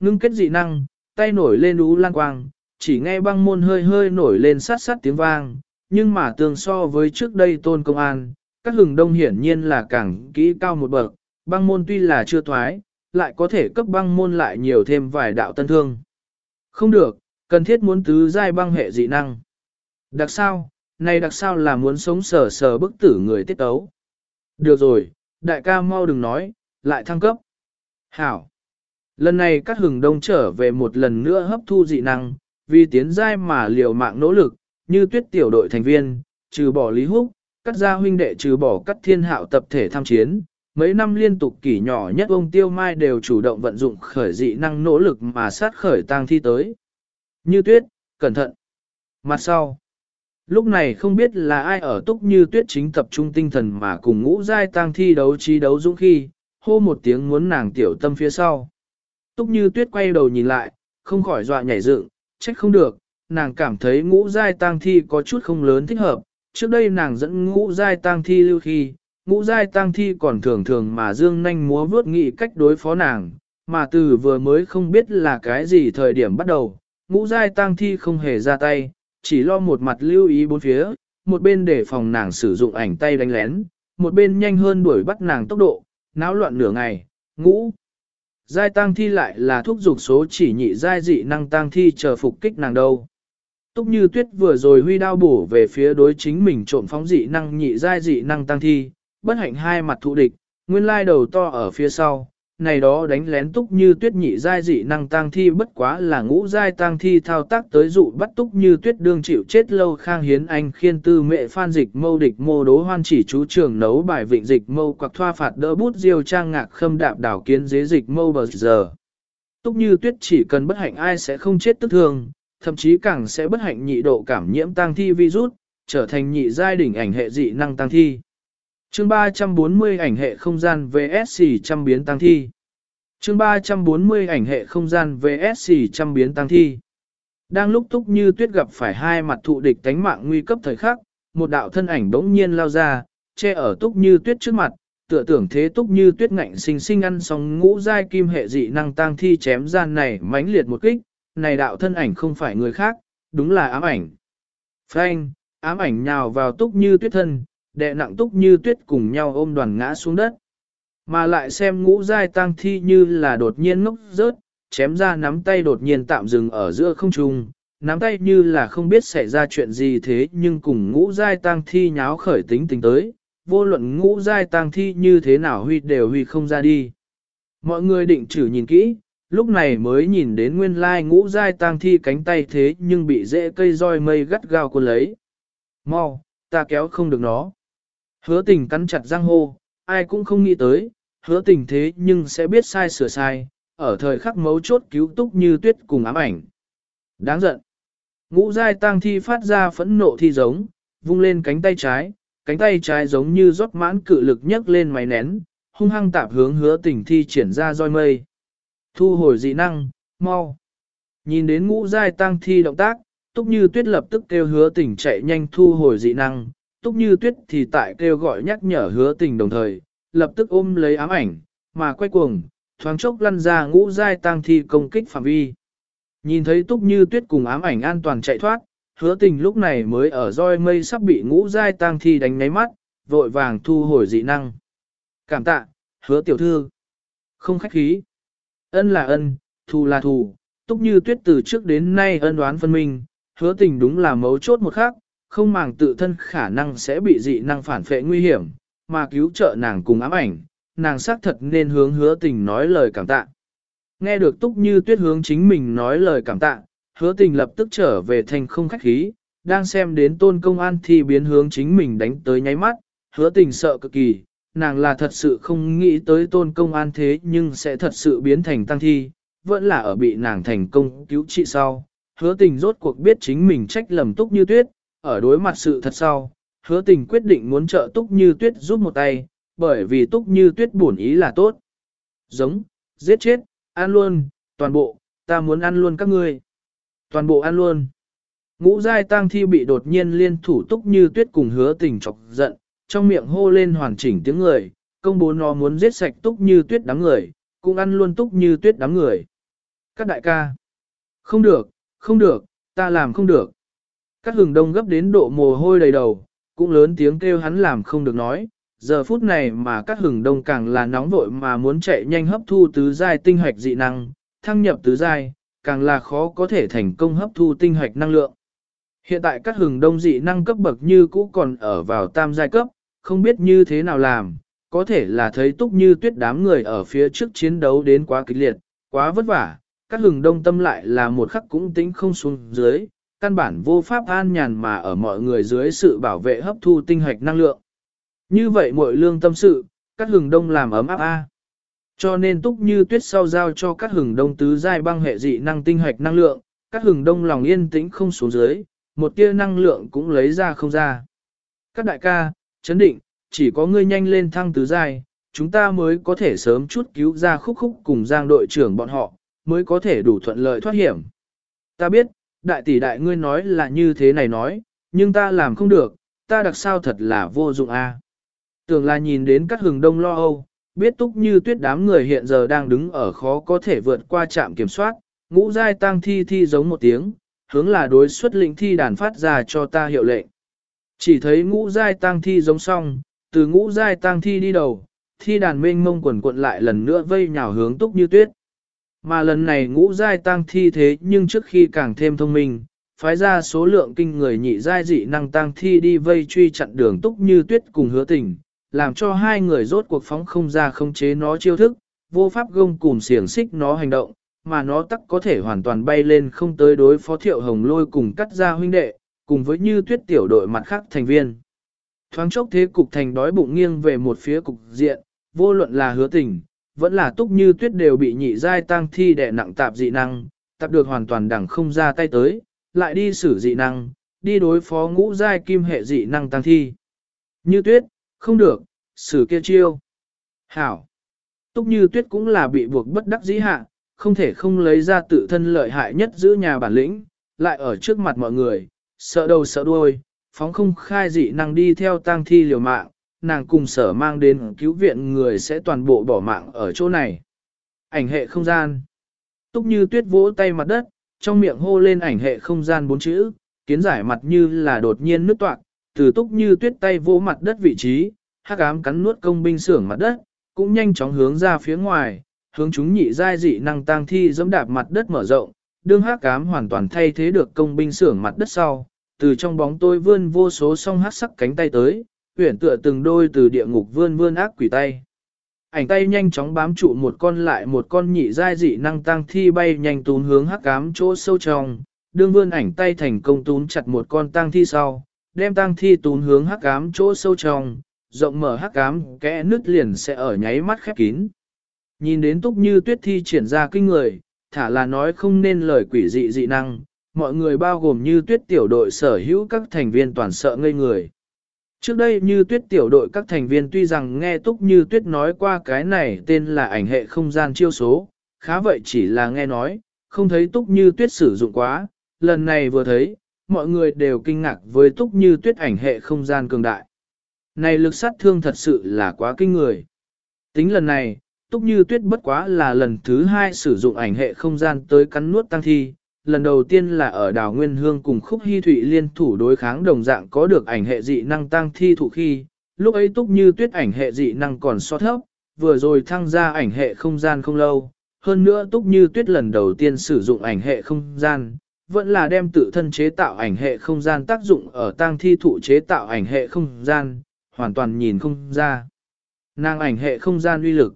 ngưng kết dị năng, tay nổi lên ú lan quang, chỉ nghe băng môn hơi hơi nổi lên sát sát tiếng vang, nhưng mà tương so với trước đây tôn công an, các hừng đông hiển nhiên là càng kỹ cao một bậc, băng môn tuy là chưa thoái, lại có thể cấp băng môn lại nhiều thêm vài đạo tân thương. Không được, cần thiết muốn tứ giai băng hệ dị năng. Đặc sao, này đặc sao là muốn sống sờ sờ bức tử người tiết ấu. Được rồi, đại ca mau đừng nói, lại thăng cấp. Hảo. Lần này các hừng đông trở về một lần nữa hấp thu dị năng, vì tiến giai mà liều mạng nỗ lực, như tuyết tiểu đội thành viên, trừ bỏ Lý Húc, cắt gia huynh đệ trừ bỏ cắt thiên hạo tập thể tham chiến. Mấy năm liên tục kỷ nhỏ nhất ông Tiêu Mai đều chủ động vận dụng khởi dị năng nỗ lực mà sát khởi tang thi tới. Như tuyết, cẩn thận. Mặt sau. Lúc này không biết là ai ở túc như tuyết chính tập trung tinh thần mà cùng ngũ giai tang thi đấu trí đấu dũng khi, hô một tiếng muốn nàng tiểu tâm phía sau. Túc như tuyết quay đầu nhìn lại, không khỏi dọa nhảy dựng, trách không được, nàng cảm thấy ngũ giai tang thi có chút không lớn thích hợp. Trước đây nàng dẫn ngũ giai tang thi lưu khi, ngũ giai tang thi còn thường thường mà dương nhanh múa vướt nghị cách đối phó nàng, mà từ vừa mới không biết là cái gì thời điểm bắt đầu, ngũ giai tang thi không hề ra tay, chỉ lo một mặt lưu ý bốn phía, một bên để phòng nàng sử dụng ảnh tay đánh lén, một bên nhanh hơn đuổi bắt nàng tốc độ, náo loạn nửa ngày, ngũ. Giai tăng thi lại là thuốc dục số chỉ nhị giai dị năng tăng thi chờ phục kích nàng đâu. Túc như tuyết vừa rồi huy đao bổ về phía đối chính mình trộm phóng dị năng nhị giai dị năng tăng thi, bất hạnh hai mặt thụ địch, nguyên lai đầu to ở phía sau, này đó đánh lén túc như tuyết nhị giai dị năng tăng thi bất quá là ngũ giai tăng thi thao tác tới dụ bắt túc như tuyết đương chịu chết lâu khang hiến anh khiên tư mẹ phan dịch mâu địch mô đố hoan chỉ chú trường nấu bài vịnh dịch mâu quặc thoa phạt đỡ bút diêu trang ngạc khâm đạp đảo kiến dế dịch mâu bờ giờ. Túc như tuyết chỉ cần bất hạnh ai sẽ không chết tức thường, thậm chí càng sẽ bất hạnh nhị độ cảm nhiễm tăng thi virus, trở thành nhị giai đỉnh ảnh hệ dị năng tăng thi. Chương 340 ảnh hệ không gian VSC trăm biến tăng thi. Chương 340 ảnh hệ không gian VSC trăm biến tăng thi. Đang lúc túc như tuyết gặp phải hai mặt thụ địch tánh mạng nguy cấp thời khắc, một đạo thân ảnh bỗng nhiên lao ra, che ở túc như tuyết trước mặt, tựa tưởng thế túc như tuyết ngạnh sinh sinh ăn xong ngũ giai kim hệ dị năng tăng thi chém gian này mãnh liệt một kích, này đạo thân ảnh không phải người khác, đúng là ám ảnh. Frank, ám ảnh nhào vào túc như tuyết thân, đệ nặng túc như tuyết cùng nhau ôm đoàn ngã xuống đất. Mà lại xem ngũ giai tang thi như là đột nhiên ngốc rớt, chém ra nắm tay đột nhiên tạm dừng ở giữa không trung, nắm tay như là không biết xảy ra chuyện gì thế nhưng cùng ngũ giai tang thi nháo khởi tính tình tới, vô luận ngũ giai tang thi như thế nào huy đều huy không ra đi. Mọi người định chử nhìn kỹ, lúc này mới nhìn đến nguyên lai ngũ giai tang thi cánh tay thế nhưng bị dễ cây roi mây gắt gao cuốn lấy. Mau, ta kéo không được nó. Hứa tình cắn chặt răng hô, ai cũng không nghĩ tới, hứa tình thế nhưng sẽ biết sai sửa sai, ở thời khắc mấu chốt cứu túc như tuyết cùng ám ảnh. Đáng giận. Ngũ giai tang thi phát ra phẫn nộ thi giống, vung lên cánh tay trái, cánh tay trái giống như rót mãn cự lực nhấc lên máy nén, hung hăng tạp hướng hứa tình thi triển ra roi mây. Thu hồi dị năng, mau. Nhìn đến ngũ giai tang thi động tác, túc như tuyết lập tức kêu hứa tình chạy nhanh thu hồi dị năng, túc như tuyết thì tại kêu gọi nhắc nhở hứa tình đồng thời, lập tức ôm lấy ám ảnh, mà quay cuồng, thoáng chốc lăn ra ngũ giai tang thi công kích phạm vi. Nhìn thấy túc như tuyết cùng ám ảnh an toàn chạy thoát, hứa tình lúc này mới ở roi mây sắp bị ngũ giai tang thi đánh ngáy mắt, vội vàng thu hồi dị năng. Cảm tạ, hứa tiểu thư. Không khách khí. Ân là ân, thù là thù, túc như tuyết từ trước đến nay ân đoán phân minh, hứa tình đúng là mấu chốt một khác, không màng tự thân khả năng sẽ bị dị năng phản phệ nguy hiểm, mà cứu trợ nàng cùng ám ảnh, nàng xác thật nên hướng hứa tình nói lời cảm tạ. Nghe được túc như tuyết hướng chính mình nói lời cảm tạ, hứa tình lập tức trở về thành không khách khí, đang xem đến tôn công an thì biến hướng chính mình đánh tới nháy mắt, hứa tình sợ cực kỳ, nàng là thật sự không nghĩ tới tôn công an thế nhưng sẽ thật sự biến thành tăng thi, vẫn là ở bị nàng thành công cứu trị sau. Hứa tình rốt cuộc biết chính mình trách lầm túc như tuyết, ở đối mặt sự thật sau, hứa tình quyết định muốn trợ túc như tuyết giúp một tay, bởi vì túc như tuyết bổn ý là tốt. Giống, giết chết, ăn luôn, toàn bộ, ta muốn ăn luôn các ngươi. Toàn bộ ăn luôn. Ngũ giai tang thi bị đột nhiên liên thủ túc như tuyết cùng hứa tình chọc giận, trong miệng hô lên hoàn chỉnh tiếng người, công bố nó muốn giết sạch túc như tuyết đám người, cũng ăn luôn túc như tuyết đám người. Các đại ca. Không được, không được, ta làm không được. Các hừng đông gấp đến độ mồ hôi đầy đầu, cũng lớn tiếng kêu hắn làm không được nói. Giờ phút này mà các hừng đông càng là nóng vội mà muốn chạy nhanh hấp thu tứ giai tinh hoạch dị năng, thăng nhập tứ giai, càng là khó có thể thành công hấp thu tinh hoạch năng lượng. Hiện tại các hừng đông dị năng cấp bậc như cũ còn ở vào tam giai cấp, không biết như thế nào làm, có thể là thấy túc như tuyết đám người ở phía trước chiến đấu đến quá kịch liệt, quá vất vả, các hừng đông tâm lại là một khắc cũng tính không xuống dưới, căn bản vô pháp an nhàn mà ở mọi người dưới sự bảo vệ hấp thu tinh hoạch năng lượng. Như vậy mọi lương tâm sự, các hừng đông làm ấm áp a. Cho nên túc như tuyết sau giao cho các hừng đông tứ giai băng hệ dị năng tinh hoạch năng lượng, các hừng đông lòng yên tĩnh không xuống dưới, một tia năng lượng cũng lấy ra không ra. Các đại ca, chấn định, chỉ có ngươi nhanh lên thăng tứ giai, chúng ta mới có thể sớm chút cứu ra khúc khúc cùng giang đội trưởng bọn họ, mới có thể đủ thuận lợi thoát hiểm. Ta biết, đại tỷ đại ngươi nói là như thế này nói, nhưng ta làm không được, ta đặc sao thật là vô dụng a. Tưởng là nhìn đến các hừng đông lo âu, biết túc như tuyết đám người hiện giờ đang đứng ở khó có thể vượt qua trạm kiểm soát, ngũ giai tăng thi thi giống một tiếng, hướng là đối xuất lĩnh thi đàn phát ra cho ta hiệu lệnh. Chỉ thấy ngũ giai tăng thi giống xong, từ ngũ giai tăng thi đi đầu, thi đàn mênh mông quần cuộn lại lần nữa vây nhào hướng túc như tuyết. Mà lần này ngũ giai tăng thi thế nhưng trước khi càng thêm thông minh, phái ra số lượng kinh người nhị giai dị năng tăng thi đi vây truy chặn đường túc như tuyết cùng hứa tình, làm cho hai người rốt cuộc phóng không ra không chế nó chiêu thức, vô pháp gông cùng xiềng xích nó hành động, mà nó tắc có thể hoàn toàn bay lên không tới đối phó thiệu hồng lôi cùng cắt ra huynh đệ, cùng với như tuyết tiểu đội mặt khác thành viên. Thoáng chốc thế cục thành đói bụng nghiêng về một phía cục diện, vô luận là hứa tình, vẫn là túc như tuyết đều bị nhị giai tăng thi đẻ nặng tạp dị năng, tập được hoàn toàn đẳng không ra tay tới, lại đi xử dị năng, đi đối phó ngũ giai kim hệ dị năng tăng thi. Như tuyết, không được, xử kia chiêu. Hảo. Túc như tuyết cũng là bị buộc bất đắc dĩ hạ, không thể không lấy ra tự thân lợi hại nhất giữ nhà bản lĩnh, lại ở trước mặt mọi người, sợ đầu sợ đuôi, phóng không khai dị năng đi theo tang thi liều mạng, nàng cùng sở mang đến cứu viện người sẽ toàn bộ bỏ mạng ở chỗ này. Ảnh hệ không gian. Túc như tuyết vỗ tay mặt đất, trong miệng hô lên ảnh hệ không gian bốn chữ, kiến giải mặt như là đột nhiên nứt toạc, từ túc như tuyết tay vỗ mặt đất vị trí, hắc ám cắn nuốt công binh xưởng mặt đất, cũng nhanh chóng hướng ra phía ngoài, hướng chúng nhị giai dị năng tang thi dẫm đạp mặt đất mở rộng, đương hắc ám hoàn toàn thay thế được công binh xưởng mặt đất sau, từ trong bóng tôi vươn vô số song hắc sắc cánh tay tới, huyển tựa từng đôi từ địa ngục vươn vươn ác quỷ tay. Ảnh tay nhanh chóng bám trụ một con lại một con nhị giai dị năng tăng thi bay nhanh tún hướng hắc ám chỗ sâu trong, đương vươn ảnh tay thành công tún chặt một con tăng thi sau, đem tăng thi tún hướng hắc ám chỗ sâu trong, rộng mở hắc ám kẽ nứt liền sẽ ở nháy mắt khép kín. Nhìn đến túc như tuyết thi triển ra kinh người, thả là nói không nên lời quỷ dị dị năng, mọi người bao gồm như tuyết tiểu đội sở hữu các thành viên toàn sợ ngây người. Trước đây như tuyết tiểu đội các thành viên tuy rằng nghe túc như tuyết nói qua cái này tên là ảnh hệ không gian chiêu số, khá vậy chỉ là nghe nói, không thấy túc như tuyết sử dụng quá, lần này vừa thấy, mọi người đều kinh ngạc với túc như tuyết ảnh hệ không gian cường đại. Này lực sát thương thật sự là quá kinh người. Tính lần này, túc như tuyết bất quá là lần thứ hai sử dụng ảnh hệ không gian tới cắn nuốt tăng thi, lần đầu tiên là ở đào Nguyên Hương cùng Khúc Hy Thụy liên thủ đối kháng đồng dạng có được ảnh hệ dị năng tăng thi thụ khi, lúc ấy túc như tuyết ảnh hệ dị năng còn so thấp, vừa rồi thăng ra ảnh hệ không gian không lâu, hơn nữa túc như tuyết lần đầu tiên sử dụng ảnh hệ không gian, vẫn là đem tự thân chế tạo ảnh hệ không gian tác dụng ở tăng thi thụ chế tạo ảnh hệ không gian, hoàn toàn nhìn không ra. Nàng ảnh hệ không gian uy lực.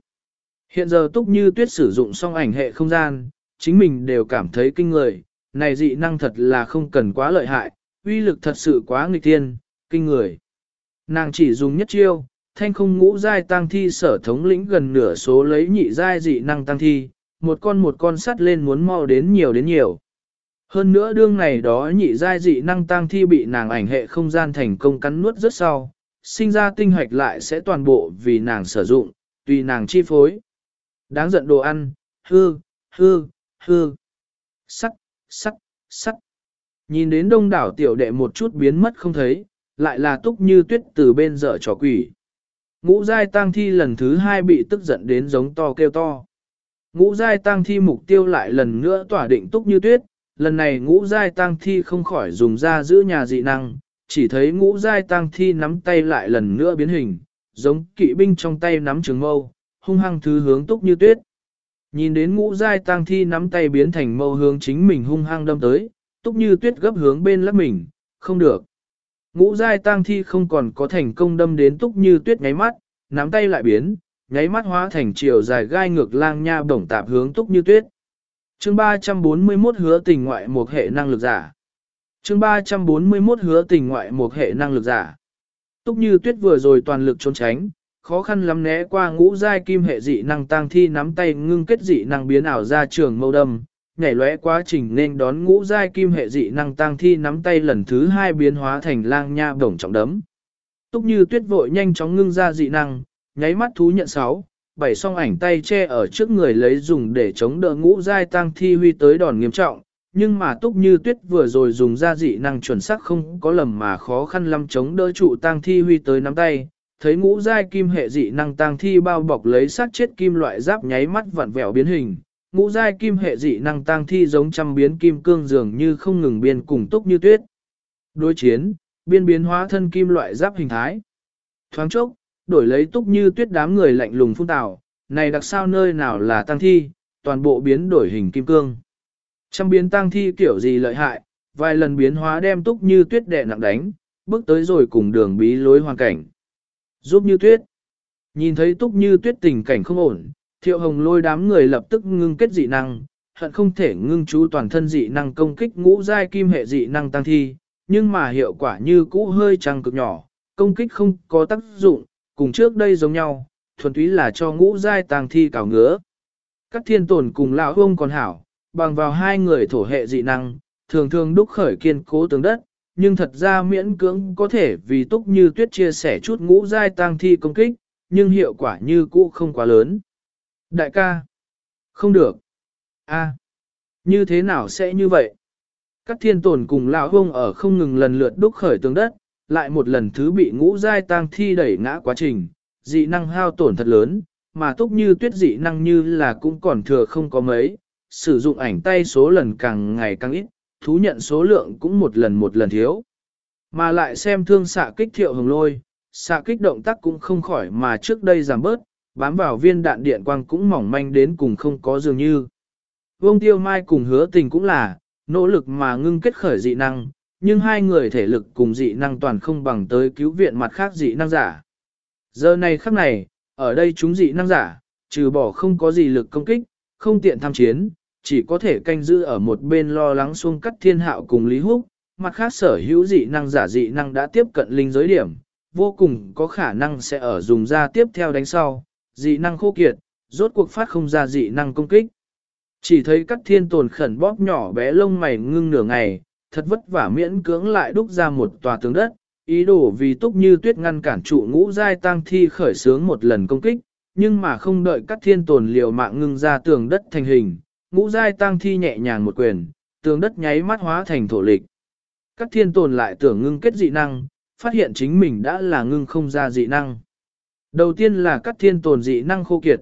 Hiện giờ túc như tuyết sử dụng xong ảnh hệ không gian, chính mình đều cảm thấy kinh người, này dị năng thật là không cần quá lợi hại, uy lực thật sự quá nghịch tiên, kinh người. Nàng chỉ dùng nhất chiêu, thanh không ngũ giai tăng thi sở thống lĩnh gần nửa số lấy nhị giai dị năng tăng thi, một con một con sắt lên muốn mau đến nhiều đến nhiều. Hơn nữa đương này đó nhị giai dị năng tăng thi bị nàng ảnh hệ không gian thành công cắn nuốt rất sau, sinh ra tinh hoạch lại sẽ toàn bộ vì nàng sử dụng, tùy nàng chi phối. Đáng giận đồ ăn, hư, hư, hư. Sắt, sắt, sắt. Nhìn đến đông đảo tiểu đệ một chút biến mất không thấy, lại là túc như tuyết từ bên dở trò quỷ. Ngũ giai tang thi lần thứ hai bị tức giận đến giống to kêu to. Ngũ giai tăng thi mục tiêu lại lần nữa tỏa định túc như tuyết, lần này ngũ giai tăng thi không khỏi dùng ra giữ nhà dị năng, chỉ thấy ngũ giai tăng thi nắm tay lại lần nữa biến hình, giống kỵ binh trong tay nắm trường mâu, hung hăng thứ hướng túc như tuyết. Nhìn đến ngũ giai tang thi nắm tay biến thành mâu hướng chính mình hung hăng đâm tới, túc như tuyết gấp hướng bên lắp mình, không được. Ngũ giai tang thi không còn có thành công đâm đến túc như tuyết nháy mắt, nắm tay lại biến, nháy mắt hóa thành chiều dài gai ngược lang nha bổng tạp hướng túc như tuyết. Chương 341 hứa tình ngoại một hệ năng lực giả. Chương 341 hứa tình ngoại một hệ năng lực giả. Túc như tuyết vừa rồi toàn lực trốn tránh, khó khăn lắm né qua ngũ giai kim hệ dị năng tăng thi nắm tay ngưng kết dị năng biến ảo ra trường mâu đâm, nhảy lóe quá trình nên đón ngũ giai kim hệ dị năng tăng thi nắm tay lần thứ hai biến hóa thành lang nha bổng trọng đấm. Túc như tuyết vội nhanh chóng ngưng ra dị năng, nháy mắt thú nhận sáu, bảy song ảnh tay che ở trước người lấy dùng để chống đỡ ngũ giai tăng thi huy tới đòn nghiêm trọng, nhưng mà túc như tuyết vừa rồi dùng ra dị năng chuẩn xác không có lầm mà khó khăn lắm chống đỡ trụ tăng thi huy tới nắm tay, thấy ngũ giai kim hệ dị năng tăng thi bao bọc lấy sát chết kim loại giáp nháy mắt vặn vẹo biến hình, ngũ giai kim hệ dị năng tăng thi giống trăm biến kim cương dường như không ngừng biên cùng túc như tuyết. Đối chiến, biên biến hóa thân kim loại giáp hình thái. Thoáng chốc, đổi lấy túc như tuyết đám người lạnh lùng phun tào, này đặc sao nơi nào là tăng thi, toàn bộ biến đổi hình kim cương. Trăm biến tăng thi kiểu gì lợi hại, vài lần biến hóa đem túc như tuyết đè nặng đánh, bước tới rồi cùng đường bí lối hoàn cảnh. Giúp như tuyết. Nhìn thấy túc như tuyết tình cảnh không ổn, thiệu hồng lôi đám người lập tức ngưng kết dị năng, hận không thể ngưng chú toàn thân dị năng công kích ngũ giai kim hệ dị năng tăng thi, nhưng mà hiệu quả như cũ hơi trăng cực nhỏ, công kích không có tác dụng, cùng trước đây giống nhau, thuần túy là cho ngũ giai tăng thi cào ngứa. Các thiên tồn cùng lão ông còn hảo, bằng vào hai người thổ hệ dị năng, thường thường đúc khởi kiên cố tường đất, nhưng thật ra miễn cưỡng có thể vì túc như tuyết chia sẻ chút ngũ giai tăng thi công kích, nhưng hiệu quả như cũ không quá lớn. Đại ca, không được. a như thế nào sẽ như vậy? Các thiên tồn cùng lão hông ở không ngừng lần lượt đúc khởi tường đất, lại một lần thứ bị ngũ giai tăng thi đẩy ngã quá trình, dị năng hao tổn thật lớn, mà túc như tuyết dị năng như là cũng còn thừa không có mấy, sử dụng ảnh tay số lần càng ngày càng ít, thú nhận số lượng cũng một lần một lần thiếu. Mà lại xem thương xạ kích thiệu hồng lôi, xạ kích động tác cũng không khỏi mà trước đây giảm bớt, bám vào viên đạn điện quang cũng mỏng manh đến cùng không có dường như. Vương Tiêu Mai cùng hứa tình cũng là, nỗ lực mà ngưng kết khởi dị năng, nhưng hai người thể lực cùng dị năng toàn không bằng tới cứu viện mặt khác dị năng giả. Giờ này khắc này, ở đây chúng dị năng giả, trừ bỏ không có gì lực công kích, không tiện tham chiến, chỉ có thể canh giữ ở một bên lo lắng xuông cắt thiên hạo cùng Lý Húc, mặt khác sở hữu dị năng giả dị năng đã tiếp cận linh giới điểm, vô cùng có khả năng sẽ ở dùng ra tiếp theo đánh sau, dị năng khô kiệt, rốt cuộc phát không ra dị năng công kích. Chỉ thấy các thiên tồn khẩn bóp nhỏ bé lông mày ngưng nửa ngày, thật vất vả miễn cưỡng lại đúc ra một tòa tướng đất, ý đồ vì túc như tuyết ngăn cản trụ ngũ giai tăng thi khởi sướng một lần công kích, nhưng mà không đợi các thiên tồn liều mạng ngưng ra tường đất thành hình, ngũ giai tăng thi nhẹ nhàng một quyền, tường đất nháy mắt hóa thành thổ lịch. Các thiên tồn lại tưởng ngưng kết dị năng, phát hiện chính mình đã là ngưng không ra dị năng. Đầu tiên là các thiên tồn dị năng khô kiệt.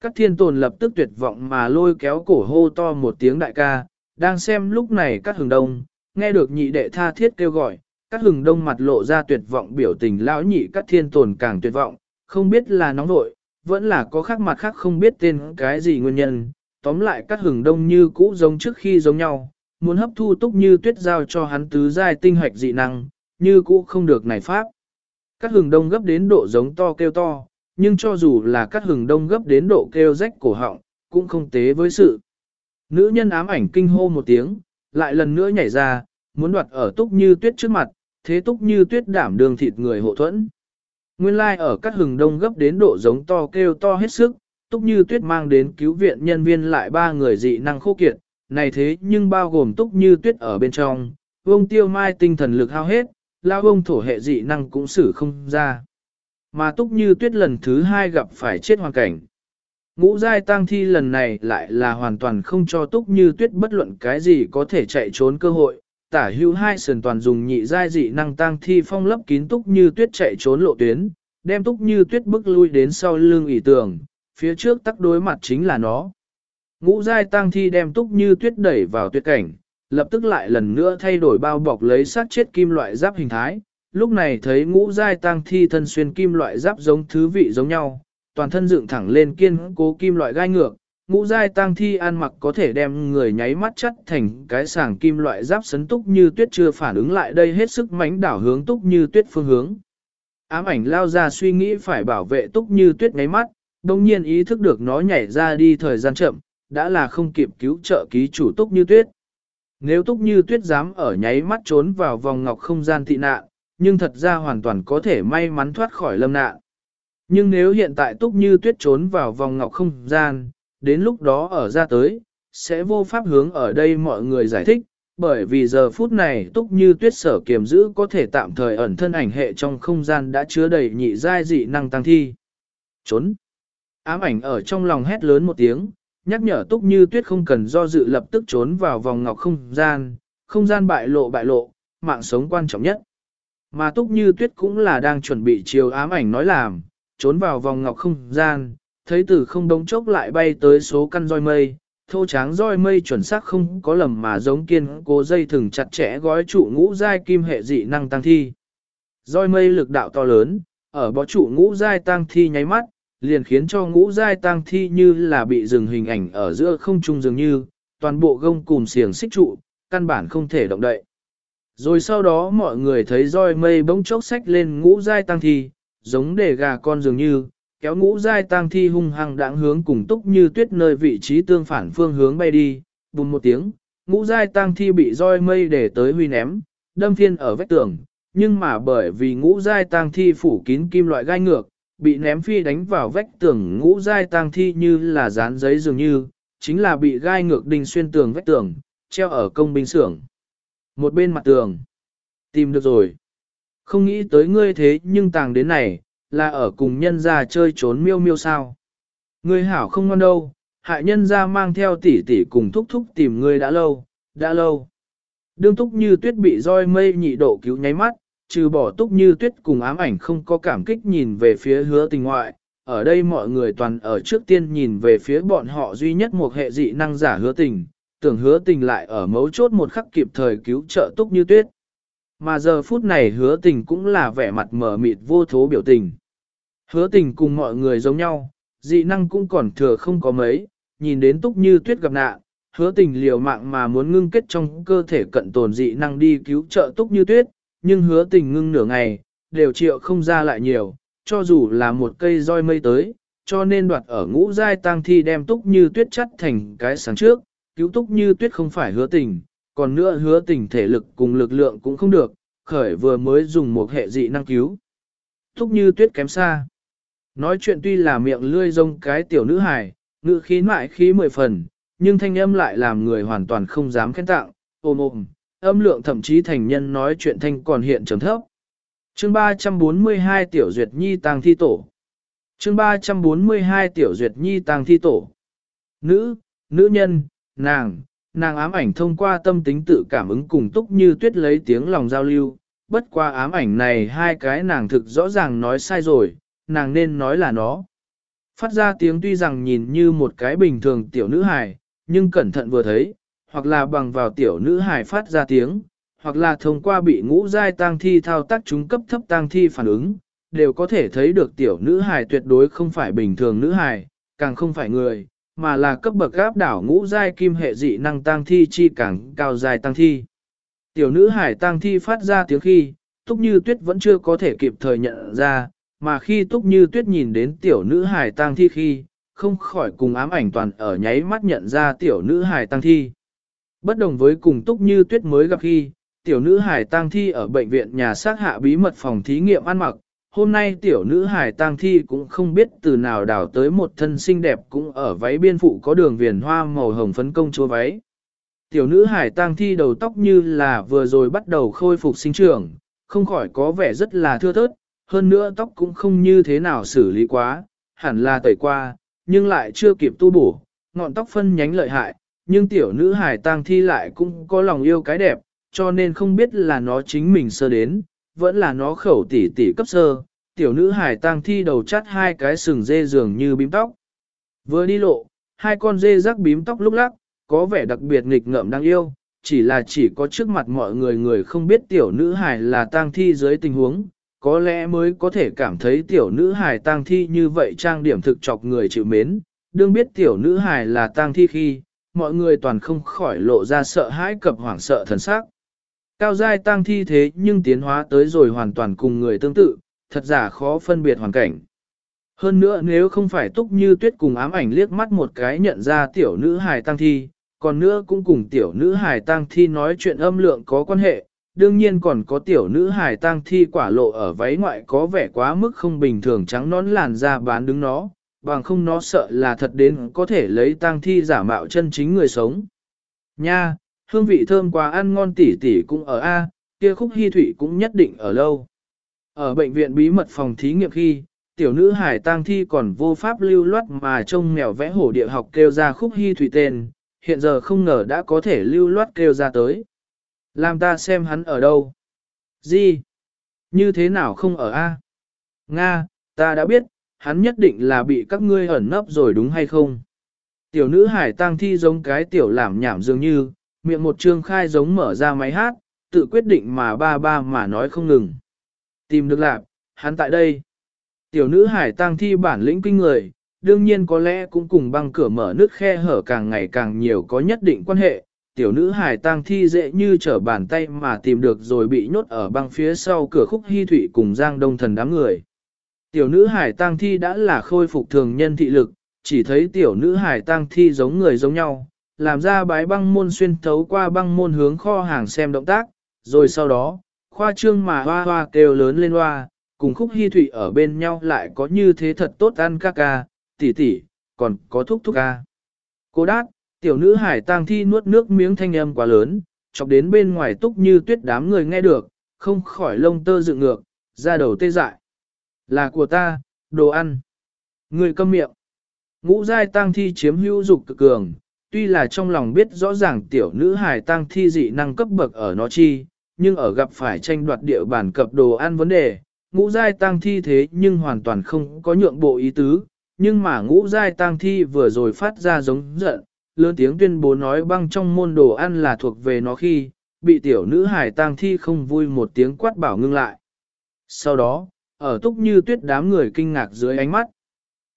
Các thiên tồn lập tức tuyệt vọng mà lôi kéo cổ hô to một tiếng đại ca, đang xem lúc này các hừng đông, nghe được nhị đệ tha thiết kêu gọi, các hừng đông mặt lộ ra tuyệt vọng biểu tình lão nhị các thiên tồn càng tuyệt vọng, không biết là nóng nội, vẫn là có khác mặt khác không biết tên cái gì nguyên nhân, tóm lại các hừng đông như cũ giống trước khi giống nhau, muốn hấp thu túc như tuyết giao cho hắn tứ giai tinh hoạch dị năng, như cũ không được này pháp. Các hừng đông gấp đến độ giống to kêu to, nhưng cho dù là các hừng đông gấp đến độ kêu rách cổ họng, cũng không tế với sự. Nữ nhân ám ảnh kinh hô một tiếng, lại lần nữa nhảy ra, muốn đoạt ở túc như tuyết trước mặt, thế túc như tuyết đảm đường thịt người hộ thuẫn. Nguyên lai like ở các hừng đông gấp đến độ giống to kêu to hết sức, túc như tuyết mang đến cứu viện nhân viên lại ba người dị năng khô kiệt, này thế nhưng bao gồm túc như tuyết ở bên trong, vông tiêu mai tinh thần lực hao hết, lao vông thổ hệ dị năng cũng xử không ra. Mà túc như tuyết lần thứ hai gặp phải chết hoàn cảnh. Ngũ giai tang thi lần này lại là hoàn toàn không cho túc như tuyết bất luận cái gì có thể chạy trốn cơ hội. Tả hưu hai sườn toàn dùng nhị giai dị năng tang thi phong lấp kín túc như tuyết chạy trốn lộ tuyến, đem túc như tuyết bước lui đến sau lưng ỉ tường, phía trước tắc đối mặt chính là nó, Ngũ giai tang thi đem túc như tuyết đẩy vào tuyệt cảnh, lập tức lại lần nữa thay đổi bao bọc lấy sát chết kim loại giáp hình thái. Lúc này thấy ngũ giai tang thi thân xuyên kim loại giáp giống thứ vị giống nhau, toàn thân dựng thẳng lên kiên cố kim loại gai ngược, ngũ giai tang thi ăn mặc có thể đem người nháy mắt chất thành cái sàng kim loại giáp sấn túc như tuyết chưa phản ứng lại đây hết sức mánh đảo hướng túc như tuyết phương hướng. Ám ảnh lao ra suy nghĩ phải bảo vệ túc như tuyết nháy mắt, đồng nhiên ý thức được nó nhảy ra đi thời gian chậm, đã là không kịp cứu trợ ký chủ túc như tuyết. Nếu túc như tuyết dám ở nháy mắt trốn vào vòng ngọc không gian tị nạn, nhưng thật ra hoàn toàn có thể may mắn thoát khỏi lâm nạn. Nhưng nếu hiện tại túc như tuyết trốn vào vòng ngọc không gian, đến lúc đó ở ra tới, sẽ vô pháp hướng ở đây mọi người giải thích, bởi vì giờ phút này túc như tuyết sở kiềm giữ có thể tạm thời ẩn thân ảnh hệ trong không gian đã chứa đầy nhị giai dị năng tăng thi. Trốn! Ám ảnh ở trong lòng hét lớn một tiếng, nhắc nhở túc như tuyết không cần do dự lập tức trốn vào vòng ngọc không gian, không gian bại lộ bại lộ, mạng sống quan trọng nhất. Mà túc như tuyết cũng là đang chuẩn bị chiều ám ảnh nói làm, trốn vào vòng ngọc không gian, thấy từ không đống chốc lại bay tới số căn roi mây, thô tráng roi mây chuẩn xác không có lầm mà giống kiên cố dây thừng chặt chẽ gói trụ ngũ giai kim hệ dị năng tăng thi. Roi mây lực đạo to lớn, ở bó trụ ngũ giai tăng thi nháy mắt, liền khiến cho ngũ giai tăng thi như là bị dừng hình ảnh ở giữa không trung dường như, toàn bộ gông cùng xiềng xích trụ, căn bản không thể động đậy. Rồi sau đó mọi người thấy roi mây bỗng chốc sách lên ngũ giai tăng thi, giống để gà con dường như, kéo ngũ giai tang thi hung hăng đáng hướng cùng túc như tuyết nơi vị trí tương phản phương hướng bay đi, bùm một tiếng, ngũ giai tang thi bị roi mây để tới huy ném, đâm phiên ở vách tường, nhưng mà bởi vì ngũ giai tang thi phủ kín kim loại gai ngược, bị ném phi đánh vào vách tường ngũ giai tang thi như là dán giấy dường như, chính là bị gai ngược đinh xuyên tường vách tường, treo ở công binh xưởng. Một bên mặt tường. Tìm được rồi. Không nghĩ tới ngươi thế nhưng tàng đến này, là ở cùng nhân gia chơi trốn miêu miêu sao. Ngươi hảo không ngon đâu, hại nhân gia mang theo tỷ tỷ cùng thúc thúc tìm ngươi đã lâu, đã lâu. Đương túc như tuyết bị roi mây nhị độ cứu nháy mắt, trừ bỏ túc như tuyết cùng ám ảnh không có cảm kích nhìn về phía hứa tình ngoại. Ở đây mọi người toàn ở trước tiên nhìn về phía bọn họ duy nhất một hệ dị năng giả hứa tình, tưởng hứa tình lại ở mấu chốt một khắc kịp thời cứu trợ túc như tuyết. Mà giờ phút này hứa tình cũng là vẻ mặt mở mịt vô thố biểu tình. Hứa tình cùng mọi người giống nhau, dị năng cũng còn thừa không có mấy, nhìn đến túc như tuyết gặp nạn, hứa tình liều mạng mà muốn ngưng kết trong cơ thể cận tồn dị năng đi cứu trợ túc như tuyết, nhưng hứa tình ngưng nửa ngày, đều triệu không ra lại nhiều, cho dù là một cây roi mây tới, cho nên đoạt ở ngũ giai tang thi đem túc như tuyết chắt thành cái sáng trước, cứu túc như tuyết không phải hứa tình, còn nữa hứa tình thể lực cùng lực lượng cũng không được, khởi vừa mới dùng một hệ dị năng cứu. Túc như tuyết kém xa. Nói chuyện tuy là miệng lươi rông cái tiểu nữ hài, ngữ khí mại khí mười phần, nhưng thanh âm lại làm người hoàn toàn không dám khen tặng, ôm ôm, âm lượng thậm chí thành nhân nói chuyện thanh còn hiện trầm thấp. Chương 342 Tiểu Duyệt Nhi tang thi tổ Chương 342 Tiểu Duyệt Nhi tang thi tổ Nữ, nữ nhân, nàng, nàng ám ảnh thông qua tâm tính tự cảm ứng cùng túc như tuyết lấy tiếng lòng giao lưu, bất qua ám ảnh này hai cái nàng thực rõ ràng nói sai rồi, nàng nên nói là nó. Phát ra tiếng tuy rằng nhìn như một cái bình thường tiểu nữ hài, nhưng cẩn thận vừa thấy, hoặc là bằng vào tiểu nữ hài phát ra tiếng, hoặc là thông qua bị ngũ giai tang thi thao tác chúng cấp thấp tang thi phản ứng, đều có thể thấy được tiểu nữ hài tuyệt đối không phải bình thường nữ hài, càng không phải người, mà là cấp bậc áp đảo ngũ giai kim hệ dị năng tang thi chi càng cao giai tang thi. Tiểu nữ hải tang thi phát ra tiếng khi, Túc Như Tuyết vẫn chưa có thể kịp thời nhận ra, mà khi Túc Như Tuyết nhìn đến tiểu nữ hải tang thi khi, không khỏi cùng ám ảnh toàn ở nháy mắt nhận ra tiểu nữ hải tang thi. Bất đồng với cùng Túc Như Tuyết mới gặp khi, tiểu nữ hải tang thi ở bệnh viện nhà xác hạ bí mật phòng thí nghiệm ăn mặc, hôm nay tiểu nữ hải tang thi cũng không biết từ nào đào tới một thân xinh đẹp cũng ở váy biên phụ có đường viền hoa màu hồng phấn công chúa váy. Tiểu nữ hải tang thi đầu tóc như là vừa rồi bắt đầu khôi phục sinh trưởng, không khỏi có vẻ rất là thưa thớt, hơn nữa tóc cũng không như thế nào xử lý quá, hẳn là tẩy qua, nhưng lại chưa kịp tu bổ, ngọn tóc phân nhánh lợi hại, nhưng tiểu nữ hải tang thi lại cũng có lòng yêu cái đẹp, cho nên không biết là nó chính mình sơ đến, vẫn là nó khẩu tỉ tỉ cấp sơ, tiểu nữ hải tang thi đầu chắt hai cái sừng dê dường như bím tóc. Vừa đi lộ, hai con dê rắc bím tóc lúc lắc, có vẻ đặc biệt nghịch ngợm đáng yêu, chỉ là chỉ có trước mặt mọi người người không biết tiểu nữ hài là tang thi dưới tình huống, có lẽ mới có thể cảm thấy tiểu nữ hài tang thi như vậy trang điểm thực chọc người chịu mến, đương biết tiểu nữ hài là tang thi khi, mọi người toàn không khỏi lộ ra sợ hãi cập hoảng sợ thần sắc. Cao giai tăng thi thế nhưng tiến hóa tới rồi hoàn toàn cùng người tương tự, thật giả khó phân biệt hoàn cảnh. Hơn nữa nếu không phải túc như tuyết cùng ám ảnh liếc mắt một cái nhận ra tiểu nữ hài tăng thi, còn nữa cũng cùng tiểu nữ hài tăng thi nói chuyện âm lượng có quan hệ, đương nhiên còn có tiểu nữ hài tang thi quả lộ ở váy ngoại có vẻ quá mức không bình thường trắng nón làn da bán đứng nó, bằng không nó sợ là thật đến có thể lấy tang thi giả mạo chân chính người sống. Nha, hương vị thơm quá ăn ngon tỉ tỉ cũng ở A, kia khúc hy thủy cũng nhất định ở lâu. Ở bệnh viện bí mật phòng thí nghiệm khi, tiểu nữ hải tang thi còn vô pháp lưu loát mà trông mèo vẽ hổ địa học kêu ra khúc hy thủy tên, hiện giờ không ngờ đã có thể lưu loát kêu ra tới. Làm ta xem hắn ở đâu. Gì? Như thế nào không ở A? Nga, ta đã biết, hắn nhất định là bị các ngươi ẩn nấp rồi đúng hay không? Tiểu nữ hải tang thi giống cái tiểu làm nhảm dường như, miệng một trương khai giống mở ra máy hát, tự quyết định mà ba ba mà nói không ngừng. Tìm được lạc, hắn tại đây. Tiểu nữ hải tang thi bản lĩnh kinh người, đương nhiên có lẽ cũng cùng băng cửa mở nước khe hở càng ngày càng nhiều có nhất định quan hệ. Tiểu nữ hải tang thi dễ như trở bàn tay mà tìm được rồi bị nhốt ở băng phía sau cửa khúc hy thủy cùng giang đông thần đám người. Tiểu nữ hải tang thi đã là khôi phục thường nhân thị lực, chỉ thấy tiểu nữ hải tang thi giống người giống nhau, làm ra bái băng môn xuyên thấu qua băng môn hướng kho hàng xem động tác, rồi sau đó, khoa trương mà hoa hoa kêu lớn lên hoa, cùng khúc hy thủy ở bên nhau lại có như thế thật tốt ăn ca ca, tỷ tỷ, còn có thúc thúc ca. Cô đát, tiểu nữ hải tang thi nuốt nước miếng thanh âm quá lớn, chọc đến bên ngoài túc như tuyết đám người nghe được, không khỏi lông tơ dựng ngược, ra đầu tê dại. Là của ta, đồ ăn. Người câm miệng. Ngũ giai tang thi chiếm hữu dục cực cường, tuy là trong lòng biết rõ ràng tiểu nữ hài tang thi dị năng cấp bậc ở nó chi, nhưng ở gặp phải tranh đoạt địa bàn cập đồ ăn vấn đề, ngũ giai tang thi thế nhưng hoàn toàn không có nhượng bộ ý tứ, nhưng mà ngũ giai tang thi vừa rồi phát ra giống giận, lớn tiếng tuyên bố nói băng trong môn đồ ăn là thuộc về nó khi, bị tiểu nữ hài tang thi không vui một tiếng quát bảo ngưng lại. Sau đó, ở túc như tuyết đám người kinh ngạc dưới ánh mắt,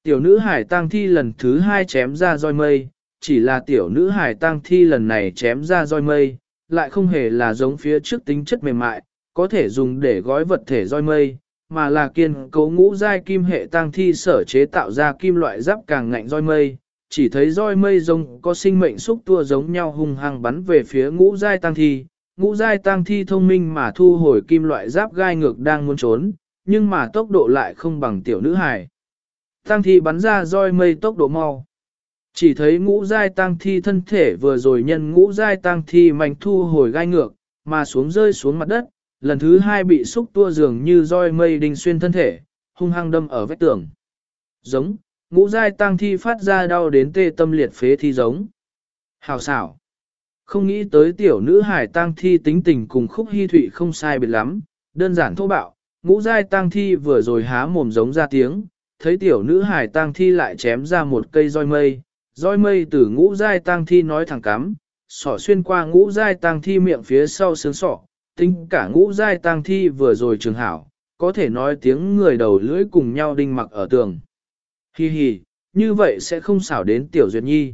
tiểu nữ hải tang thi lần thứ hai chém ra roi mây, chỉ là tiểu nữ hải tang thi lần này chém ra roi mây, lại không hề là giống phía trước tính chất mềm mại, có thể dùng để gói vật thể roi mây, mà là kiên cấu ngũ giai kim hệ tang thi sở chế tạo ra kim loại giáp càng ngạnh roi mây, chỉ thấy roi mây rông có sinh mệnh xúc tua giống nhau hung hăng bắn về phía ngũ giai tang thi. Ngũ giai tang thi thông minh mà thu hồi kim loại giáp gai ngược đang muốn trốn, nhưng mà tốc độ lại không bằng tiểu nữ hài. Tang thi bắn ra roi mây tốc độ mau. Chỉ thấy ngũ giai tang thi thân thể vừa rồi nhân ngũ giai tang thi mạnh thu hồi gai ngược, mà xuống rơi xuống mặt đất, lần thứ hai bị xúc tua dường như roi mây đinh xuyên thân thể, hung hăng đâm ở vách tường. Giống, ngũ giai tang thi phát ra đau đến tê tâm liệt phế thi giống. Hào xảo. Không nghĩ tới tiểu nữ hải tang thi tính tình cùng khúc hy thụy không sai biệt lắm, đơn giản thô bạo, ngũ giai tang thi vừa rồi há mồm giống ra tiếng, thấy tiểu nữ hải tang thi lại chém ra một cây roi mây, roi mây từ ngũ giai tang thi nói thẳng cắm, sỏ xuyên qua ngũ giai tang thi miệng phía sau sướng sọ, tính cả ngũ giai tang thi vừa rồi trường hảo, có thể nói tiếng người đầu lưỡi cùng nhau đinh mặc ở tường. Hi hi, như vậy sẽ không xảo đến tiểu duyệt nhi.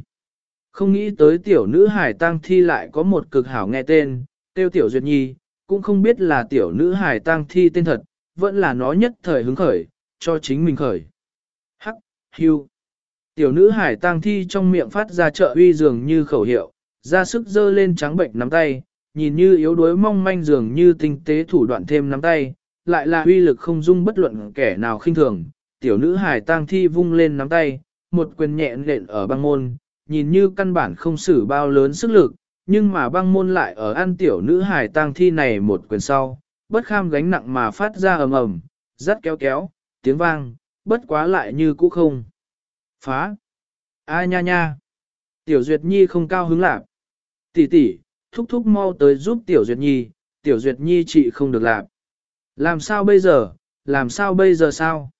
Không nghĩ tới tiểu nữ hải tang thi lại có một cực hảo nghe tên, tiêu tiểu duyệt nhi, cũng không biết là tiểu nữ hải tang thi tên thật, vẫn là nó nhất thời hứng khởi, cho chính mình khởi. Hắc, hưu. Tiểu nữ hải tang thi trong miệng phát ra trợ uy dường như khẩu hiệu, ra sức dơ lên trắng bệnh nắm tay, nhìn như yếu đuối mong manh dường như tinh tế thủ đoạn thêm nắm tay, lại là uy lực không dung bất luận kẻ nào khinh thường. Tiểu nữ hải tang thi vung lên nắm tay, một quyền nhẹ nện ở băng môn, nhìn như căn bản không xử bao lớn sức lực, nhưng mà băng môn lại ở ăn tiểu nữ hải tang thi này một quyền sau, bất kham gánh nặng mà phát ra ầm ầm, rắt kéo kéo, tiếng vang, bất quá lại như cũ không. Phá! A nha nha! Tiểu Duyệt Nhi không cao hứng lạc. Tỷ tỷ, thúc thúc mau tới giúp Tiểu Duyệt Nhi, Tiểu Duyệt Nhi chị không được lạc. Làm sao bây giờ, làm sao bây giờ sao?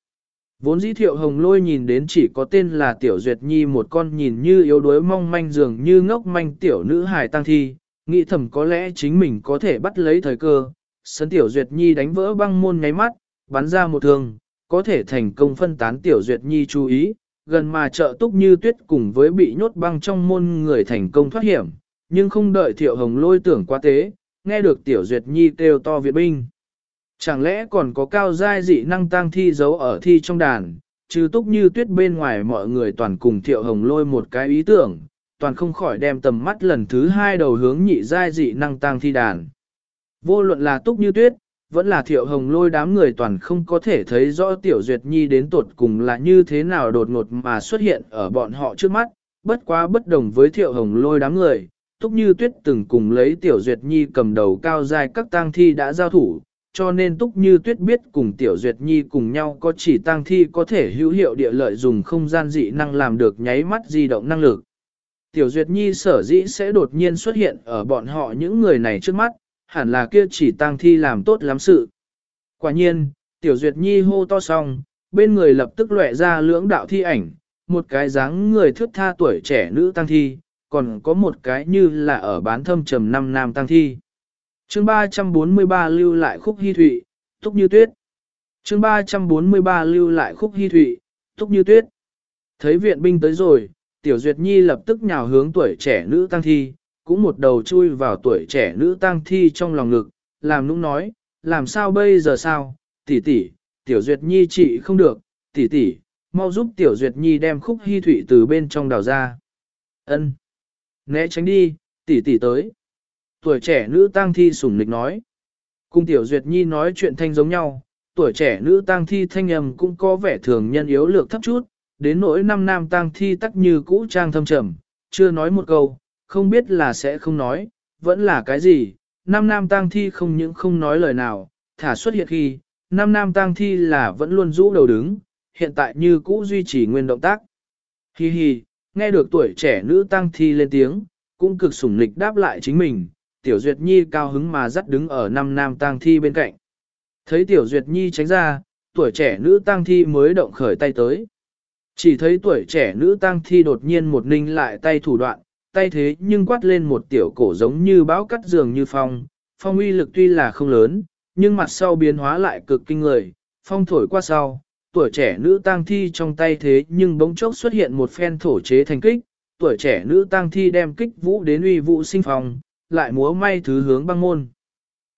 Vốn dĩ thiệu hồng lôi nhìn đến chỉ có tên là Tiểu Duyệt Nhi một con nhìn như yếu đuối mong manh dường như ngốc manh tiểu nữ hài tăng thi, nghĩ thầm có lẽ chính mình có thể bắt lấy thời cơ. Sấn Tiểu Duyệt Nhi đánh vỡ băng môn ngáy mắt, bắn ra một thương, có thể thành công phân tán Tiểu Duyệt Nhi chú ý, gần mà trợ túc như tuyết cùng với bị nhốt băng trong môn người thành công thoát hiểm, nhưng không đợi Thiệu Hồng lôi tưởng quá tế, nghe được Tiểu Duyệt Nhi kêu to viện binh. Chẳng lẽ còn có cao giai dị năng tăng thi giấu ở thi trong đàn, trừ túc như tuyết bên ngoài mọi người toàn cùng Thiệu Hồng lôi một cái ý tưởng, toàn không khỏi đem tầm mắt lần thứ hai đầu hướng nhị giai dị năng tăng thi đàn. Vô luận là túc như tuyết, vẫn là thiệu hồng lôi đám người toàn không có thể thấy rõ tiểu duyệt nhi đến tột cùng là như thế nào đột ngột mà xuất hiện ở bọn họ trước mắt, bất quá bất đồng với thiệu hồng lôi đám người, túc như tuyết từng cùng lấy tiểu duyệt nhi cầm đầu cao dài các tang thi đã giao thủ, cho nên túc như tuyết biết cùng tiểu duyệt nhi cùng nhau có chỉ tang thi có thể hữu hiệu địa lợi dùng không gian dị năng làm được nháy mắt di động năng lực. Tiểu duyệt nhi sở dĩ sẽ đột nhiên xuất hiện ở bọn họ những người này trước mắt, hẳn là kia chỉ tang thi làm tốt lắm sự. Quả nhiên, tiểu duyệt nhi hô to xong, bên người lập tức lóe ra lưỡng đạo thi ảnh, một cái dáng người thước tha tuổi trẻ nữ tang thi, còn có một cái như là ở bán thâm trầm năm nam tang thi. chương 343 lưu lại khúc hy thụy, túc như tuyết. chương 343 lưu lại khúc hy thụy, túc như tuyết. Thấy viện binh tới rồi, tiểu duyệt nhi lập tức nhào hướng tuổi trẻ nữ tăng thi, cũng một đầu chui vào tuổi trẻ nữ tang thi trong lòng ngực, làm nũng nói, làm sao bây giờ sao, tỷ tỷ, tiểu duyệt nhi chị không được, tỷ tỷ, mau giúp tiểu duyệt nhi đem khúc hy thủy từ bên trong đào ra. Ân, né tránh đi, tỷ tỷ tới. Tuổi trẻ nữ tang thi sủng nịch nói. Cùng tiểu duyệt nhi nói chuyện thanh giống nhau, tuổi trẻ nữ tang thi thanh âm cũng có vẻ thường nhân yếu lược thấp chút, đến nỗi năm nam tang thi tắc như cũ trang thâm trầm, chưa nói một câu, không biết là sẽ không nói, vẫn là cái gì, Nam nam tang thi không những không nói lời nào, thả xuất hiện khi, Nam nam tang thi là vẫn luôn rũ đầu đứng, hiện tại như cũ duy trì nguyên động tác. Hi hi, nghe được tuổi trẻ nữ tang thi lên tiếng, cũng cực sủng lịch đáp lại chính mình, tiểu duyệt nhi cao hứng mà dắt đứng ở năm nam tang thi bên cạnh. Thấy tiểu duyệt nhi tránh ra, tuổi trẻ nữ tang thi mới động khởi tay tới. Chỉ thấy tuổi trẻ nữ tang thi đột nhiên một ninh lại tay thủ đoạn, tay thế nhưng quát lên một tiểu cổ giống như bão cắt giường như phong, phong uy lực tuy là không lớn, nhưng mặt sau biến hóa lại cực kinh người, phong thổi qua sau, tuổi trẻ nữ tang thi trong tay thế nhưng bỗng chốc xuất hiện một phen thổ chế thành kích, tuổi trẻ nữ tang thi đem kích vũ đến uy vũ sinh phong, lại múa may thứ hướng băng môn.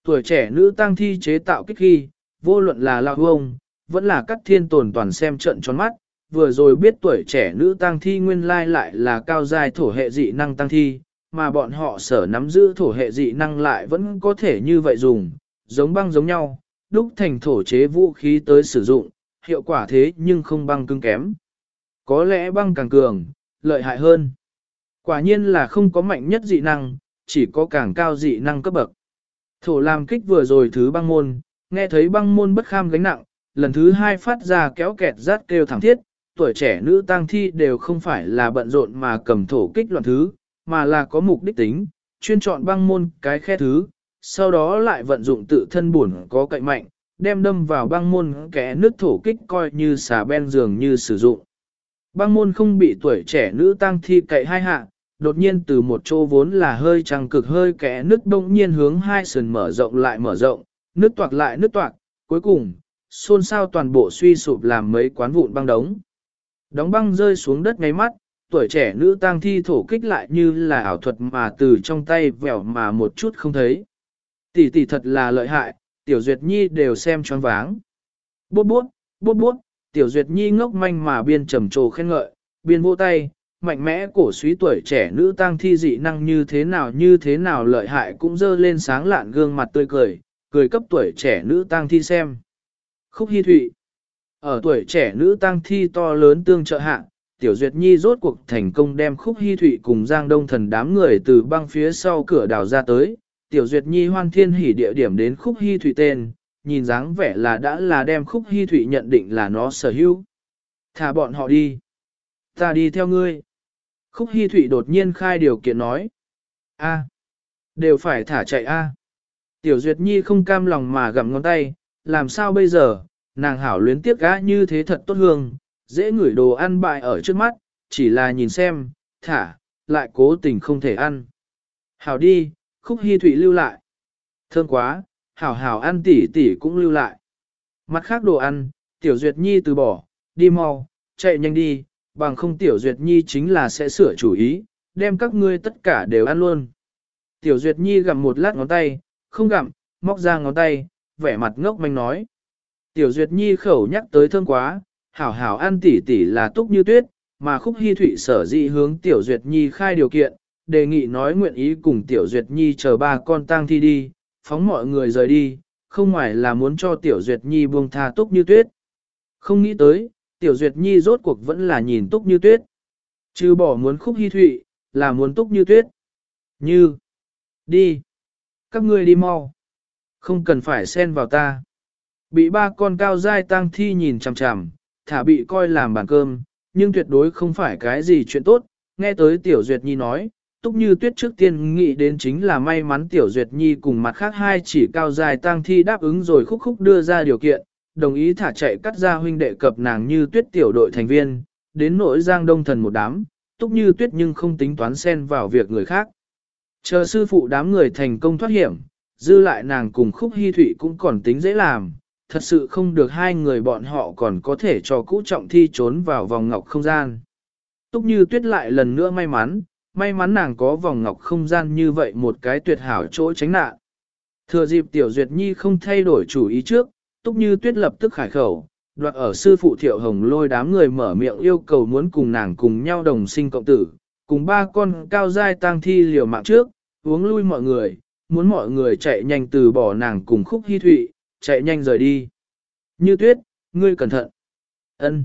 Tuổi trẻ nữ tang thi chế tạo kích khi, vô luận là lao hông, vẫn là các thiên tồn toàn xem trận tròn mắt, vừa rồi biết tuổi trẻ nữ tăng thi nguyên lai lại là cao giai thổ hệ dị năng tăng thi, mà bọn họ sở nắm giữ thổ hệ dị năng lại vẫn có thể như vậy dùng, giống băng giống nhau, đúc thành thổ chế vũ khí tới sử dụng, hiệu quả thế nhưng không băng cứng kém. Có lẽ băng càng cường, lợi hại hơn. Quả nhiên là không có mạnh nhất dị năng, chỉ có càng cao dị năng cấp bậc. Thổ làm kích vừa rồi thứ băng môn, nghe thấy băng môn bất kham gánh nặng, lần thứ hai phát ra kéo kẹt rát kêu thẳng thiết, tuổi trẻ nữ tang thi đều không phải là bận rộn mà cầm thổ kích loạn thứ, mà là có mục đích tính, chuyên chọn băng môn cái khe thứ, sau đó lại vận dụng tự thân buồn có cậy mạnh, đem đâm vào băng môn kẽ nước thổ kích coi như xà ben dường như sử dụng. Băng môn không bị tuổi trẻ nữ tang thi cậy hai hạ, đột nhiên từ một chỗ vốn là hơi trăng cực hơi kẽ nước đông nhiên hướng hai sườn mở rộng lại mở rộng, nước toạc lại nước toạc, cuối cùng, xôn xao toàn bộ suy sụp làm mấy quán vụn băng đống. Đóng băng rơi xuống đất ngay mắt, tuổi trẻ nữ tang thi thổ kích lại như là ảo thuật mà từ trong tay vẻo mà một chút không thấy. Tỷ tỷ thật là lợi hại, tiểu duyệt nhi đều xem choáng váng. Bút bút, bút bút, tiểu duyệt nhi ngốc manh mà biên trầm trồ khen ngợi, biên vỗ tay, mạnh mẽ cổ suý tuổi trẻ nữ tang thi dị năng như thế nào như thế nào lợi hại cũng dơ lên sáng lạn gương mặt tươi cười, cười cấp tuổi trẻ nữ tang thi xem. Khúc Hi Thụy ở tuổi trẻ nữ tăng thi to lớn tương trợ hạng, Tiểu Duyệt Nhi rốt cuộc thành công đem khúc hy thụy cùng Giang Đông thần đám người từ băng phía sau cửa đào ra tới. Tiểu Duyệt Nhi hoan thiên hỉ địa điểm đến khúc hy thụy tên, nhìn dáng vẻ là đã là đem khúc hy thụy nhận định là nó sở hữu. Thả bọn họ đi. Ta đi theo ngươi. Khúc hy thụy đột nhiên khai điều kiện nói. a đều phải thả chạy a Tiểu Duyệt Nhi không cam lòng mà gặm ngón tay, làm sao bây giờ, nàng hảo luyến tiếc gã như thế thật tốt hương, dễ ngửi đồ ăn bại ở trước mắt, chỉ là nhìn xem, thả, lại cố tình không thể ăn. Hảo đi, khúc hy thụy lưu lại. Thơm quá, hảo hảo ăn tỉ tỉ cũng lưu lại. Mặt khác đồ ăn, tiểu duyệt nhi từ bỏ, đi mau, chạy nhanh đi, bằng không tiểu duyệt nhi chính là sẽ sửa chủ ý, đem các ngươi tất cả đều ăn luôn. Tiểu duyệt nhi gặm một lát ngón tay, không gặm, móc ra ngón tay, vẻ mặt ngốc manh nói. Tiểu duyệt nhi khẩu nhắc tới thơm quá, hảo hảo ăn tỉ tỉ là túc như tuyết, mà khúc hy thụy sở dị hướng tiểu duyệt nhi khai điều kiện, đề nghị nói nguyện ý cùng tiểu duyệt nhi chờ ba con tang thi đi, phóng mọi người rời đi, không ngoài là muốn cho tiểu duyệt nhi buông tha túc như tuyết. Không nghĩ tới, tiểu duyệt nhi rốt cuộc vẫn là nhìn túc như tuyết. Chứ bỏ muốn khúc hy thụy, là muốn túc như tuyết. Như, đi, các ngươi đi mau. Không cần phải xen vào ta. Bị ba con cao dai tang thi nhìn chằm chằm, thả bị coi làm bàn cơm, nhưng tuyệt đối không phải cái gì chuyện tốt. Nghe tới Tiểu Duyệt Nhi nói, Túc Như Tuyết trước tiên nghĩ đến chính là may mắn Tiểu Duyệt Nhi cùng mặt khác hai chỉ cao dài tang thi đáp ứng rồi khúc khúc đưa ra điều kiện, đồng ý thả chạy cắt ra huynh đệ cập nàng Như Tuyết tiểu đội thành viên, đến nỗi giang đông thần một đám, Túc Như Tuyết nhưng không tính toán xen vào việc người khác. Chờ sư phụ đám người thành công thoát hiểm, dư lại nàng cùng khúc hy thụy cũng còn tính dễ làm, thật sự không được hai người bọn họ còn có thể cho cũ trọng thi trốn vào vòng ngọc không gian. Túc như tuyết lại lần nữa may mắn, may mắn nàng có vòng ngọc không gian như vậy một cái tuyệt hảo chỗ tránh nạn. Thừa dịp tiểu duyệt nhi không thay đổi chủ ý trước, túc như tuyết lập tức khải khẩu, đoạt ở sư phụ thiệu hồng lôi đám người mở miệng yêu cầu muốn cùng nàng cùng nhau đồng sinh cộng tử, cùng ba con cao giai tang thi liều mạng trước, uống lui mọi người, muốn mọi người chạy nhanh từ bỏ nàng cùng khúc hy thụy, chạy nhanh rời đi. Như tuyết, ngươi cẩn thận. ân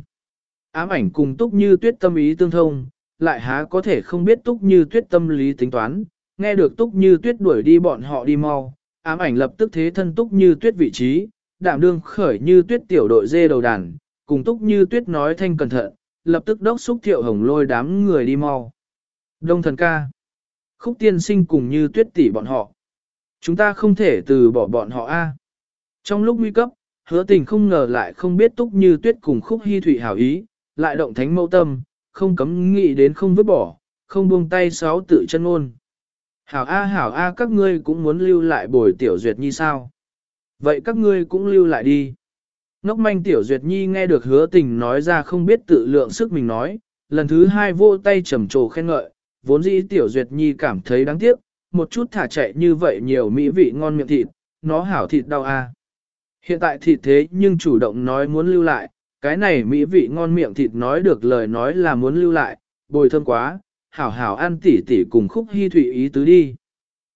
Ám ảnh cùng túc như tuyết tâm ý tương thông, lại há có thể không biết túc như tuyết tâm lý tính toán, nghe được túc như tuyết đuổi đi bọn họ đi mau, ám ảnh lập tức thế thân túc như tuyết vị trí, đảm đương khởi như tuyết tiểu đội dê đầu đàn, cùng túc như tuyết nói thanh cẩn thận, lập tức đốc xúc thiệu hồng lôi đám người đi mau. Đông thần ca. Khúc tiên sinh cùng như tuyết tỷ bọn họ. Chúng ta không thể từ bỏ bọn họ a. Trong lúc nguy cấp, hứa tình không ngờ lại không biết túc như tuyết cùng khúc hy thủy hảo ý, lại động thánh mâu tâm, không cấm nghĩ đến không vứt bỏ, không buông tay sáu tự chân ôn. Hảo A hảo A các ngươi cũng muốn lưu lại bồi tiểu duyệt nhi sao? Vậy các ngươi cũng lưu lại đi. Ngốc manh tiểu duyệt nhi nghe được hứa tình nói ra không biết tự lượng sức mình nói, lần thứ hai vô tay trầm trồ khen ngợi, vốn dĩ tiểu duyệt nhi cảm thấy đáng tiếc, một chút thả chạy như vậy nhiều mỹ vị ngon miệng thịt, nó hảo thịt đau a. Hiện tại thịt thế nhưng chủ động nói muốn lưu lại, cái này mỹ vị ngon miệng thịt nói được lời nói là muốn lưu lại, bồi thơm quá, hảo hảo ăn tỉ tỉ cùng khúc hy thủy ý tứ đi.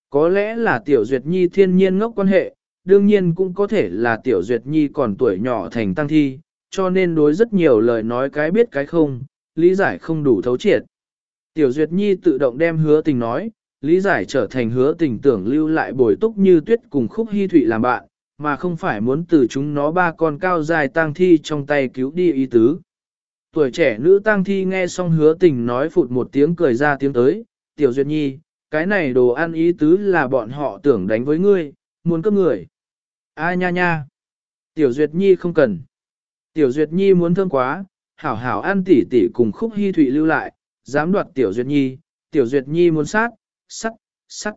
Có lẽ là tiểu duyệt nhi thiên nhiên ngốc quan hệ, đương nhiên cũng có thể là tiểu duyệt nhi còn tuổi nhỏ thành tăng thi, cho nên đối rất nhiều lời nói cái biết cái không, lý giải không đủ thấu triệt. Tiểu duyệt nhi tự động đem hứa tình nói, lý giải trở thành hứa tình tưởng lưu lại bồi túc như tuyết cùng khúc hy thụy làm bạn, mà không phải muốn từ chúng nó ba con cao dài tang thi trong tay cứu đi ý tứ. Tuổi trẻ nữ tang thi nghe xong hứa tình nói phụt một tiếng cười ra tiếng tới, tiểu duyệt nhi, cái này đồ ăn ý tứ là bọn họ tưởng đánh với ngươi, muốn cướp người. A nha nha, tiểu duyệt nhi không cần. Tiểu duyệt nhi muốn thương quá, hảo hảo ăn tỉ tỉ cùng khúc hy thụy lưu lại, dám đoạt tiểu duyệt nhi, tiểu duyệt nhi muốn sát, sắt, sắt.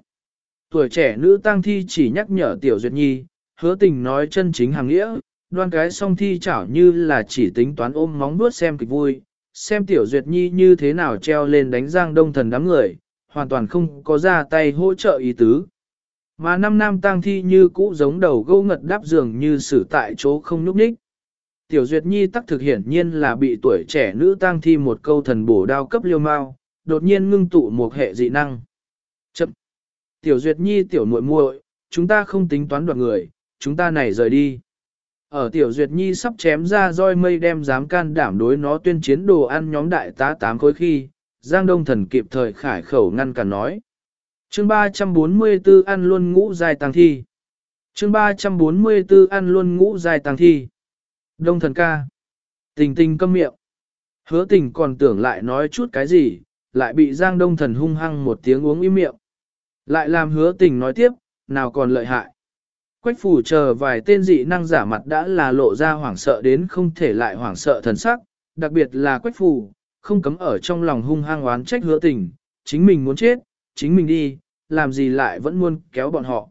Tuổi trẻ nữ tang thi chỉ nhắc nhở tiểu duyệt nhi, hứa tình nói chân chính hàng nghĩa, đoan cái song thi chảo như là chỉ tính toán ôm móng nuốt xem kịch vui, xem tiểu duyệt nhi như thế nào treo lên đánh giang đông thần đám người, hoàn toàn không có ra tay hỗ trợ ý tứ. Mà năm nam tang thi như cũ giống đầu gâu ngật đáp giường như xử tại chỗ không nhúc nhích. Tiểu duyệt nhi tắc thực hiển nhiên là bị tuổi trẻ nữ tang thi một câu thần bổ đao cấp liêu mau, đột nhiên ngưng tụ một hệ dị năng. Chậm! Tiểu duyệt nhi tiểu muội muội, chúng ta không tính toán đoạt người, chúng ta này rời đi. Ở tiểu duyệt nhi sắp chém ra roi mây đem dám can đảm đối nó tuyên chiến đồ ăn nhóm đại tá tám khối khi, Giang Đông Thần kịp thời khải khẩu ngăn cản nói. chương 344 ăn luôn ngũ dài tăng thi. chương 344 ăn luôn ngũ dài tăng thi. Đông Thần ca. Tình tình câm miệng. Hứa tình còn tưởng lại nói chút cái gì, lại bị Giang Đông Thần hung hăng một tiếng uống im miệng. Lại làm hứa tình nói tiếp, nào còn lợi hại. Quách phủ chờ vài tên dị năng giả mặt đã là lộ ra hoảng sợ đến không thể lại hoảng sợ thần sắc, đặc biệt là quách phủ, không cấm ở trong lòng hung hăng oán trách hứa tình, chính mình muốn chết, chính mình đi, làm gì lại vẫn muốn kéo bọn họ.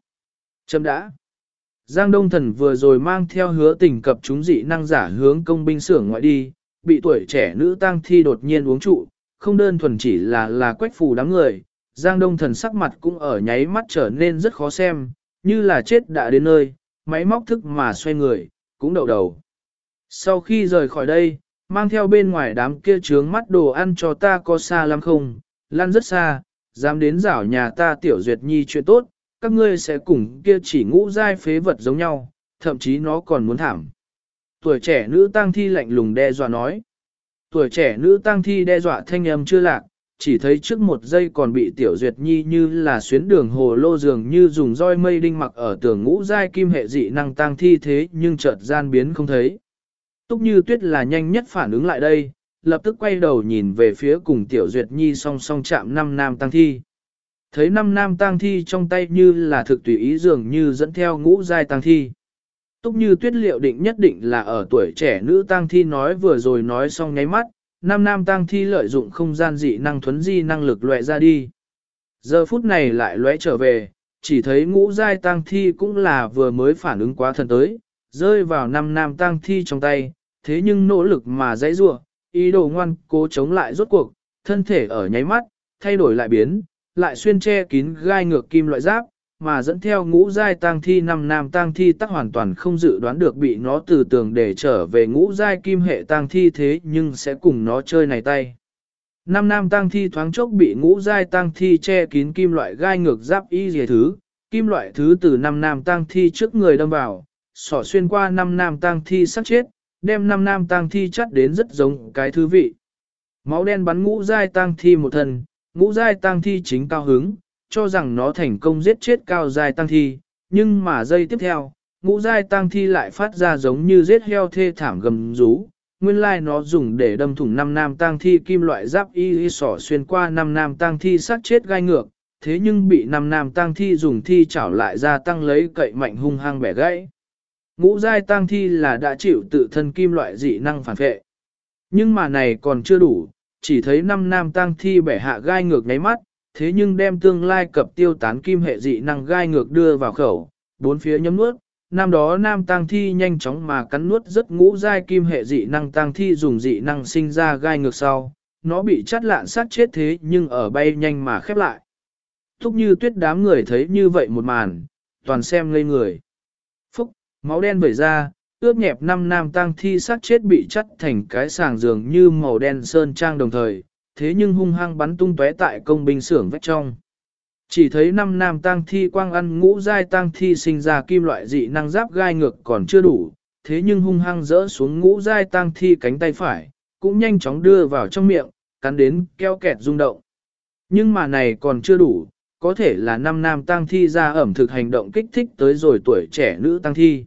Châm đã. Giang Đông Thần vừa rồi mang theo hứa tình cập chúng dị năng giả hướng công binh xưởng ngoại đi, bị tuổi trẻ nữ tang thi đột nhiên uống trụ, không đơn thuần chỉ là là quách phù đám người, Giang Đông Thần sắc mặt cũng ở nháy mắt trở nên rất khó xem, như là chết đã đến nơi, máy móc thức mà xoay người, cũng đậu đầu. Sau khi rời khỏi đây, mang theo bên ngoài đám kia trướng mắt đồ ăn cho ta có xa lắm không, lăn rất xa, dám đến rảo nhà ta tiểu duyệt nhi chuyện tốt, các ngươi sẽ cùng kia chỉ ngũ dai phế vật giống nhau, thậm chí nó còn muốn thảm. Tuổi trẻ nữ tang thi lạnh lùng đe dọa nói. Tuổi trẻ nữ tang thi đe dọa thanh âm chưa lạc, chỉ thấy trước một giây còn bị tiểu duyệt nhi như là xuyến đường hồ lô dường như dùng roi mây đinh mặc ở tường ngũ giai kim hệ dị năng tang thi thế nhưng chợt gian biến không thấy. Túc như tuyết là nhanh nhất phản ứng lại đây, lập tức quay đầu nhìn về phía cùng tiểu duyệt nhi song song chạm năm nam tang thi. Thấy năm nam tang thi trong tay như là thực tùy ý dường như dẫn theo ngũ giai tang thi. Túc như tuyết liệu định nhất định là ở tuổi trẻ nữ tang thi nói vừa rồi nói xong nháy mắt, năm nam tang thi lợi dụng không gian dị năng thuấn di năng lực loại ra đi. Giờ phút này lại lóe trở về, chỉ thấy ngũ giai tang thi cũng là vừa mới phản ứng quá thần tới, rơi vào năm nam tang thi trong tay, thế nhưng nỗ lực mà dãy rủa, ý đồ ngoan cố chống lại rốt cuộc, thân thể ở nháy mắt, thay đổi lại biến, lại xuyên che kín gai ngược kim loại giáp, mà dẫn theo ngũ giai tang thi năm nam tang thi tắc hoàn toàn không dự đoán được bị nó từ tường để trở về ngũ giai kim hệ tang thi thế nhưng sẽ cùng nó chơi này tay. Năm nam tang thi thoáng chốc bị ngũ giai tang thi che kín kim loại gai ngược giáp y dề thứ, kim loại thứ từ năm nam tang thi trước người đâm vào, sỏ xuyên qua năm nam tang thi sát chết, đem năm nam tang thi chắt đến rất giống cái thứ vị. Máu đen bắn ngũ giai tang thi một thân, ngũ giai tang thi chính cao hứng, cho rằng nó thành công giết chết cao giai tăng thi, nhưng mà giây tiếp theo, ngũ giai tăng thi lại phát ra giống như giết heo thê thảm gầm rú. Nguyên lai nó dùng để đâm thủng năm nam tang thi kim loại giáp y y sỏ xuyên qua năm nam tang thi sát chết gai ngược, thế nhưng bị năm nam tang thi dùng thi chảo lại ra tăng lấy cậy mạnh hung hăng bẻ gãy. Ngũ giai tang thi là đã chịu tự thân kim loại dị năng phản vệ. Nhưng mà này còn chưa đủ, chỉ thấy năm nam tang thi bẻ hạ gai ngược nháy mắt, thế nhưng đem tương lai cập tiêu tán kim hệ dị năng gai ngược đưa vào khẩu, bốn phía nhấm nuốt. Năm đó nam tang thi nhanh chóng mà cắn nuốt rất ngũ giai kim hệ dị năng tang thi dùng dị năng sinh ra gai ngược sau, nó bị chắt lạn sát chết thế nhưng ở bay nhanh mà khép lại. Thúc như tuyết đám người thấy như vậy một màn, toàn xem ngây người. Phúc, máu đen vẩy ra, ướp nhẹp năm nam tang thi sát chết bị chắt thành cái sàng dường như màu đen sơn trang đồng thời, thế nhưng hung hăng bắn tung tóe tại công binh xưởng vách trong. Chỉ thấy năm nam tang thi quang ăn ngũ giai tang thi sinh ra kim loại dị năng giáp gai ngược còn chưa đủ, thế nhưng hung hăng rỡ xuống ngũ giai tang thi cánh tay phải, cũng nhanh chóng đưa vào trong miệng, cắn đến keo kẹt rung động. Nhưng mà này còn chưa đủ, có thể là năm nam tang thi ra ẩm thực hành động kích thích tới rồi tuổi trẻ nữ tang thi.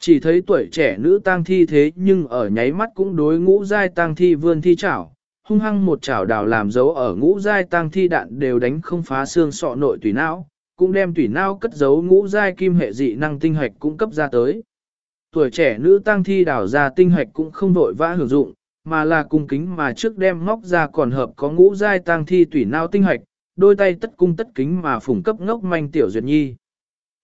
Chỉ thấy tuổi trẻ nữ tang thi thế nhưng ở nháy mắt cũng đối ngũ giai tang thi vươn thi chảo, hung hăng một chảo đào làm dấu ở ngũ giai tang thi đạn đều đánh không phá xương sọ nội tủy não, cũng đem tủy não cất giấu ngũ giai kim hệ dị năng tinh hạch cung cấp ra tới. Tuổi trẻ nữ tang thi đào ra tinh hạch cũng không vội vã hưởng dụng, mà là cung kính mà trước đem ngóc ra còn hợp có ngũ giai tang thi tủy não tinh hạch, đôi tay tất cung tất kính mà phủng cấp ngốc manh tiểu duyệt nhi.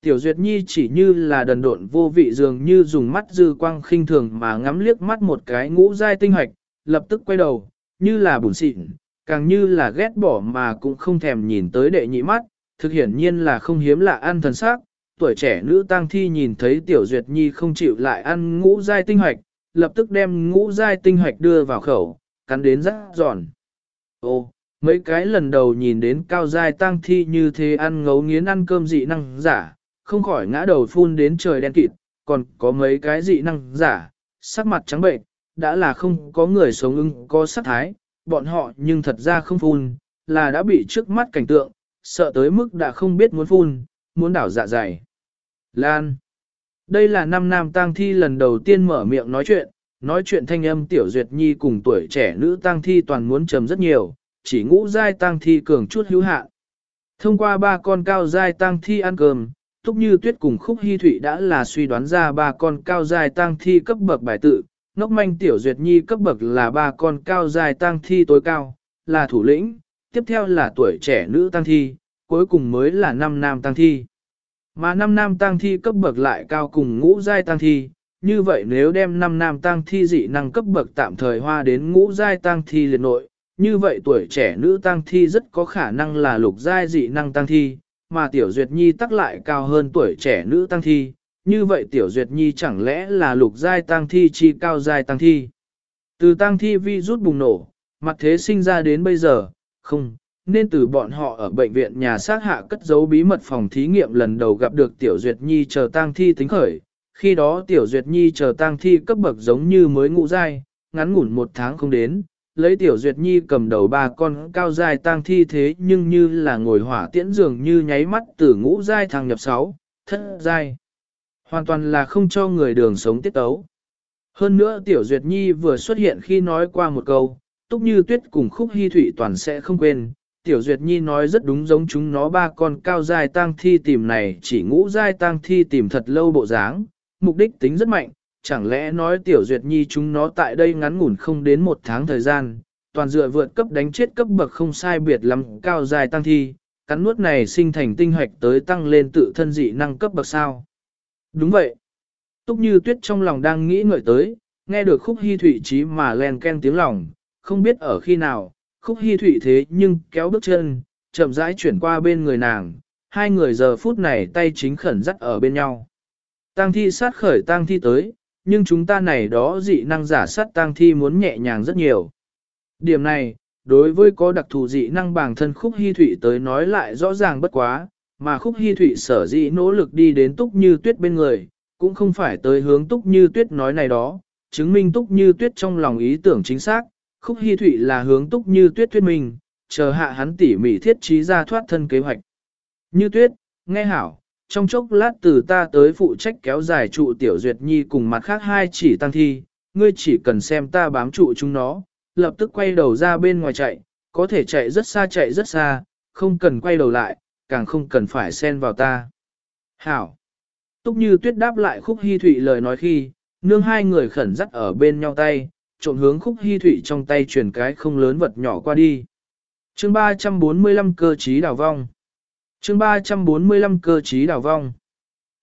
Tiểu Duyệt Nhi chỉ như là đần độn vô vị dường như dùng mắt dư quang khinh thường mà ngắm liếc mắt một cái ngũ giai tinh hạch, lập tức quay đầu, như là bùn xịn, càng như là ghét bỏ mà cũng không thèm nhìn tới đệ nhị mắt, thực hiển nhiên là không hiếm lạ ăn thần sắc. Tuổi trẻ nữ tang thi nhìn thấy Tiểu Duyệt Nhi không chịu lại ăn ngũ giai tinh hoạch, lập tức đem ngũ giai tinh hoạch đưa vào khẩu, cắn đến rất giòn. Ô, mấy cái lần đầu nhìn đến cao giai tang thi như thế ăn ngấu nghiến ăn cơm dị năng giả, không khỏi ngã đầu phun đến trời đen kịt, còn có mấy cái dị năng giả, sắc mặt trắng bệnh, đã là không có người sống ưng có sát thái, bọn họ nhưng thật ra không phun, là đã bị trước mắt cảnh tượng, sợ tới mức đã không biết muốn phun, muốn đảo dạ dày. Lan. Đây là năm nam tang thi lần đầu tiên mở miệng nói chuyện, nói chuyện thanh âm tiểu duyệt nhi cùng tuổi trẻ nữ tang thi toàn muốn trầm rất nhiều, chỉ ngũ giai tang thi cường chút hữu hạn. Thông qua ba con cao giai tang thi ăn cơm, Túc Như Tuyết cùng Khúc Hi Thụy đã là suy đoán ra ba con cao giai tang thi cấp bậc bài tự, ngốc manh tiểu duyệt nhi cấp bậc là ba con cao dài tang thi tối cao, là thủ lĩnh, tiếp theo là tuổi trẻ nữ tang thi, cuối cùng mới là năm nam tang thi. Mà năm nam tang thi cấp bậc lại cao cùng ngũ giai tang thi, như vậy nếu đem năm nam tang thi dị năng cấp bậc tạm thời hoa đến ngũ giai tang thi liệt nội, như vậy tuổi trẻ nữ tang thi rất có khả năng là lục giai dị năng tang thi, mà tiểu duyệt nhi tắc lại cao hơn tuổi trẻ nữ tang thi, như vậy tiểu duyệt nhi chẳng lẽ là lục giai tăng thi chi cao giai tăng thi. Từ tăng thi vi rút bùng nổ, mặt thế sinh ra đến bây giờ, không, nên từ bọn họ ở bệnh viện nhà xác hạ cất giấu bí mật phòng thí nghiệm lần đầu gặp được tiểu duyệt nhi chờ tăng thi tính khởi. Khi đó tiểu duyệt nhi chờ tăng thi cấp bậc giống như mới ngũ giai, ngắn ngủn một tháng không đến, lấy tiểu duyệt nhi cầm đầu ba con cao giai tang thi thế nhưng như là ngồi hỏa tiễn dường như nháy mắt từ ngũ giai thăng nhập sáu, thất giai. Hoàn toàn là không cho người đường sống tiết tấu. Hơn nữa tiểu duyệt nhi vừa xuất hiện khi nói qua một câu, túc như tuyết cùng khúc hy thủy toàn sẽ không quên. Tiểu Duyệt Nhi nói rất đúng giống chúng nó ba con cao dài tang thi tìm này chỉ ngũ dai tang thi tìm thật lâu bộ dáng, mục đích tính rất mạnh, chẳng lẽ nói tiểu duyệt nhi chúng nó tại đây ngắn ngủn không đến một tháng thời gian, toàn dựa vượt cấp đánh chết cấp bậc không sai biệt lắm cao dài tăng thi, cắn nuốt này sinh thành tinh hoạch tới tăng lên tự thân dị năng cấp bậc sao. Đúng vậy. Túc như tuyết trong lòng đang nghĩ ngợi tới, nghe được khúc hy thủy trí mà len ken tiếng lòng, không biết ở khi nào, khúc hy thủy thế nhưng kéo bước chân, chậm rãi chuyển qua bên người nàng, hai người giờ phút này tay chính khẩn dắt ở bên nhau. Tang thi sát khởi Tang thi tới, nhưng chúng ta này đó dị năng giả sát Tang thi muốn nhẹ nhàng rất nhiều. Điểm này, đối với có đặc thù dị năng bản thân khúc hy thủy tới nói lại rõ ràng bất quá, mà khúc hy thụy sở dĩ nỗ lực đi đến túc như tuyết bên người, cũng không phải tới hướng túc như tuyết nói này đó, chứng minh túc như tuyết trong lòng ý tưởng chính xác, khúc hy thụy là hướng túc như tuyết thuyết minh, chờ hạ hắn tỉ mỉ thiết trí ra thoát thân kế hoạch. Như tuyết, nghe hảo, trong chốc lát từ ta tới phụ trách kéo dài trụ tiểu duyệt nhi cùng mặt khác hai chỉ tăng thi, ngươi chỉ cần xem ta bám trụ chúng nó, lập tức quay đầu ra bên ngoài chạy, có thể chạy rất xa chạy rất xa, không cần quay đầu lại, càng không cần phải xen vào ta. Hảo! Túc như tuyết đáp lại khúc hy thụy lời nói khi, nương hai người khẩn dắt ở bên nhau tay, trộn hướng khúc hy thụy trong tay chuyển cái không lớn vật nhỏ qua đi. chương 345 cơ trí đào vong chương 345 cơ trí đào vong.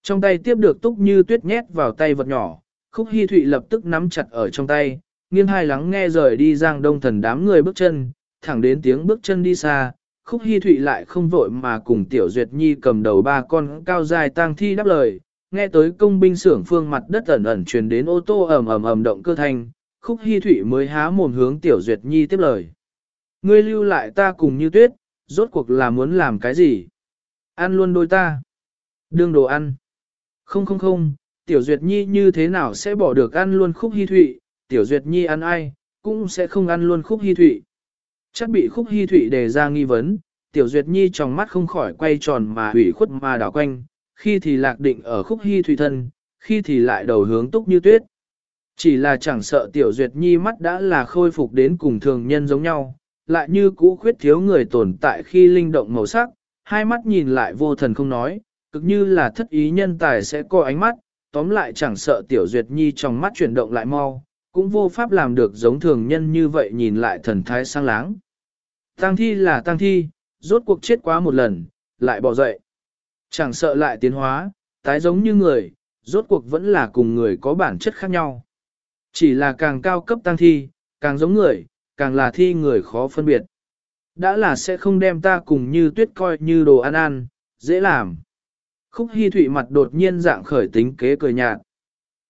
Trong tay tiếp được túc như tuyết nhét vào tay vật nhỏ, khúc hy thụy lập tức nắm chặt ở trong tay, nghiêng hai lắng nghe rời đi giang đông thần đám người bước chân, thẳng đến tiếng bước chân đi xa, khúc Hi thụy lại không vội mà cùng tiểu duyệt nhi cầm đầu ba con cao dài tang thi đáp lời, nghe tới công binh xưởng phương mặt đất ẩn ẩn truyền đến ô tô ầm ầm ầm động cơ thanh, khúc Hi thụy mới há mồm hướng tiểu duyệt nhi tiếp lời. Ngươi lưu lại ta cùng như tuyết, rốt cuộc là muốn làm cái gì? Ăn luôn đôi ta. Đương đồ ăn. Không không không, Tiểu Duyệt Nhi như thế nào sẽ bỏ được ăn luôn khúc Hi thụy, Tiểu Duyệt Nhi ăn ai, cũng sẽ không ăn luôn khúc Hi thụy. Chắc bị khúc hy thụy đề ra nghi vấn, Tiểu Duyệt Nhi trong mắt không khỏi quay tròn mà hủy khuất mà đảo quanh, khi thì lạc định ở khúc hy thụy thân, khi thì lại đầu hướng túc như tuyết. Chỉ là chẳng sợ Tiểu Duyệt Nhi mắt đã là khôi phục đến cùng thường nhân giống nhau, lại như cũ khuyết thiếu người tồn tại khi linh động màu sắc, hai mắt nhìn lại vô thần không nói, cực như là thất ý nhân tài sẽ coi ánh mắt, tóm lại chẳng sợ tiểu duyệt nhi trong mắt chuyển động lại mau, cũng vô pháp làm được giống thường nhân như vậy nhìn lại thần thái sang láng. Tăng thi là tăng thi, rốt cuộc chết quá một lần, lại bỏ dậy. Chẳng sợ lại tiến hóa, tái giống như người, rốt cuộc vẫn là cùng người có bản chất khác nhau. Chỉ là càng cao cấp tăng thi, càng giống người, càng là thi người khó phân biệt. Đã là sẽ không đem ta cùng như tuyết coi như đồ ăn ăn, dễ làm. Khúc Hi Thụy mặt đột nhiên dạng khởi tính kế cười nhạt.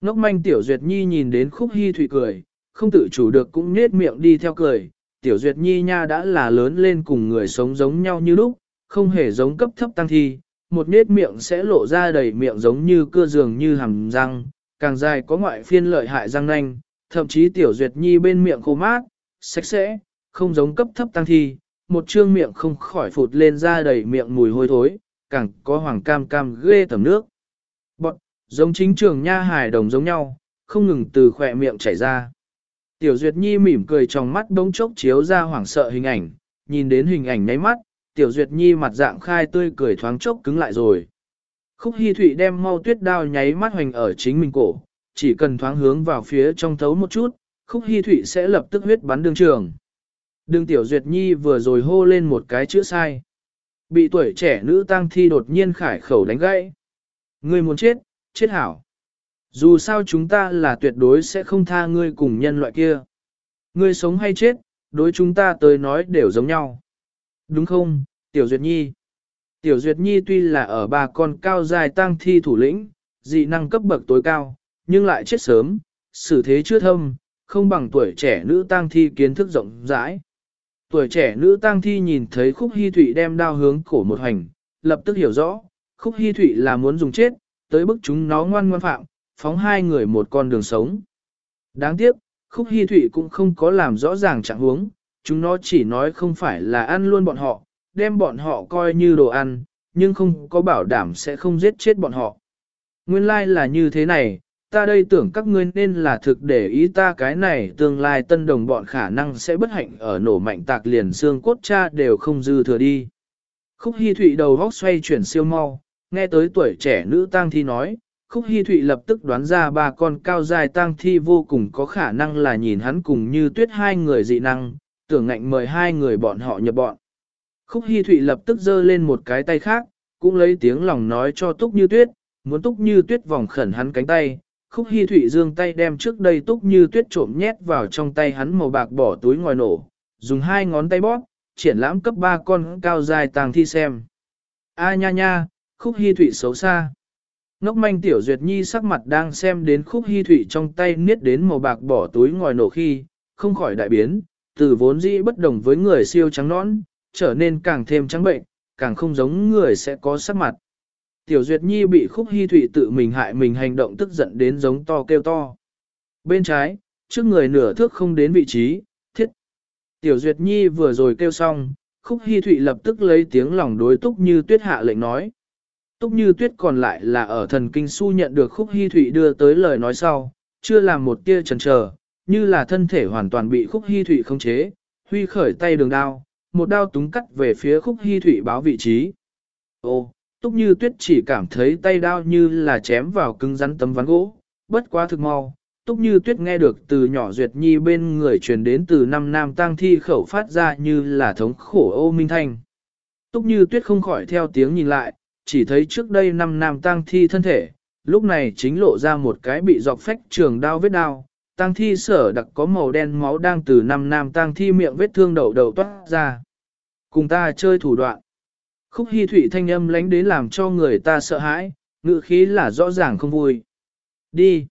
Ngốc manh Tiểu Duyệt Nhi nhìn đến Khúc hy thủy cười, không tự chủ được cũng nết miệng đi theo cười. Tiểu Duyệt Nhi nha đã là lớn lên cùng người sống giống nhau như lúc, không hề giống cấp thấp tăng thi, một nết miệng sẽ lộ ra đầy miệng giống như cưa dường như hàm răng, càng dài có ngoại phiên lợi hại răng nanh, thậm chí Tiểu Duyệt Nhi bên miệng khô mát, sạch sẽ, không giống cấp thấp tăng thi, một trương miệng không khỏi phụt lên ra đầy miệng mùi hôi thối, càng có hoàng cam cam ghê tầm nước. Giống chính trường nha hài đồng giống nhau, không ngừng từ khỏe miệng chảy ra. Tiểu Duyệt Nhi mỉm cười trong mắt đống chốc chiếu ra hoảng sợ hình ảnh, nhìn đến hình ảnh nháy mắt, Tiểu Duyệt Nhi mặt dạng khai tươi cười thoáng chốc cứng lại rồi. Khúc Hi Thụy đem mau tuyết đao nháy mắt hoành ở chính mình cổ, chỉ cần thoáng hướng vào phía trong thấu một chút, Khúc Hi Thụy sẽ lập tức huyết bắn đường trường. Đường Tiểu Duyệt Nhi vừa rồi hô lên một cái chữ sai. Bị tuổi trẻ nữ tăng thi đột nhiên khải khẩu đánh gãy. Ngươi muốn chết, chết hảo. Dù sao chúng ta là tuyệt đối sẽ không tha ngươi cùng nhân loại kia. Ngươi sống hay chết, đối chúng ta tới nói đều giống nhau. Đúng không, Tiểu Duyệt Nhi? Tiểu Duyệt Nhi tuy là ở bà con cao dài tăng thi thủ lĩnh, dị năng cấp bậc tối cao, nhưng lại chết sớm, xử thế chưa thâm, không bằng tuổi trẻ nữ tăng thi kiến thức rộng rãi. Tuổi trẻ nữ tăng thi nhìn thấy khúc hy thụy đem đao hướng cổ một hành, lập tức hiểu rõ, khúc hy thụy là muốn dùng chết, tới bức chúng nó ngoan ngoan phạm, phóng hai người một con đường sống. Đáng tiếc, khúc hy thụy cũng không có làm rõ ràng trạng huống, chúng nó chỉ nói không phải là ăn luôn bọn họ, đem bọn họ coi như đồ ăn, nhưng không có bảo đảm sẽ không giết chết bọn họ. Nguyên lai like là như thế này, ta đây tưởng các ngươi nên là thực để ý ta cái này tương lai tân đồng bọn khả năng sẽ bất hạnh ở nổ mạnh tạc liền xương cốt cha đều không dư thừa đi. Khúc Hi Thụy đầu góc xoay chuyển siêu mau, nghe tới tuổi trẻ nữ tang thi nói, Khúc hy Thụy lập tức đoán ra ba con cao dài tang thi vô cùng có khả năng là nhìn hắn cùng như tuyết hai người dị năng, tưởng ngạnh mời hai người bọn họ nhập bọn. Khúc hy Thụy lập tức giơ lên một cái tay khác, cũng lấy tiếng lòng nói cho Túc Như Tuyết, muốn Túc Như Tuyết vòng khẩn hắn cánh tay. Khúc Hi Thụy dương tay đem trước đây Túc Như Tuyết trộm nhét vào trong tay hắn màu bạc bỏ túi ngoài nổ, dùng hai ngón tay bóp, triển lãm cấp ba con cao dài tàng thi xem. A nha nha, Khúc Hi Thụy xấu xa. Ngốc manh tiểu duyệt nhi sắc mặt đang xem đến Khúc Hi Thụy trong tay niết đến màu bạc bỏ túi ngoài nổ khi, không khỏi đại biến, từ vốn dĩ bất đồng với người siêu trắng nõn, trở nên càng thêm trắng bệnh, càng không giống người sẽ có sắc mặt. Tiểu Duyệt Nhi bị khúc hy thụy tự mình hại mình hành động tức giận đến giống to kêu to. Bên trái, trước người nửa thước không đến vị trí, thiết. Tiểu Duyệt Nhi vừa rồi kêu xong, khúc hy thụy lập tức lấy tiếng lòng đối túc như tuyết hạ lệnh nói. Túc như tuyết còn lại là ở thần kinh su nhận được khúc hy thụy đưa tới lời nói sau, chưa làm một tia chần chờ, như là thân thể hoàn toàn bị khúc hy thụy khống chế, huy khởi tay đường đao, một đao túng cắt về phía khúc hy Thụy báo vị trí. Ô, túc như tuyết chỉ cảm thấy tay đao như là chém vào cứng rắn tấm ván gỗ, bất quá thực mau. Túc như tuyết nghe được từ nhỏ duyệt nhi bên người truyền đến từ năm nam tang thi khẩu phát ra như là thống khổ ô minh thanh. Túc như tuyết không khỏi theo tiếng nhìn lại, chỉ thấy trước đây năm nam tang thi thân thể, lúc này chính lộ ra một cái bị dọc phách trường đao vết đao, tang thi sở đặc có màu đen máu đang từ năm nam tang thi miệng vết thương đầu đầu toát ra. Cùng ta chơi thủ đoạn. Khúc hy thủy thanh âm lánh đến làm cho người ta sợ hãi, ngự khí là rõ ràng không vui. Đi.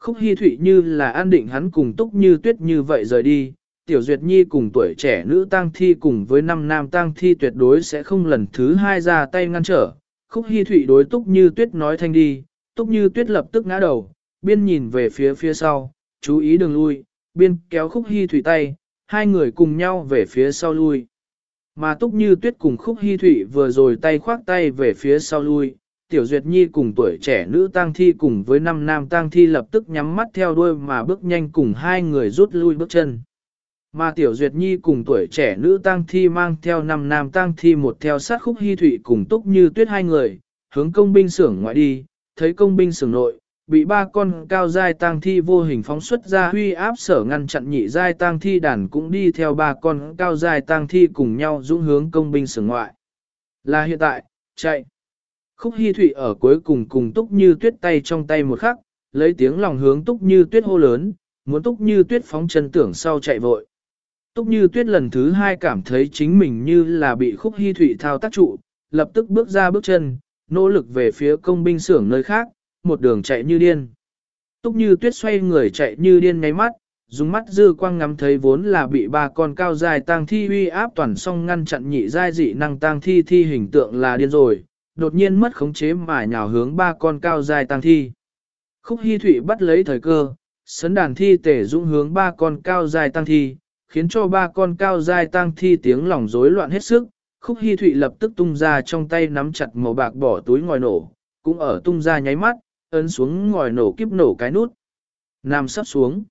Khúc hy thủy như là an định hắn cùng túc như tuyết như vậy rời đi. Tiểu Duyệt Nhi cùng tuổi trẻ nữ tang thi cùng với năm nam tang thi tuyệt đối sẽ không lần thứ hai ra tay ngăn trở. Khúc Hi Thụy đối túc như tuyết nói thanh đi, túc như tuyết lập tức ngã đầu, biên nhìn về phía phía sau, chú ý đừng lui, biên kéo khúc Hi Thụy tay, hai người cùng nhau về phía sau lui. Mà túc như tuyết cùng khúc Hi Thụy vừa rồi tay khoác tay về phía sau lui, tiểu duyệt nhi cùng tuổi trẻ nữ tang thi cùng với năm nam tang thi lập tức nhắm mắt theo đuôi mà bước nhanh cùng hai người rút lui bước chân. Mà tiểu duyệt nhi cùng tuổi trẻ nữ tang thi mang theo năm nam tang thi một theo sát khúc hy thủy cùng túc như tuyết hai người, hướng công binh xưởng ngoại đi, thấy công binh xưởng nội, bị ba con cao giai tang thi vô hình phóng xuất ra huy áp sở ngăn chặn nhị giai tang thi đàn cũng đi theo ba con cao giai tang thi cùng nhau dũng hướng công binh xưởng ngoại. Là hiện tại, chạy. Khúc Hi Thụy ở cuối cùng cùng Túc Như Tuyết tay trong tay một khắc, lấy tiếng lòng hướng Túc Như Tuyết hô lớn, muốn Túc Như Tuyết phóng chân tưởng sau chạy vội. Túc Như Tuyết lần thứ hai cảm thấy chính mình như là bị Khúc Hi Thụy thao tác trụ, lập tức bước ra bước chân, nỗ lực về phía công binh xưởng nơi khác, một đường chạy như điên. Túc như tuyết xoay người chạy như điên ngáy mắt, dùng mắt dư quang ngắm thấy vốn là bị ba con cao dài tang thi uy áp toàn song ngăn chặn nhị giai dị năng tang thi thi hình tượng là điên rồi, đột nhiên mất khống chế mà nhào hướng ba con cao dài tang thi. Khúc Hi Thụy bắt lấy thời cơ, sấn đàn thi tể dũng hướng ba con cao dài tang thi, khiến cho ba con cao dài tang thi tiếng lòng rối loạn hết sức. Khúc Hi Thụy lập tức tung ra trong tay nắm chặt màu bạc bỏ túi ngòi nổ, cũng ở tung ra nháy mắt, ấn xuống ngòi nổ kiếp nổ cái nút. Nằm sắp xuống.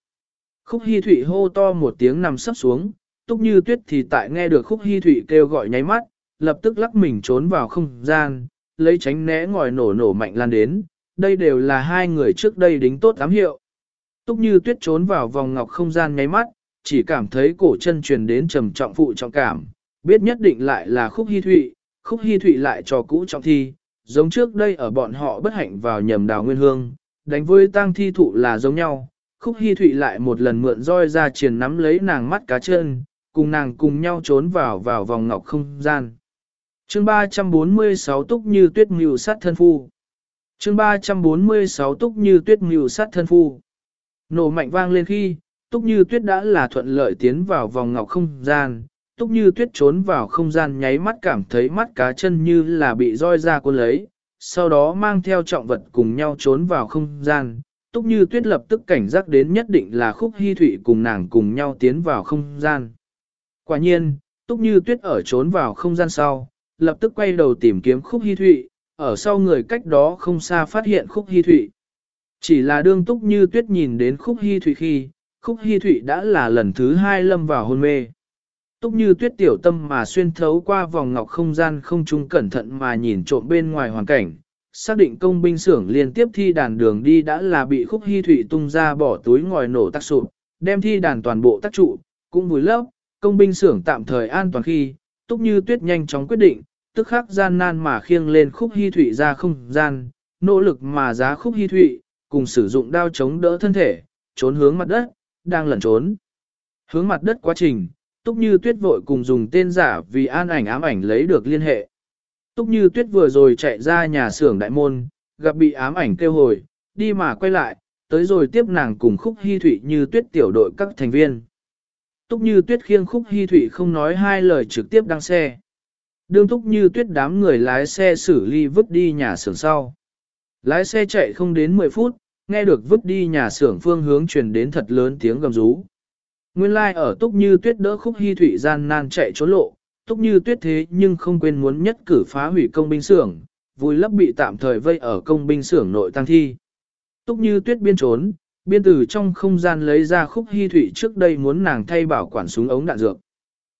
Khúc Hi Thụy hô to một tiếng nằm sắp xuống, túc như tuyết thì tại nghe được Khúc Hi Thụy kêu gọi nháy mắt, lập tức lắc mình trốn vào không gian, lấy tránh né ngòi nổ nổ mạnh lan đến, đây đều là hai người trước đây đính tốt ám hiệu. Túc như tuyết trốn vào vòng ngọc không gian nháy mắt, chỉ cảm thấy cổ chân truyền đến trầm trọng phụ trọng cảm, biết nhất định lại là khúc hy thụy, khúc hy thụy lại cho cũ trọng thi, giống trước đây ở bọn họ bất hạnh vào nhầm đào nguyên hương, đánh với tang thi thụ là giống nhau, khúc hy thụy lại một lần mượn roi ra triển nắm lấy nàng mắt cá chân, cùng nàng cùng nhau trốn vào vào vòng ngọc không gian. chương 346 túc như tuyết mưu sát thân phu. chương 346 túc như tuyết mưu sát thân phu. Nổ mạnh vang lên khi, túc như tuyết đã là thuận lợi tiến vào vòng ngọc không gian. Túc như tuyết trốn vào không gian nháy mắt cảm thấy mắt cá chân như là bị roi ra cuốn lấy, sau đó mang theo trọng vật cùng nhau trốn vào không gian. Túc như tuyết lập tức cảnh giác đến nhất định là khúc hy thụy cùng nàng cùng nhau tiến vào không gian. Quả nhiên, Túc Như Tuyết ở trốn vào không gian sau, lập tức quay đầu tìm kiếm Khúc Hi Thụy, ở sau người cách đó không xa phát hiện Khúc Hi Thụy. Chỉ là đương Túc Như Tuyết nhìn đến Khúc Hi Thụy khi, Khúc Hi Thụy đã là lần thứ hai lâm vào hôn mê. Túc Như Tuyết tiểu tâm mà xuyên thấu qua vòng ngọc không gian không trung cẩn thận mà nhìn trộm bên ngoài hoàn cảnh, xác định công binh xưởng liên tiếp thi đàn đường đi đã là bị Khúc Hi Thụy tung ra bỏ túi ngòi nổ tác sụp, đem thi đàn toàn bộ tác trụ, cũng vùi lấp, công binh xưởng tạm thời an toàn khi, Túc Như Tuyết nhanh chóng quyết định, tức khắc gian nan mà khiêng lên khúc hy thủy ra không gian, nỗ lực mà giá khúc hy thủy, cùng sử dụng đao chống đỡ thân thể, trốn hướng mặt đất, đang lẩn trốn. Hướng mặt đất quá trình, Túc Như Tuyết vội cùng dùng tên giả vì an ảnh ám ảnh lấy được liên hệ. Túc Như Tuyết vừa rồi chạy ra nhà xưởng đại môn, gặp bị ám ảnh kêu hồi, đi mà quay lại, tới rồi tiếp nàng cùng khúc hy thụy như tuyết tiểu đội các thành viên. Túc như tuyết khiêng khúc hy thụy không nói hai lời trực tiếp đăng xe. Đương túc như tuyết đám người lái xe xử ly vứt đi nhà xưởng sau. Lái xe chạy không đến 10 phút, nghe được vứt đi nhà xưởng phương hướng truyền đến thật lớn tiếng gầm rú. Nguyên lai like ở túc như tuyết đỡ khúc hy thủy gian nan chạy trốn lộ, túc như tuyết thế nhưng không quên muốn nhất cử phá hủy công binh xưởng, vui lấp bị tạm thời vây ở công binh xưởng nội tăng thi. Túc như tuyết biên trốn, biên từ trong không gian lấy ra khúc hy thủy trước đây muốn nàng thay bảo quản súng ống đạn dược.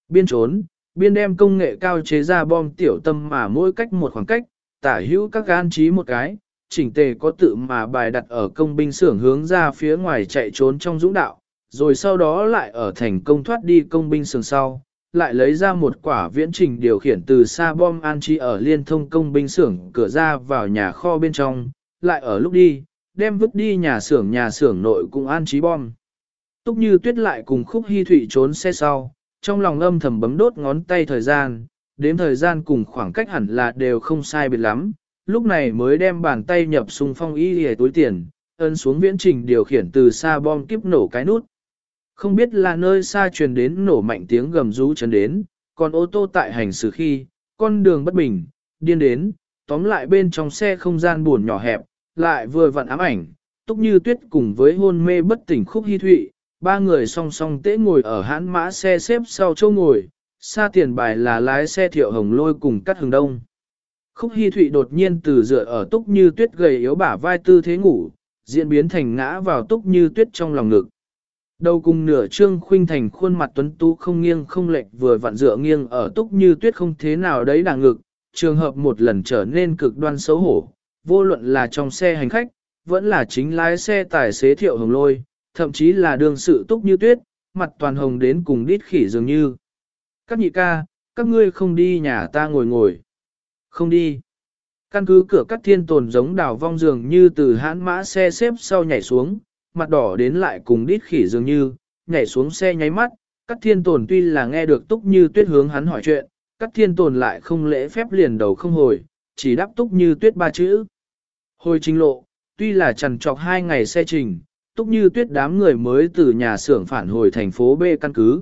Biên trốn, biên đem công nghệ cao chế ra bom tiểu tâm mà mỗi cách một khoảng cách, tả hữu các gan trí một cái, chỉnh tề có tự mà bài đặt ở công binh xưởng hướng ra phía ngoài chạy trốn trong dũng đạo, rồi sau đó lại ở thành công thoát đi công binh xưởng sau, lại lấy ra một quả viễn trình điều khiển từ xa bom an chi ở liên thông công binh xưởng cửa ra vào nhà kho bên trong, lại ở lúc đi, đem vứt đi nhà xưởng nhà xưởng nội cùng an trí bom. Túc như tuyết lại cùng khúc hy thủy trốn xe sau, trong lòng âm thầm bấm đốt ngón tay thời gian, đến thời gian cùng khoảng cách hẳn là đều không sai biệt lắm, lúc này mới đem bàn tay nhập sung phong y hề túi tiền, ấn xuống viễn trình điều khiển từ xa bom kiếp nổ cái nút. Không biết là nơi xa truyền đến nổ mạnh tiếng gầm rú chấn đến, còn ô tô tại hành xử khi, con đường bất bình, điên đến, tóm lại bên trong xe không gian buồn nhỏ hẹp, lại vừa vặn ám ảnh, túc như tuyết cùng với hôn mê bất tỉnh khúc hy thụy, ba người song song tễ ngồi ở hãn mã xe xếp sau châu ngồi, xa tiền bài là lái xe thiệu hồng lôi cùng cắt hừng đông. Khúc Hi thụy đột nhiên từ dựa ở túc như tuyết gầy yếu bả vai tư thế ngủ, diễn biến thành ngã vào túc như tuyết trong lòng ngực. Đầu cùng nửa trương khuynh thành khuôn mặt tuấn tú không nghiêng không lệch vừa vặn dựa nghiêng ở túc như tuyết không thế nào đấy đàng ngực, trường hợp một lần trở nên cực đoan xấu hổ, vô luận là trong xe hành khách, vẫn là chính lái xe tài xế thiệu hồng lôi, thậm chí là đường sự túc như tuyết, mặt toàn hồng đến cùng đít khỉ dường như. Các nhị ca, các ngươi không đi nhà ta ngồi ngồi. Không đi. Căn cứ cửa các thiên tồn giống đào vong dường như từ hãn mã xe xếp sau nhảy xuống, mặt đỏ đến lại cùng đít khỉ dường như, nhảy xuống xe nháy mắt, các thiên tồn tuy là nghe được túc như tuyết hướng hắn hỏi chuyện, các thiên tồn lại không lễ phép liền đầu không hồi, chỉ đáp túc như tuyết ba chữ. Hồi trình lộ, tuy là trằn trọc hai ngày xe trình, túc như tuyết đám người mới từ nhà xưởng phản hồi thành phố B căn cứ.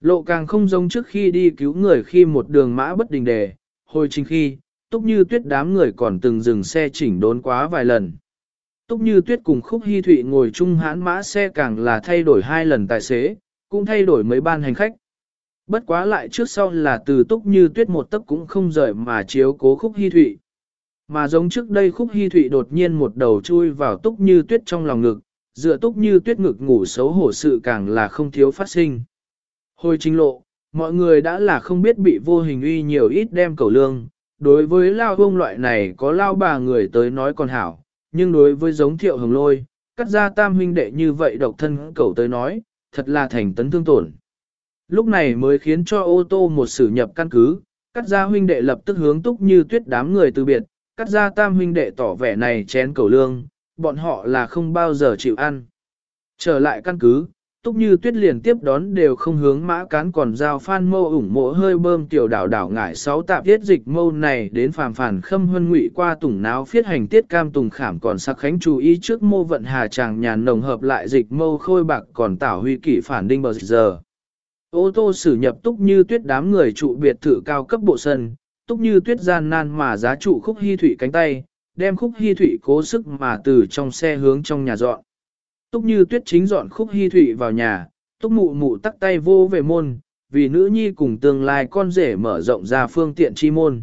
Lộ càng không giống trước khi đi cứu người khi một đường mã bất đình đề, hồi trình khi, túc như tuyết đám người còn từng dừng xe chỉnh đốn quá vài lần. Túc như tuyết cùng khúc hy thụy ngồi chung hãn mã xe càng là thay đổi hai lần tài xế, cũng thay đổi mấy ban hành khách. Bất quá lại trước sau là từ túc như tuyết một tấc cũng không rời mà chiếu cố khúc hy thụy. Mà giống trước đây khúc hy thụy đột nhiên một đầu chui vào túc như tuyết trong lòng ngực, dựa túc như tuyết ngực ngủ xấu hổ sự càng là không thiếu phát sinh. Hồi trình lộ, mọi người đã là không biết bị vô hình uy nhiều ít đem cầu lương, đối với lao hông loại này có lao bà người tới nói còn hảo, nhưng đối với giống thiệu hồng lôi, cắt ra tam huynh đệ như vậy độc thân cầu tới nói, thật là thành tấn thương tổn. Lúc này mới khiến cho ô tô một sử nhập căn cứ, cắt ra huynh đệ lập tức hướng túc như tuyết đám người từ biệt, cắt ra tam huynh đệ tỏ vẻ này chén cầu lương, bọn họ là không bao giờ chịu ăn. Trở lại căn cứ, túc như tuyết liền tiếp đón đều không hướng mã cán còn giao phan mâu ủng mộ hơi bơm tiểu đảo đảo ngải sáu tạp tiết dịch mâu này đến phàm phản khâm huân ngụy qua tùng náo phiết hành tiết cam tùng khảm còn sắc khánh chú ý trước mô vận hà tràng nhàn nồng hợp lại dịch mâu khôi bạc còn tảo huy kỷ phản đinh bờ giờ. Ô tô xử nhập túc như tuyết đám người trụ biệt thự cao cấp bộ sân, túc như tuyết gian nan mà giá trụ khúc hy thủy cánh tay, đem khúc hy thủy cố sức mà từ trong xe hướng trong nhà dọn. Túc như tuyết chính dọn khúc hy thủy vào nhà, túc mụ mụ tắt tay vô về môn, vì nữ nhi cùng tương lai con rể mở rộng ra phương tiện chi môn.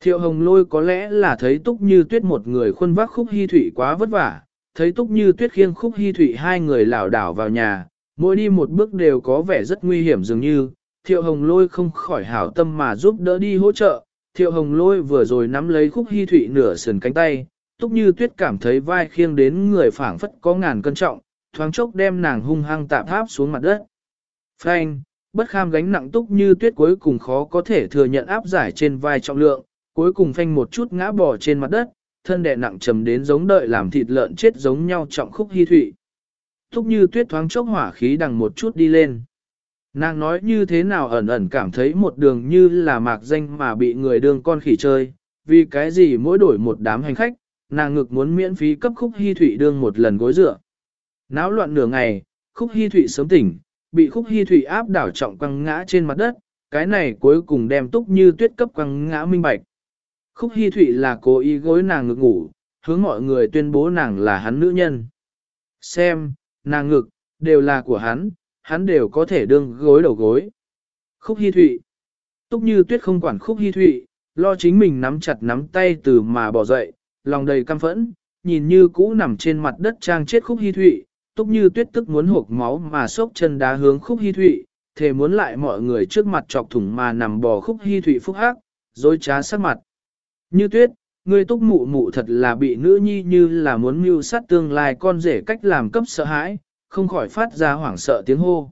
Thiệu hồng lôi có lẽ là thấy túc như tuyết một người khuân vác khúc hy thủy quá vất vả, thấy túc như tuyết khiêng khúc hy thủy hai người lảo đảo vào nhà, mỗi đi một bước đều có vẻ rất nguy hiểm dường như, thiệu hồng lôi không khỏi hảo tâm mà giúp đỡ đi hỗ trợ, thiệu hồng lôi vừa rồi nắm lấy khúc hy thủy nửa sườn cánh tay, túc như tuyết cảm thấy vai khiêng đến người phảng phất có ngàn cân trọng, thoáng chốc đem nàng hung hăng tạm tháp xuống mặt đất. Phanh, bất kham gánh nặng túc như tuyết cuối cùng khó có thể thừa nhận áp giải trên vai trọng lượng, cuối cùng phanh một chút ngã bò trên mặt đất, thân đè nặng trầm đến giống đợi làm thịt lợn chết giống nhau trọng khúc hy thụy. Túc như tuyết thoáng chốc hỏa khí đằng một chút đi lên. Nàng nói như thế nào ẩn ẩn cảm thấy một đường như là mạc danh mà bị người đương con khỉ chơi, vì cái gì mỗi đổi một đám hành khách, nàng ngực muốn miễn phí cấp khúc hy thụy đương một lần gối dựa. Náo loạn nửa ngày, khúc hy thụy sớm tỉnh, bị khúc hy thụy áp đảo trọng quăng ngã trên mặt đất, cái này cuối cùng đem túc như tuyết cấp quăng ngã minh bạch. Khúc hy thụy là cố ý gối nàng ngực ngủ, hướng mọi người tuyên bố nàng là hắn nữ nhân. Xem, nàng ngực, đều là của hắn, hắn đều có thể đương gối đầu gối. Khúc hy thụy. Túc như tuyết không quản khúc hy thụy, lo chính mình nắm chặt nắm tay từ mà bỏ dậy, lòng đầy căm phẫn, nhìn như cũ nằm trên mặt đất trang chết khúc hy thụy, túc như tuyết tức muốn hộp máu mà sốc chân đá hướng khúc hy thụy, thề muốn lại mọi người trước mặt chọc thủng mà nằm bò khúc hy thụy phúc hắc, dối trá sắc mặt. Như tuyết, người túc mụ mụ thật là bị nữ nhi như là muốn mưu sát tương lai con rể cách làm cấp sợ hãi, không khỏi phát ra hoảng sợ tiếng hô.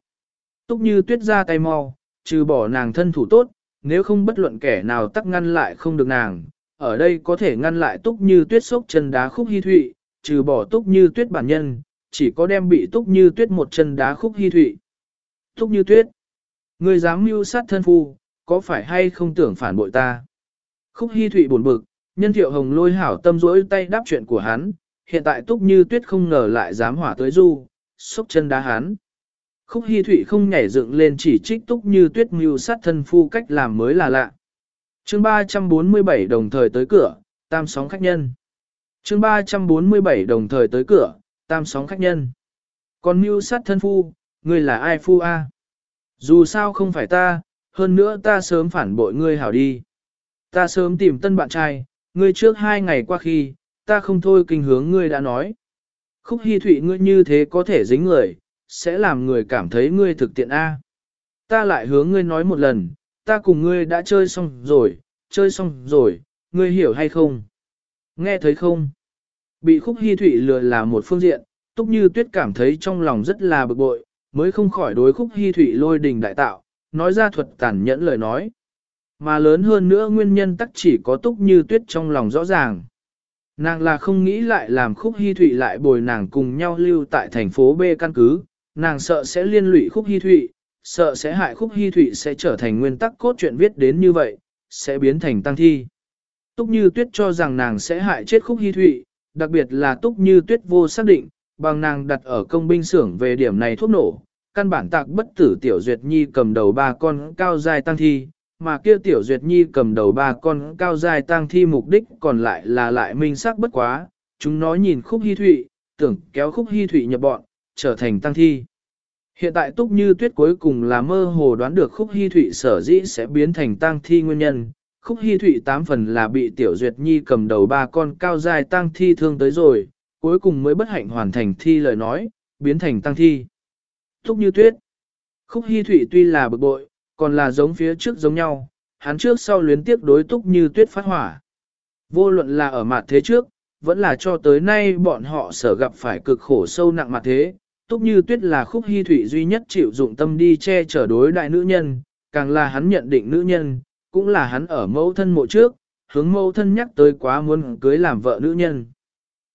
Túc như tuyết ra tay mau, trừ bỏ nàng thân thủ tốt, nếu không bất luận kẻ nào tắc ngăn lại không được nàng, ở đây có thể ngăn lại túc như tuyết sốc chân đá khúc hy thụy, trừ bỏ túc như tuyết bản nhân, chỉ có đem bị túc như tuyết một chân đá khúc hy thụy. Túc như tuyết, người dám mưu sát thân phu, có phải hay không tưởng phản bội ta? Khúc hy thụy buồn bực, nhân thiệu hồng lôi hảo tâm rỗi tay đáp chuyện của hắn, hiện tại túc như tuyết không ngờ lại dám hỏa tới du, sốc chân đá hắn. Khúc hy thụy không nhảy dựng lên chỉ trích túc như tuyết mưu sát thân phu cách làm mới là lạ chương 347 đồng thời tới cửa, tam sóng khách nhân. chương 347 đồng thời tới cửa, tam sóng khách nhân. Còn mưu sát thân phu, ngươi là ai phu a? Dù sao không phải ta, hơn nữa ta sớm phản bội ngươi hảo đi. Ta sớm tìm tân bạn trai, ngươi trước hai ngày qua khi, ta không thôi kinh hướng ngươi đã nói. Khúc hy thụy ngươi như thế có thể dính người, sẽ làm người cảm thấy ngươi thực tiện A. Ta lại hướng ngươi nói một lần, ta cùng ngươi đã chơi xong rồi, chơi xong rồi, ngươi hiểu hay không? Nghe thấy không? Bị khúc hy thụy lừa là một phương diện, túc như tuyết cảm thấy trong lòng rất là bực bội, mới không khỏi đối khúc hy thụy lôi đình đại tạo, nói ra thuật tàn nhẫn lời nói. Mà lớn hơn nữa nguyên nhân tắc chỉ có túc như tuyết trong lòng rõ ràng. Nàng là không nghĩ lại làm khúc hy thụy lại bồi nàng cùng nhau lưu tại thành phố B căn cứ, nàng sợ sẽ liên lụy khúc hy thụy, sợ sẽ hại khúc hy thụy sẽ trở thành nguyên tắc cốt truyện viết đến như vậy, sẽ biến thành tăng thi. Túc Như Tuyết cho rằng nàng sẽ hại chết khúc hy thụy, đặc biệt là Túc Như Tuyết vô xác định, bằng nàng đặt ở công binh xưởng về điểm này thuốc nổ, căn bản tạc bất tử Tiểu Duyệt Nhi cầm đầu ba con cao dài tăng thi, mà kia Tiểu Duyệt Nhi cầm đầu ba con cao dài tăng thi mục đích còn lại là lại minh xác bất quá, chúng nó nhìn khúc hy thụy, tưởng kéo khúc hy thụy nhập bọn, trở thành tăng thi. Hiện tại Túc Như Tuyết cuối cùng là mơ hồ đoán được Khúc hy Thụy sở dĩ sẽ biến thành tang thi nguyên nhân. Khúc hy Thụy tám phần là bị Tiểu Duyệt Nhi cầm đầu ba con cao dài tang thi thương tới rồi, cuối cùng mới bất hạnh hoàn thành thi lời nói, biến thành tang thi. Túc Như Tuyết Khúc hy Thụy tuy là bực bội, còn là giống phía trước giống nhau, hắn trước sau luyến tiếp đối túc như tuyết phát hỏa. Vô luận là ở mặt thế trước, vẫn là cho tới nay bọn họ sở gặp phải cực khổ sâu nặng mặt thế. Túc như tuyết là khúc hy thủy duy nhất chịu dụng tâm đi che chở đối đại nữ nhân, càng là hắn nhận định nữ nhân, cũng là hắn ở mẫu thân mộ trước, hướng mẫu thân nhắc tới quá muốn cưới làm vợ nữ nhân.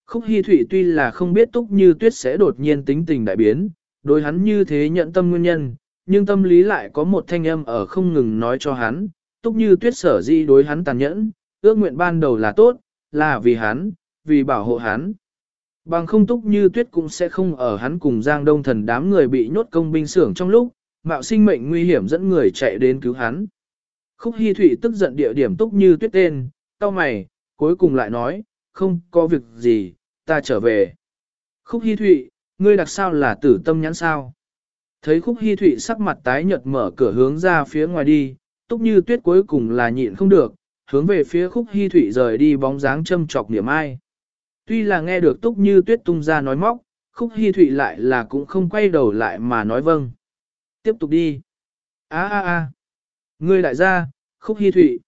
Khúc Hi Thụy tuy là không biết Túc Như Tuyết sẽ đột nhiên tính tình đại biến, đối hắn như thế nhận tâm nguyên nhân, nhưng tâm lý lại có một thanh âm ở không ngừng nói cho hắn, Túc Như Tuyết sở di đối hắn tàn nhẫn, ước nguyện ban đầu là tốt, là vì hắn, vì bảo hộ hắn. Bằng không Túc Như Tuyết cũng sẽ không ở hắn cùng Giang Đông Thần đám người bị nhốt công binh xưởng trong lúc, mạo sinh mệnh nguy hiểm dẫn người chạy đến cứu hắn. Khúc Hi Thụy tức giận địa điểm Túc Như Tuyết tên, tao mày, cuối cùng lại nói, không có việc gì, ta trở về. Khúc Hi Thụy, ngươi đặc sao là tử tâm nhãn sao? Thấy Khúc Hi Thụy sắc mặt tái nhợt mở cửa hướng ra phía ngoài đi, túc như tuyết cuối cùng là nhịn không được, hướng về phía Khúc Hi Thụy rời đi bóng dáng châm chọc niệm ai. Tuy là nghe được túc như tuyết tung ra nói móc, Khúc Hi Thụy lại là cũng không quay đầu lại mà nói vâng. Tiếp tục đi. a a a Ngươi đại gia, Khúc Hi Thụy.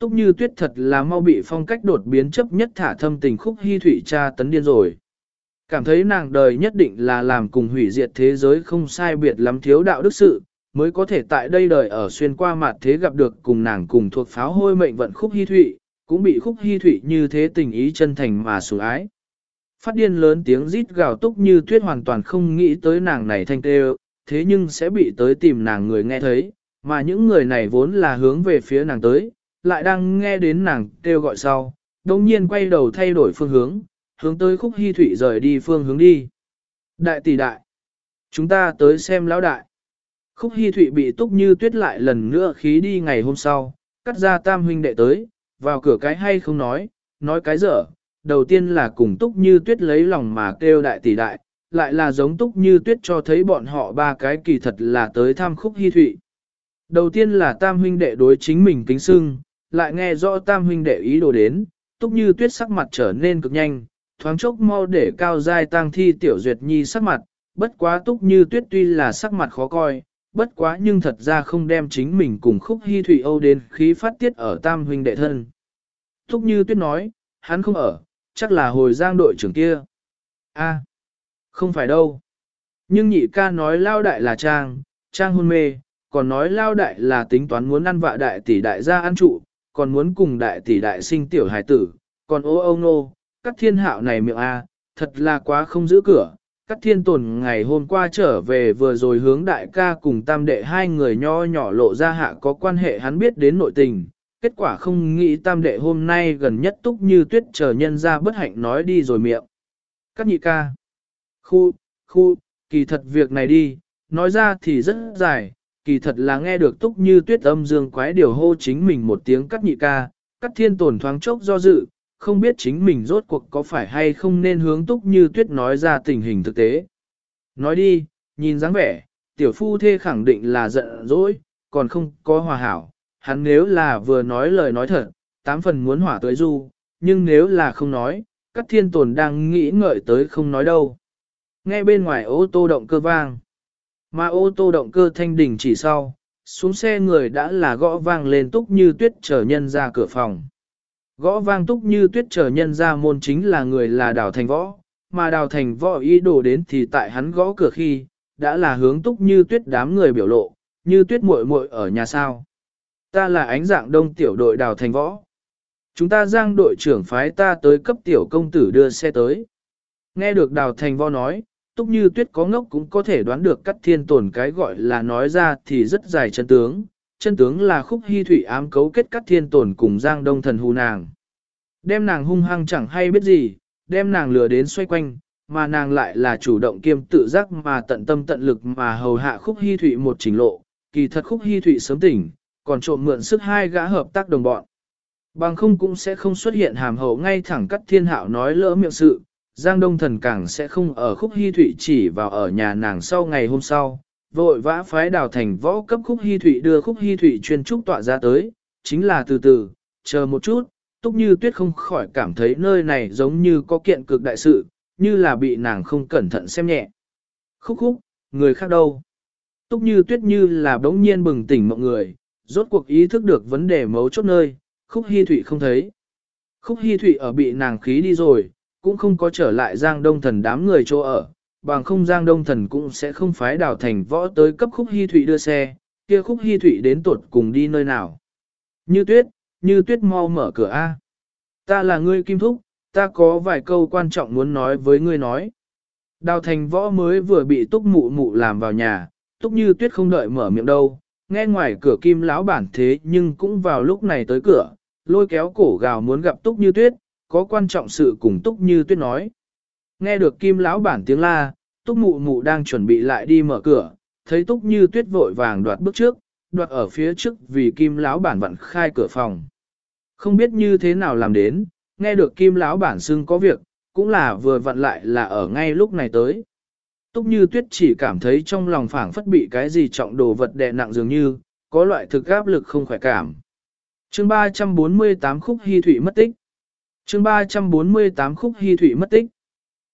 Túc như tuyết thật là mau bị phong cách đột biến chấp nhất thả thâm tình khúc hy Thụy cha tấn điên rồi. Cảm thấy nàng đời nhất định là làm cùng hủy diệt thế giới không sai biệt lắm thiếu đạo đức sự, mới có thể tại đây đời ở xuyên qua mặt thế gặp được cùng nàng cùng thuộc pháo hôi mệnh vận khúc hy Thụy cũng bị khúc hy thủy như thế tình ý chân thành mà sủng ái. Phát điên lớn tiếng rít gào túc như tuyết hoàn toàn không nghĩ tới nàng này thanh tê thế nhưng sẽ bị tới tìm nàng người nghe thấy, mà những người này vốn là hướng về phía nàng tới, lại đang nghe đến nàng kêu gọi sau, đồng nhiên quay đầu thay đổi phương hướng, hướng tới khúc hy thủy rời đi phương hướng đi. Đại tỷ đại, chúng ta tới xem lão đại. Khúc hy thủy bị túc như tuyết lại lần nữa khí đi ngày hôm sau, cắt ra tam huynh đệ tới, vào cửa cái hay không nói, nói cái dở. Đầu tiên là cùng túc như tuyết lấy lòng mà kêu đại tỷ đại, lại là giống túc như tuyết cho thấy bọn họ ba cái kỳ thật là tới tham khúc hy thụy. Đầu tiên là tam huynh đệ đối chính mình kính sưng, lại nghe rõ tam huynh đệ ý đồ đến, túc như tuyết sắc mặt trở nên cực nhanh, thoáng chốc mau để cao dai tang thi tiểu duyệt nhi sắc mặt, bất quá túc như tuyết tuy là sắc mặt khó coi, bất quá nhưng thật ra không đem chính mình cùng khúc hy thủy âu đến khí phát tiết ở tam huynh đệ thân. thúc như tuyết nói, hắn không ở, chắc là hồi giang đội trưởng kia. a không phải đâu. Nhưng nhị ca nói lao đại là trang, trang hôn mê, còn nói lao đại là tính toán muốn ăn vạ đại tỷ đại gia ăn trụ, còn muốn cùng đại tỷ đại sinh tiểu hải tử, còn ô ô nô, các thiên hạo này miệng A, thật là quá không giữ cửa. Cát thiên tồn ngày hôm qua trở về vừa rồi hướng đại ca cùng tam đệ hai người nho nhỏ lộ ra hạ có quan hệ hắn biết đến nội tình. Kết quả không nghĩ tam đệ hôm nay gần nhất túc như tuyết chờ nhân ra bất hạnh nói đi rồi miệng. Các nhị ca. Khu, khu, kỳ thật việc này đi, nói ra thì rất dài, kỳ thật là nghe được túc như tuyết âm dương quái điều hô chính mình một tiếng cắt nhị ca, cắt thiên tổn thoáng chốc do dự, không biết chính mình rốt cuộc có phải hay không nên hướng túc như tuyết nói ra tình hình thực tế. Nói đi, nhìn dáng vẻ, tiểu phu thê khẳng định là giận dỗi, còn không có hòa hảo, hắn nếu là vừa nói lời nói thật, tám phần muốn hỏa tới du, nhưng nếu là không nói, các thiên tồn đang nghĩ ngợi tới không nói đâu. Nghe bên ngoài ô tô động cơ vang. Mà ô tô động cơ thanh đình chỉ sau, xuống xe người đã là gõ vang lên túc như tuyết trở nhân ra cửa phòng. Gõ vang túc như tuyết chờ nhân ra môn chính là người là đào thành võ, mà đào thành võ ý đồ đến thì tại hắn gõ cửa khi, đã là hướng túc như tuyết đám người biểu lộ, như tuyết muội muội ở nhà sao. Ta là ánh dạng đông tiểu đội đào thành võ. Chúng ta giang đội trưởng phái ta tới cấp tiểu công tử đưa xe tới. Nghe được đào thành võ nói, túc như tuyết có ngốc cũng có thể đoán được cắt thiên tồn cái gọi là nói ra thì rất dài chân tướng. Chân tướng là khúc hy thủy ám cấu kết cắt thiên tồn cùng giang đông thần hù nàng. Đem nàng hung hăng chẳng hay biết gì, đem nàng lừa đến xoay quanh, mà nàng lại là chủ động kiêm tự giác mà tận tâm tận lực mà hầu hạ khúc hy thủy một trình lộ. Kỳ thật khúc hy thủy sớm tỉnh, còn trộm mượn sức hai gã hợp tác đồng bọn. Bằng không cũng sẽ không xuất hiện hàm hậu ngay thẳng cắt thiên hạo nói lỡ miệng sự, Giang Đông Thần càng sẽ không ở khúc hy thụy chỉ vào ở nhà nàng sau ngày hôm sau, vội vã phái đào thành võ cấp khúc hy thụy đưa khúc hy thụy chuyên trúc tọa ra tới, chính là từ từ, chờ một chút, túc như tuyết không khỏi cảm thấy nơi này giống như có kiện cực đại sự, như là bị nàng không cẩn thận xem nhẹ. Khúc khúc, người khác đâu? Túc như tuyết như là bỗng nhiên bừng tỉnh mọi người, rốt cuộc ý thức được vấn đề mấu chốt nơi, khúc hy thụy không thấy. Khúc hy thụy ở bị nàng khí đi rồi, cũng không có trở lại giang đông thần đám người chỗ ở, bằng không giang đông thần cũng sẽ không phái đào thành võ tới cấp khúc hy thụy đưa xe, kia khúc hy thụy đến tuột cùng đi nơi nào. Như tuyết, như tuyết mau mở cửa A. Ta là ngươi kim thúc, ta có vài câu quan trọng muốn nói với ngươi nói. Đào thành võ mới vừa bị túc mụ mụ làm vào nhà, túc như tuyết không đợi mở miệng đâu, nghe ngoài cửa kim lão bản thế nhưng cũng vào lúc này tới cửa, lôi kéo cổ gào muốn gặp túc như tuyết, có quan trọng sự cùng túc như tuyết nói. Nghe được kim lão bản tiếng la, túc mụ mụ đang chuẩn bị lại đi mở cửa, thấy túc như tuyết vội vàng đoạt bước trước, đoạt ở phía trước vì kim lão bản vặn khai cửa phòng. Không biết như thế nào làm đến, nghe được kim lão bản xưng có việc, cũng là vừa vặn lại là ở ngay lúc này tới. Túc như tuyết chỉ cảm thấy trong lòng phảng phất bị cái gì trọng đồ vật đè nặng dường như, có loại thực áp lực không khỏe cảm. chương 348 khúc hy thủy mất tích. chương 348 khúc hy thủy mất tích.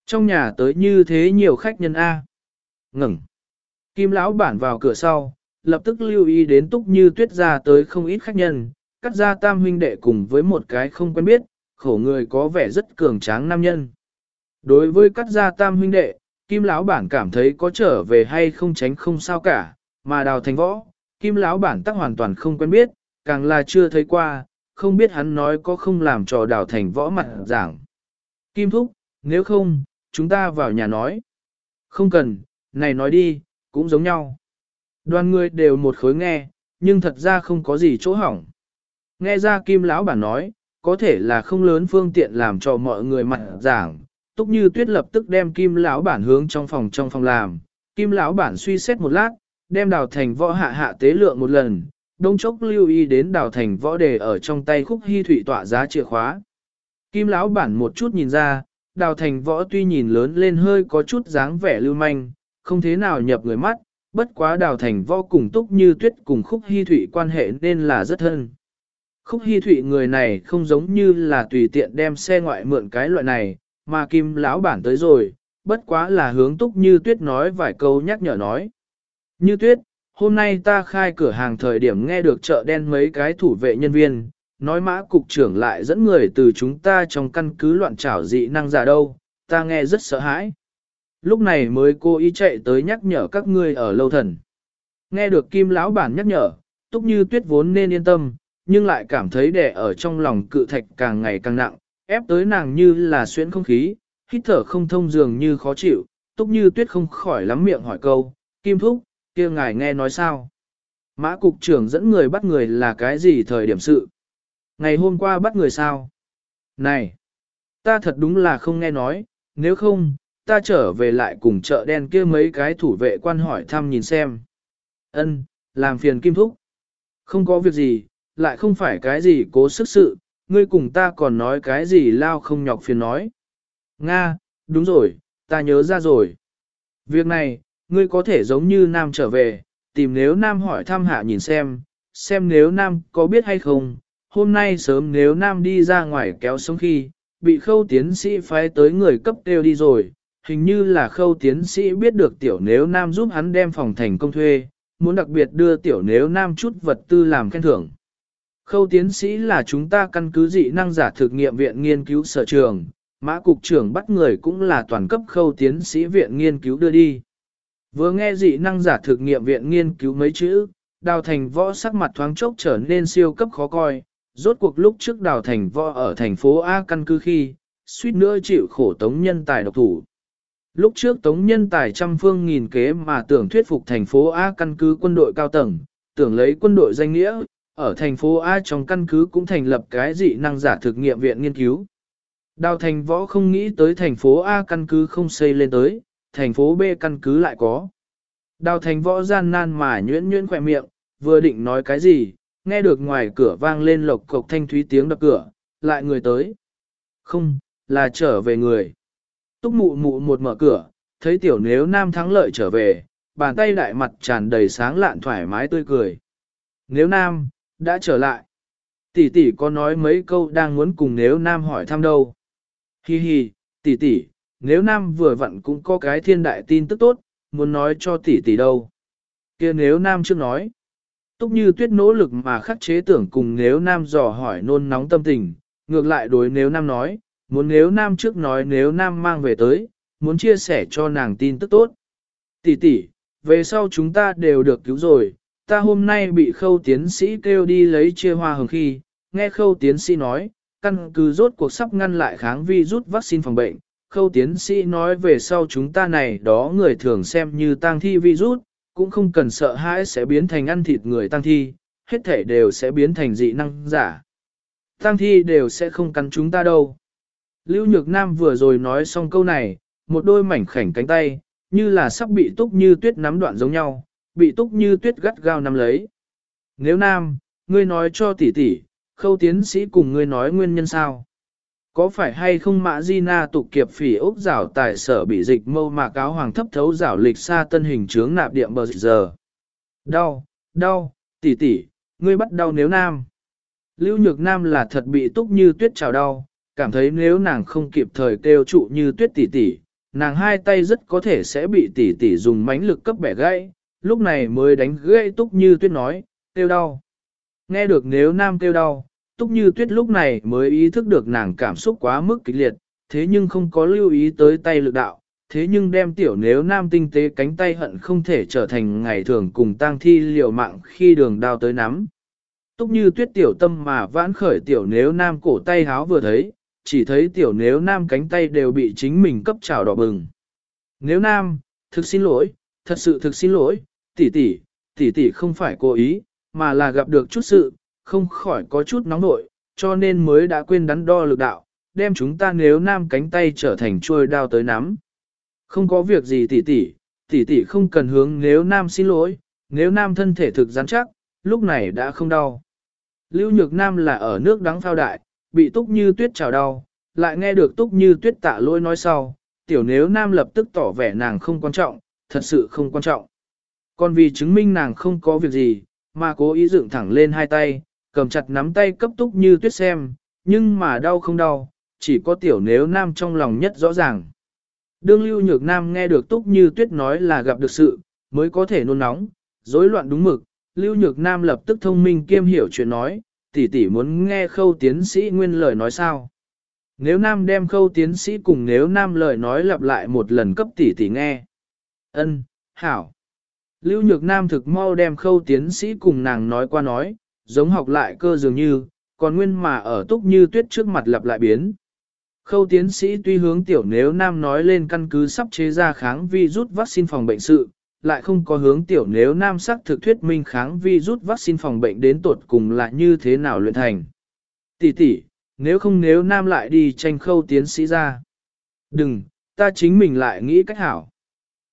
Trong nhà tới như thế nhiều khách nhân A. Ngừng. Kim lão bản vào cửa sau, lập tức lưu ý đến túc như tuyết ra tới không ít khách nhân, cắt ra tam huynh đệ cùng với một cái không quen biết, khổ người có vẻ rất cường tráng nam nhân. Đối với cắt ra tam huynh đệ, Kim lão bản cảm thấy có trở về hay không tránh không sao cả, mà đào thành võ, Kim lão bản tắc hoàn toàn không quen biết, càng là chưa thấy qua, không biết hắn nói có không làm trò đào thành võ mặt giảng. Kim thúc, nếu không, chúng ta vào nhà nói. Không cần, này nói đi, cũng giống nhau. Đoàn người đều một khối nghe, nhưng thật ra không có gì chỗ hỏng. Nghe ra Kim lão bản nói, có thể là không lớn phương tiện làm cho mọi người mặt giảng, Túc Như Tuyết lập tức đem Kim lão bản hướng trong phòng trong phòng làm. Kim lão bản suy xét một lát, đem đào thành võ hạ hạ tế lượng một lần, đông chốc lưu ý đến đào thành võ đề ở trong tay khúc hy thủy tọa giá chìa khóa. Kim lão bản một chút nhìn ra, đào thành võ tuy nhìn lớn lên hơi có chút dáng vẻ lưu manh, không thế nào nhập người mắt, bất quá đào thành võ cùng túc như tuyết cùng khúc hy Thụy quan hệ nên là rất thân. Khúc hy Thụy người này không giống như là tùy tiện đem xe ngoại mượn cái loại này, mà kim lão bản tới rồi, bất quá là hướng túc như tuyết nói vài câu nhắc nhở nói. Như tuyết, hôm nay ta khai cửa hàng thời điểm nghe được chợ đen mấy cái thủ vệ nhân viên, nói mã cục trưởng lại dẫn người từ chúng ta trong căn cứ loạn trảo dị năng giả đâu, ta nghe rất sợ hãi. Lúc này mới cô ý chạy tới nhắc nhở các ngươi ở lâu thần. Nghe được kim lão bản nhắc nhở, túc như tuyết vốn nên yên tâm, nhưng lại cảm thấy đè ở trong lòng cự thạch càng ngày càng nặng, ép tới nàng như là xuyên không khí, hít thở không thông dường như khó chịu, túc như tuyết không khỏi lắm miệng hỏi câu, kim thúc, kia ngài nghe nói sao? Mã cục trưởng dẫn người bắt người là cái gì thời điểm sự? Ngày hôm qua bắt người sao? Này! Ta thật đúng là không nghe nói, nếu không, ta trở về lại cùng chợ đen kia mấy cái thủ vệ quan hỏi thăm nhìn xem. Ân, làm phiền kim thúc. Không có việc gì, lại không phải cái gì cố sức sự, ngươi cùng ta còn nói cái gì lao không nhọc phiền nói. Nga, đúng rồi, ta nhớ ra rồi. Việc này, ngươi có thể giống như Nam trở về, tìm nếu Nam hỏi thăm hạ nhìn xem, xem nếu Nam có biết hay không. Hôm nay sớm nếu Nam đi ra ngoài kéo sống khi, bị khâu tiến sĩ phái tới người cấp đều đi rồi, hình như là khâu tiến sĩ biết được tiểu nếu Nam giúp hắn đem phòng thành công thuê, muốn đặc biệt đưa tiểu nếu Nam chút vật tư làm khen thưởng. Khâu tiến sĩ là chúng ta căn cứ dị năng giả thực nghiệm viện nghiên cứu sở trường, mã cục trưởng bắt người cũng là toàn cấp khâu tiến sĩ viện nghiên cứu đưa đi. Vừa nghe dị năng giả thực nghiệm viện nghiên cứu mấy chữ, đào thành võ sắc mặt thoáng chốc trở nên siêu cấp khó coi, rốt cuộc lúc trước đào thành võ ở thành phố A căn cứ khi, suýt nữa chịu khổ tống nhân tài độc thủ. Lúc trước tống nhân tài trăm phương nghìn kế mà tưởng thuyết phục thành phố A căn cứ quân đội cao tầng, tưởng lấy quân đội danh nghĩa, ở thành phố A trong căn cứ cũng thành lập cái dị năng giả thực nghiệm viện nghiên cứu. Đào thành võ không nghĩ tới thành phố A căn cứ không xây lên tới, thành phố B căn cứ lại có. Đào thành võ gian nan mà nhuyễn nhuyễn khỏe miệng, vừa định nói cái gì, nghe được ngoài cửa vang lên lộc cộc thanh thúy tiếng đập cửa, lại người tới. Không, là trở về người. Túc mụ mụ một mở cửa, thấy tiểu nếu nam thắng lợi trở về, bàn tay đại mặt tràn đầy sáng lạn thoải mái tươi cười. Nếu nam, đã trở lại. Tỷ tỷ có nói mấy câu đang muốn cùng nếu nam hỏi thăm đâu. Hi hi, tỷ tỷ, nếu nam vừa vặn cũng có cái thiên đại tin tức tốt, muốn nói cho tỷ tỷ đâu. kia nếu nam chưa nói. Túc như tuyết nỗ lực mà khắc chế tưởng cùng nếu nam dò hỏi nôn nóng tâm tình, ngược lại đối nếu nam nói, muốn nếu nam trước nói nếu nam mang về tới, muốn chia sẻ cho nàng tin tức tốt. Tỷ tỷ, về sau chúng ta đều được cứu rồi, ta hôm nay bị khâu tiến sĩ kêu đi lấy chia hoa hồng khi, nghe khâu tiến sĩ nói, căn cứ rốt cuộc sắp ngăn lại kháng vi rút vaccine phòng bệnh. Khâu tiến sĩ nói về sau chúng ta này đó người thường xem như tang thi virus, cũng không cần sợ hãi sẽ biến thành ăn thịt người tăng thi, hết thể đều sẽ biến thành dị năng giả. tăng thi đều sẽ không cắn chúng ta đâu. Lưu Nhược Nam vừa rồi nói xong câu này, một đôi mảnh khảnh cánh tay, như là sắp bị túc như tuyết nắm đoạn giống nhau, bị túc như tuyết gắt gao nắm lấy. Nếu Nam, ngươi nói cho tỷ tỷ, khâu tiến sĩ cùng ngươi nói nguyên nhân sao? Có phải hay không mã di na tục kiệp phỉ ốc rảo tại sở bị dịch mâu mà cáo hoàng thấp thấu rảo lịch xa tân hình chướng nạp điện bờ giờ? Đau, đau, tỷ tỷ, ngươi bắt đau nếu nam. Lưu Nhược Nam là thật bị túc như tuyết trào đau, cảm thấy nếu nàng không kịp thời kêu trụ như tuyết tỷ tỷ, nàng hai tay rất có thể sẽ bị tỷ tỷ dùng mãnh lực cấp bẻ gãy, lúc này mới đánh gãy túc như tuyết nói, kêu đau. Nghe được nếu nam kêu đau, túc như tuyết lúc này mới ý thức được nàng cảm xúc quá mức kịch liệt, thế nhưng không có lưu ý tới tay lực đạo, thế nhưng đem tiểu nếu nam tinh tế cánh tay hận không thể trở thành ngày thường cùng tang thi liều mạng khi đường đao tới nắm. Túc như tuyết tiểu tâm mà vãn khởi tiểu nếu nam cổ tay háo vừa thấy, chỉ thấy tiểu nếu nam cánh tay đều bị chính mình cấp trào đỏ bừng. Nếu nam, thực xin lỗi, thật sự thực xin lỗi, tỷ tỷ, tỷ tỷ không phải cố ý, mà là gặp được chút sự, không khỏi có chút nóng nội, cho nên mới đã quên đắn đo lực đạo, đem chúng ta nếu nam cánh tay trở thành chuôi đao tới nắm. Không có việc gì tỷ tỷ, tỷ tỷ không cần hướng nếu nam xin lỗi, nếu nam thân thể thực rắn chắc, lúc này đã không đau. Lưu Nhược Nam là ở nước đắng phao đại, bị túc như tuyết trào đau, lại nghe được túc như tuyết tạ lỗi nói sau, tiểu nếu nam lập tức tỏ vẻ nàng không quan trọng, thật sự không quan trọng. Còn vì chứng minh nàng không có việc gì, mà cố ý dựng thẳng lên hai tay, cầm chặt nắm tay cấp túc như tuyết xem, nhưng mà đau không đau, chỉ có tiểu nếu nam trong lòng nhất rõ ràng. Đương lưu nhược nam nghe được túc như tuyết nói là gặp được sự, mới có thể nôn nóng, rối loạn đúng mực, lưu nhược nam lập tức thông minh kiêm hiểu chuyện nói, tỷ tỷ muốn nghe khâu tiến sĩ nguyên lời nói sao. Nếu nam đem khâu tiến sĩ cùng nếu nam lời nói lặp lại một lần cấp tỷ tỷ nghe. Ân, hảo. Lưu Nhược Nam thực mau đem khâu tiến sĩ cùng nàng nói qua nói, giống học lại cơ dường như, còn nguyên mà ở túc như tuyết trước mặt lặp lại biến. Khâu tiến sĩ tuy hướng tiểu nếu nam nói lên căn cứ sắp chế ra kháng vi rút vaccine phòng bệnh sự, lại không có hướng tiểu nếu nam sắc thực thuyết minh kháng vi rút vaccine phòng bệnh đến tột cùng là như thế nào luyện thành. Tỷ tỷ, nếu không nếu nam lại đi tranh khâu tiến sĩ ra. Đừng, ta chính mình lại nghĩ cách hảo.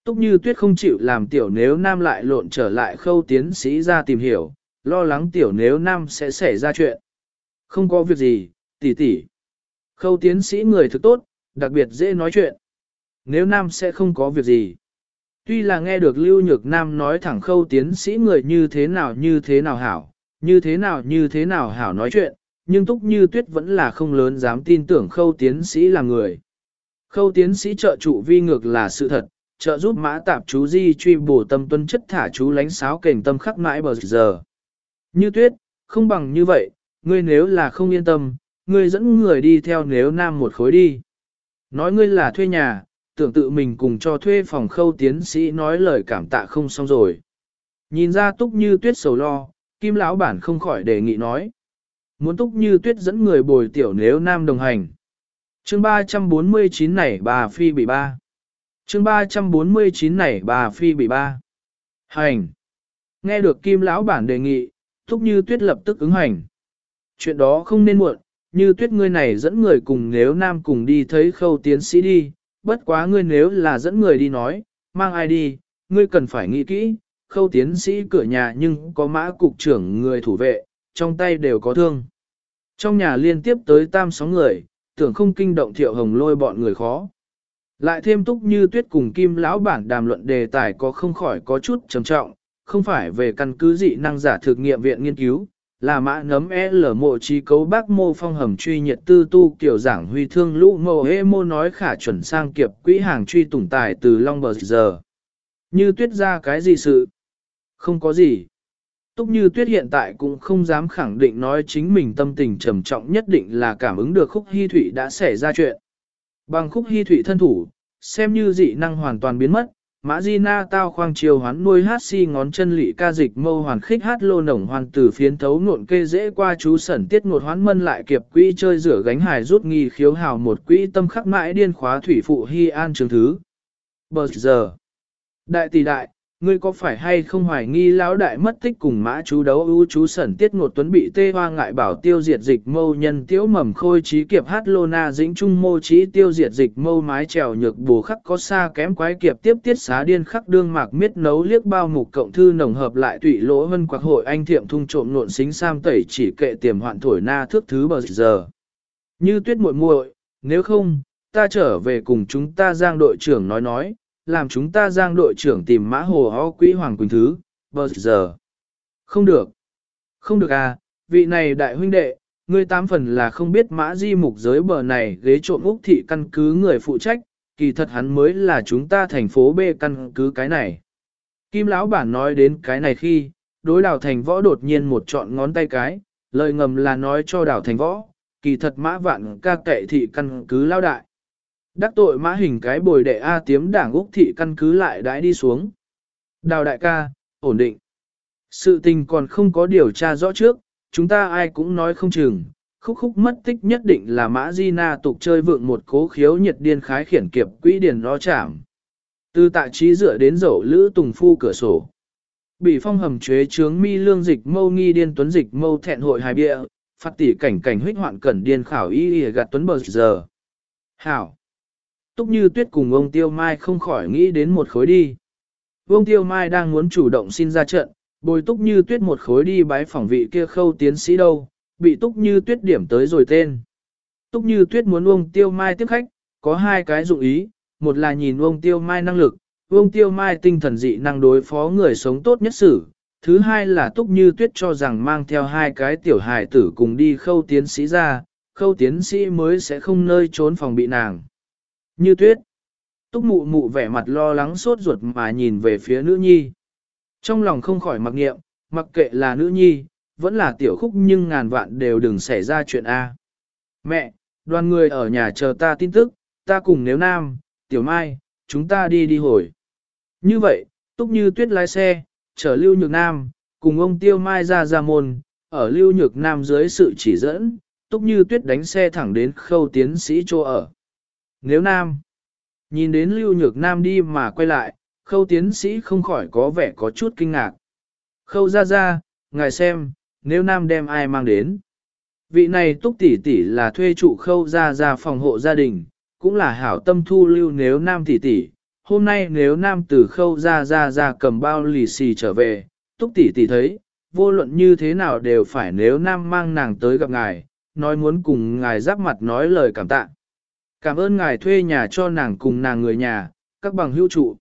Túc như tuyết không chịu làm tiểu nếu nam lại lộn trở lại khâu tiến sĩ ra tìm hiểu, lo lắng tiểu nếu nam sẽ xảy ra chuyện. Không có việc gì, tỷ tỷ. Khâu tiến sĩ người thực tốt, đặc biệt dễ nói chuyện. Nếu nam sẽ không có việc gì. Tuy là nghe được Lưu Nhược Nam nói thẳng khâu tiến sĩ người như thế nào như thế nào hảo, như thế nào như thế nào hảo nói chuyện, nhưng Túc Như Tuyết vẫn là không lớn dám tin tưởng khâu tiến sĩ là người. Khâu tiến sĩ trợ trụ vi ngược là sự thật, trợ giúp mã tạp chú di truy bổ tâm tuân chất thả chú lánh sáo kềnh tâm khắc mãi bờ giờ. Như tuyết, không bằng như vậy, ngươi nếu là không yên tâm, ngươi dẫn người đi theo nếu nam một khối đi. Nói ngươi là thuê nhà, tưởng tự mình cùng cho thuê phòng khâu tiến sĩ nói lời cảm tạ không xong rồi. Nhìn ra túc như tuyết sầu lo, kim lão bản không khỏi đề nghị nói. Muốn túc như tuyết dẫn người bồi tiểu nếu nam đồng hành. chương 349 này bà Phi bị ba chương 349 này bà Phi bị ba. Hành. Nghe được Kim lão bản đề nghị, Thúc Như Tuyết lập tức ứng hành. Chuyện đó không nên muộn, như Tuyết ngươi này dẫn người cùng nếu nam cùng đi thấy khâu tiến sĩ đi, bất quá ngươi nếu là dẫn người đi nói, mang ai đi, ngươi cần phải nghĩ kỹ, khâu tiến sĩ cửa nhà nhưng có mã cục trưởng người thủ vệ, trong tay đều có thương. Trong nhà liên tiếp tới tam sóng người, tưởng không kinh động thiệu hồng lôi bọn người khó. Lại thêm túc như tuyết cùng kim lão bản đàm luận đề tài có không khỏi có chút trầm trọng, không phải về căn cứ dị năng giả thực nghiệm viện nghiên cứu, là mã nấm L mộ trí cấu bác mô phong hầm truy nhiệt tư tu kiểu giảng huy thương lũ mô hê mô nói khả chuẩn sang kiệp quỹ hàng truy tủng tài từ long bờ giờ. Như tuyết ra cái gì sự? Không có gì. Túc như tuyết hiện tại cũng không dám khẳng định nói chính mình tâm tình trầm trọng nhất định là cảm ứng được khúc hy thủy đã xảy ra chuyện. Bằng khúc hy thủy thân thủ, xem như dị năng hoàn toàn biến mất, Mã Di Na tao khoang chiều hoán nuôi hát si ngón chân lị ca dịch mâu hoàn khích hát lô nổng hoàn từ phiến thấu nộn kê dễ qua chú sẩn tiết một hoán mân lại kiệp quỹ chơi rửa gánh hài rút nghi khiếu hào một quỹ tâm khắc mãi điên khóa thủy phụ hy an trường thứ. Bờ giờ, đại tỷ đại, ngươi có phải hay không hoài nghi lão đại mất tích cùng mã chú đấu ưu chú sẩn tiết ngột tuấn bị tê hoa ngại bảo tiêu diệt dịch mâu nhân tiếu mầm khôi trí kiệp hát lô na dĩnh trung mô trí tiêu diệt dịch mâu mái trèo nhược bù khắc có xa kém quái kiệp tiếp tiết xá điên khắc đương mạc miết nấu liếc bao mục cộng thư nồng hợp lại tụy lỗ hân quạc hội anh thiệm thung trộm nộn xính sam tẩy chỉ kệ tiềm hoạn thổi na thước thứ bờ giờ. Như tuyết muội muội, nếu không, ta trở về cùng chúng ta giang đội trưởng nói nói, làm chúng ta giang đội trưởng tìm mã hồ ho quỹ Hoàng Quỳnh Thứ, bờ giờ. Không được. Không được à, vị này đại huynh đệ, ngươi tám phần là không biết mã di mục giới bờ này ghế trộm Úc thị căn cứ người phụ trách, kỳ thật hắn mới là chúng ta thành phố B căn cứ cái này. Kim lão bản nói đến cái này khi, đối đảo thành võ đột nhiên một trọn ngón tay cái, lời ngầm là nói cho đảo thành võ, kỳ thật mã vạn ca kệ thị căn cứ lao đại. Đắc tội mã hình cái bồi đệ A tiếm đảng Úc thị căn cứ lại đãi đi xuống. Đào đại ca, ổn định. Sự tình còn không có điều tra rõ trước, chúng ta ai cũng nói không chừng. Khúc khúc mất tích nhất định là mã di na tục chơi vượng một cố khiếu nhiệt điên khái khiển kiệp quỹ điền lo chảm. Từ tạ trí dựa đến dậu lữ tùng phu cửa sổ. Bị phong hầm chế trướng mi lương dịch mâu nghi điên tuấn dịch mâu thẹn hội hài bịa, phát tỷ cảnh cảnh huyết hoạn cẩn điên khảo y y gạt tuấn bờ giờ. Hảo! Túc như tuyết cùng ông Tiêu Mai không khỏi nghĩ đến một khối đi. Ông Tiêu Mai đang muốn chủ động xin ra trận, bồi Túc như tuyết một khối đi bái phỏng vị kia khâu tiến sĩ đâu, bị Túc như tuyết điểm tới rồi tên. Túc như tuyết muốn ông Tiêu Mai tiếp khách, có hai cái dụng ý, một là nhìn ông Tiêu Mai năng lực, ông Tiêu Mai tinh thần dị năng đối phó người sống tốt nhất xử. Thứ hai là Túc Như Tuyết cho rằng mang theo hai cái tiểu hài tử cùng đi khâu tiến sĩ ra, khâu tiến sĩ mới sẽ không nơi trốn phòng bị nàng. Như tuyết. Túc mụ mụ vẻ mặt lo lắng sốt ruột mà nhìn về phía nữ nhi. Trong lòng không khỏi mặc nghiệm, mặc kệ là nữ nhi, vẫn là tiểu khúc nhưng ngàn vạn đều đừng xảy ra chuyện A. Mẹ, đoàn người ở nhà chờ ta tin tức, ta cùng nếu nam, tiểu mai, chúng ta đi đi hồi. Như vậy, túc như tuyết lái xe, chở lưu nhược nam, cùng ông tiêu mai ra ra môn, ở lưu nhược nam dưới sự chỉ dẫn, túc như tuyết đánh xe thẳng đến khâu tiến sĩ chỗ ở. Nếu nam, nhìn đến lưu nhược nam đi mà quay lại, khâu tiến sĩ không khỏi có vẻ có chút kinh ngạc. Khâu ra ra, ngài xem, nếu nam đem ai mang đến. Vị này túc tỷ tỷ là thuê trụ khâu ra ra phòng hộ gia đình, cũng là hảo tâm thu lưu nếu nam tỷ tỷ. Hôm nay nếu nam từ khâu ra ra ra cầm bao lì xì trở về, túc tỷ tỷ thấy, vô luận như thế nào đều phải nếu nam mang nàng tới gặp ngài, nói muốn cùng ngài giáp mặt nói lời cảm tạ. Cảm ơn ngài thuê nhà cho nàng cùng nàng người nhà, các bằng hữu trụ.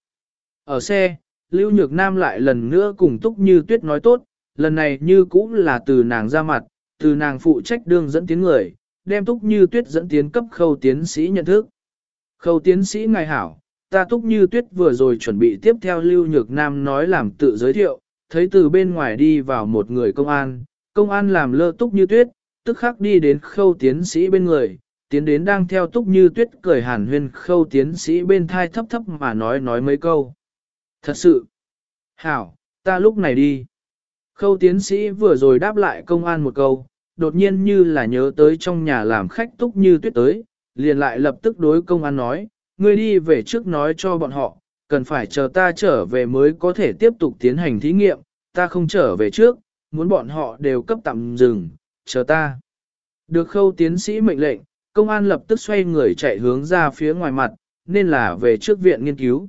Ở xe, Lưu Nhược Nam lại lần nữa cùng Túc Như Tuyết nói tốt, lần này như cũng là từ nàng ra mặt, từ nàng phụ trách đương dẫn tiến người, đem Túc Như Tuyết dẫn tiến cấp khâu tiến sĩ nhận thức. Khâu tiến sĩ ngài hảo, ta Túc Như Tuyết vừa rồi chuẩn bị tiếp theo Lưu Nhược Nam nói làm tự giới thiệu, thấy từ bên ngoài đi vào một người công an, công an làm lơ Túc Như Tuyết, tức khắc đi đến khâu tiến sĩ bên người, tiến đến đang theo túc như tuyết cười hàn huyên khâu tiến sĩ bên thai thấp thấp mà nói nói mấy câu. Thật sự, hảo, ta lúc này đi. Khâu tiến sĩ vừa rồi đáp lại công an một câu, đột nhiên như là nhớ tới trong nhà làm khách túc như tuyết tới, liền lại lập tức đối công an nói, ngươi đi về trước nói cho bọn họ, cần phải chờ ta trở về mới có thể tiếp tục tiến hành thí nghiệm, ta không trở về trước, muốn bọn họ đều cấp tạm dừng, chờ ta. Được khâu tiến sĩ mệnh lệnh, công an lập tức xoay người chạy hướng ra phía ngoài mặt, nên là về trước viện nghiên cứu.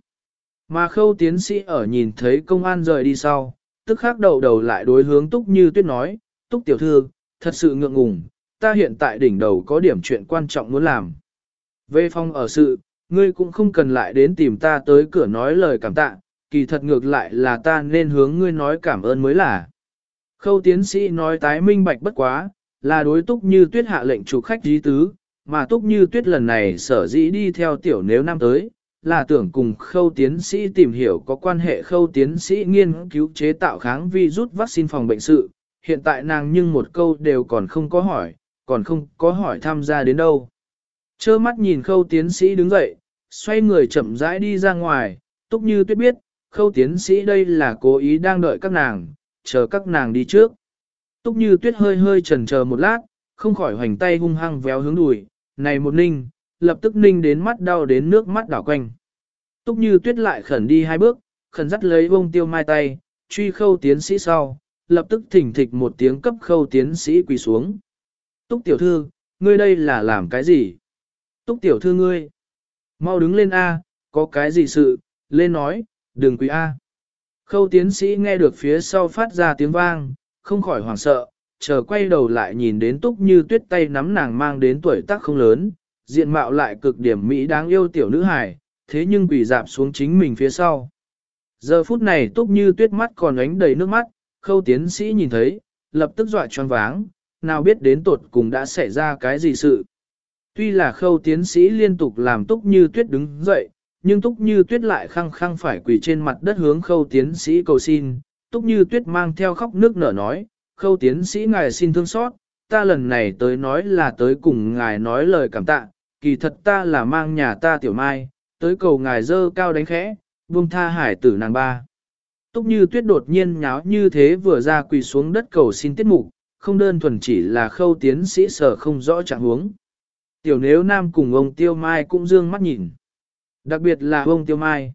Mà khâu tiến sĩ ở nhìn thấy công an rời đi sau, tức khắc đầu đầu lại đối hướng túc như tuyết nói, túc tiểu thư, thật sự ngượng ngùng, ta hiện tại đỉnh đầu có điểm chuyện quan trọng muốn làm. Về phong ở sự, ngươi cũng không cần lại đến tìm ta tới cửa nói lời cảm tạ, kỳ thật ngược lại là ta nên hướng ngươi nói cảm ơn mới là. Khâu tiến sĩ nói tái minh bạch bất quá, là đối túc như tuyết hạ lệnh chủ khách dí tứ, mà túc như tuyết lần này sở dĩ đi theo tiểu nếu nam tới, là tưởng cùng khâu tiến sĩ tìm hiểu có quan hệ khâu tiến sĩ nghiên cứu chế tạo kháng virus vaccine phòng bệnh sự, hiện tại nàng nhưng một câu đều còn không có hỏi, còn không có hỏi tham gia đến đâu. Chơ mắt nhìn khâu tiến sĩ đứng dậy, xoay người chậm rãi đi ra ngoài, túc như tuyết biết, khâu tiến sĩ đây là cố ý đang đợi các nàng, chờ các nàng đi trước. Túc như tuyết hơi hơi chần chờ một lát, không khỏi hoành tay hung hăng véo hướng đùi, này một ninh, lập tức ninh đến mắt đau đến nước mắt đảo quanh. Túc như tuyết lại khẩn đi hai bước, khẩn dắt lấy bông tiêu mai tay, truy khâu tiến sĩ sau, lập tức thỉnh thịch một tiếng cấp khâu tiến sĩ quỳ xuống. Túc tiểu thư, ngươi đây là làm cái gì? Túc tiểu thư ngươi, mau đứng lên A, có cái gì sự, lên nói, đừng quỳ A. Khâu tiến sĩ nghe được phía sau phát ra tiếng vang, không khỏi hoảng sợ, chờ quay đầu lại nhìn đến túc như tuyết tay nắm nàng mang đến tuổi tác không lớn, diện mạo lại cực điểm Mỹ đáng yêu tiểu nữ hài, thế nhưng bị dạp xuống chính mình phía sau. Giờ phút này túc như tuyết mắt còn ánh đầy nước mắt, khâu tiến sĩ nhìn thấy, lập tức dọa choáng váng, nào biết đến tột cùng đã xảy ra cái gì sự. Tuy là khâu tiến sĩ liên tục làm túc như tuyết đứng dậy, nhưng túc như tuyết lại khăng khăng phải quỳ trên mặt đất hướng khâu tiến sĩ cầu xin. Túc như tuyết mang theo khóc nước nở nói, khâu tiến sĩ ngài xin thương xót, ta lần này tới nói là tới cùng ngài nói lời cảm tạ, kỳ thật ta là mang nhà ta tiểu mai, tới cầu ngài dơ cao đánh khẽ, buông tha hải tử nàng ba. Túc như tuyết đột nhiên nháo như thế vừa ra quỳ xuống đất cầu xin tiết mục, không đơn thuần chỉ là khâu tiến sĩ sở không rõ trạng huống. Tiểu nếu nam cùng ông Tiêu Mai cũng dương mắt nhìn. Đặc biệt là ông Tiêu Mai.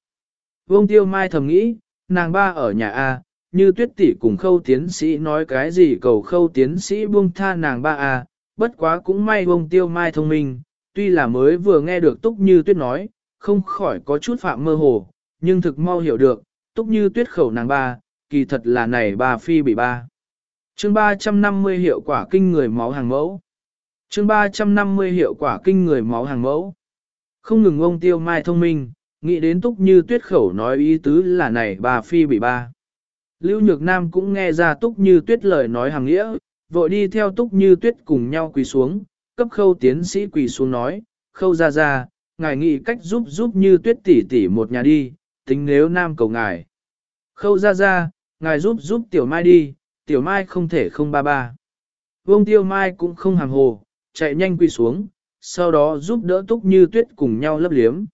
Ông Tiêu Mai thầm nghĩ, nàng ba ở nhà A, như tuyết tỷ cùng khâu tiến sĩ nói cái gì cầu khâu tiến sĩ buông tha nàng ba à. bất quá cũng may bông Tiêu Mai thông minh, tuy là mới vừa nghe được túc như tuyết nói, không khỏi có chút phạm mơ hồ, nhưng thực mau hiểu được, túc như tuyết khẩu nàng ba, kỳ thật là này bà phi bị ba. chương 350 hiệu quả kinh người máu hàng mẫu. chương 350 hiệu quả kinh người máu hàng mẫu. Không ngừng ông tiêu mai thông minh, nghĩ đến túc như tuyết khẩu nói ý tứ là này bà phi bị ba. Lưu Nhược Nam cũng nghe ra túc như tuyết lời nói hàng nghĩa, vội đi theo túc như tuyết cùng nhau quỳ xuống, cấp khâu tiến sĩ quỳ xuống nói, khâu ra ra, ngài nghĩ cách giúp giúp như tuyết tỷ tỷ một nhà đi, tính nếu nam cầu ngài. Khâu ra ra, ngài giúp giúp tiểu mai đi, tiểu mai không thể không ba ba. Vương tiêu mai cũng không hàng hồ, chạy nhanh quỳ xuống, sau đó giúp đỡ túc như tuyết cùng nhau lấp liếm.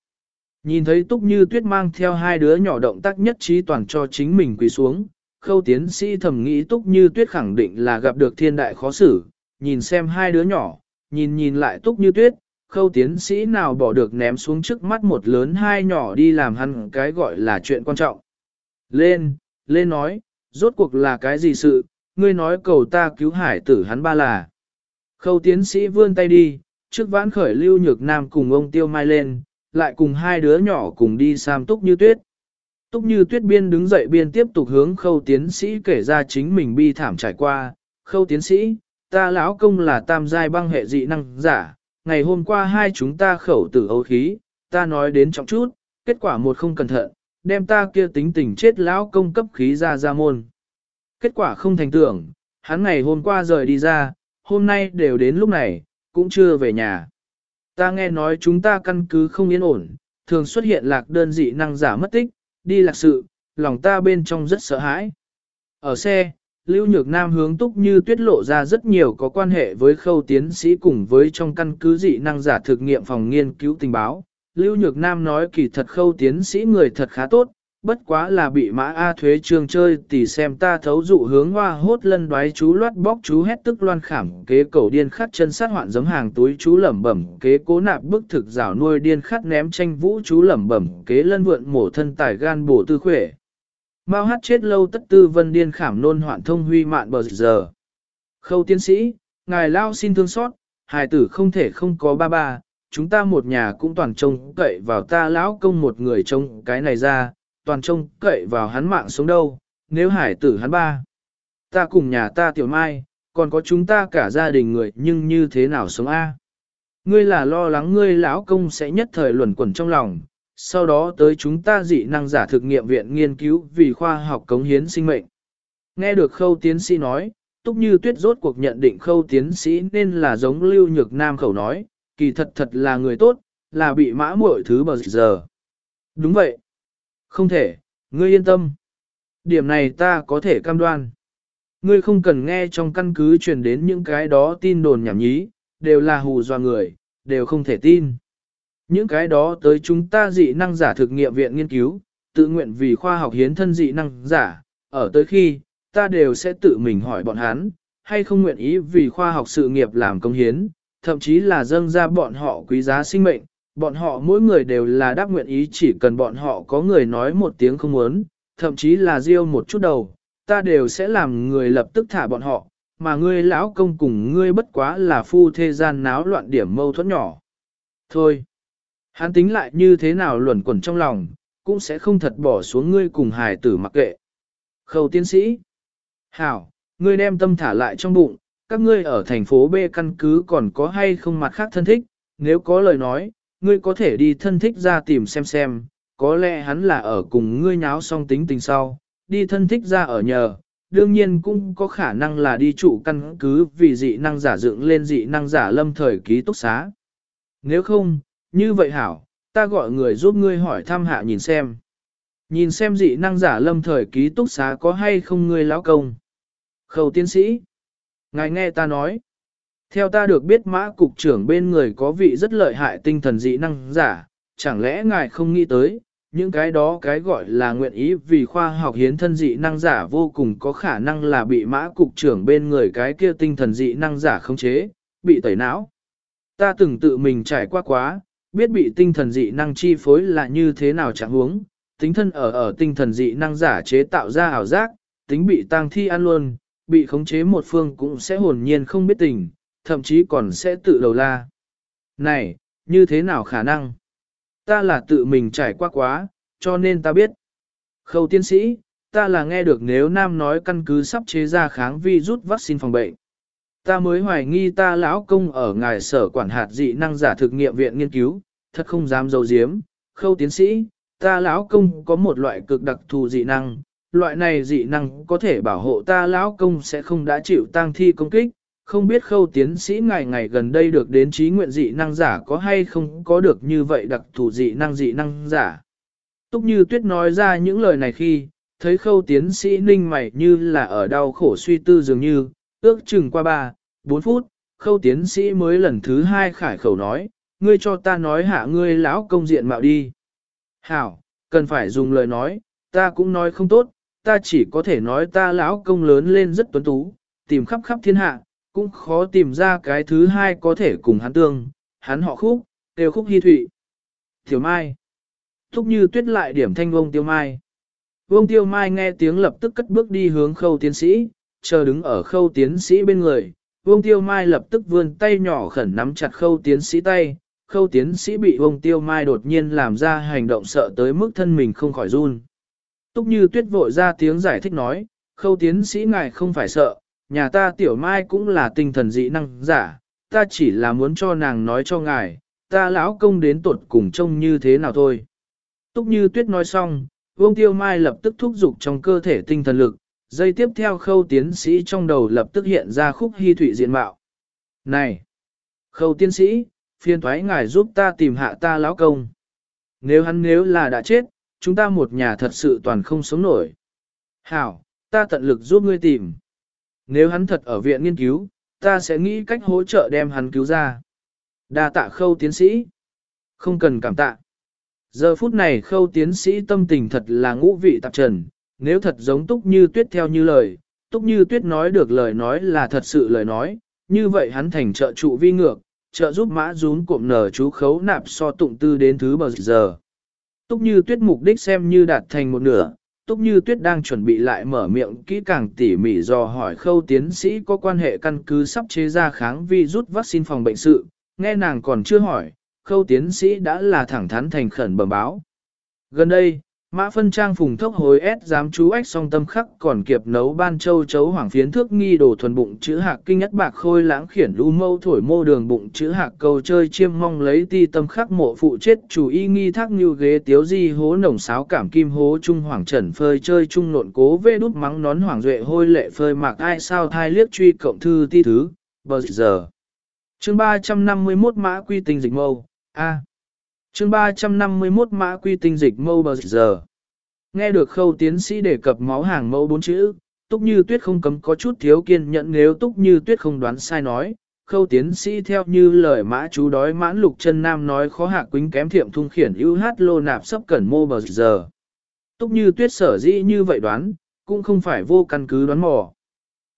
Nhìn thấy túc như tuyết mang theo hai đứa nhỏ động tác nhất trí toàn cho chính mình quỳ xuống, khâu tiến sĩ thầm nghĩ túc như tuyết khẳng định là gặp được thiên đại khó xử, nhìn xem hai đứa nhỏ, nhìn nhìn lại túc như tuyết, khâu tiến sĩ nào bỏ được ném xuống trước mắt một lớn hai nhỏ đi làm hắn cái gọi là chuyện quan trọng. Lên, lên nói, rốt cuộc là cái gì sự, ngươi nói cầu ta cứu hải tử hắn ba là. Khâu tiến sĩ vươn tay đi, trước vãn khởi lưu nhược nam cùng ông tiêu mai lên, lại cùng hai đứa nhỏ cùng đi sam túc như tuyết. Túc như tuyết biên đứng dậy biên tiếp tục hướng khâu tiến sĩ kể ra chính mình bi thảm trải qua. Khâu tiến sĩ, ta lão công là tam giai băng hệ dị năng giả, ngày hôm qua hai chúng ta khẩu tử ấu khí, ta nói đến trọng chút, kết quả một không cẩn thận, đem ta kia tính tình chết lão công cấp khí ra ra môn. Kết quả không thành tưởng, hắn ngày hôm qua rời đi ra, hôm nay đều đến lúc này, cũng chưa về nhà. Ta nghe nói chúng ta căn cứ không yên ổn, thường xuất hiện lạc đơn dị năng giả mất tích, đi lạc sự, lòng ta bên trong rất sợ hãi. Ở xe, Lưu Nhược Nam hướng túc như tuyết lộ ra rất nhiều có quan hệ với khâu tiến sĩ cùng với trong căn cứ dị năng giả thực nghiệm phòng nghiên cứu tình báo. Lưu Nhược Nam nói kỳ thật khâu tiến sĩ người thật khá tốt, bất quá là bị mã A thuế trường chơi tỉ xem ta thấu dụ hướng hoa hốt lân đoái chú loát bóc chú hét tức loan khảm kế cầu điên khát chân sát hoạn giống hàng túi chú lẩm bẩm kế cố nạp bức thực rào nuôi điên khát ném tranh vũ chú lẩm bẩm kế lân vượn mổ thân tài gan bổ tư khỏe. Mao hát chết lâu tất tư vân điên khảm nôn hoạn thông huy mạn bờ giờ. Khâu tiến sĩ, ngài lao xin thương xót, hài tử không thể không có ba ba, chúng ta một nhà cũng toàn trông cậy vào ta lão công một người trông cái này ra, toàn trông cậy vào hắn mạng sống đâu, nếu hải tử hắn ba. Ta cùng nhà ta tiểu mai, còn có chúng ta cả gia đình người nhưng như thế nào sống a? Ngươi là lo lắng ngươi lão công sẽ nhất thời luẩn quẩn trong lòng, sau đó tới chúng ta dị năng giả thực nghiệm viện nghiên cứu vì khoa học cống hiến sinh mệnh. Nghe được khâu tiến sĩ nói, túc như tuyết rốt cuộc nhận định khâu tiến sĩ nên là giống lưu nhược nam khẩu nói, kỳ thật thật là người tốt, là bị mã muội thứ bờ giờ. Đúng vậy. Không thể, ngươi yên tâm. Điểm này ta có thể cam đoan. Ngươi không cần nghe trong căn cứ truyền đến những cái đó tin đồn nhảm nhí, đều là hù dọa người, đều không thể tin. Những cái đó tới chúng ta dị năng giả thực nghiệm viện nghiên cứu, tự nguyện vì khoa học hiến thân dị năng giả, ở tới khi, ta đều sẽ tự mình hỏi bọn hắn, hay không nguyện ý vì khoa học sự nghiệp làm công hiến, thậm chí là dâng ra bọn họ quý giá sinh mệnh, bọn họ mỗi người đều là đáp nguyện ý chỉ cần bọn họ có người nói một tiếng không muốn, thậm chí là riêu một chút đầu, ta đều sẽ làm người lập tức thả bọn họ, mà ngươi lão công cùng ngươi bất quá là phu thế gian náo loạn điểm mâu thuẫn nhỏ. Thôi, hắn tính lại như thế nào luẩn quẩn trong lòng, cũng sẽ không thật bỏ xuống ngươi cùng hài tử mặc kệ. Khâu tiến sĩ, hảo, ngươi đem tâm thả lại trong bụng, các ngươi ở thành phố B căn cứ còn có hay không mặt khác thân thích, nếu có lời nói, ngươi có thể đi thân thích ra tìm xem xem, có lẽ hắn là ở cùng ngươi nháo xong tính tình sau, đi thân thích ra ở nhờ, đương nhiên cũng có khả năng là đi trụ căn cứ vì dị năng giả dựng lên dị năng giả lâm thời ký túc xá. Nếu không, như vậy hảo, ta gọi người giúp ngươi hỏi thăm hạ nhìn xem. Nhìn xem dị năng giả lâm thời ký túc xá có hay không ngươi lão công. Khẩu tiến sĩ. Ngài nghe ta nói. Theo ta được biết mã cục trưởng bên người có vị rất lợi hại tinh thần dị năng giả, chẳng lẽ ngài không nghĩ tới, những cái đó cái gọi là nguyện ý vì khoa học hiến thân dị năng giả vô cùng có khả năng là bị mã cục trưởng bên người cái kia tinh thần dị năng giả khống chế, bị tẩy não. Ta từng tự mình trải qua quá, biết bị tinh thần dị năng chi phối là như thế nào chẳng huống, tính thân ở ở tinh thần dị năng giả chế tạo ra ảo giác, tính bị tang thi ăn luôn, bị khống chế một phương cũng sẽ hồn nhiên không biết tình, thậm chí còn sẽ tự đầu la. Này, như thế nào khả năng? Ta là tự mình trải qua quá, cho nên ta biết. Khâu tiến sĩ, ta là nghe được nếu nam nói căn cứ sắp chế ra kháng vi rút vaccine phòng bệnh. Ta mới hoài nghi ta lão công ở ngài sở quản hạt dị năng giả thực nghiệm viện nghiên cứu, thật không dám dấu diếm. Khâu tiến sĩ, ta lão công có một loại cực đặc thù dị năng, loại này dị năng có thể bảo hộ ta lão công sẽ không đã chịu tang thi công kích, không biết khâu tiến sĩ ngày ngày gần đây được đến trí nguyện dị năng giả có hay không có được như vậy đặc thù dị năng dị năng giả. Túc như tuyết nói ra những lời này khi, thấy khâu tiến sĩ ninh mày như là ở đau khổ suy tư dường như, ước chừng qua 3, 4 phút, khâu tiến sĩ mới lần thứ hai khải khẩu nói, ngươi cho ta nói hạ ngươi lão công diện mạo đi. Hảo, cần phải dùng lời nói, ta cũng nói không tốt, ta chỉ có thể nói ta lão công lớn lên rất tuấn tú, tìm khắp khắp thiên hạ, cũng khó tìm ra cái thứ hai có thể cùng hắn tương, hắn họ khúc, đều khúc hy thụy. Tiểu Mai. Thúc như tuyết lại điểm thanh vông tiêu mai. Vông tiêu mai nghe tiếng lập tức cất bước đi hướng khâu tiến sĩ, chờ đứng ở khâu tiến sĩ bên người. Vông tiêu mai lập tức vươn tay nhỏ khẩn nắm chặt khâu tiến sĩ tay. Khâu tiến sĩ bị vông tiêu mai đột nhiên làm ra hành động sợ tới mức thân mình không khỏi run. Túc như tuyết vội ra tiếng giải thích nói, khâu tiến sĩ ngài không phải sợ, nhà ta tiểu mai cũng là tinh thần dị năng giả, ta chỉ là muốn cho nàng nói cho ngài, ta lão công đến tuột cùng trông như thế nào thôi. Túc như tuyết nói xong, vương tiêu mai lập tức thúc giục trong cơ thể tinh thần lực, dây tiếp theo khâu tiến sĩ trong đầu lập tức hiện ra khúc hy thủy diện mạo. Này! Khâu tiến sĩ, phiên thoái ngài giúp ta tìm hạ ta lão công. Nếu hắn nếu là đã chết, chúng ta một nhà thật sự toàn không sống nổi. Hảo, ta tận lực giúp ngươi tìm. Nếu hắn thật ở viện nghiên cứu, ta sẽ nghĩ cách hỗ trợ đem hắn cứu ra. Đa tạ khâu tiến sĩ. Không cần cảm tạ. Giờ phút này khâu tiến sĩ tâm tình thật là ngũ vị tạp trần, nếu thật giống túc như tuyết theo như lời, túc như tuyết nói được lời nói là thật sự lời nói, như vậy hắn thành trợ trụ vi ngược, trợ giúp mã rún cụm nở chú khấu nạp so tụng tư đến thứ bờ giờ. Túc như tuyết mục đích xem như đạt thành một nửa, Túc Như Tuyết đang chuẩn bị lại mở miệng kỹ càng tỉ mỉ dò hỏi khâu tiến sĩ có quan hệ căn cứ sắp chế ra kháng vi rút vaccine phòng bệnh sự, nghe nàng còn chưa hỏi, khâu tiến sĩ đã là thẳng thắn thành khẩn bẩm báo. Gần đây, Mã phân trang phùng thốc hối ép dám chú ách song tâm khắc còn kiệp nấu ban châu chấu hoàng phiến thước nghi đồ thuần bụng chữ hạc kinh nhất bạc khôi lãng khiển lưu mâu thổi mô đường bụng chữ hạc cầu chơi chiêm mong lấy ti tâm khắc mộ phụ chết chủ y nghi thác như ghế tiếu di hố nồng sáo cảm kim hố trung hoàng trần phơi chơi trung nộn cố vê đút mắng nón hoàng duệ hôi lệ phơi mạc ai sao thai liếc truy cộng thư ti thứ, bờ giờ. Chương 351 mã quy tình dịch mâu, a chương 351 mã quy tinh dịch mâu bờ giờ. Nghe được khâu tiến sĩ đề cập máu hàng mẫu bốn chữ, túc như tuyết không cấm có chút thiếu kiên nhẫn nếu túc như tuyết không đoán sai nói. Khâu tiến sĩ theo như lời mã chú đói mãn lục chân nam nói khó hạ quính kém thiệm thung khiển ưu hát lô nạp sắp cẩn mô bờ giờ. Túc như tuyết sở dĩ như vậy đoán, cũng không phải vô căn cứ đoán mò.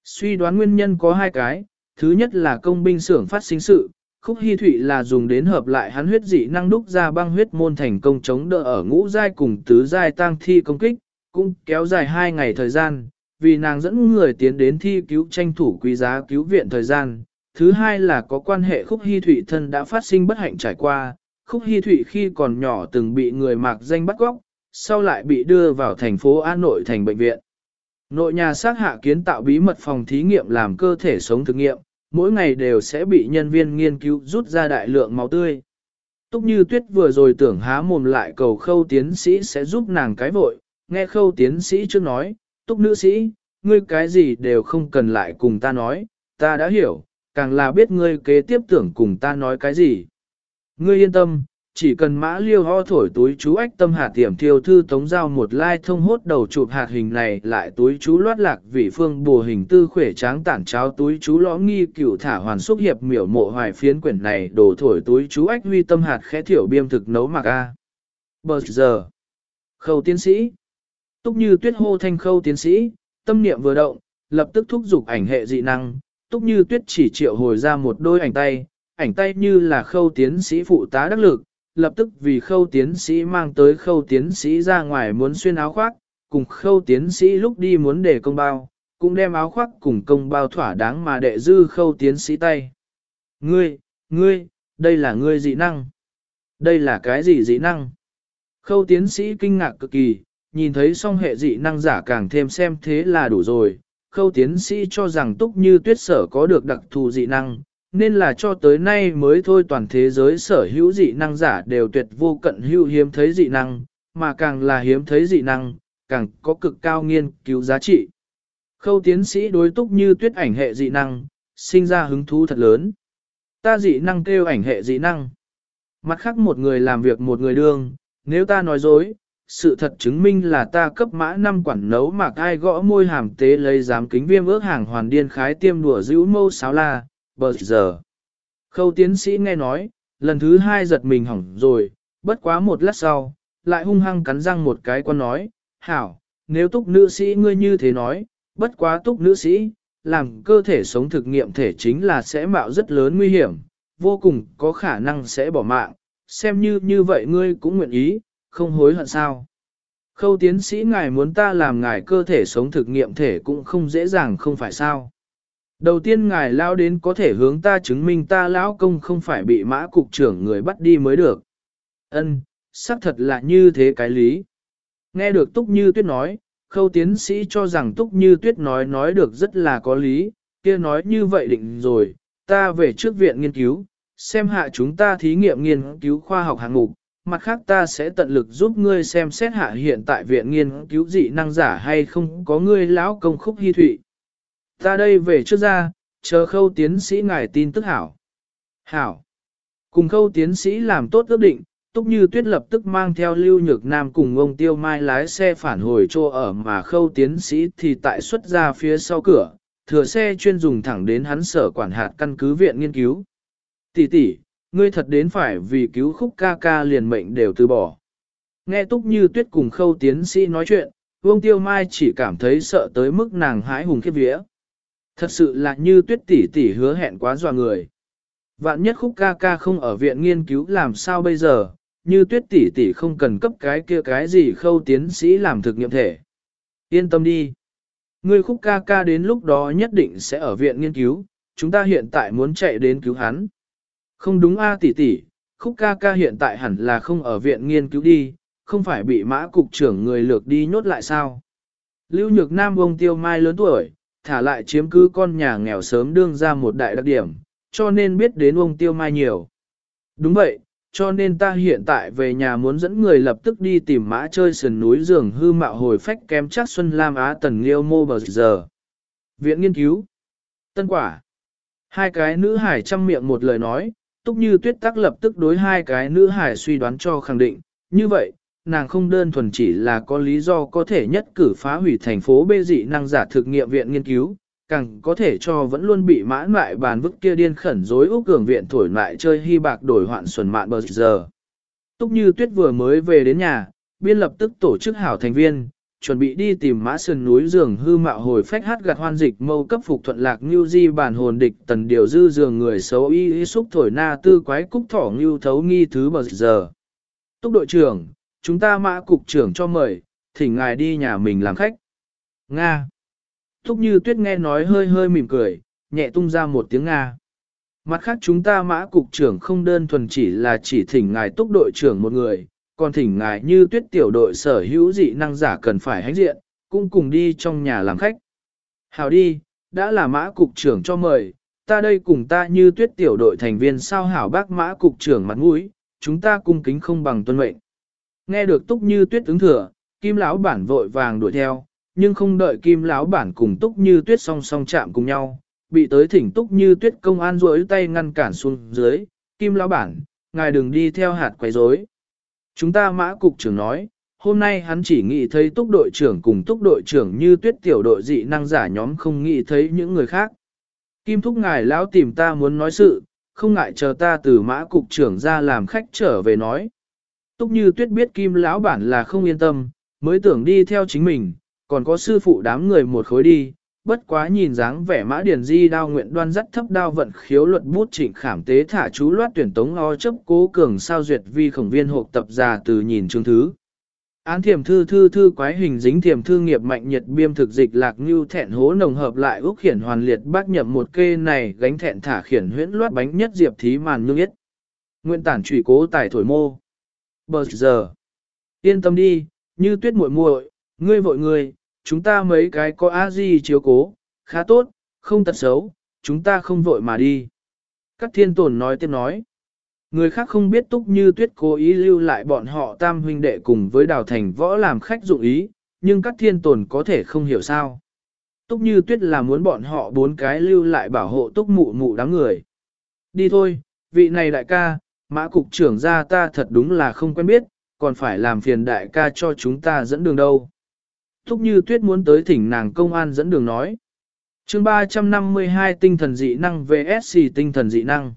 Suy đoán nguyên nhân có hai cái, thứ nhất là công binh xưởng phát sinh sự, khúc hy thụy là dùng đến hợp lại hắn huyết dị năng đúc ra băng huyết môn thành công chống đỡ ở ngũ giai cùng tứ giai tăng thi công kích, cũng kéo dài hai ngày thời gian, vì nàng dẫn người tiến đến thi cứu tranh thủ quý giá cứu viện thời gian. Thứ hai là có quan hệ khúc hy thụy thân đã phát sinh bất hạnh trải qua, khúc hy thụy khi còn nhỏ từng bị người mạc danh bắt góc, sau lại bị đưa vào thành phố An Nội thành bệnh viện. Nội nhà xác hạ kiến tạo bí mật phòng thí nghiệm làm cơ thể sống thực nghiệm, mỗi ngày đều sẽ bị nhân viên nghiên cứu rút ra đại lượng máu tươi. Túc như tuyết vừa rồi tưởng há mồm lại cầu khâu tiến sĩ sẽ giúp nàng cái vội, nghe khâu tiến sĩ trước nói, túc nữ sĩ, ngươi cái gì đều không cần lại cùng ta nói, ta đã hiểu, càng là biết ngươi kế tiếp tưởng cùng ta nói cái gì. Ngươi yên tâm, chỉ cần mã liêu ho thổi túi chú ách tâm hạt tiềm thiêu thư tống giao một lai thông hốt đầu chụp hạt hình này lại túi chú loát lạc vị phương bùa hình tư khỏe tráng tản cháo túi chú lõ nghi cửu thả hoàn xúc hiệp miểu mộ hoài phiến quyển này đổ thổi túi chú ách huy tâm hạt khẽ thiểu biêm thực nấu mặc a. Bờ giờ. Khâu tiến sĩ. Túc như tuyết hô thanh khâu tiến sĩ, tâm niệm vừa động, lập tức thúc giục ảnh hệ dị năng. Túc như tuyết chỉ triệu hồi ra một đôi ảnh tay, ảnh tay như là khâu tiến sĩ phụ tá đắc lực, lập tức vì khâu tiến sĩ mang tới khâu tiến sĩ ra ngoài muốn xuyên áo khoác, cùng khâu tiến sĩ lúc đi muốn để công bao, cũng đem áo khoác cùng công bao thỏa đáng mà đệ dư khâu tiến sĩ tay. Ngươi, ngươi, đây là ngươi dị năng. Đây là cái gì dị năng? Khâu tiến sĩ kinh ngạc cực kỳ, nhìn thấy song hệ dị năng giả càng thêm xem thế là đủ rồi. Khâu tiến sĩ cho rằng túc như tuyết sở có được đặc thù dị năng, nên là cho tới nay mới thôi toàn thế giới sở hữu dị năng giả đều tuyệt vô cận hữu hiếm thấy dị năng, mà càng là hiếm thấy dị năng, càng có cực cao nghiên cứu giá trị. Khâu tiến sĩ đối túc như tuyết ảnh hệ dị năng, sinh ra hứng thú thật lớn. Ta dị năng kêu ảnh hệ dị năng. Mặt khác một người làm việc một người đương, nếu ta nói dối, sự thật chứng minh là ta cấp mã năm quản nấu mà ai gõ môi hàm tế lấy giám kính viêm ước hàng hoàn điên khái tiêm đùa dữ mâu sáo la, bờ giờ. Khâu tiến sĩ nghe nói, lần thứ hai giật mình hỏng rồi, bất quá một lát sau, lại hung hăng cắn răng một cái con nói, hảo, nếu túc nữ sĩ ngươi như thế nói, bất quá túc nữ sĩ, làm cơ thể sống thực nghiệm thể chính là sẽ mạo rất lớn nguy hiểm, vô cùng có khả năng sẽ bỏ mạng, xem như như vậy ngươi cũng nguyện ý, không hối hận sao. Khâu tiến sĩ ngài muốn ta làm ngài cơ thể sống thực nghiệm thể cũng không dễ dàng không phải sao. Đầu tiên ngài lao đến có thể hướng ta chứng minh ta lão công không phải bị mã cục trưởng người bắt đi mới được. Ân, xác thật là như thế cái lý. Nghe được Túc Như Tuyết nói, khâu tiến sĩ cho rằng Túc Như Tuyết nói nói được rất là có lý, kia nói như vậy định rồi, ta về trước viện nghiên cứu, xem hạ chúng ta thí nghiệm nghiên cứu khoa học hạng mục, mặt khác ta sẽ tận lực giúp ngươi xem xét hạ hiện tại viện nghiên cứu dị năng giả hay không có ngươi lão công khúc hy thụy. Ta đây về trước ra, chờ khâu tiến sĩ ngài tin tức hảo. Hảo. Cùng khâu tiến sĩ làm tốt ước định, Túc Như Tuyết lập tức mang theo Lưu Nhược Nam cùng ông Tiêu Mai lái xe phản hồi chỗ ở mà khâu tiến sĩ thì tại xuất ra phía sau cửa, thừa xe chuyên dùng thẳng đến hắn sở quản hạt căn cứ viện nghiên cứu. Tỷ tỷ, ngươi thật đến phải vì cứu khúc ca ca liền mệnh đều từ bỏ. Nghe Túc Như Tuyết cùng khâu tiến sĩ nói chuyện, Vương Tiêu Mai chỉ cảm thấy sợ tới mức nàng hái hùng khiếp vía. Thật sự là như tuyết tỷ tỷ hứa hẹn quá dọa người. Vạn nhất khúc ca ca không ở viện nghiên cứu làm sao bây giờ, như tuyết tỷ tỷ không cần cấp cái kia cái gì khâu tiến sĩ làm thực nghiệm thể. Yên tâm đi. Người khúc ca ca đến lúc đó nhất định sẽ ở viện nghiên cứu, chúng ta hiện tại muốn chạy đến cứu hắn. Không đúng a tỷ tỷ, khúc ca ca hiện tại hẳn là không ở viện nghiên cứu đi, không phải bị mã cục trưởng người lược đi nhốt lại sao. Lưu Nhược Nam ông Tiêu Mai lớn tuổi, thả lại chiếm cứ con nhà nghèo sớm đương ra một đại đặc điểm, cho nên biết đến ông Tiêu Mai nhiều. Đúng vậy, cho nên ta hiện tại về nhà muốn dẫn người lập tức đi tìm mã chơi sườn núi giường hư mạo hồi phách kém chắc Xuân Lam Á Tần Liêu Mô Bờ Giờ. Viện nghiên cứu. Tân quả. Hai cái nữ hải chăm miệng một lời nói, Túc như tuyết tắc lập tức đối hai cái nữ hải suy đoán cho khẳng định, như vậy, nàng không đơn thuần chỉ là có lý do có thể nhất cử phá hủy thành phố bê dị năng giả thực nghiệm viện nghiên cứu, càng có thể cho vẫn luôn bị mãn lại bàn vức kia điên khẩn dối úc cường viện thổi lại chơi hy bạc đổi hoạn xuẩn mạn bờ giờ. Túc như tuyết vừa mới về đến nhà, biên lập tức tổ chức hảo thành viên, chuẩn bị đi tìm mã sơn núi giường hư mạo hồi phách hát gạt hoan dịch mâu cấp phục thuận lạc như di bản hồn địch tần điều dư giường người xấu y y xúc thổi na tư quái cúc thỏ như thấu nghi thứ bờ giờ. Túc đội trưởng, chúng ta mã cục trưởng cho mời, thỉnh ngài đi nhà mình làm khách. Nga. Túc như tuyết nghe nói hơi hơi mỉm cười, nhẹ tung ra một tiếng Nga. Mặt khác chúng ta mã cục trưởng không đơn thuần chỉ là chỉ thỉnh ngài túc đội trưởng một người, còn thỉnh ngài như tuyết tiểu đội sở hữu dị năng giả cần phải hãnh diện, cũng cùng đi trong nhà làm khách. Hào đi, đã là mã cục trưởng cho mời, ta đây cùng ta như tuyết tiểu đội thành viên sao hảo bác mã cục trưởng mặt mũi, chúng ta cung kính không bằng tuân mệnh. Nghe được túc như tuyết ứng thừa, kim lão bản vội vàng đuổi theo, nhưng không đợi kim lão bản cùng túc như tuyết song song chạm cùng nhau, bị tới thỉnh túc như tuyết công an rối tay ngăn cản xuống dưới, kim lão bản, ngài đừng đi theo hạt quấy rối. Chúng ta mã cục trưởng nói, hôm nay hắn chỉ nghĩ thấy túc đội trưởng cùng túc đội trưởng như tuyết tiểu đội dị năng giả nhóm không nghĩ thấy những người khác. Kim thúc ngài lão tìm ta muốn nói sự, không ngại chờ ta từ mã cục trưởng ra làm khách trở về nói. Túc như tuyết biết kim lão bản là không yên tâm, mới tưởng đi theo chính mình, còn có sư phụ đám người một khối đi, bất quá nhìn dáng vẻ mã điển di đao nguyện đoan dắt thấp đao vận khiếu luật bút trịnh khảm tế thả chú loát tuyển tống o chấp cố cường sao duyệt vi khổng viên hộp tập già từ nhìn chương thứ. Án thiểm thư thư thư quái hình dính thiểm thư nghiệp mạnh nhiệt biêm thực dịch lạc như thẹn hố nồng hợp lại ước khiển hoàn liệt bác nhậm một kê này gánh thẹn thả khiển huyễn loát bánh nhất diệp thí màn nhương yết. nguyên tản trụy cố tài thổi mô. Bờ giờ. Yên tâm đi, như tuyết muội muội, ngươi vội người, chúng ta mấy cái có á gì chiếu cố, khá tốt, không tật xấu, chúng ta không vội mà đi. Các thiên tồn nói tiếp nói. Người khác không biết túc như tuyết cố ý lưu lại bọn họ tam huynh đệ cùng với đào thành võ làm khách dụng ý, nhưng các thiên tồn có thể không hiểu sao. Túc như tuyết là muốn bọn họ bốn cái lưu lại bảo hộ túc mụ mụ đám người. Đi thôi, vị này đại ca, mã cục trưởng ra ta thật đúng là không quen biết, còn phải làm phiền đại ca cho chúng ta dẫn đường đâu. Thúc như tuyết muốn tới thỉnh nàng công an dẫn đường nói. chương 352 tinh thần dị năng VSC tinh thần dị năng.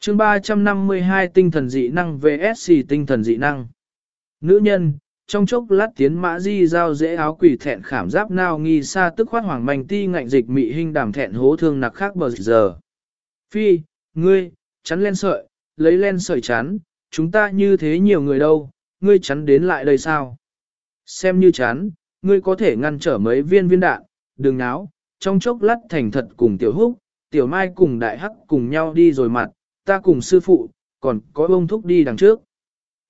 chương 352 tinh thần dị năng VSC tinh thần dị năng. Nữ nhân, trong chốc lát tiến mã di giao dễ áo quỷ thẹn khảm giáp nao nghi xa tức khoát hoàng manh ti ngạnh dịch mị hình đàm thẹn hố thương nặc khác bờ giờ. Phi, ngươi, chắn lên sợi, lấy len sợi chắn, chúng ta như thế nhiều người đâu, ngươi chắn đến lại đây sao? Xem như chắn, ngươi có thể ngăn trở mấy viên viên đạn, đừng náo, trong chốc lát thành thật cùng tiểu húc, tiểu mai cùng đại hắc cùng nhau đi rồi mặt, ta cùng sư phụ, còn có ông thúc đi đằng trước.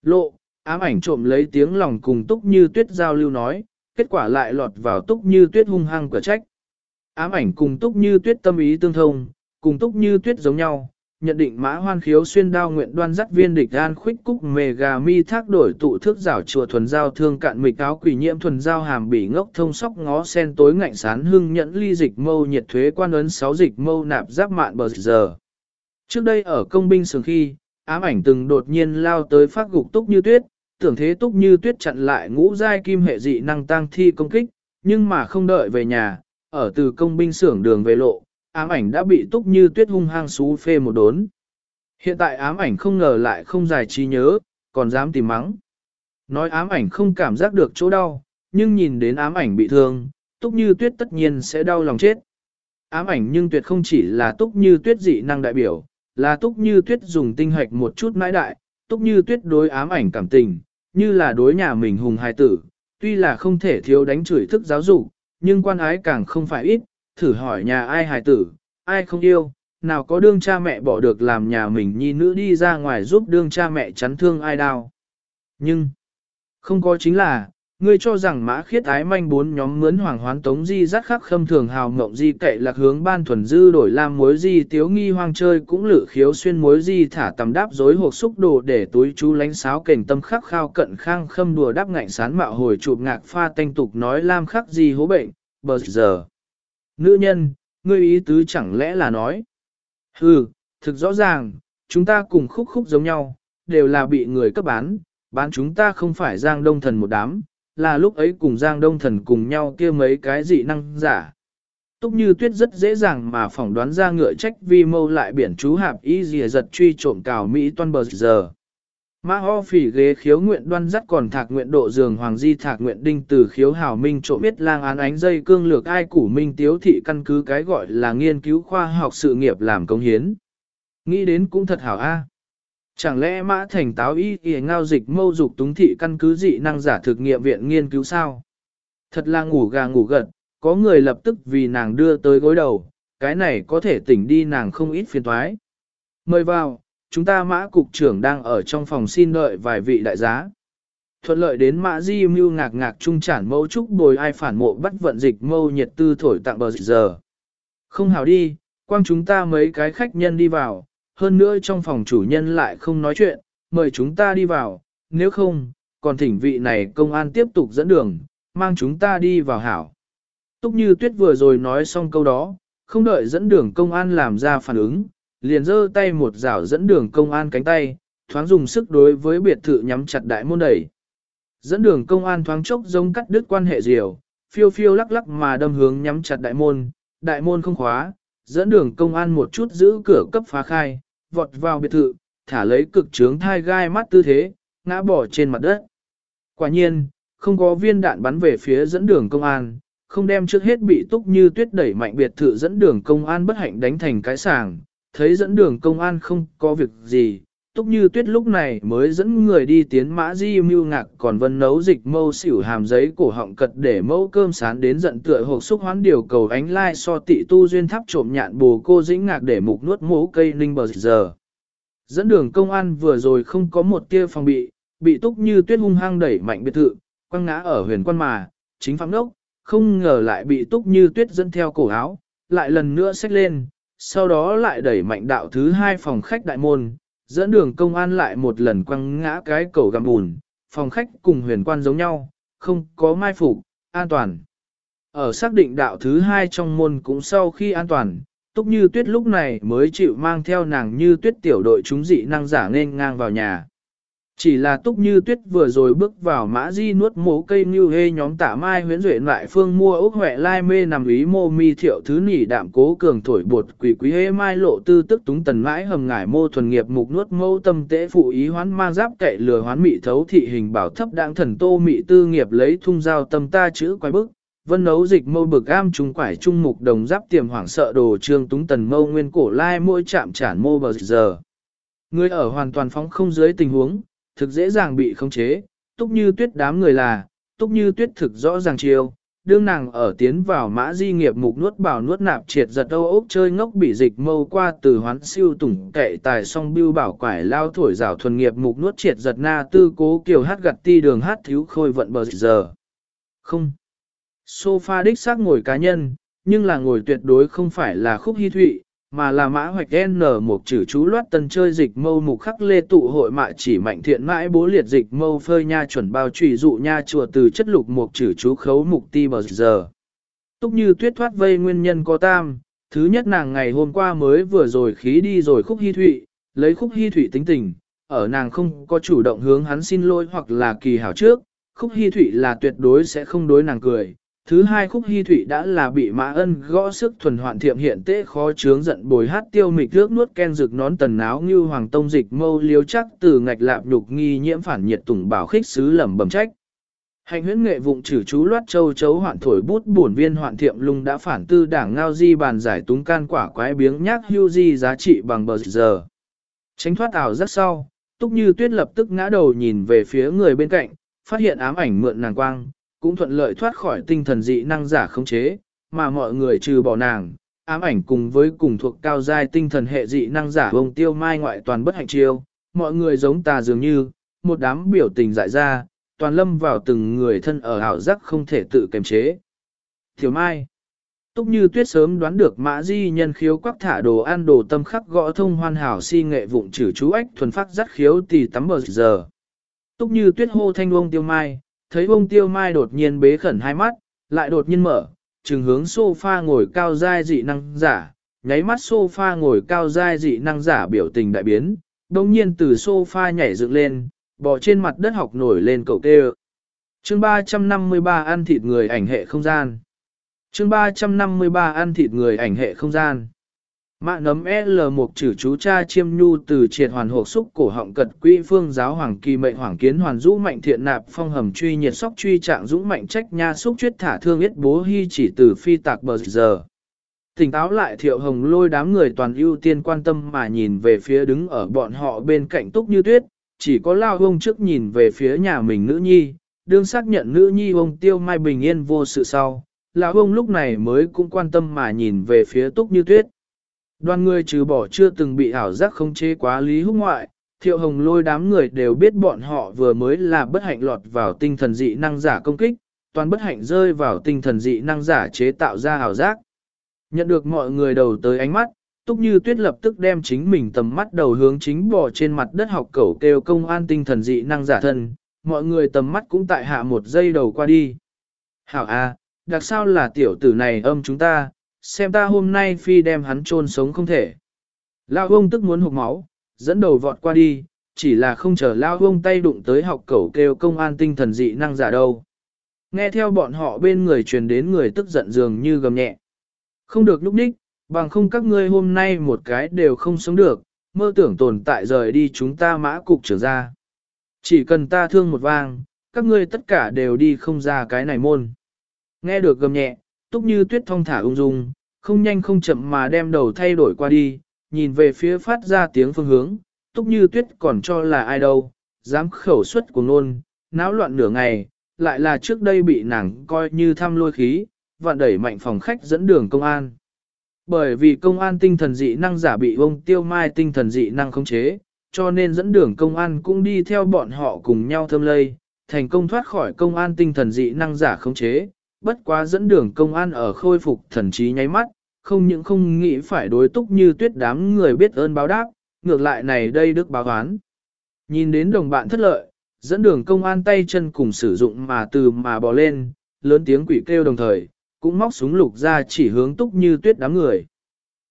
Lộ, ám ảnh trộm lấy tiếng lòng cùng túc như tuyết giao lưu nói, kết quả lại lọt vào túc như tuyết hung hăng cửa trách. Ám ảnh cùng túc như tuyết tâm ý tương thông, cùng túc như tuyết giống nhau, nhận định mã hoan khiếu xuyên đao nguyện đoan dắt viên địch an khuyết cúc mề gà mi thác đổi tụ thước rảo chùa thuần giao thương cạn mịch áo quỷ nhiễm thuần giao hàm bỉ ngốc thông sóc ngó sen tối ngạnh sán hưng nhẫn ly dịch mâu nhiệt thuế quan ấn sáu dịch mâu nạp giáp mạn bờ giờ. Trước đây ở công binh sường khi, ám ảnh từng đột nhiên lao tới phát gục túc như tuyết, tưởng thế túc như tuyết chặn lại ngũ giai kim hệ dị năng tăng thi công kích, nhưng mà không đợi về nhà, ở từ công binh xưởng đường về lộ, ám ảnh đã bị túc như tuyết hung hăng xú phê một đốn. Hiện tại ám ảnh không ngờ lại không giải trí nhớ, còn dám tìm mắng. Nói ám ảnh không cảm giác được chỗ đau, nhưng nhìn đến ám ảnh bị thương, túc như tuyết tất nhiên sẽ đau lòng chết. Ám ảnh nhưng tuyệt không chỉ là túc như tuyết dị năng đại biểu, là túc như tuyết dùng tinh hoạch một chút mãi đại, túc như tuyết đối ám ảnh cảm tình, như là đối nhà mình hùng hài tử, tuy là không thể thiếu đánh chửi thức giáo dục, nhưng quan ái càng không phải ít, thử hỏi nhà ai hài tử, ai không yêu, nào có đương cha mẹ bỏ được làm nhà mình nhi nữ đi ra ngoài giúp đương cha mẹ chắn thương ai đau. Nhưng, không có chính là, ngươi cho rằng mã khiết ái manh bốn nhóm mướn hoàng hoán tống di rắc khắc khâm thường hào ngộng di cậy lạc hướng ban thuần dư đổi làm mối di tiếu nghi hoang chơi cũng lự khiếu xuyên mối di thả tầm đáp dối hộp xúc đồ để túi chú lánh sáo cảnh tâm khắc khao cận khang khâm đùa đáp ngạnh sán mạo hồi chụp ngạc pha tanh tục nói lam khắc di hố bệnh, bờ giờ. Nữ nhân, ngươi ý tứ chẳng lẽ là nói. Hừ, thực rõ ràng, chúng ta cùng khúc khúc giống nhau, đều là bị người cấp bán, bán chúng ta không phải Giang Đông Thần một đám, là lúc ấy cùng Giang Đông Thần cùng nhau kia mấy cái dị năng giả. Túc như tuyết rất dễ dàng mà phỏng đoán ra ngựa trách vi mâu lại biển chú hạp y dìa giật truy trộm cào Mỹ toan bờ giờ. Mã ho phỉ ghế khiếu nguyện đoan dắt còn thạc nguyện độ giường hoàng di thạc nguyện đinh từ khiếu hào minh trộm biết lang án ánh dây cương lược ai củ minh tiếu thị căn cứ cái gọi là nghiên cứu khoa học sự nghiệp làm công hiến. Nghĩ đến cũng thật hảo a. Chẳng lẽ mã thành táo y y ngao dịch mâu dục túng thị căn cứ dị năng giả thực nghiệm viện nghiên cứu sao? Thật là ngủ gà ngủ gật, có người lập tức vì nàng đưa tới gối đầu, cái này có thể tỉnh đi nàng không ít phiền thoái. Mời vào, chúng ta mã cục trưởng đang ở trong phòng xin đợi vài vị đại giá. Thuận lợi đến mã di mưu ngạc ngạc trung chản mẫu trúc bồi ai phản mộ bắt vận dịch mâu nhiệt tư thổi tặng bờ giờ. Không hào đi, quang chúng ta mấy cái khách nhân đi vào, hơn nữa trong phòng chủ nhân lại không nói chuyện, mời chúng ta đi vào, nếu không, còn thỉnh vị này công an tiếp tục dẫn đường, mang chúng ta đi vào hảo. Túc như tuyết vừa rồi nói xong câu đó, không đợi dẫn đường công an làm ra phản ứng, liền giơ tay một rảo dẫn đường công an cánh tay, thoáng dùng sức đối với biệt thự nhắm chặt đại môn đẩy. Dẫn đường công an thoáng chốc giống cắt đứt quan hệ diều, phiêu phiêu lắc lắc mà đâm hướng nhắm chặt đại môn, đại môn không khóa, dẫn đường công an một chút giữ cửa cấp phá khai, vọt vào biệt thự, thả lấy cực trướng thai gai mắt tư thế, ngã bỏ trên mặt đất. Quả nhiên, không có viên đạn bắn về phía dẫn đường công an, không đem trước hết bị túc như tuyết đẩy mạnh biệt thự dẫn đường công an bất hạnh đánh thành cái sàng, thấy dẫn đường công an không có việc gì, túc như tuyết lúc này mới dẫn người đi tiến mã di mưu ngạc còn vân nấu dịch mâu xỉu hàm giấy cổ họng cật để mẫu cơm sán đến giận tựa hộp xúc hoán điều cầu ánh lai so tị tu duyên tháp trộm nhạn bồ cô dĩnh ngạc để mục nuốt mố cây ninh bờ giờ. Dẫn đường công an vừa rồi không có một tia phòng bị, bị túc như tuyết hung hăng đẩy mạnh biệt thự, quăng ngã ở huyền quan mà, chính phạm đốc, không ngờ lại bị túc như tuyết dẫn theo cổ áo, lại lần nữa xách lên, sau đó lại đẩy mạnh đạo thứ hai phòng khách đại môn, dẫn đường công an lại một lần quăng ngã cái cầu găm bùn, phòng khách cùng huyền quan giống nhau, không có mai phục, an toàn. Ở xác định đạo thứ hai trong môn cũng sau khi an toàn, Túc Như Tuyết lúc này mới chịu mang theo nàng như tuyết tiểu đội chúng dị năng giả nên ngang vào nhà. Chỉ là túc như tuyết vừa rồi bước vào mã di nuốt mố cây như hê nhóm tả mai huyễn duệ lại phương mua ốc huệ lai mê nằm ý mô mi thiệu thứ nỉ đạm cố cường thổi bột quỷ quý hê mai lộ tư tức túng tần mãi hầm ngải mô thuần nghiệp mục nuốt mâu tâm tế phụ ý hoán mang giáp kệ lừa hoán mị thấu thị hình bảo thấp đạng thần tô mị tư nghiệp lấy thung giao tâm ta chữ quái bức. Vân nấu dịch mâu bực am trung quải trung mục đồng giáp tiềm hoảng sợ đồ trương túng tần mâu nguyên cổ lai mỗi chạm chản mô bờ giờ. Người ở hoàn toàn phóng không dưới tình huống, thực dễ dàng bị khống chế, túc như tuyết đám người là, túc như tuyết thực rõ ràng chiêu, đương nàng ở tiến vào mã di nghiệp mục nuốt bảo nuốt nạp triệt giật âu ốc chơi ngốc bị dịch mâu qua từ hoán siêu tủng kệ tài song bưu bảo quải lao thổi rào thuần nghiệp mục nuốt triệt giật na tư cố kiều hát gặt ti đường hát thiếu khôi vận bờ giờ. Không. Sofa đích xác ngồi cá nhân, nhưng là ngồi tuyệt đối không phải là khúc hy thụy, mà là mã hoạch N một chữ chú loát tân chơi dịch mâu mục khắc lê tụ hội mại chỉ mạnh thiện mãi bố liệt dịch mâu phơi nha chuẩn bao trùy dụ nha chùa từ chất lục một chữ chú khấu mục ti bờ giờ. Túc như tuyết thoát vây nguyên nhân có tam, thứ nhất nàng ngày hôm qua mới vừa rồi khí đi rồi khúc hy thụy, lấy khúc hy thụy tính tình, ở nàng không có chủ động hướng hắn xin lỗi hoặc là kỳ hảo trước, khúc hy thụy là tuyệt đối sẽ không đối nàng cười, Thứ hai khúc hy thủy đã là bị mã ân gõ sức thuần hoạn thiệm hiện tế khó chướng giận bồi hát tiêu mịch nước nuốt ken rực nón tần áo như hoàng tông dịch mâu liếu chắc từ ngạch lạp nhục nghi nhiễm phản nhiệt tùng bảo khích sứ lẩm bẩm trách. Hành huyễn nghệ vụng trừ chú loát châu chấu hoạn thổi bút bổn viên hoạn thiệm lung đã phản tư đảng ngao di bàn giải túng can quả quái biếng nhác hưu di giá trị bằng bờ giờ. Tránh thoát ảo rất sau, túc như tuyết lập tức ngã đầu nhìn về phía người bên cạnh, phát hiện ám ảnh mượn nàng quang, cũng thuận lợi thoát khỏi tinh thần dị năng giả khống chế, mà mọi người trừ bỏ nàng, ám ảnh cùng với cùng thuộc cao giai tinh thần hệ dị năng giả vông tiêu mai ngoại toàn bất hạnh chiêu, mọi người giống tà dường như, một đám biểu tình dại ra, toàn lâm vào từng người thân ở ảo giác không thể tự kiềm chế. Thiếu mai Túc như tuyết sớm đoán được mã di nhân khiếu quắc thả đồ ăn đồ tâm khắc gõ thông hoàn hảo si nghệ vụng trừ chú ếch thuần phát dắt khiếu tì tắm bờ giờ. Túc như tuyết hô thanh ông tiêu mai, thấy bông tiêu mai đột nhiên bế khẩn hai mắt, lại đột nhiên mở, trừng hướng sofa ngồi cao dai dị năng giả, nháy mắt sofa ngồi cao dai dị năng giả biểu tình đại biến, đồng nhiên từ sofa nhảy dựng lên, bò trên mặt đất học nổi lên cậu tê Chương 353 ăn thịt người ảnh hệ không gian. Chương 353 ăn thịt người ảnh hệ không gian. Mạ nấm L một chữ chú cha chiêm nhu từ triệt hoàn hộp xúc cổ họng cật quỹ phương giáo hoàng kỳ mệnh hoàng kiến hoàn dũ mạnh thiện nạp phong hầm truy nhiệt sóc truy trạng dũng mạnh trách nha xúc chuyết thả thương yết bố hy chỉ từ phi tạc bờ giờ. Tỉnh táo lại thiệu hồng lôi đám người toàn ưu tiên quan tâm mà nhìn về phía đứng ở bọn họ bên cạnh túc như tuyết, chỉ có lao ông trước nhìn về phía nhà mình nữ nhi, đương xác nhận nữ nhi ông tiêu mai bình yên vô sự sau. Lão ông lúc này mới cũng quan tâm mà nhìn về phía túc như tuyết. Đoàn người trừ bỏ chưa từng bị ảo giác không chế quá lý húc ngoại, thiệu hồng lôi đám người đều biết bọn họ vừa mới là bất hạnh lọt vào tinh thần dị năng giả công kích, toàn bất hạnh rơi vào tinh thần dị năng giả chế tạo ra ảo giác. Nhận được mọi người đầu tới ánh mắt, Túc Như Tuyết lập tức đem chính mình tầm mắt đầu hướng chính bỏ trên mặt đất học cẩu kêu công an tinh thần dị năng giả thân, mọi người tầm mắt cũng tại hạ một giây đầu qua đi. Hảo A, đặc sao là tiểu tử này âm chúng ta, xem ta hôm nay phi đem hắn chôn sống không thể. Lao ông tức muốn hụt máu, dẫn đầu vọt qua đi, chỉ là không chờ Lao ông tay đụng tới học cẩu kêu công an tinh thần dị năng giả đâu. Nghe theo bọn họ bên người truyền đến người tức giận dường như gầm nhẹ. Không được lúc đích, bằng không các ngươi hôm nay một cái đều không sống được, mơ tưởng tồn tại rời đi chúng ta mã cục trở ra. Chỉ cần ta thương một vang, các ngươi tất cả đều đi không ra cái này môn. Nghe được gầm nhẹ, túc như tuyết thong thả ung dung, không nhanh không chậm mà đem đầu thay đổi qua đi, nhìn về phía phát ra tiếng phương hướng, túc như tuyết còn cho là ai đâu, dám khẩu xuất của nôn, náo loạn nửa ngày, lại là trước đây bị nàng coi như thăm lôi khí, vạn đẩy mạnh phòng khách dẫn đường công an. Bởi vì công an tinh thần dị năng giả bị ông tiêu mai tinh thần dị năng khống chế, cho nên dẫn đường công an cũng đi theo bọn họ cùng nhau thâm lây, thành công thoát khỏi công an tinh thần dị năng giả khống chế, bất quá dẫn đường công an ở khôi phục thần trí nháy mắt, không những không nghĩ phải đối túc như tuyết đám người biết ơn báo đáp, ngược lại này đây đức báo oán. Nhìn đến đồng bạn thất lợi, dẫn đường công an tay chân cùng sử dụng mà từ mà bò lên, lớn tiếng quỷ kêu đồng thời, cũng móc súng lục ra chỉ hướng túc như tuyết đám người.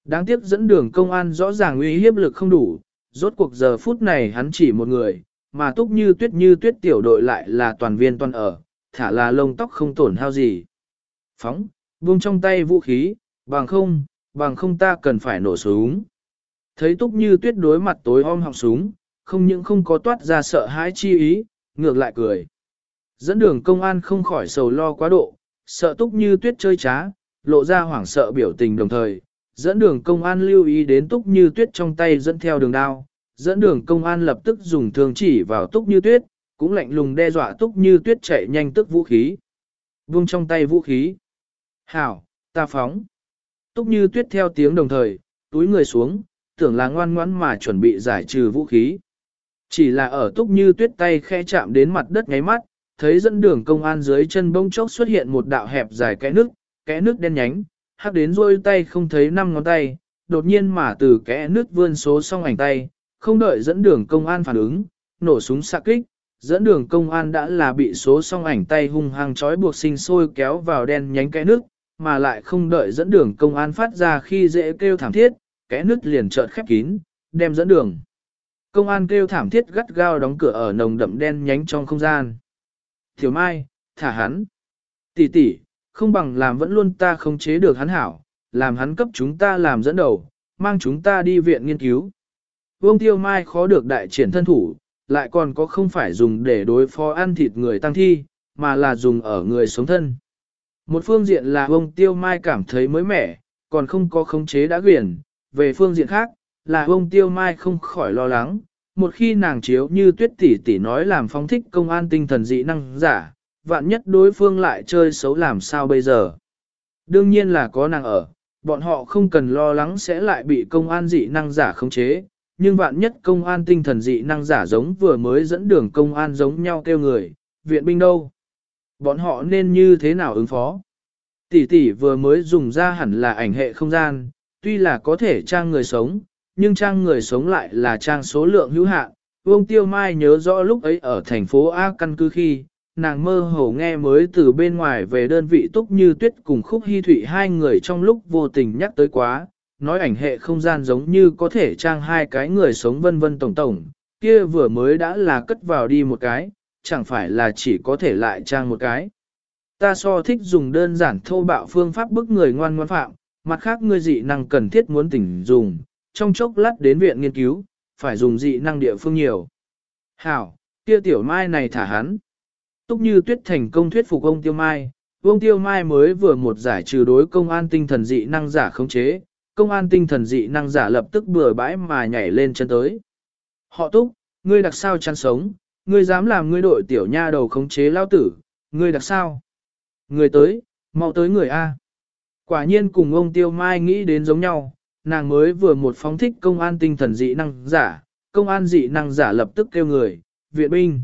Đáng tiếc dẫn đường công an rõ ràng uy hiếp lực không đủ, rốt cuộc giờ phút này hắn chỉ một người, mà túc như tuyết như tuyết tiểu đội lại là toàn viên toàn ở, thả là lông tóc không tổn hao gì. Phóng, buông trong tay vũ khí, bằng không, bằng không ta cần phải nổ súng. Thấy túc như tuyết đối mặt tối om họng súng, không những không có toát ra sợ hãi chi ý, ngược lại cười. Dẫn đường công an không khỏi sầu lo quá độ, sợ túc như tuyết chơi trá, lộ ra hoảng sợ biểu tình đồng thời, dẫn đường công an lưu ý đến túc như tuyết trong tay dẫn theo đường đao, dẫn đường công an lập tức dùng thương chỉ vào túc như tuyết, cũng lạnh lùng đe dọa túc như tuyết chạy nhanh tức vũ khí. Vung trong tay vũ khí. Hảo, ta phóng. Túc như tuyết theo tiếng đồng thời, túi người xuống, tưởng là ngoan ngoãn mà chuẩn bị giải trừ vũ khí. Chỉ là ở túc như tuyết tay khe chạm đến mặt đất ngáy mắt, thấy dẫn đường công an dưới chân bông chốc xuất hiện một đạo hẹp dài kẽ nước, kẽ nước đen nhánh, hắc đến rôi tay không thấy năm ngón tay, đột nhiên mà từ kẽ nước vươn số song ảnh tay, không đợi dẫn đường công an phản ứng, nổ súng xạ kích, dẫn đường công an đã là bị số song ảnh tay hung hăng trói buộc sinh sôi kéo vào đen nhánh cái nước, mà lại không đợi dẫn đường công an phát ra khi dễ kêu thảm thiết, kẽ nước liền chợt khép kín, đem dẫn đường. Công an kêu thảm thiết gắt gao đóng cửa ở nồng đậm đen nhánh trong không gian. thiếu Mai, thả hắn. Tỷ tỷ, không bằng làm vẫn luôn ta không chế được hắn hảo, làm hắn cấp chúng ta làm dẫn đầu, mang chúng ta đi viện nghiên cứu. Vương Tiêu Mai khó được đại triển thân thủ, lại còn có không phải dùng để đối phó ăn thịt người tăng thi, mà là dùng ở người sống thân. Một phương diện là ông Tiêu Mai cảm thấy mới mẻ, còn không có khống chế đã quyển, về phương diện khác, là ông Tiêu Mai không khỏi lo lắng, một khi nàng chiếu như tuyết tỷ tỷ nói làm phóng thích công an tinh thần dị năng giả, vạn nhất đối phương lại chơi xấu làm sao bây giờ. Đương nhiên là có nàng ở, bọn họ không cần lo lắng sẽ lại bị công an dị năng giả khống chế, nhưng vạn nhất công an tinh thần dị năng giả giống vừa mới dẫn đường công an giống nhau kêu người, viện binh đâu? Bọn họ nên như thế nào ứng phó? Tỷ tỷ vừa mới dùng ra hẳn là ảnh hệ không gian, tuy là có thể trang người sống, nhưng trang người sống lại là trang số lượng hữu hạn. Vương Tiêu Mai nhớ rõ lúc ấy ở thành phố A căn cứ khi, nàng mơ hồ nghe mới từ bên ngoài về đơn vị túc như tuyết cùng khúc hy thụy hai người trong lúc vô tình nhắc tới quá, nói ảnh hệ không gian giống như có thể trang hai cái người sống vân vân tổng tổng, kia vừa mới đã là cất vào đi một cái, chẳng phải là chỉ có thể lại trang một cái. Ta so thích dùng đơn giản thô bạo phương pháp bức người ngoan ngoan phạm, mặt khác ngươi dị năng cần thiết muốn tỉnh dùng, trong chốc lát đến viện nghiên cứu, phải dùng dị năng địa phương nhiều. Hảo, kia tiểu mai này thả hắn. Túc như tuyết thành công thuyết phục ông tiêu mai, ông tiêu mai mới vừa một giải trừ đối công an tinh thần dị năng giả khống chế, công an tinh thần dị năng giả lập tức bừa bãi mà nhảy lên chân tới. Họ túc, ngươi đặc sao chăn sống, ngươi dám làm ngươi đội tiểu nha đầu khống chế lao tử, ngươi đặc sao? Người tới, mau tới người A. Quả nhiên cùng ông Tiêu Mai nghĩ đến giống nhau, nàng mới vừa một phóng thích công an tinh thần dị năng giả, công an dị năng giả lập tức kêu người, viện binh.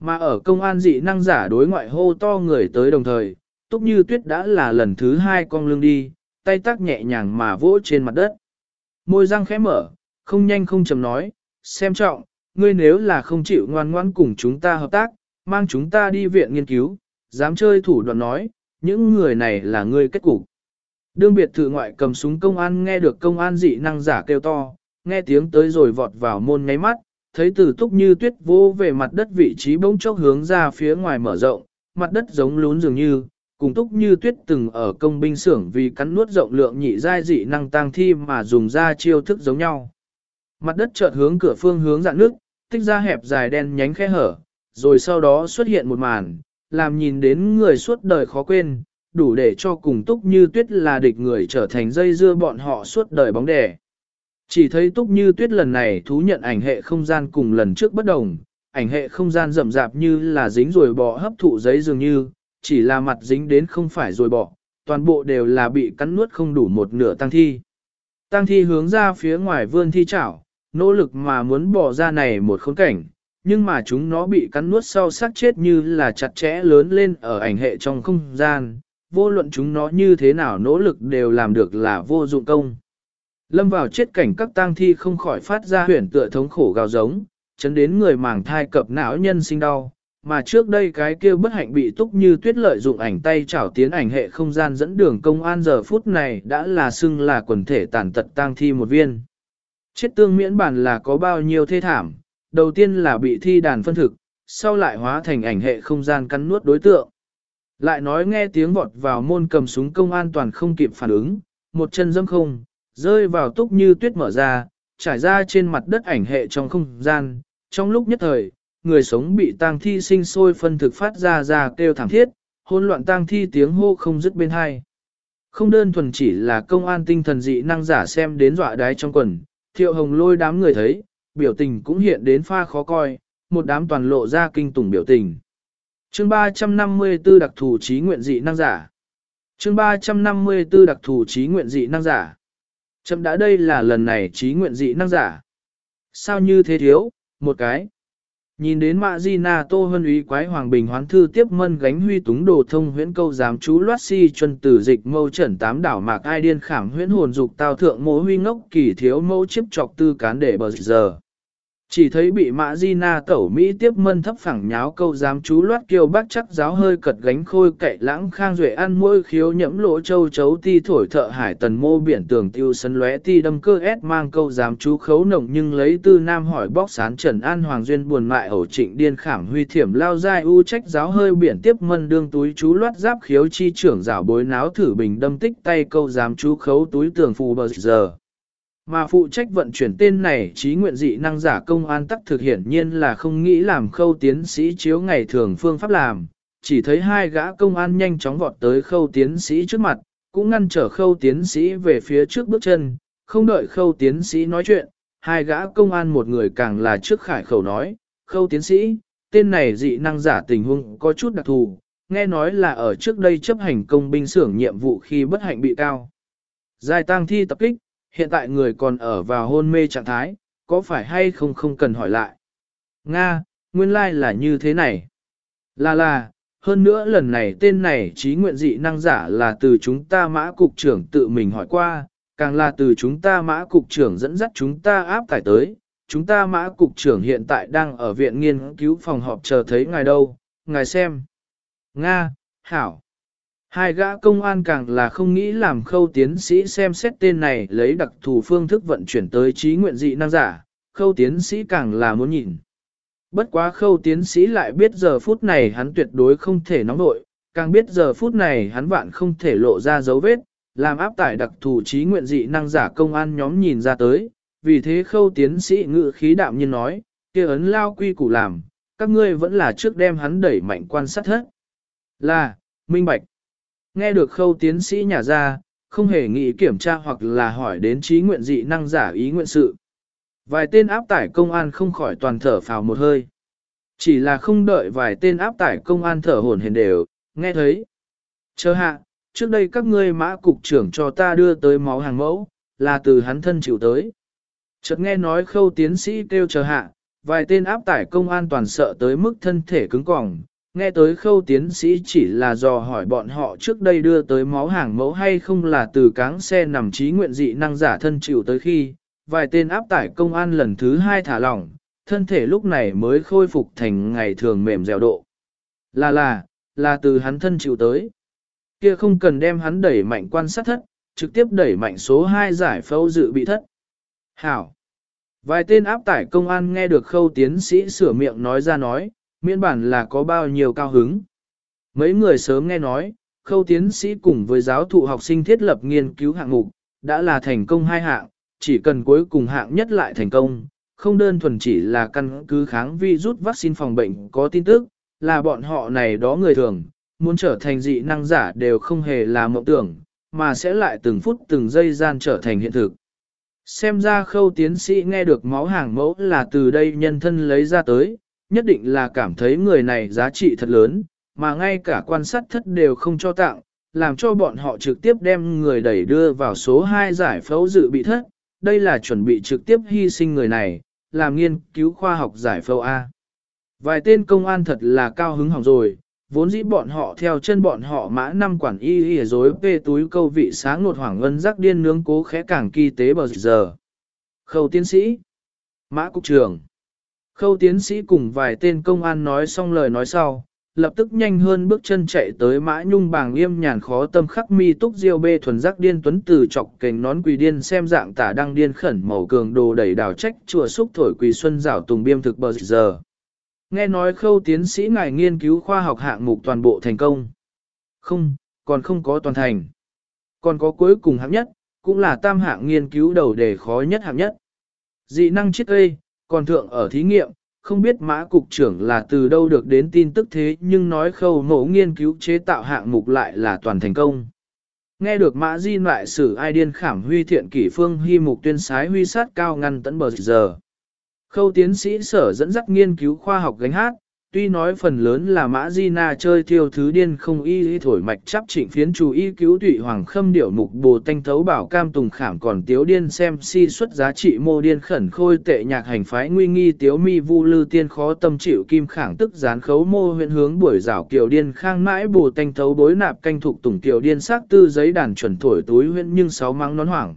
Mà ở công an dị năng giả đối ngoại hô to người tới đồng thời, túc như tuyết đã là lần thứ hai con lưng đi, tay tác nhẹ nhàng mà vỗ trên mặt đất. Môi răng khẽ mở, không nhanh không chầm nói, xem trọng, ngươi nếu là không chịu ngoan ngoãn cùng chúng ta hợp tác, mang chúng ta đi viện nghiên cứu, dám chơi thủ đoạn nói, những người này là ngươi kết cục. Đương biệt thự ngoại cầm súng công an nghe được công an dị năng giả kêu to, nghe tiếng tới rồi vọt vào môn ngáy mắt, thấy từ túc như tuyết vô về mặt đất vị trí bỗng chốc hướng ra phía ngoài mở rộng, mặt đất giống lún dường như, cùng túc như tuyết từng ở công binh xưởng vì cắn nuốt rộng lượng nhị giai dị năng tăng thi mà dùng ra chiêu thức giống nhau. Mặt đất chợt hướng cửa phương hướng dạng nước, tích ra hẹp dài đen nhánh khe hở, rồi sau đó xuất hiện một màn, làm nhìn đến người suốt đời khó quên, đủ để cho cùng túc như tuyết là địch người trở thành dây dưa bọn họ suốt đời bóng đè. Chỉ thấy túc như tuyết lần này thú nhận ảnh hệ không gian cùng lần trước bất đồng, ảnh hệ không gian rậm rạp như là dính rồi bò hấp thụ giấy dường như, chỉ là mặt dính đến không phải rồi bỏ, toàn bộ đều là bị cắn nuốt không đủ một nửa tăng thi. Tăng thi hướng ra phía ngoài vươn thi chảo, nỗ lực mà muốn bỏ ra này một khốn cảnh, nhưng mà chúng nó bị cắn nuốt sau xác chết như là chặt chẽ lớn lên ở ảnh hệ trong không gian, vô luận chúng nó như thế nào nỗ lực đều làm được là vô dụng công. Lâm vào chết cảnh các tang thi không khỏi phát ra huyển tựa thống khổ gào giống, chấn đến người màng thai cập não nhân sinh đau, mà trước đây cái kia bất hạnh bị túc như tuyết lợi dụng ảnh tay chảo tiến ảnh hệ không gian dẫn đường công an giờ phút này đã là xưng là quần thể tàn tật tang thi một viên. Chết tương miễn bản là có bao nhiêu thê thảm, đầu tiên là bị thi đàn phân thực, sau lại hóa thành ảnh hệ không gian cắn nuốt đối tượng. Lại nói nghe tiếng vọt vào môn cầm súng công an toàn không kịp phản ứng, một chân dâm không, rơi vào túc như tuyết mở ra, trải ra trên mặt đất ảnh hệ trong không gian, trong lúc nhất thời, người sống bị tang thi sinh sôi phân thực phát ra ra kêu thảm thiết, hỗn loạn tang thi tiếng hô không dứt bên hai. Không đơn thuần chỉ là công an tinh thần dị năng giả xem đến dọa đái trong quần, thiệu hồng lôi đám người thấy, biểu tình cũng hiện đến pha khó coi, một đám toàn lộ ra kinh tủng biểu tình. Chương 354 đặc thù trí nguyện dị năng giả. Chương 354 đặc thù trí nguyện dị năng giả. Chậm đã đây là lần này trí nguyện dị năng giả. Sao như thế thiếu, một cái. Nhìn đến mạ di na tô hân úy quái hoàng bình hoán thư tiếp mân gánh huy túng đồ thông huyễn câu giám chú loát si chuân tử dịch mâu trần tám đảo mạc ai điên khảm huyễn hồn dục tao thượng Mỗ huy ngốc kỳ thiếu mẫu chiếp trọc tư cán để bờ giờ. Chỉ thấy bị mã di na tẩu Mỹ tiếp mân thấp phẳng nháo câu dám chú loát kiêu bác chắc giáo hơi cật gánh khôi cậy lãng khang duệ ăn môi khiếu nhẫm lỗ châu chấu ti thổi thợ hải tần mô biển tường tiêu sân lóe ti đâm cơ ép mang câu dám chú khấu nồng nhưng lấy tư nam hỏi bóc sán trần an hoàng duyên buồn mại ẩu trịnh điên khảm huy thiểm lao dai u trách giáo hơi biển tiếp mân đương túi chú loát giáp khiếu chi trưởng rảo bối náo thử bình đâm tích tay câu dám chú khấu túi tường phù bờ giờ. Mà phụ trách vận chuyển tên này trí nguyện dị năng giả công an tắc thực hiển nhiên là không nghĩ làm khâu tiến sĩ chiếu ngày thường phương pháp làm, chỉ thấy hai gã công an nhanh chóng vọt tới khâu tiến sĩ trước mặt, cũng ngăn trở khâu tiến sĩ về phía trước bước chân, không đợi khâu tiến sĩ nói chuyện, hai gã công an một người càng là trước khải khẩu nói, khâu tiến sĩ, tên này dị năng giả tình huống có chút đặc thù, nghe nói là ở trước đây chấp hành công binh xưởng nhiệm vụ khi bất hạnh bị cao. Giải tang thi tập kích, hiện tại người còn ở vào hôn mê trạng thái, có phải hay không không cần hỏi lại. Nga, nguyên lai like là như thế này. Là là, hơn nữa lần này tên này trí nguyện dị năng giả là từ chúng ta mã cục trưởng tự mình hỏi qua, càng là từ chúng ta mã cục trưởng dẫn dắt chúng ta áp tải tới. Chúng ta mã cục trưởng hiện tại đang ở viện nghiên cứu phòng họp chờ thấy ngài đâu, ngài xem. Nga, Hảo. Hai gã công an càng là không nghĩ làm khâu tiến sĩ xem xét tên này lấy đặc thù phương thức vận chuyển tới trí nguyện dị năng giả, khâu tiến sĩ càng là muốn nhìn. Bất quá khâu tiến sĩ lại biết giờ phút này hắn tuyệt đối không thể nóng nội, càng biết giờ phút này hắn vạn không thể lộ ra dấu vết, làm áp tải đặc thù trí nguyện dị năng giả công an nhóm nhìn ra tới, vì thế khâu tiến sĩ ngự khí đạm nhiên nói, kia ấn lao quy củ làm, các ngươi vẫn là trước đem hắn đẩy mạnh quan sát hết. Là, minh bạch. Nghe được khâu tiến sĩ nhà ra, không hề nghĩ kiểm tra hoặc là hỏi đến trí nguyện dị năng giả ý nguyện sự. Vài tên áp tải công an không khỏi toàn thở phào một hơi. Chỉ là không đợi vài tên áp tải công an thở hồn hển đều, nghe thấy. Chờ hạ, trước đây các ngươi mã cục trưởng cho ta đưa tới máu hàng mẫu, là từ hắn thân chịu tới. Chợt nghe nói khâu tiến sĩ kêu chờ hạ, vài tên áp tải công an toàn sợ tới mức thân thể cứng cỏng, nghe tới khâu tiến sĩ chỉ là dò hỏi bọn họ trước đây đưa tới máu hàng mẫu hay không là từ cáng xe nằm trí nguyện dị năng giả thân chịu tới khi, vài tên áp tải công an lần thứ hai thả lỏng, thân thể lúc này mới khôi phục thành ngày thường mềm dẻo độ. Là là, là từ hắn thân chịu tới. Kia không cần đem hắn đẩy mạnh quan sát thất, trực tiếp đẩy mạnh số 2 giải phẫu dự bị thất. Hảo. Vài tên áp tải công an nghe được khâu tiến sĩ sửa miệng nói ra nói, miễn bản là có bao nhiêu cao hứng. Mấy người sớm nghe nói, khâu tiến sĩ cùng với giáo thụ học sinh thiết lập nghiên cứu hạng mục, đã là thành công hai hạng, chỉ cần cuối cùng hạng nhất lại thành công, không đơn thuần chỉ là căn cứ kháng vi rút vaccine phòng bệnh có tin tức, là bọn họ này đó người thường, muốn trở thành dị năng giả đều không hề là mộng tưởng, mà sẽ lại từng phút từng giây gian trở thành hiện thực. Xem ra khâu tiến sĩ nghe được máu hàng mẫu là từ đây nhân thân lấy ra tới, nhất định là cảm thấy người này giá trị thật lớn, mà ngay cả quan sát thất đều không cho tặng, làm cho bọn họ trực tiếp đem người đẩy đưa vào số 2 giải phẫu dự bị thất, đây là chuẩn bị trực tiếp hy sinh người này, làm nghiên cứu khoa học giải phẫu A. Vài tên công an thật là cao hứng hỏng rồi, vốn dĩ bọn họ theo chân bọn họ mã năm quản y y dối về túi câu vị sáng nột hoảng ngân rắc điên nướng cố khẽ càng kỳ tế bờ giờ. Khâu tiến sĩ, mã cục trưởng, khâu tiến sĩ cùng vài tên công an nói xong lời nói sau, lập tức nhanh hơn bước chân chạy tới mã nhung bàng yêm nhàn khó tâm khắc mi túc diêu bê thuần giác điên tuấn từ chọc kềnh nón quỳ điên xem dạng tả đang điên khẩn màu cường đồ đẩy đào trách chùa xúc thổi quỳ xuân rảo tùng biêm thực bờ giờ. Nghe nói khâu tiến sĩ ngài nghiên cứu khoa học hạng mục toàn bộ thành công. Không, còn không có toàn thành. Còn có cuối cùng hạng nhất, cũng là tam hạng nghiên cứu đầu đề khó nhất hạng nhất. Dị năng chiếc cây, còn thượng ở thí nghiệm, không biết mã cục trưởng là từ đâu được đến tin tức thế nhưng nói khâu mẫu nghiên cứu chế tạo hạng mục lại là toàn thành công. Nghe được mã di lại sử ai điên khảm huy thiện kỷ phương hy mục tuyên sái huy sát cao ngăn tận bờ giờ. Khâu tiến sĩ sở dẫn dắt nghiên cứu khoa học gánh hát, tuy nói phần lớn là mã di na chơi thiêu thứ điên không y y thổi mạch chắp trịnh phiến chủ y cứu tụy hoàng khâm điệu mục bồ tanh thấu bảo cam tùng khảm còn tiếu điên xem si xuất giá trị mô điên khẩn khôi tệ nhạc hành phái nguy nghi tiếu mi vu lư tiên khó tâm chịu kim khảng tức gián khấu mô huyện hướng buổi rảo kiều điên khang mãi bồ tanh thấu bối nạp canh thục tùng kiều điên xác tư giấy đàn chuẩn thổi túi huyện nhưng sáu mắng nón hoảng.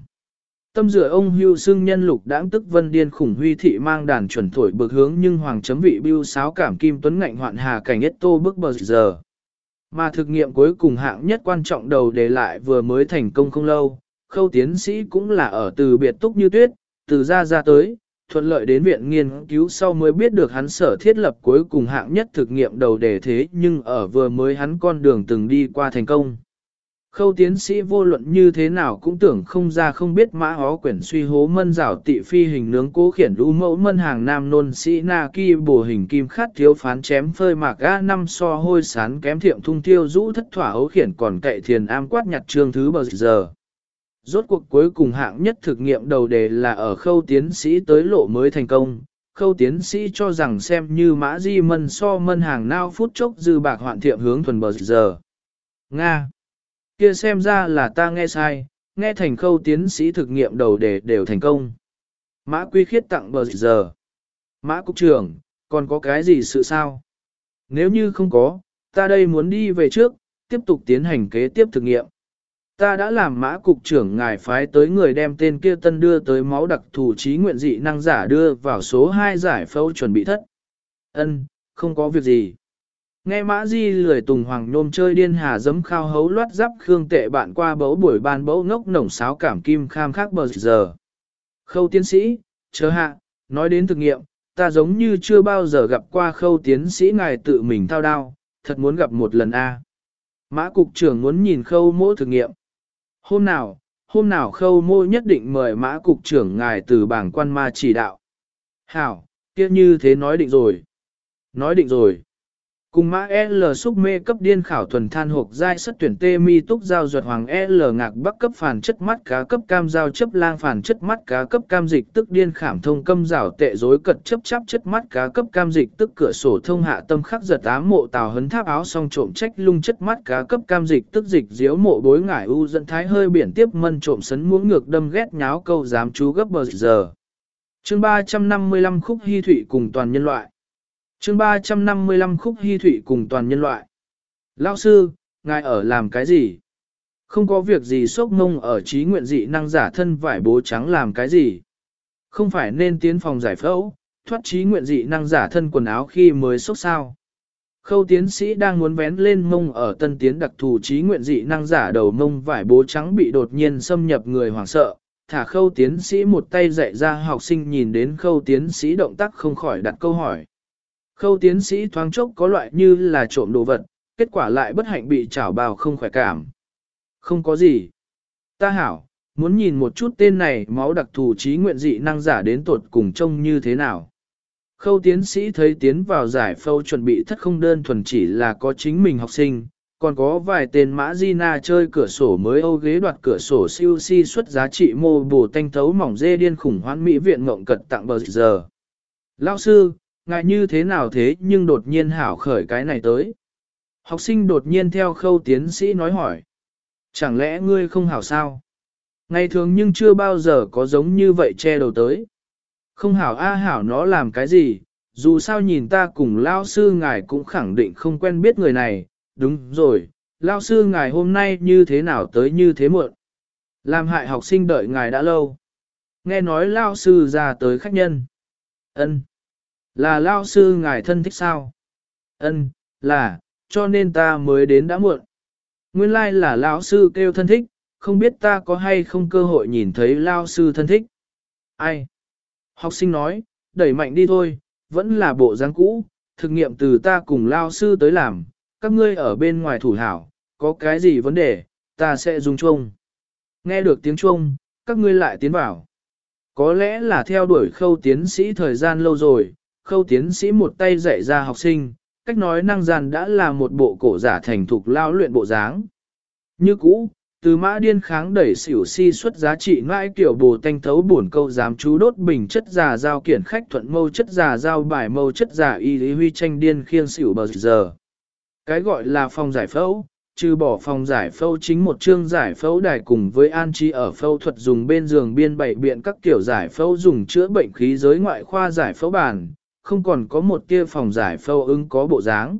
Tâm dựa ông hưu xưng nhân lục đãng tức vân điên khủng huy thị mang đàn chuẩn thổi bực hướng nhưng hoàng chấm vị bưu sáo cảm kim tuấn ngạnh hoạn hà cảnh nhất tô bức bờ giờ. Mà thực nghiệm cuối cùng hạng nhất quan trọng đầu đề lại vừa mới thành công không lâu, khâu tiến sĩ cũng là ở từ biệt túc như tuyết, từ ra ra tới, thuận lợi đến viện nghiên cứu sau mới biết được hắn sở thiết lập cuối cùng hạng nhất thực nghiệm đầu đề thế nhưng ở vừa mới hắn con đường từng đi qua thành công. Khâu tiến sĩ vô luận như thế nào cũng tưởng không ra không biết mã hó quyển suy hố mân rảo tị phi hình nướng cố khiển lũ mẫu mân hàng nam nôn sĩ na ki bổ hình kim khát thiếu phán chém phơi mạc ga năm so hôi sán kém thiệm thung tiêu rũ thất thỏa ấu khiển còn cậy thiền am quát nhặt trương thứ bờ giờ. Rốt cuộc cuối cùng hạng nhất thực nghiệm đầu đề là ở khâu tiến sĩ tới lộ mới thành công. Khâu tiến sĩ cho rằng xem như mã di mân so mân hàng nao phút chốc dư bạc hoạn thiệm hướng thuần bờ giờ. Nga Kia xem ra là ta nghe sai, nghe thành khâu tiến sĩ thực nghiệm đầu đề đều thành công. Mã quy khiết tặng bờ giờ. Mã cục trưởng, còn có cái gì sự sao? Nếu như không có, ta đây muốn đi về trước, tiếp tục tiến hành kế tiếp thực nghiệm. Ta đã làm mã cục trưởng ngài phái tới người đem tên kia tân đưa tới máu đặc thù trí nguyện dị năng giả đưa vào số 2 giải phẫu chuẩn bị thất. Ân, không có việc gì. Nghe mã di lười tùng hoàng nôm chơi điên hà dấm khao hấu loát giáp khương tệ bạn qua bấu buổi ban bấu ngốc nổng sáo cảm kim kham khác bờ giờ. Khâu tiến sĩ, chớ hạ, nói đến thực nghiệm, ta giống như chưa bao giờ gặp qua khâu tiến sĩ ngài tự mình thao đao, thật muốn gặp một lần a. Mã cục trưởng muốn nhìn khâu mỗ thực nghiệm. Hôm nào, hôm nào khâu mô nhất định mời mã cục trưởng ngài từ bảng quan ma chỉ đạo. Hảo, kia như thế nói định rồi. Nói định rồi. Cùng mã L xúc mê cấp điên khảo thuần than hộp giai sất tuyển tê mi túc giao ruột hoàng L ngạc bắc cấp phản chất mắt cá cấp cam giao chấp lang phản chất mắt cá cấp cam dịch tức điên khảm thông câm rảo tệ rối cật chấp chắp chất mắt cá cấp cam dịch tức cửa sổ thông hạ tâm khắc giật ám mộ tào hấn tháp áo song trộm trách lung chất mắt cá cấp cam dịch tức dịch diếu mộ bối ngải u dẫn thái hơi biển tiếp mân trộm sấn muỗng ngược đâm ghét nháo câu dám chú gấp bờ giờ. chương 355 khúc hy thụy cùng toàn nhân loại chương 355 khúc hy thụy cùng toàn nhân loại. Lao sư, ngài ở làm cái gì? Không có việc gì sốc mông ở trí nguyện dị năng giả thân vải bố trắng làm cái gì? Không phải nên tiến phòng giải phẫu, thoát trí nguyện dị năng giả thân quần áo khi mới sốc sao? Khâu tiến sĩ đang muốn vén lên mông ở tân tiến đặc thù trí nguyện dị năng giả đầu mông vải bố trắng bị đột nhiên xâm nhập người hoảng sợ, thả khâu tiến sĩ một tay dạy ra học sinh nhìn đến khâu tiến sĩ động tác không khỏi đặt câu hỏi. Khâu tiến sĩ thoáng chốc có loại như là trộm đồ vật, kết quả lại bất hạnh bị chảo bào không khỏe cảm. Không có gì. Ta hảo, muốn nhìn một chút tên này máu đặc thù trí nguyện dị năng giả đến tột cùng trông như thế nào. Khâu tiến sĩ thấy tiến vào giải phâu chuẩn bị thất không đơn thuần chỉ là có chính mình học sinh, còn có vài tên mã Gina chơi cửa sổ mới âu ghế đoạt cửa sổ siêu si xuất giá trị mô bổ tanh thấu mỏng dê điên khủng hoãn mỹ viện ngộng cật tặng bờ giờ. Lao sư, ngại như thế nào thế nhưng đột nhiên hảo khởi cái này tới. Học sinh đột nhiên theo khâu tiến sĩ nói hỏi. Chẳng lẽ ngươi không hảo sao? Ngày thường nhưng chưa bao giờ có giống như vậy che đầu tới. Không hảo a hảo nó làm cái gì, dù sao nhìn ta cùng lao sư ngài cũng khẳng định không quen biết người này, đúng rồi, lao sư ngài hôm nay như thế nào tới như thế muộn. Làm hại học sinh đợi ngài đã lâu. Nghe nói lao sư ra tới khách nhân. ân là lao sư ngài thân thích sao? Ân, là, cho nên ta mới đến đã muộn. Nguyên lai like là lão sư kêu thân thích, không biết ta có hay không cơ hội nhìn thấy lao sư thân thích. Ai? Học sinh nói, đẩy mạnh đi thôi, vẫn là bộ dáng cũ, thực nghiệm từ ta cùng lao sư tới làm, các ngươi ở bên ngoài thủ hảo, có cái gì vấn đề, ta sẽ dùng chuông. Nghe được tiếng chuông, các ngươi lại tiến vào. Có lẽ là theo đuổi khâu tiến sĩ thời gian lâu rồi, khâu tiến sĩ một tay dạy ra học sinh, cách nói năng gian đã là một bộ cổ giả thành thục lao luyện bộ dáng. Như cũ, từ mã điên kháng đẩy xỉu si xuất giá trị mãi kiểu bồ tanh thấu buồn câu dám chú đốt bình chất giả giao kiển khách thuận mâu chất giả giao bài mâu chất giả y lý huy tranh điên khiêng xỉu bờ giờ. Cái gọi là phòng giải phẫu, trừ bỏ phòng giải phẫu chính một chương giải phẫu đài cùng với an trí ở phẫu thuật dùng bên giường biên bảy biện các kiểu giải phẫu dùng chữa bệnh khí giới ngoại khoa giải phẫu bản, không còn có một tia phòng giải phâu ứng có bộ dáng.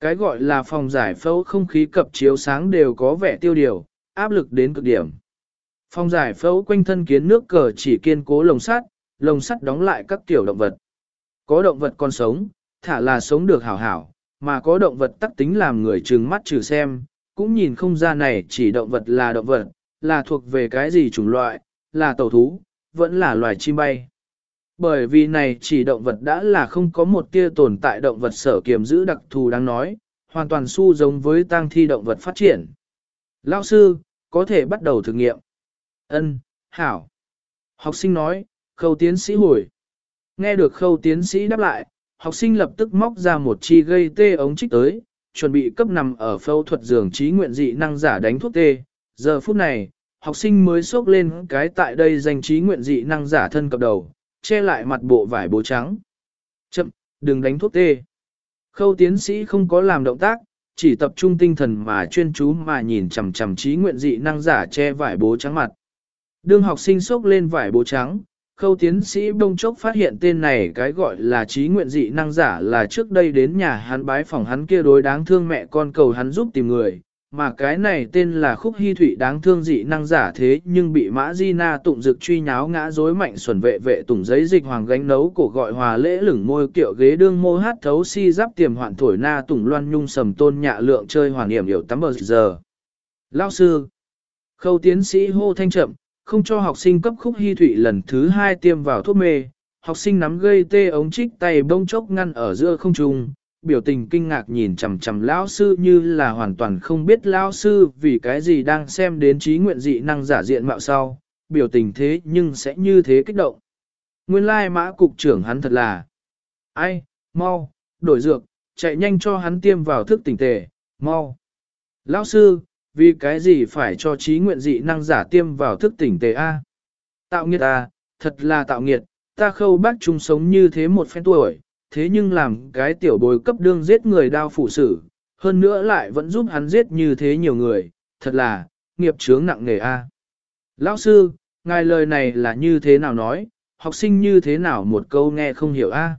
Cái gọi là phòng giải phâu không khí cập chiếu sáng đều có vẻ tiêu điều, áp lực đến cực điểm. Phòng giải phẫu quanh thân kiến nước cờ chỉ kiên cố lồng sắt, lồng sắt đóng lại các tiểu động vật. Có động vật còn sống, thả là sống được hảo hảo, mà có động vật tắc tính làm người trừng mắt trừ xem, cũng nhìn không ra này chỉ động vật là động vật, là thuộc về cái gì chủng loại, là tàu thú, vẫn là loài chim bay. Bởi vì này chỉ động vật đã là không có một tia tồn tại động vật sở kiểm giữ đặc thù đáng nói, hoàn toàn su giống với tang thi động vật phát triển. Lao sư, có thể bắt đầu thử nghiệm. Ân, hảo. Học sinh nói, khâu tiến sĩ hồi. Nghe được khâu tiến sĩ đáp lại, học sinh lập tức móc ra một chi gây tê ống trích tới, chuẩn bị cấp nằm ở phẫu thuật giường trí nguyện dị năng giả đánh thuốc tê. Giờ phút này, học sinh mới xốc lên cái tại đây danh trí nguyện dị năng giả thân cập đầu, che lại mặt bộ vải bố trắng. Chậm, đừng đánh thuốc tê. Khâu tiến sĩ không có làm động tác, chỉ tập trung tinh thần mà chuyên chú mà nhìn chằm chằm trí nguyện dị năng giả che vải bố trắng mặt. Đương học sinh sốc lên vải bố trắng, khâu tiến sĩ đông chốc phát hiện tên này cái gọi là trí nguyện dị năng giả là trước đây đến nhà hắn bái phòng hắn kia đối đáng thương mẹ con cầu hắn giúp tìm người, mà cái này tên là khúc hy thủy đáng thương dị năng giả thế nhưng bị mã di na tụng dực truy nháo ngã rối mạnh xuẩn vệ vệ tùng giấy dịch hoàng gánh nấu cổ gọi hòa lễ lửng môi kiệu ghế đương mô hát thấu si giáp tiềm hoạn thổi na tùng loan nhung sầm tôn nhạ lượng chơi hoàn niệm hiểu tắm bờ giờ. Lao sư, khâu tiến sĩ hô thanh chậm, không cho học sinh cấp khúc hy thủy lần thứ hai tiêm vào thuốc mê, học sinh nắm gây tê ống trích tay bông chốc ngăn ở giữa không trung, biểu tình kinh ngạc nhìn chằm chằm lão sư như là hoàn toàn không biết lão sư vì cái gì đang xem đến trí nguyện dị năng giả diện mạo sau, biểu tình thế nhưng sẽ như thế kích động. Nguyên lai mã cục trưởng hắn thật là ai, mau, đổi dược, chạy nhanh cho hắn tiêm vào thức tỉnh tề, mau. Lão sư, vì cái gì phải cho trí nguyện dị năng giả tiêm vào thức tỉnh tề A? Tạo nghiệt A, thật là tạo nghiệt, ta khâu bác chung sống như thế một phen tuổi, thế nhưng làm cái tiểu bồi cấp đương giết người đao phủ xử, hơn nữa lại vẫn giúp hắn giết như thế nhiều người, thật là, nghiệp chướng nặng nề a. Lão sư, ngài lời này là như thế nào nói, học sinh như thế nào một câu nghe không hiểu a?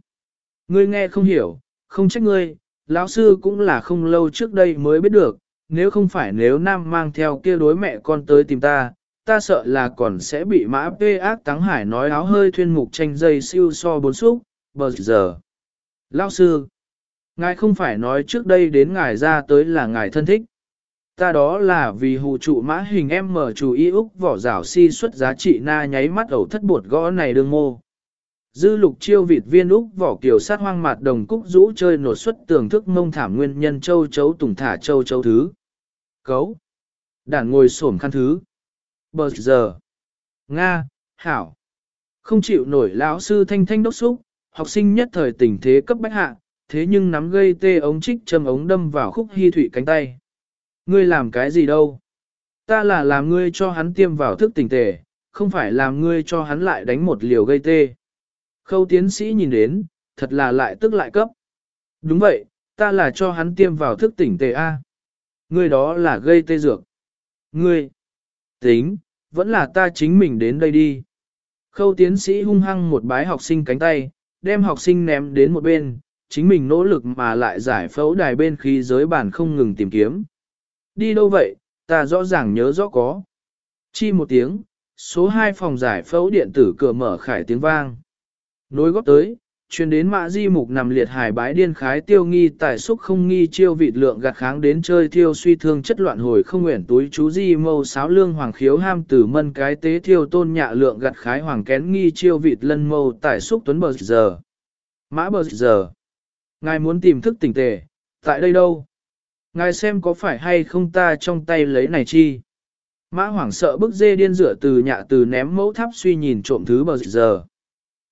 Ngươi nghe không hiểu, không trách ngươi, lão sư cũng là không lâu trước đây mới biết được, nếu không phải nếu nam mang theo kia đối mẹ con tới tìm ta, ta sợ là còn sẽ bị mã P ác táng hải nói áo hơi thuyên mục tranh dây siêu so bốn xúc, bờ giờ. Lao sư, ngài không phải nói trước đây đến ngài ra tới là ngài thân thích. Ta đó là vì hù trụ mã hình em mở chủ ý Úc vỏ rảo si xuất giá trị na nháy mắt ẩu thất bột gõ này đương mô. Dư lục chiêu vịt viên Úc vỏ kiều sát hoang mặt đồng cúc rũ chơi nột xuất tường thức mông thảm nguyên nhân châu chấu tùng thả châu châu thứ. Cấu. Đản ngồi xổm khăn thứ. Bờ giờ. Nga, Hảo. Không chịu nổi lão sư thanh thanh đốc xúc, học sinh nhất thời tình thế cấp bách hạ, thế nhưng nắm gây tê ống trích châm ống đâm vào khúc hy thủy cánh tay. Ngươi làm cái gì đâu? Ta là làm ngươi cho hắn tiêm vào thức tỉnh tề, không phải làm ngươi cho hắn lại đánh một liều gây tê. Khâu tiến sĩ nhìn đến, thật là lại tức lại cấp. Đúng vậy, ta là cho hắn tiêm vào thức tỉnh tề A. Ngươi đó là gây tê dược. Ngươi, tính, vẫn là ta chính mình đến đây đi. Khâu tiến sĩ hung hăng một bái học sinh cánh tay, đem học sinh ném đến một bên, chính mình nỗ lực mà lại giải phẫu đài bên khí giới bản không ngừng tìm kiếm. Đi đâu vậy, ta rõ ràng nhớ rõ có. Chi một tiếng, số 2 phòng giải phẫu điện tử cửa mở khải tiếng vang. Nối góp tới, truyền đến mã di mục nằm liệt hải bái điên khái tiêu nghi tài xúc không nghi chiêu vịt lượng gạt kháng đến chơi thiêu suy thương chất loạn hồi không nguyện túi chú di mâu sáo lương hoàng khiếu ham tử mân cái tế thiêu tôn nhạ lượng gạt khái hoàng kén nghi chiêu vịt lân mâu tài xúc tuấn bờ giờ. Mã bờ giờ. Ngài muốn tìm thức tỉnh tề, tại đây đâu? Ngài xem có phải hay không ta trong tay lấy này chi? Mã hoảng sợ bức dê điên rửa từ nhạ từ ném mẫu tháp suy nhìn trộm thứ bờ giờ.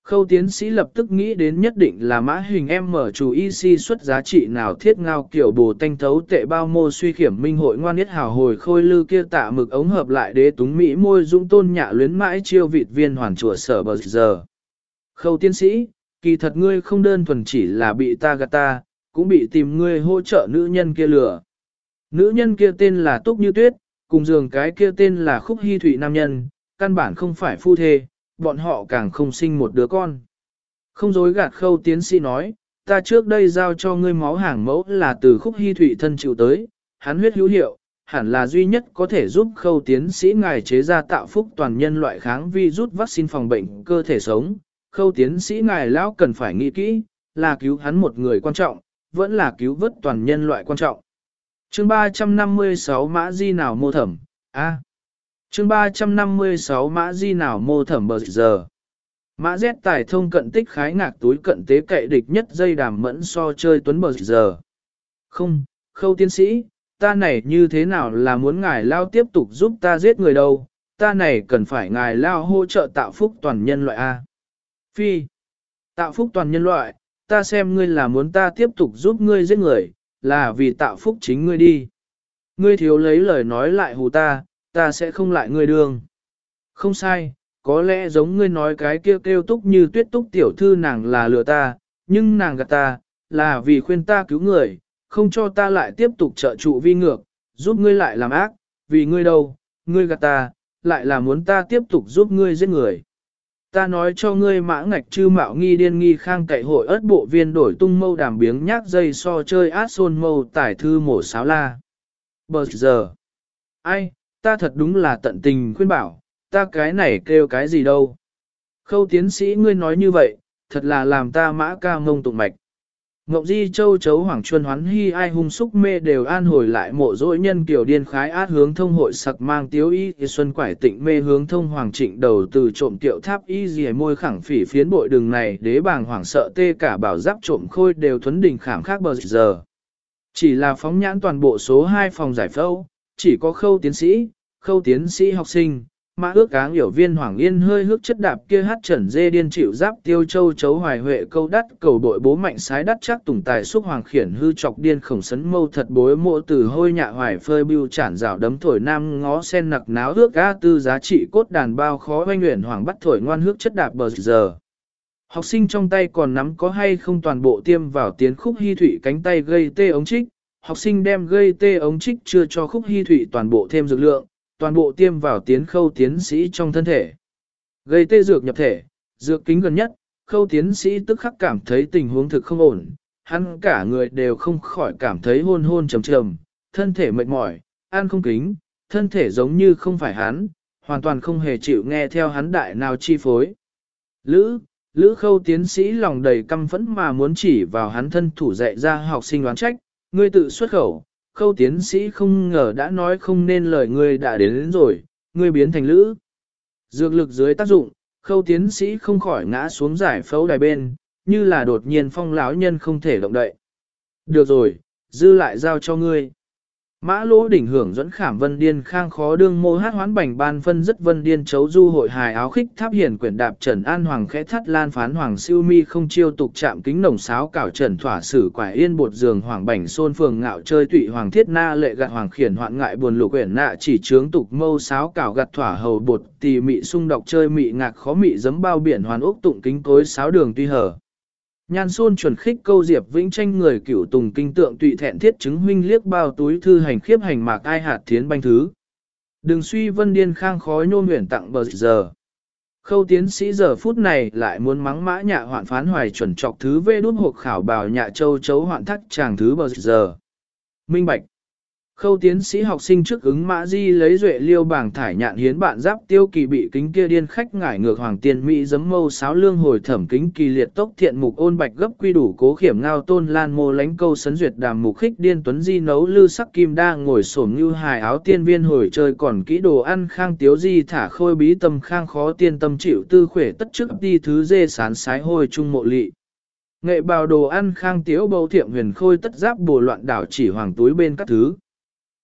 Khâu tiến sĩ lập tức nghĩ đến nhất định là mã hình em mở chủ y si xuất giá trị nào thiết ngao kiểu bồ tanh thấu tệ bao mô suy khiểm minh hội ngoan nhất hào hồi khôi lư kia tạ mực ống hợp lại đế túng mỹ môi dũng tôn nhạ luyến mãi chiêu vịt viên hoàn chùa sở bờ giờ. Khâu tiến sĩ, kỳ thật ngươi không đơn thuần chỉ là bị ta gạt ta, cũng bị tìm ngươi hỗ trợ nữ nhân kia lừa. Nữ nhân kia tên là Túc Như Tuyết, cùng giường cái kia tên là Khúc Hy Thụy Nam Nhân, căn bản không phải phu thê, bọn họ càng không sinh một đứa con. Không dối gạt khâu tiến sĩ nói, ta trước đây giao cho ngươi máu hàng mẫu là từ khúc hy thủy thân chịu tới, hắn huyết hữu hiệu, hẳn là duy nhất có thể giúp khâu tiến sĩ ngài chế ra tạo phúc toàn nhân loại kháng vi rút vaccine phòng bệnh cơ thể sống. Khâu tiến sĩ ngài lão cần phải nghĩ kỹ, là cứu hắn một người quan trọng, vẫn là cứu vớt toàn nhân loại quan trọng. chương 356 mã di nào mô thẩm, A chương 356 mã di nào mô thẩm bờ giờ. Mã Z tài thông cận tích khái ngạc túi cận tế cậy địch nhất dây đàm mẫn so chơi tuấn bờ giờ. Không, khâu tiến sĩ, ta này như thế nào là muốn ngài lao tiếp tục giúp ta giết người đâu, ta này cần phải ngài lao hỗ trợ tạo phúc toàn nhân loại A. Phi, tạo phúc toàn nhân loại, ta xem ngươi là muốn ta tiếp tục giúp ngươi giết người, là vì tạo phúc chính ngươi đi. Ngươi thiếu lấy lời nói lại hù ta, ta sẽ không lại ngươi đường. Không sai, có lẽ giống ngươi nói cái kêu kêu túc như tuyết túc tiểu thư nàng là lừa ta, nhưng nàng gạt ta, là vì khuyên ta cứu người, không cho ta lại tiếp tục trợ trụ vi ngược, giúp ngươi lại làm ác, vì ngươi đâu, ngươi gạt ta, lại là muốn ta tiếp tục giúp ngươi giết người. Ta nói cho ngươi mã ngạch chư mạo nghi điên nghi khang cậy hội ớt bộ viên đổi tung mâu đàm biếng nhác dây so chơi át xôn mâu tải thư mổ sáo la. Bờ giờ. Ai, ta thật đúng là tận tình khuyên bảo, ta cái này kêu cái gì đâu. Khâu tiến sĩ ngươi nói như vậy, thật là làm ta mã ca ngông tụng mạch. Ngọc Di Châu chấu Hoàng Chuân Hoán Hy ai hung xúc mê đều an hồi lại mộ dỗi nhân kiểu điên khái át hướng thông hội sặc mang tiếu y thì xuân quải tịnh mê hướng thông Hoàng Trịnh đầu từ trộm tiệu tháp y dì môi khẳng phỉ phiến bội đường này đế bàng hoảng sợ tê cả bảo giáp trộm khôi đều thuấn đỉnh khảm khác bờ giờ. Chỉ là phóng nhãn toàn bộ số 2 phòng giải phẫu, chỉ có khâu tiến sĩ, khâu tiến sĩ học sinh, mà ước áng hiểu viên Hoàng Yên hơi hước chất đạp kia hát trần dê điên chịu giáp tiêu châu chấu hoài huệ câu đắt cầu đội bố mạnh sái đắt chắc tùng tài xúc hoàng khiển hư chọc điên khổng sấn mâu thật bối mộ từ hôi nhạ hoài phơi bưu chản rào đấm thổi nam ngó sen nặc náo ước cá tư giá trị cốt đàn bao khó oanh nguyện hoàng bắt thổi ngoan hước chất đạp bờ giờ. Học sinh trong tay còn nắm có hay không toàn bộ tiêm vào tiến khúc hy thủy cánh tay gây tê ống trích, học sinh đem gây tê ống trích chưa cho khúc hy thủy toàn bộ thêm dược lượng, toàn bộ tiêm vào tiến khâu tiến sĩ trong thân thể. Gây tê dược nhập thể, dược kính gần nhất, khâu tiến sĩ tức khắc cảm thấy tình huống thực không ổn, hắn cả người đều không khỏi cảm thấy hôn hôn trầm trầm, thân thể mệt mỏi, ăn không kính, thân thể giống như không phải hắn, hoàn toàn không hề chịu nghe theo hắn đại nào chi phối. Lữ, Lữ khâu tiến sĩ lòng đầy căm phẫn mà muốn chỉ vào hắn thân thủ dạy ra học sinh đoán trách, ngươi tự xuất khẩu, khâu tiến sĩ không ngờ đã nói không nên lời ngươi đã đến, đến rồi, ngươi biến thành lữ. Dược lực dưới tác dụng, khâu tiến sĩ không khỏi ngã xuống giải phẫu đài bên, như là đột nhiên phong lão nhân không thể động đậy. Được rồi, dư lại giao cho ngươi. Mã lỗ đỉnh hưởng dẫn khảm vân điên khang khó đương mô hát hoán bành ban phân rất vân điên chấu du hội hài áo khích tháp hiển quyển đạp trần an hoàng khẽ thắt lan phán hoàng siêu mi không chiêu tục chạm kính nồng sáo cảo trần thỏa sử quải yên bột giường hoàng bành xôn phường ngạo chơi tụy hoàng thiết na lệ gạt hoàng khiển hoạn ngại buồn lục quyển nạ chỉ trướng tục mâu sáo cảo gạt thỏa hầu bột tì mị sung độc chơi mị ngạc khó mị giấm bao biển hoàn úc tụng kính cối sáo đường tuy hở Nhan xôn chuẩn khích câu diệp vĩnh tranh người cửu tùng kinh tượng tụy thẹn thiết chứng huynh liếc bao túi thư hành khiếp hành mạc ai hạt thiến banh thứ. Đừng suy vân điên khang khói nôn nguyện tặng bờ giờ. Khâu tiến sĩ giờ phút này lại muốn mắng mã nhạ hoạn phán hoài chuẩn trọc thứ vê đút hộp khảo bào nhạ châu chấu hoạn thắt chàng thứ bờ giờ. Minh Bạch Khâu tiến sĩ học sinh trước ứng mã di lấy duệ liêu bảng thải nhạn hiến bạn giáp tiêu kỳ bị kính kia điên khách ngải ngược hoàng tiên mỹ giấm mâu sáo lương hồi thẩm kính kỳ liệt tốc thiện mục ôn bạch gấp quy đủ cố khiểm ngao tôn lan mô lánh câu sấn duyệt đàm mục khích điên tuấn di nấu lư sắc kim đa ngồi sổm như hài áo tiên viên hồi chơi còn kỹ đồ ăn khang tiếu di thả khôi bí tâm khang khó tiên tâm chịu tư khỏe tất trước đi thứ dê sán sái hồi trung mộ lị. Nghệ bào đồ ăn khang tiếu bầu thiệm huyền khôi tất giáp bồ loạn đảo chỉ hoàng túi bên các thứ.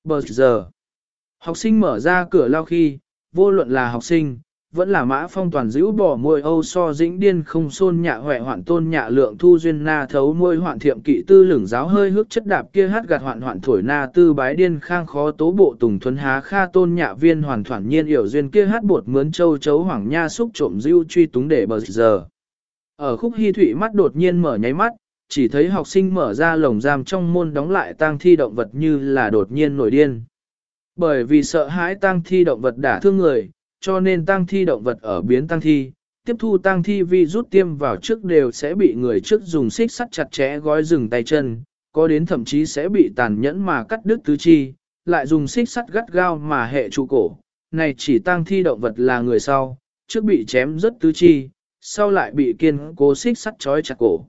Bờ giờ, học sinh mở ra cửa lao khi, vô luận là học sinh, vẫn là mã phong toàn giữ bỏ môi âu so dĩnh điên không xôn nhạ huệ hoạn tôn nhạ lượng thu duyên na thấu môi hoạn thiệm kỵ tư lửng giáo hơi hước chất đạp kia hát gạt hoạn hoạn thổi na tư bái điên khang khó tố bộ tùng thuấn há kha tôn nhạ viên hoàn thoản nhiên hiểu duyên kia hát bột mướn châu chấu hoàng nha xúc trộm dưu truy túng để bờ giờ. Ở khúc hy thủy mắt đột nhiên mở nháy mắt, chỉ thấy học sinh mở ra lồng giam trong môn đóng lại tang thi động vật như là đột nhiên nổi điên. Bởi vì sợ hãi tang thi động vật đả thương người, cho nên tang thi động vật ở biến tang thi, tiếp thu tang thi vi rút tiêm vào trước đều sẽ bị người trước dùng xích sắt chặt chẽ gói rừng tay chân, có đến thậm chí sẽ bị tàn nhẫn mà cắt đứt tứ chi, lại dùng xích sắt gắt gao mà hệ trụ cổ. Này chỉ tang thi động vật là người sau, trước bị chém rất tứ chi, sau lại bị kiên cố xích sắt trói chặt cổ.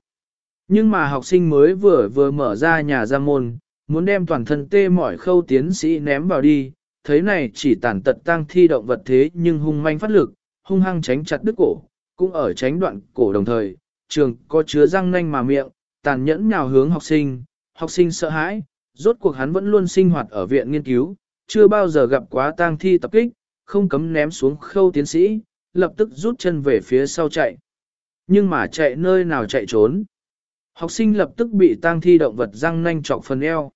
Nhưng mà học sinh mới vừa vừa mở ra nhà ra môn, muốn đem toàn thân tê mỏi khâu tiến sĩ ném vào đi, thấy này chỉ tàn tật tăng thi động vật thế nhưng hung manh phát lực, hung hăng tránh chặt đứt cổ, cũng ở tránh đoạn cổ đồng thời, trường có chứa răng nanh mà miệng, tàn nhẫn nhào hướng học sinh, học sinh sợ hãi, rốt cuộc hắn vẫn luôn sinh hoạt ở viện nghiên cứu, chưa bao giờ gặp quá tang thi tập kích, không cấm ném xuống khâu tiến sĩ, lập tức rút chân về phía sau chạy. Nhưng mà chạy nơi nào chạy trốn. Học sinh lập tức bị tang thi động vật răng nanh chọc phần eo.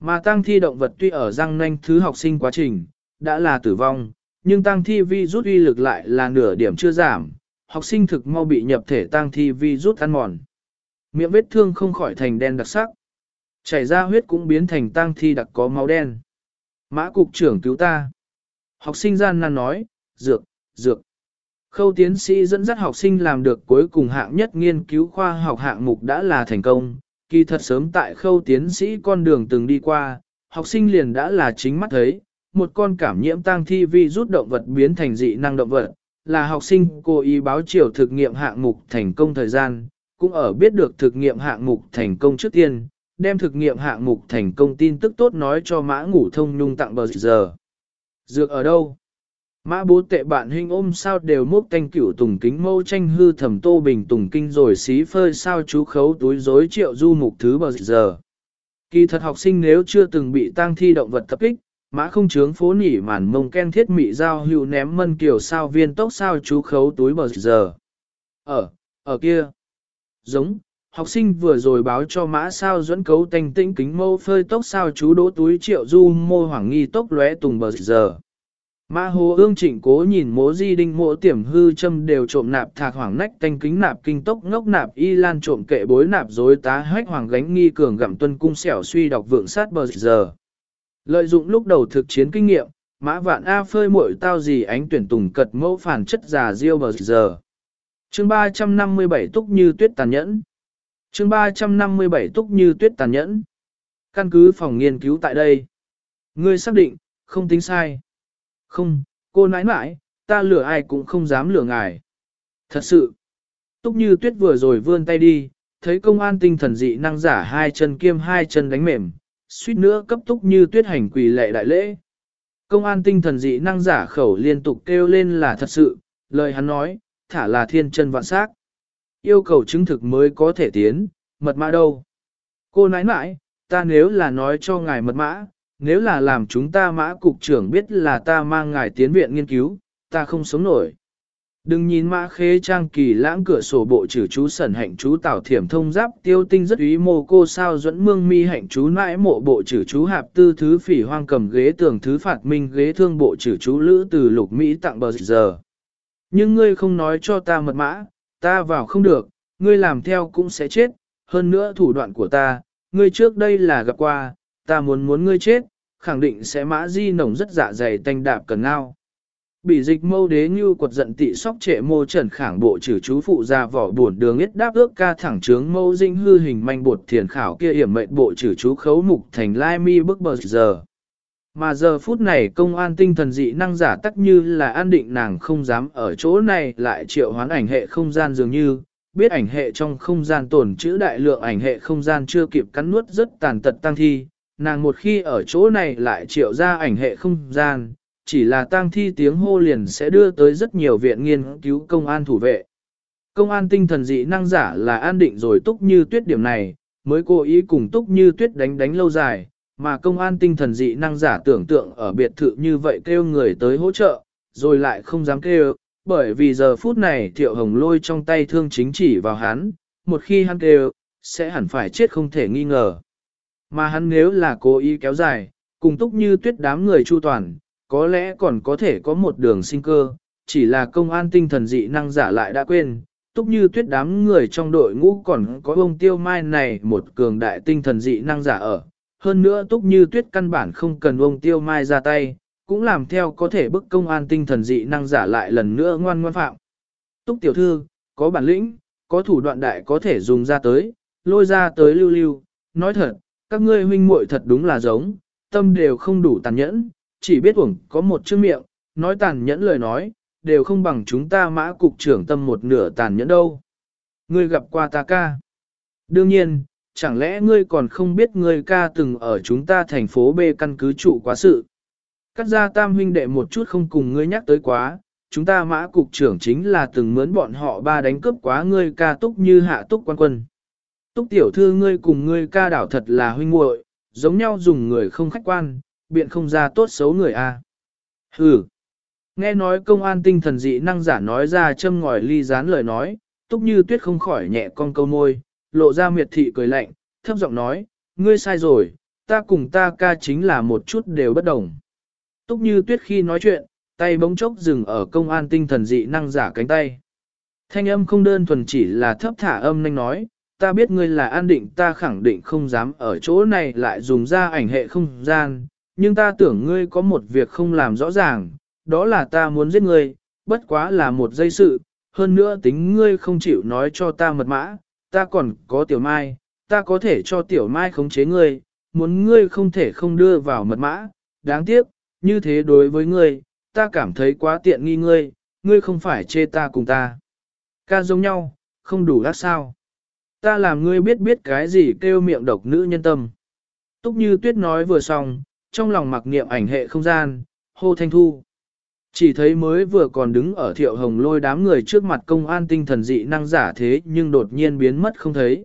Mà tang thi động vật tuy ở răng nanh thứ học sinh quá trình, đã là tử vong, nhưng tang thi vi rút uy lực lại là nửa điểm chưa giảm, học sinh thực mau bị nhập thể tang thi vi rút ăn mòn. Miệng vết thương không khỏi thành đen đặc sắc. Chảy ra huyết cũng biến thành tang thi đặc có máu đen. Mã cục trưởng cứu ta. Học sinh gian nan nói, dược, dược. Khâu tiến sĩ dẫn dắt học sinh làm được cuối cùng hạng nhất nghiên cứu khoa học hạng mục đã là thành công, kỳ thật sớm tại khâu tiến sĩ con đường từng đi qua, học sinh liền đã là chính mắt thấy, một con cảm nhiễm tang thi vi rút động vật biến thành dị năng động vật, là học sinh cố ý báo chiều thực nghiệm hạng mục thành công thời gian, cũng ở biết được thực nghiệm hạng mục thành công trước tiên, đem thực nghiệm hạng mục thành công tin tức tốt nói cho mã ngủ thông nhung tặng bờ giờ. Dược ở đâu? Mã bố tệ bạn hình ôm sao đều mốc tanh cửu tùng kính mâu tranh hư thẩm tô bình tùng kinh rồi xí phơi sao chú khấu túi rối triệu du mục thứ bờ giờ. Kỳ thật học sinh nếu chưa từng bị tang thi động vật tập kích, mã không chướng phố nỉ màn mông ken thiết mị giao hữu ném mân kiểu sao viên tốc sao chú khấu túi bờ giờ. Ở, ở kia. Giống, học sinh vừa rồi báo cho mã sao dẫn cấu tanh tĩnh kính mâu phơi tốc sao chú đỗ túi triệu du mô hoảng nghi tốc lóe tùng bờ giờ. Mã hồ ương trịnh cố nhìn mố di đinh mỗ tiềm hư châm đều trộm nạp thạc hoàng nách canh kính nạp kinh tốc ngốc nạp y lan trộm kệ bối nạp dối tá hách hoàng gánh nghi cường gặm tuân cung xẻo suy đọc vượng sát bờ giờ. Lợi dụng lúc đầu thực chiến kinh nghiệm, mã vạn A phơi muội tao gì ánh tuyển tùng cật mẫu phản chất già diêu bờ giờ. Chương 357 túc như tuyết tàn nhẫn. Chương 357 túc như tuyết tàn nhẫn. Căn cứ phòng nghiên cứu tại đây. Ngươi xác định, không tính sai. Không, cô nãi nãi, ta lừa ai cũng không dám lừa ngài. Thật sự, túc như tuyết vừa rồi vươn tay đi, thấy công an tinh thần dị năng giả hai chân kiêm hai chân đánh mềm, suýt nữa cấp túc như tuyết hành quỳ lệ đại lễ. Công an tinh thần dị năng giả khẩu liên tục kêu lên là thật sự, lời hắn nói, thả là thiên chân vạn sắc. Yêu cầu chứng thực mới có thể tiến, mật mã đâu. Cô nãi nãi, ta nếu là nói cho ngài mật mã, nếu là làm chúng ta mã cục trưởng biết là ta mang ngài tiến viện nghiên cứu, ta không sống nổi. Đừng nhìn mã khế trang kỳ lãng cửa sổ bộ trừ chú sẩn hạnh chú tảo thiểm thông giáp tiêu tinh rất ý mô cô sao dẫn mương mi hạnh chú nãi mộ bộ trừ chú hạp tư thứ phỉ hoang cầm ghế tường thứ phạt minh ghế thương bộ trừ chú lữ từ lục Mỹ tặng bờ giờ. Nhưng ngươi không nói cho ta mật mã, ta vào không được, ngươi làm theo cũng sẽ chết, hơn nữa thủ đoạn của ta, ngươi trước đây là gặp qua, ta muốn muốn ngươi chết, khẳng định sẽ mã di nồng rất dạ dày tanh đạp cần ngao. Bị dịch mâu đế như quật giận tị sóc trệ mô trần khảng bộ trừ chú phụ ra vỏ buồn đường ít đáp ước ca thẳng trướng mâu dinh hư hình manh bột thiền khảo kia hiểm mệnh bộ trừ chú khấu mục thành lai mi bức bờ giờ. Mà giờ phút này công an tinh thần dị năng giả tắc như là an định nàng không dám ở chỗ này lại triệu hoán ảnh hệ không gian dường như, biết ảnh hệ trong không gian tổn chữ đại lượng ảnh hệ không gian chưa kịp cắn nuốt rất tàn tật tăng thi, nàng một khi ở chỗ này lại triệu ra ảnh hệ không gian, chỉ là tang thi tiếng hô liền sẽ đưa tới rất nhiều viện nghiên cứu công an thủ vệ. Công an tinh thần dị năng giả là an định rồi túc như tuyết điểm này, mới cố ý cùng túc như tuyết đánh đánh lâu dài, mà công an tinh thần dị năng giả tưởng tượng ở biệt thự như vậy kêu người tới hỗ trợ, rồi lại không dám kêu, bởi vì giờ phút này thiệu hồng lôi trong tay thương chính chỉ vào hắn, một khi hắn kêu, sẽ hẳn phải chết không thể nghi ngờ. Mà hắn nếu là cố ý kéo dài, cùng túc như tuyết đám người chu toàn, có lẽ còn có thể có một đường sinh cơ, chỉ là công an tinh thần dị năng giả lại đã quên, túc như tuyết đám người trong đội ngũ còn có ông tiêu mai này một cường đại tinh thần dị năng giả ở. Hơn nữa túc như tuyết căn bản không cần ông tiêu mai ra tay, cũng làm theo có thể bức công an tinh thần dị năng giả lại lần nữa ngoan ngoan phạm. Túc tiểu thư, có bản lĩnh, có thủ đoạn đại có thể dùng ra tới, lôi ra tới lưu lưu, nói thật, các ngươi huynh muội thật đúng là giống, tâm đều không đủ tàn nhẫn, chỉ biết uổng có một chữ miệng, nói tàn nhẫn lời nói, đều không bằng chúng ta mã cục trưởng tâm một nửa tàn nhẫn đâu. Ngươi gặp qua ta ca. Đương nhiên, chẳng lẽ ngươi còn không biết ngươi ca từng ở chúng ta thành phố B căn cứ trụ quá sự. Cắt ra tam huynh đệ một chút không cùng ngươi nhắc tới quá, chúng ta mã cục trưởng chính là từng mướn bọn họ ba đánh cướp quá ngươi ca túc như hạ túc quan quân. Túc tiểu thư ngươi cùng ngươi ca đảo thật là huynh muội, giống nhau dùng người không khách quan, biện không ra tốt xấu người a. À. Hừ. Nghe nói công an tinh thần dị năng giả nói ra châm ngòi ly gián lời nói, túc như tuyết không khỏi nhẹ con câu môi, lộ ra miệt thị cười lạnh, thấp giọng nói, ngươi sai rồi, ta cùng ta ca chính là một chút đều bất đồng. Túc như tuyết khi nói chuyện, tay bỗng chốc dừng ở công an tinh thần dị năng giả cánh tay. Thanh âm không đơn thuần chỉ là thấp thả âm nhanh nói, ta biết ngươi là an định ta khẳng định không dám ở chỗ này lại dùng ra ảnh hệ không gian, nhưng ta tưởng ngươi có một việc không làm rõ ràng, đó là ta muốn giết ngươi, bất quá là một dây sự, hơn nữa tính ngươi không chịu nói cho ta mật mã, ta còn có tiểu mai, ta có thể cho tiểu mai khống chế ngươi, muốn ngươi không thể không đưa vào mật mã, đáng tiếc, như thế đối với ngươi, ta cảm thấy quá tiện nghi ngươi, ngươi không phải chê ta cùng ta. Ca giống nhau, không đủ đắt sao. Ta làm ngươi biết biết cái gì kêu miệng độc nữ nhân tâm. Túc như tuyết nói vừa xong, trong lòng mặc niệm ảnh hệ không gian, hô thanh thu. Chỉ thấy mới vừa còn đứng ở thiệu hồng lôi đám người trước mặt công an tinh thần dị năng giả thế nhưng đột nhiên biến mất không thấy.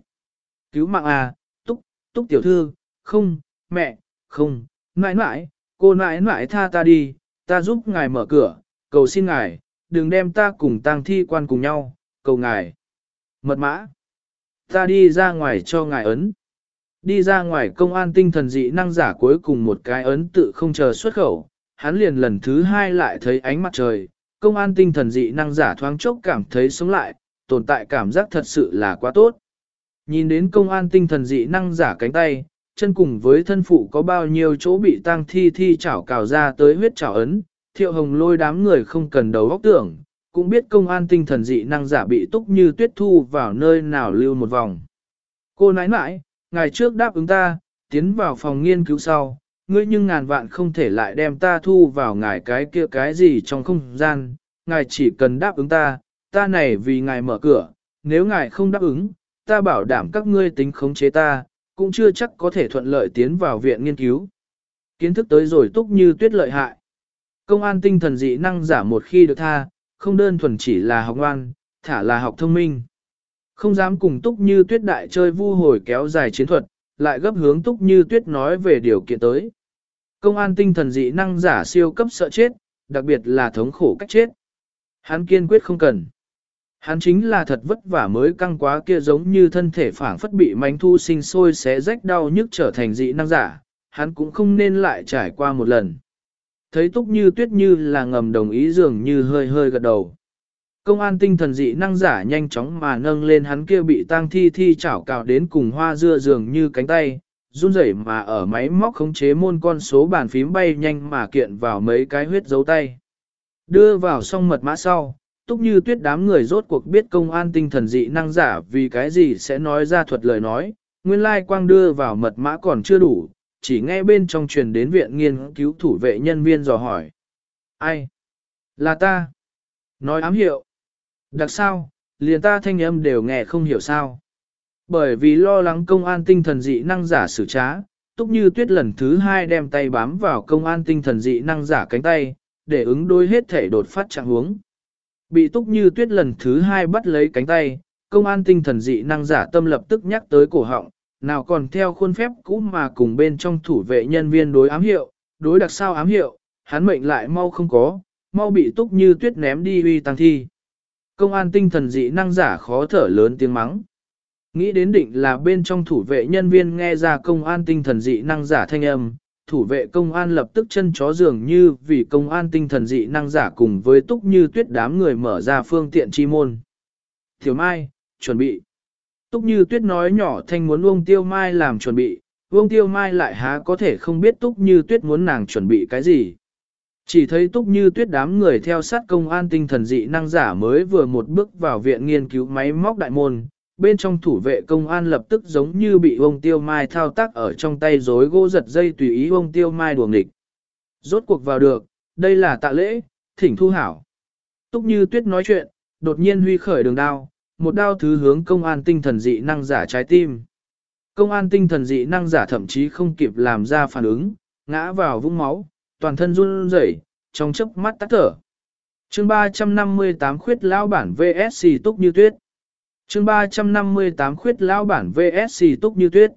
Cứu mạng à, túc, túc tiểu thư, không, mẹ, không, mãi mãi, cô mãi mãi tha ta đi, ta giúp ngài mở cửa, cầu xin ngài, đừng đem ta cùng tang thi quan cùng nhau, cầu ngài. Mật mã. Ta đi ra ngoài cho ngài ấn. Đi ra ngoài công an tinh thần dị năng giả cuối cùng một cái ấn tự không chờ xuất khẩu, hắn liền lần thứ hai lại thấy ánh mặt trời, công an tinh thần dị năng giả thoáng chốc cảm thấy sống lại, tồn tại cảm giác thật sự là quá tốt. Nhìn đến công an tinh thần dị năng giả cánh tay, chân cùng với thân phụ có bao nhiêu chỗ bị tang thi thi chảo cào ra tới huyết chảo ấn, thiệu hồng lôi đám người không cần đầu óc tưởng, cũng biết công an tinh thần dị năng giả bị túc như tuyết thu vào nơi nào lưu một vòng. Cô nãi nãi, ngày trước đáp ứng ta, tiến vào phòng nghiên cứu sau, ngươi nhưng ngàn vạn không thể lại đem ta thu vào ngài cái kia cái gì trong không gian, ngài chỉ cần đáp ứng ta, ta này vì ngài mở cửa, nếu ngài không đáp ứng, ta bảo đảm các ngươi tính khống chế ta, cũng chưa chắc có thể thuận lợi tiến vào viện nghiên cứu. Kiến thức tới rồi túc như tuyết lợi hại. Công an tinh thần dị năng giả một khi được tha, không đơn thuần chỉ là học ngoan, thả là học thông minh. Không dám cùng túc như tuyết đại chơi vu hồi kéo dài chiến thuật, lại gấp hướng túc như tuyết nói về điều kiện tới. Công an tinh thần dị năng giả siêu cấp sợ chết, đặc biệt là thống khổ cách chết. Hắn kiên quyết không cần. Hắn chính là thật vất vả mới căng quá kia giống như thân thể phản phất bị mánh thu sinh sôi xé rách đau nhức trở thành dị năng giả, hắn cũng không nên lại trải qua một lần. Thấy túc như tuyết như là ngầm đồng ý dường như hơi hơi gật đầu. Công an tinh thần dị năng giả nhanh chóng mà nâng lên hắn kia bị tang thi thi chảo cào đến cùng hoa dưa dường như cánh tay, run rẩy mà ở máy móc khống chế môn con số bàn phím bay nhanh mà kiện vào mấy cái huyết dấu tay. Đưa vào xong mật mã sau, túc như tuyết đám người rốt cuộc biết công an tinh thần dị năng giả vì cái gì sẽ nói ra thuật lời nói, nguyên lai quang đưa vào mật mã còn chưa đủ, chỉ nghe bên trong truyền đến viện nghiên cứu thủ vệ nhân viên dò hỏi. Ai? Là ta. Nói ám hiệu. Đặc sao, liền ta thanh âm đều nghe không hiểu sao. Bởi vì lo lắng công an tinh thần dị năng giả xử trá, túc như tuyết lần thứ hai đem tay bám vào công an tinh thần dị năng giả cánh tay, để ứng đối hết thể đột phát trạng huống. Bị túc như tuyết lần thứ hai bắt lấy cánh tay, công an tinh thần dị năng giả tâm lập tức nhắc tới cổ họng, nào còn theo khuôn phép cũ mà cùng bên trong thủ vệ nhân viên đối ám hiệu, đối đặc sao ám hiệu, hắn mệnh lại mau không có, mau bị túc như tuyết ném đi uy tăng thi. Công an tinh thần dị năng giả khó thở lớn tiếng mắng. Nghĩ đến định là bên trong thủ vệ nhân viên nghe ra công an tinh thần dị năng giả thanh âm, thủ vệ công an lập tức chân chó dường như vì công an tinh thần dị năng giả cùng với túc như tuyết đám người mở ra phương tiện chi môn. Thiếu Mai, chuẩn bị. Túc như tuyết nói nhỏ thanh muốn Uông Tiêu Mai làm chuẩn bị, Uông Tiêu Mai lại há có thể không biết Túc như tuyết muốn nàng chuẩn bị cái gì. Chỉ thấy Túc như tuyết đám người theo sát công an tinh thần dị năng giả mới vừa một bước vào viện nghiên cứu máy móc đại môn, bên trong thủ vệ công an lập tức giống như bị Uông Tiêu Mai thao tác ở trong tay rối gỗ giật dây tùy ý Uông Tiêu Mai đuồng địch. Rốt cuộc vào được, đây là tạ lễ, thỉnh thu hảo. Túc như tuyết nói chuyện, đột nhiên huy khởi đường đao, một đao thứ hướng công an tinh thần dị năng giả trái tim. Công an tinh thần dị năng giả thậm chí không kịp làm ra phản ứng, ngã vào vũng máu, toàn thân run rẩy, trong chớp mắt tắt thở. Chương 358 khuyết lão bản VSC túc như tuyết. Chương 358 khuyết lão bản VSC túc như tuyết.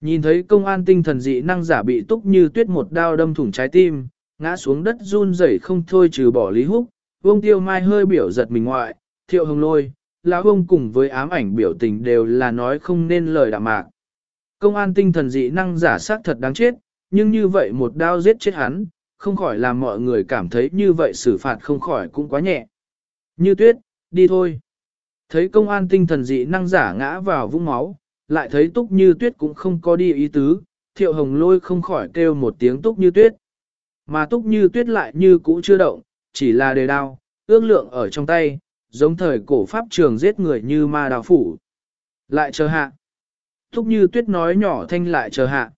Nhìn thấy công an tinh thần dị năng giả bị túc như tuyết một đao đâm thủng trái tim, ngã xuống đất run rẩy không thôi trừ bỏ lý húc, vương tiêu mai hơi biểu giật mình ngoại, thiệu hồng lôi, lão ông cùng với ám ảnh biểu tình đều là nói không nên lời đạm mạc. Công an tinh thần dị năng giả sát thật đáng chết, nhưng như vậy một đao giết chết hắn, không khỏi làm mọi người cảm thấy như vậy xử phạt không khỏi cũng quá nhẹ. Như tuyết, đi thôi. Thấy công an tinh thần dị năng giả ngã vào vũng máu, lại thấy túc như tuyết cũng không có đi ý tứ, thiệu hồng lôi không khỏi kêu một tiếng túc như tuyết. Mà túc như tuyết lại như cũ chưa động, chỉ là đề đao, ương lượng ở trong tay, giống thời cổ pháp trường giết người như ma đào phủ. Lại chờ hạ. túc như tuyết nói nhỏ thanh lại chờ hạ.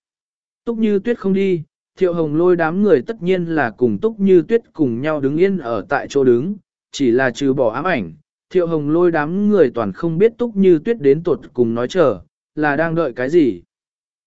Túc như tuyết không đi, thiệu hồng lôi đám người tất nhiên là cùng túc như tuyết cùng nhau đứng yên ở tại chỗ đứng, chỉ là trừ bỏ ám ảnh, thiệu hồng lôi đám người toàn không biết túc như tuyết đến tuột cùng nói chờ, là đang đợi cái gì.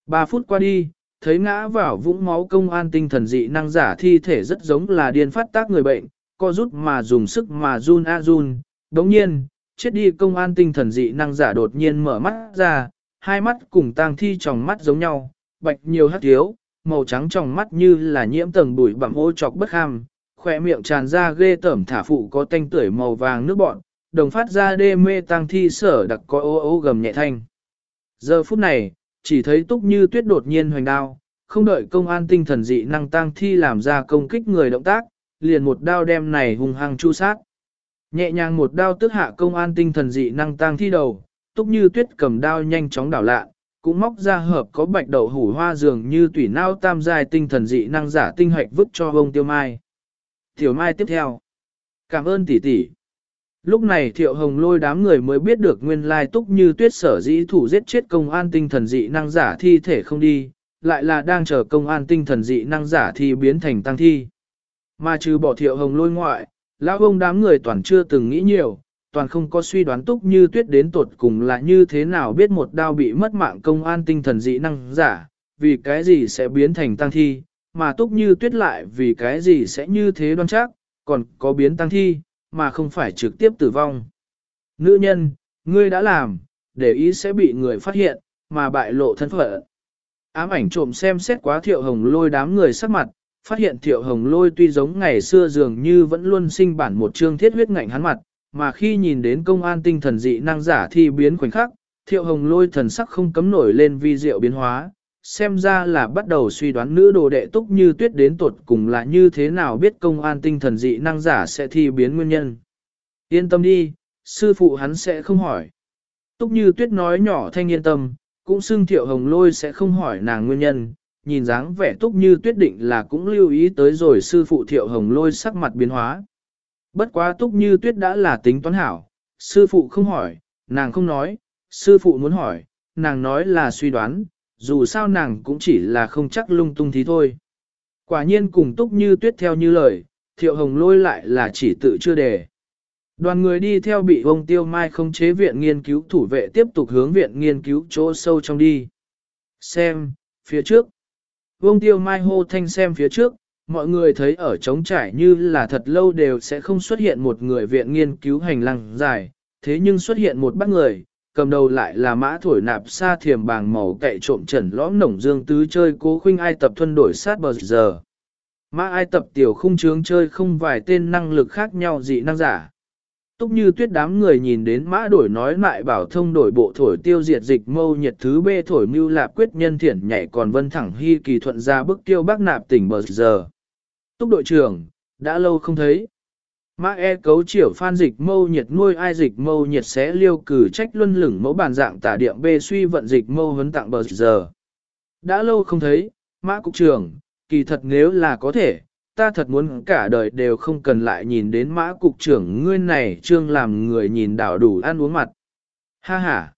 Ba phút qua đi, thấy ngã vào vũng máu công an tinh thần dị năng giả thi thể rất giống là điên phát tác người bệnh, co rút mà dùng sức mà run a run, đống nhiên, chết đi công an tinh thần dị năng giả đột nhiên mở mắt ra, hai mắt cùng tang thi tròng mắt giống nhau, bạch nhiều hắc thiếu, màu trắng tròng mắt như là nhiễm tầng bụi bặm ô chọc bất ham, khỏe miệng tràn ra ghê tởm thả phụ có tanh tưởi màu vàng nước bọn, đồng phát ra đê mê tang thi sở đặc có ô ô gầm nhẹ thanh. Giờ phút này, chỉ thấy túc như tuyết đột nhiên hoành đao, không đợi công an tinh thần dị năng tang thi làm ra công kích người động tác, liền một đao đem này hung hăng chu sát. Nhẹ nhàng một đao tức hạ công an tinh thần dị năng tang thi đầu, túc như tuyết cầm đao nhanh chóng đảo lạ, cũng móc ra hợp có bạch đậu hủ hoa dường như tủy nao tam dài tinh thần dị năng giả tinh hạch vứt cho bông tiêu mai. Tiểu mai tiếp theo. Cảm ơn tỷ tỷ. Lúc này thiệu hồng lôi đám người mới biết được nguyên lai túc như tuyết sở dĩ thủ giết chết công an tinh thần dị năng giả thi thể không đi, lại là đang chờ công an tinh thần dị năng giả thi biến thành tăng thi. Mà trừ bỏ thiệu hồng lôi ngoại, lão ông đám người toàn chưa từng nghĩ nhiều, toàn không có suy đoán túc như tuyết đến tột cùng là như thế nào biết một đao bị mất mạng công an tinh thần dị năng giả, vì cái gì sẽ biến thành tăng thi, mà túc như tuyết lại vì cái gì sẽ như thế đoan chắc, còn có biến tăng thi, mà không phải trực tiếp tử vong. Nữ nhân, ngươi đã làm, để ý sẽ bị người phát hiện, mà bại lộ thân phận. Ám ảnh trộm xem xét quá thiệu hồng lôi đám người sắc mặt, phát hiện thiệu hồng lôi tuy giống ngày xưa dường như vẫn luôn sinh bản một chương thiết huyết ngạnh hắn mặt, mà khi nhìn đến công an tinh thần dị năng giả thi biến khoảnh khắc, thiệu hồng lôi thần sắc không cấm nổi lên vi diệu biến hóa, xem ra là bắt đầu suy đoán nữ đồ đệ túc như tuyết đến tuột cùng là như thế nào biết công an tinh thần dị năng giả sẽ thi biến nguyên nhân. Yên tâm đi, sư phụ hắn sẽ không hỏi. Túc như tuyết nói nhỏ thanh yên tâm, cũng xưng thiệu hồng lôi sẽ không hỏi nàng nguyên nhân, nhìn dáng vẻ túc như tuyết định là cũng lưu ý tới rồi sư phụ thiệu hồng lôi sắc mặt biến hóa. Bất quá túc như tuyết đã là tính toán hảo, sư phụ không hỏi, nàng không nói, sư phụ muốn hỏi, nàng nói là suy đoán, dù sao nàng cũng chỉ là không chắc lung tung thì thôi. Quả nhiên cùng túc như tuyết theo như lời, thiệu hồng lôi lại là chỉ tự chưa đề. Đoàn người đi theo bị ông Tiêu Mai không chế viện nghiên cứu thủ vệ tiếp tục hướng viện nghiên cứu chỗ sâu trong đi. Xem, phía trước. Vương Tiêu Mai hô thanh xem phía trước, mọi người thấy ở trống trải như là thật lâu đều sẽ không xuất hiện một người viện nghiên cứu hành lang dài, thế nhưng xuất hiện một bác người, cầm đầu lại là mã thổi nạp xa thiềm bàng màu cậy trộm trần lõm nổng dương tứ chơi cố khuynh ai tập thuân đổi sát bờ giờ. Mã ai tập tiểu khung trướng chơi không vài tên năng lực khác nhau dị năng giả. Túc như tuyết đám người nhìn đến mã đổi nói lại bảo thông đổi bộ thổi tiêu diệt dịch mâu nhiệt thứ bê thổi mưu lạp quyết nhân thiển nhảy còn vân thẳng hy kỳ thuận ra bức tiêu bác nạp tỉnh bờ giờ. Túc đội trưởng, đã lâu không thấy. Mã e cấu triểu phan dịch mâu nhiệt nuôi ai dịch mâu nhiệt sẽ liêu cử trách luân lửng mẫu bàn dạng tả điệm bê suy vận dịch mâu vấn tặng bờ giờ. Đã lâu không thấy, mã cục trưởng, kỳ thật nếu là có thể, ta thật muốn cả đời đều không cần lại nhìn đến mã cục trưởng ngươi này trương làm người nhìn đảo đủ ăn uống mặt. Ha ha,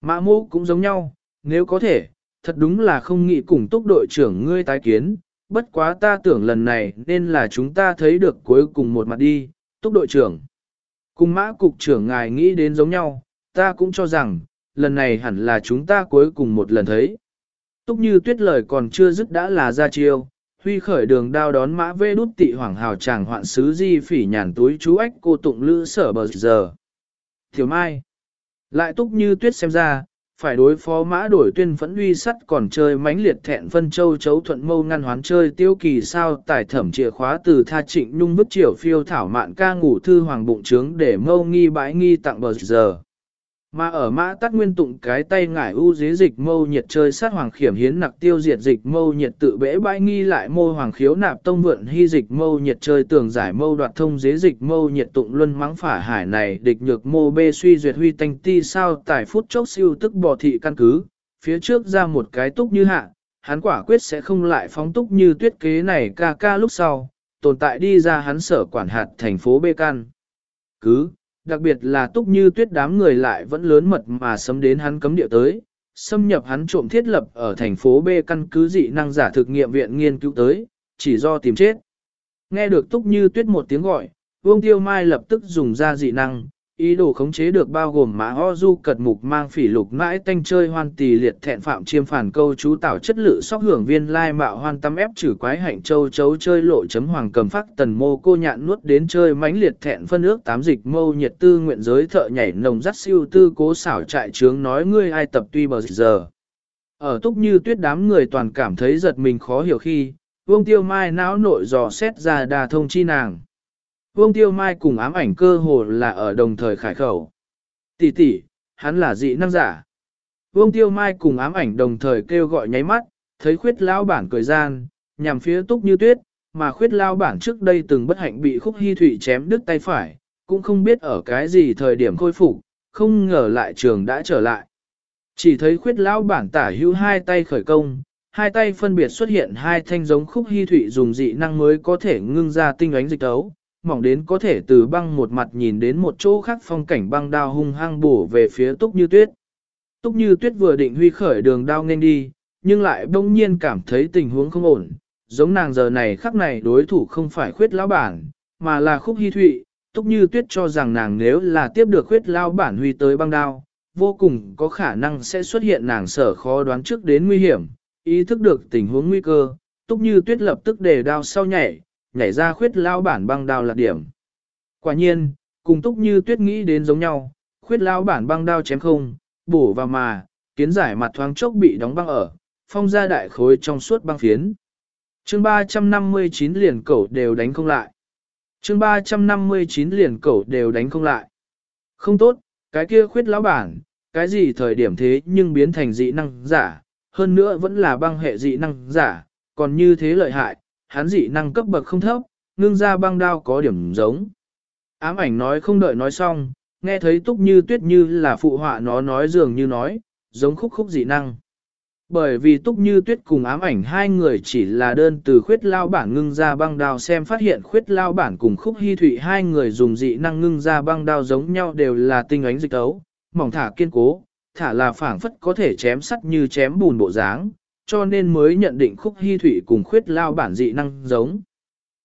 mã mô cũng giống nhau, nếu có thể, thật đúng là không nghĩ cùng túc đội trưởng ngươi tái kiến, bất quá ta tưởng lần này nên là chúng ta thấy được cuối cùng một mặt đi, túc đội trưởng. Cùng mã cục trưởng ngài nghĩ đến giống nhau, ta cũng cho rằng, lần này hẳn là chúng ta cuối cùng một lần thấy. Túc như tuyết lời còn chưa dứt đã là ra chiêu, huy khởi đường đao đón mã vê đút tị hoàng hào chàng hoạn sứ di phỉ nhàn túi chú ách cô tụng lữ sở bờ giờ. Thiếu mai, lại túc như tuyết xem ra, phải đối phó mã đổi tuyên phẫn uy sắt còn chơi mánh liệt thẹn phân châu chấu thuận mâu ngăn hoán chơi tiêu kỳ sao tài thẩm chìa khóa từ tha trịnh nhung bức triều phiêu thảo mạn ca ngủ thư hoàng bụng trướng để mâu nghi bãi nghi tặng bờ giờ. Mà ở mã tắt nguyên tụng cái tay ngải u dế dịch mâu nhiệt chơi sát hoàng khiểm hiến nặc tiêu diệt dịch mâu nhiệt tự bẽ bãi nghi lại mô hoàng khiếu nạp tông vượn hy dịch mâu nhiệt chơi tường giải mâu đoạt thông dế dịch mâu nhiệt tụng luân mắng phả hải này địch nhược mô bê suy duyệt huy tanh ti sao tại phút chốc siêu tức bò thị căn cứ, phía trước ra một cái túc như hạ, hắn quả quyết sẽ không lại phóng túc như tuyết kế này ca ca lúc sau, tồn tại đi ra hắn sở quản hạt thành phố bê căn Cứ, đặc biệt là túc như tuyết đám người lại vẫn lớn mật mà sấm đến hắn cấm địa tới, xâm nhập hắn trộm thiết lập ở thành phố B căn cứ dị năng giả thực nghiệm viện nghiên cứu tới, chỉ do tìm chết. Nghe được túc như tuyết một tiếng gọi, Vương Tiêu Mai lập tức dùng ra dị năng, ý đồ khống chế được bao gồm mã ho du cật mục mang phỉ lục mãi tanh chơi hoan tỳ liệt thẹn phạm chiêm phản câu chú tạo chất lự sóc hưởng viên lai mạo hoan tâm ép trừ quái hạnh châu chấu chơi lộ chấm hoàng cầm phát tần mô cô nhạn nuốt đến chơi mãnh liệt thẹn phân ước tám dịch mâu nhiệt tư nguyện giới thợ nhảy nồng dắt siêu tư cố xảo trại trướng nói ngươi ai tập tuy bờ giờ. Ở túc như tuyết đám người toàn cảm thấy giật mình khó hiểu khi, vương tiêu mai não nội dò xét ra đà thông chi nàng. Vương Tiêu Mai cùng ám ảnh cơ hồ là ở đồng thời khải khẩu. Tỷ tỷ, hắn là dị năng giả. Vương Tiêu Mai cùng ám ảnh đồng thời kêu gọi nháy mắt, thấy khuyết lao bản cười gian, nhằm phía túc như tuyết, mà khuyết lao bản trước đây từng bất hạnh bị khúc hy thủy chém đứt tay phải, cũng không biết ở cái gì thời điểm khôi phục, không ngờ lại trường đã trở lại. Chỉ thấy khuyết lao bản tả hữu hai tay khởi công, hai tay phân biệt xuất hiện hai thanh giống khúc hy thủy dùng dị năng mới có thể ngưng ra tinh ánh dịch tấu, mỏng đến có thể từ băng một mặt nhìn đến một chỗ khác phong cảnh băng đao hung hăng bổ về phía túc như tuyết. Túc như tuyết vừa định huy khởi đường đao nên đi, nhưng lại bỗng nhiên cảm thấy tình huống không ổn, giống nàng giờ này khắc này đối thủ không phải khuyết lão bản, mà là khúc hy thụy, túc như tuyết cho rằng nàng nếu là tiếp được khuyết lão bản huy tới băng đao, vô cùng có khả năng sẽ xuất hiện nàng sở khó đoán trước đến nguy hiểm, ý thức được tình huống nguy cơ, túc như tuyết lập tức để đao sau nhảy, nhảy ra khuyết lao bản băng đao lạc điểm. Quả nhiên, cùng túc như tuyết nghĩ đến giống nhau, khuyết lao bản băng đao chém không, bổ vào mà, kiến giải mặt thoáng chốc bị đóng băng ở, phong ra đại khối trong suốt băng phiến. chương 359 liền cẩu đều đánh không lại. chương 359 liền cẩu đều đánh không lại. Không tốt, cái kia khuyết lão bản, cái gì thời điểm thế nhưng biến thành dị năng giả, hơn nữa vẫn là băng hệ dị năng giả, còn như thế lợi hại, hắn dị năng cấp bậc không thấp, ngưng ra băng đao có điểm giống. Ám ảnh nói không đợi nói xong, nghe thấy túc như tuyết như là phụ họa nó nói dường như nói, giống khúc khúc dị năng. Bởi vì túc như tuyết cùng ám ảnh hai người chỉ là đơn từ khuyết lao bản ngưng ra băng đao xem phát hiện khuyết lao bản cùng khúc hy thụy hai người dùng dị năng ngưng ra băng đao giống nhau đều là tinh ánh dịch tấu, mỏng thả kiên cố, thả là phảng phất có thể chém sắt như chém bùn bộ dáng, cho nên mới nhận định khúc hy thủy cùng khuyết lao bản dị năng giống.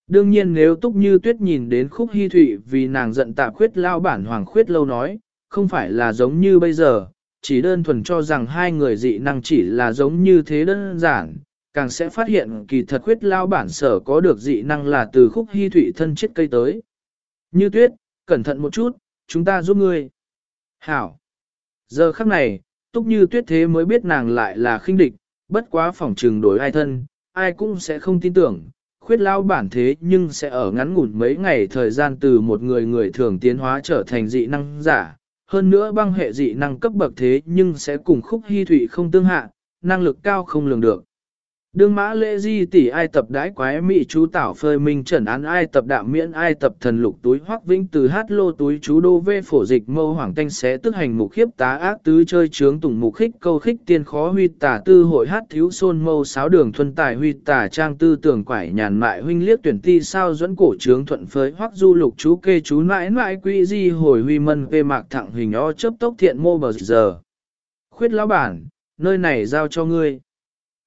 Đương nhiên nếu túc như tuyết nhìn đến khúc hy thủy vì nàng giận tạ khuyết lao bản hoàng khuyết lâu nói, không phải là giống như bây giờ, chỉ đơn thuần cho rằng hai người dị năng chỉ là giống như thế đơn giản, càng sẽ phát hiện kỳ thật khuyết lao bản sở có được dị năng là từ khúc hy thủy thân chết cây tới. Như tuyết, cẩn thận một chút, chúng ta giúp ngươi. Hảo. Giờ khắc này, túc như tuyết thế mới biết nàng lại là khinh địch, bất quá phỏng trừng đối ai thân, ai cũng sẽ không tin tưởng, khuyết lao bản thế nhưng sẽ ở ngắn ngủn mấy ngày thời gian từ một người người thường tiến hóa trở thành dị năng giả, hơn nữa băng hệ dị năng cấp bậc thế nhưng sẽ cùng khúc hy thủy không tương hạ, năng lực cao không lường được. Đương mã lễ di tỷ ai tập đái quái mị chú tảo phơi minh trần án ai tập đạm miễn ai tập thần lục túi hoắc vĩnh từ hát lô túi chú đô vê phổ dịch mâu hoàng tanh xé tức hành mục khiếp tá ác tứ chơi trướng tùng mục khích câu khích tiên khó huy tả tư hội hát thiếu xôn mâu sáo đường thuần tài huy tả trang tư tưởng quải nhàn mại huynh liếc tuyển ti sao dẫn cổ trướng thuận phơi hoắc du lục chú kê chú mãi mãi quỹ di hồi huy mân vê mạc thẳng hình o chấp tốc thiện mô bờ giờ. Khuyết lão bản, nơi này giao cho ngươi.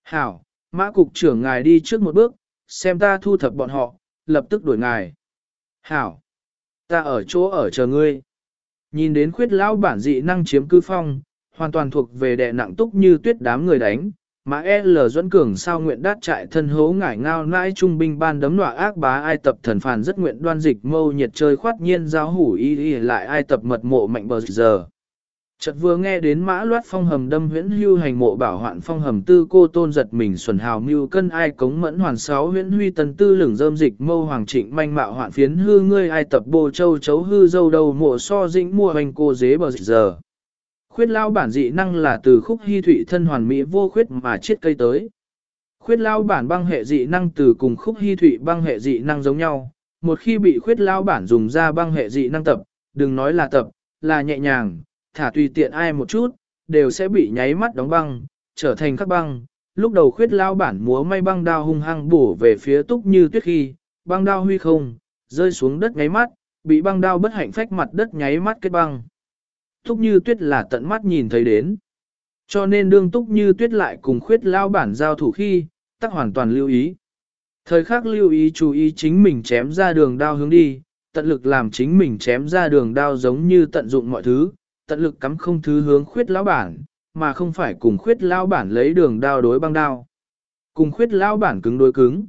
Hảo Mã cục trưởng ngài đi trước một bước, xem ta thu thập bọn họ, lập tức đuổi ngài. Hảo! Ta ở chỗ ở chờ ngươi. Nhìn đến khuyết lão bản dị năng chiếm cư phong, hoàn toàn thuộc về đệ nặng túc như tuyết đám người đánh. Mã L. Duẫn Cường sao nguyện đát trại thân hố ngải ngao nãi trung binh ban đấm nọa ác bá ai tập thần phàn rất nguyện đoan dịch mâu nhiệt chơi khoát nhiên giao hủ y y lại ai tập mật mộ mạnh bờ giờ. Chợt vừa nghe đến mã loát phong hầm đâm huyễn hưu hành mộ bảo hoạn phong hầm tư cô tôn giật mình xuẩn hào mưu cân ai cống mẫn hoàn sáu huyễn huy tần tư lửng dơm dịch mâu hoàng trịnh manh mạo hoạn phiến hư ngươi ai tập bồ châu chấu hư dâu đầu mộ so dĩnh mua hành cô dế bờ giờ. Khuyết lao bản dị năng là từ khúc hy thụy thân hoàn mỹ vô khuyết mà chết cây tới. Khuyết lao bản băng hệ dị năng từ cùng khúc hy thụy băng hệ dị năng giống nhau, một khi bị khuyết lao bản dùng ra băng hệ dị năng tập, đừng nói là tập, là nhẹ nhàng, thả tùy tiện ai một chút, đều sẽ bị nháy mắt đóng băng, trở thành các băng. Lúc đầu khuyết lao bản múa may băng đao hung hăng bổ về phía túc như tuyết khi, băng đao huy không, rơi xuống đất nháy mắt, bị băng đao bất hạnh phách mặt đất nháy mắt kết băng. Túc như tuyết là tận mắt nhìn thấy đến. Cho nên đương túc như tuyết lại cùng khuyết lao bản giao thủ khi, tắc hoàn toàn lưu ý. Thời khắc lưu ý chú ý chính mình chém ra đường đao hướng đi, tận lực làm chính mình chém ra đường đao giống như tận dụng mọi thứ, tận lực cắm không thứ hướng khuyết lão bản, mà không phải cùng khuyết lão bản lấy đường đao đối băng đao. Cùng khuyết lão bản cứng đối cứng.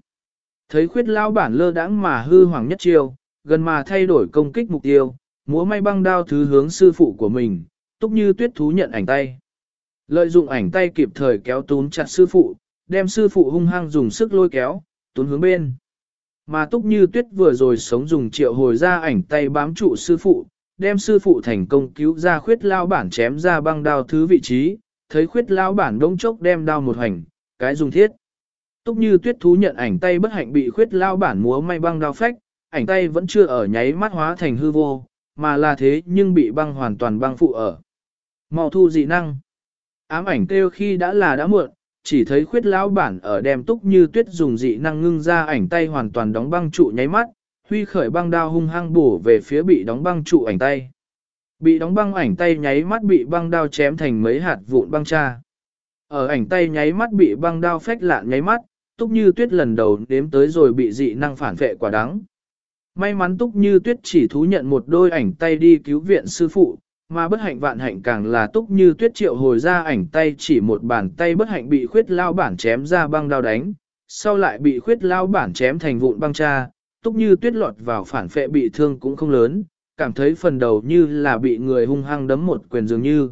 Thấy khuyết lão bản lơ đãng mà hư hoàng nhất chiêu, gần mà thay đổi công kích mục tiêu, múa may băng đao thứ hướng sư phụ của mình, túc như tuyết thú nhận ảnh tay. Lợi dụng ảnh tay kịp thời kéo tún chặt sư phụ, đem sư phụ hung hăng dùng sức lôi kéo, tún hướng bên. Mà túc như tuyết vừa rồi sống dùng triệu hồi ra ảnh tay bám trụ sư phụ, đem sư phụ thành công cứu ra khuyết lao bản chém ra băng đao thứ vị trí, thấy khuyết lao bản đông chốc đem đao một hành, cái dùng thiết. Túc như tuyết thú nhận ảnh tay bất hạnh bị khuyết lao bản múa may băng đao phách, ảnh tay vẫn chưa ở nháy mắt hóa thành hư vô, mà là thế nhưng bị băng hoàn toàn băng phụ ở. Màu thu dị năng. Ám ảnh kêu khi đã là đã muộn, chỉ thấy khuyết lão bản ở đem túc như tuyết dùng dị năng ngưng ra ảnh tay hoàn toàn đóng băng trụ nháy mắt, huy khởi băng đao hung hăng bổ về phía bị đóng băng trụ ảnh tay. Bị đóng băng ảnh tay nháy mắt bị băng đao chém thành mấy hạt vụn băng cha. Ở ảnh tay nháy mắt bị băng đao phách lạn nháy mắt, túc như tuyết lần đầu nếm tới rồi bị dị năng phản vệ quả đắng. May mắn túc như tuyết chỉ thú nhận một đôi ảnh tay đi cứu viện sư phụ, mà bất hạnh vạn hạnh càng là túc như tuyết triệu hồi ra ảnh tay chỉ một bàn tay bất hạnh bị khuyết lao bản chém ra băng đao đánh, sau lại bị khuyết lao bản chém thành vụn băng cha, túc như tuyết lọt vào phản phệ bị thương cũng không lớn, cảm thấy phần đầu như là bị người hung hăng đấm một quyền dường như.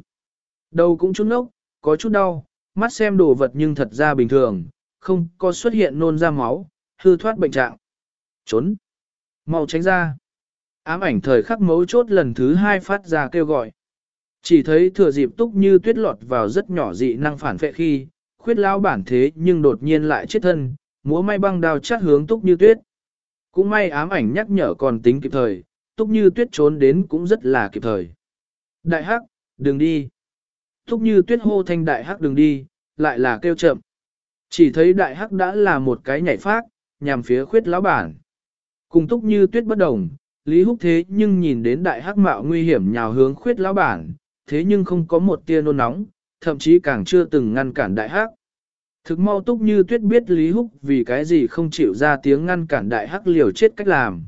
Đầu cũng chút nốc, có chút đau, mắt xem đồ vật nhưng thật ra bình thường, không có xuất hiện nôn ra máu, hư thoát bệnh trạng. Trốn! Mau tránh ra! Ám ảnh thời khắc mấu chốt lần thứ hai phát ra kêu gọi. Chỉ thấy thừa dịp túc như tuyết lọt vào rất nhỏ dị năng phản phệ khi, khuyết lao bản thế nhưng đột nhiên lại chết thân, múa may băng đao chát hướng túc như tuyết. Cũng may ám ảnh nhắc nhở còn tính kịp thời, túc như tuyết trốn đến cũng rất là kịp thời. Đại hắc, đừng đi. Túc như tuyết hô thanh đại hắc đừng đi, lại là kêu chậm. Chỉ thấy đại hắc đã là một cái nhảy phát, nhằm phía khuyết lão bản. Cùng túc như tuyết bất đồng, Lý Húc thế nhưng nhìn đến đại hắc mạo nguy hiểm nhào hướng khuyết lão bản, thế nhưng không có một tia nôn nóng, thậm chí càng chưa từng ngăn cản đại hắc. Thực mau túc như tuyết biết Lý Húc vì cái gì không chịu ra tiếng ngăn cản đại hắc liều chết cách làm.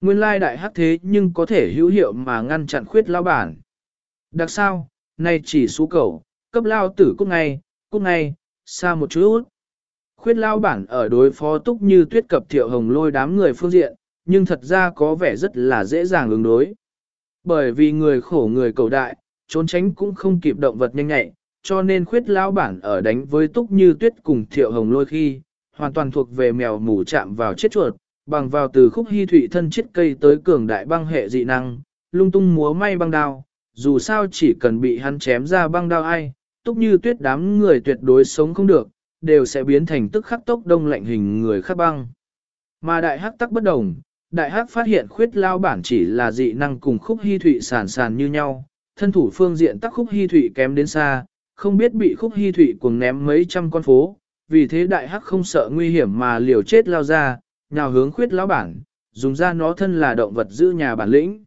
Nguyên lai đại hắc thế nhưng có thể hữu hiệu mà ngăn chặn khuyết lao bản. Đặc sao, nay chỉ xú cầu, cấp lao tử cút ngay, cút ngay, xa một chút. Khuyết lao bản ở đối phó túc như tuyết cập thiệu hồng lôi đám người phương diện, nhưng thật ra có vẻ rất là dễ dàng ứng đối. Bởi vì người khổ người cầu đại, trốn tránh cũng không kịp động vật nhanh nhạy, cho nên khuyết lao bản ở đánh với túc như tuyết cùng thiệu hồng lôi khi, hoàn toàn thuộc về mèo mù chạm vào chết chuột, bằng vào từ khúc hy thủy thân chết cây tới cường đại băng hệ dị năng, lung tung múa may băng đao, dù sao chỉ cần bị hắn chém ra băng đao ai, túc như tuyết đám người tuyệt đối sống không được, đều sẽ biến thành tức khắc tốc đông lạnh hình người khắc băng. Mà đại hắc tắc bất đồng, đại hắc phát hiện khuyết lao bản chỉ là dị năng cùng khúc hy thủy sản sàn như nhau, thân thủ phương diện tắc khúc hy thủy kém đến xa, không biết bị khúc hy thủy cuồng ném mấy trăm con phố, vì thế đại hắc không sợ nguy hiểm mà liều chết lao ra, nhào hướng khuyết lão bản, dùng ra nó thân là động vật giữ nhà bản lĩnh.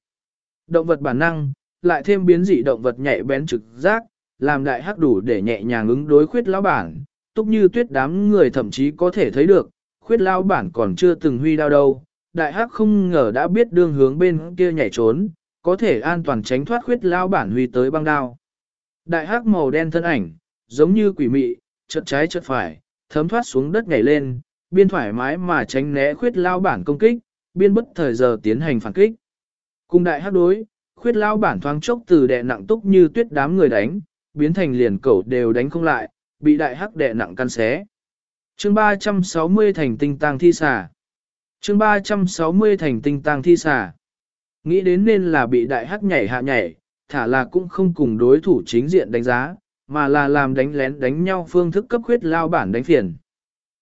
Động vật bản năng, lại thêm biến dị động vật nhạy bén trực giác, làm đại hắc đủ để nhẹ nhàng ứng đối khuyết lão bản, túc như tuyết đám người thậm chí có thể thấy được, khuyết lão bản còn chưa từng huy đao đâu. Đại hắc không ngờ đã biết đương hướng bên kia nhảy trốn, có thể an toàn tránh thoát khuyết lão bản huy tới băng đao. Đại hắc màu đen thân ảnh, giống như quỷ mị, chợt trái chợt phải, thấm thoát xuống đất nhảy lên, biên thoải mái mà tránh né khuyết lao bản công kích, biên bất thời giờ tiến hành phản kích. Cùng đại hắc đối, khuyết lao bản thoáng chốc từ đè nặng túc như tuyết đám người đánh, biến thành liền cẩu đều đánh không lại, bị đại hắc đè nặng căn xé. Chương 360 thành tinh tang thi xà. Chương 360 thành tinh tang thi xà. Nghĩ đến nên là bị đại hắc nhảy hạ nhảy, thả là cũng không cùng đối thủ chính diện đánh giá, mà là làm đánh lén đánh nhau phương thức cấp khuyết lao bản đánh phiền.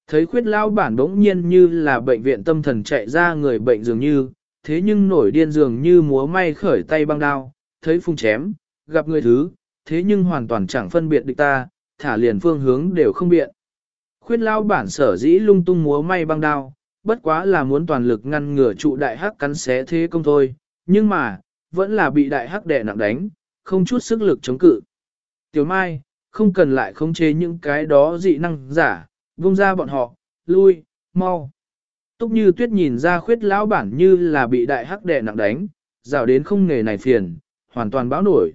Thấy khuyết lao bản bỗng nhiên như là bệnh viện tâm thần chạy ra người bệnh dường như, thế nhưng nổi điên dường như múa may khởi tay băng đao, thấy phung chém, gặp người thứ, thế nhưng hoàn toàn chẳng phân biệt địch ta, thả liền phương hướng đều không biện. Khuyết lao bản sở dĩ lung tung múa may băng đao, bất quá là muốn toàn lực ngăn ngừa trụ đại hắc cắn xé thế công thôi, nhưng mà, vẫn là bị đại hắc đẻ nặng đánh, không chút sức lực chống cự. Tiểu Mai, không cần lại khống chế những cái đó dị năng giả, vung ra bọn họ, lui, mau. Túc như tuyết nhìn ra khuyết lão bản như là bị đại hắc đệ nặng đánh, rào đến không nghề này phiền, hoàn toàn báo nổi.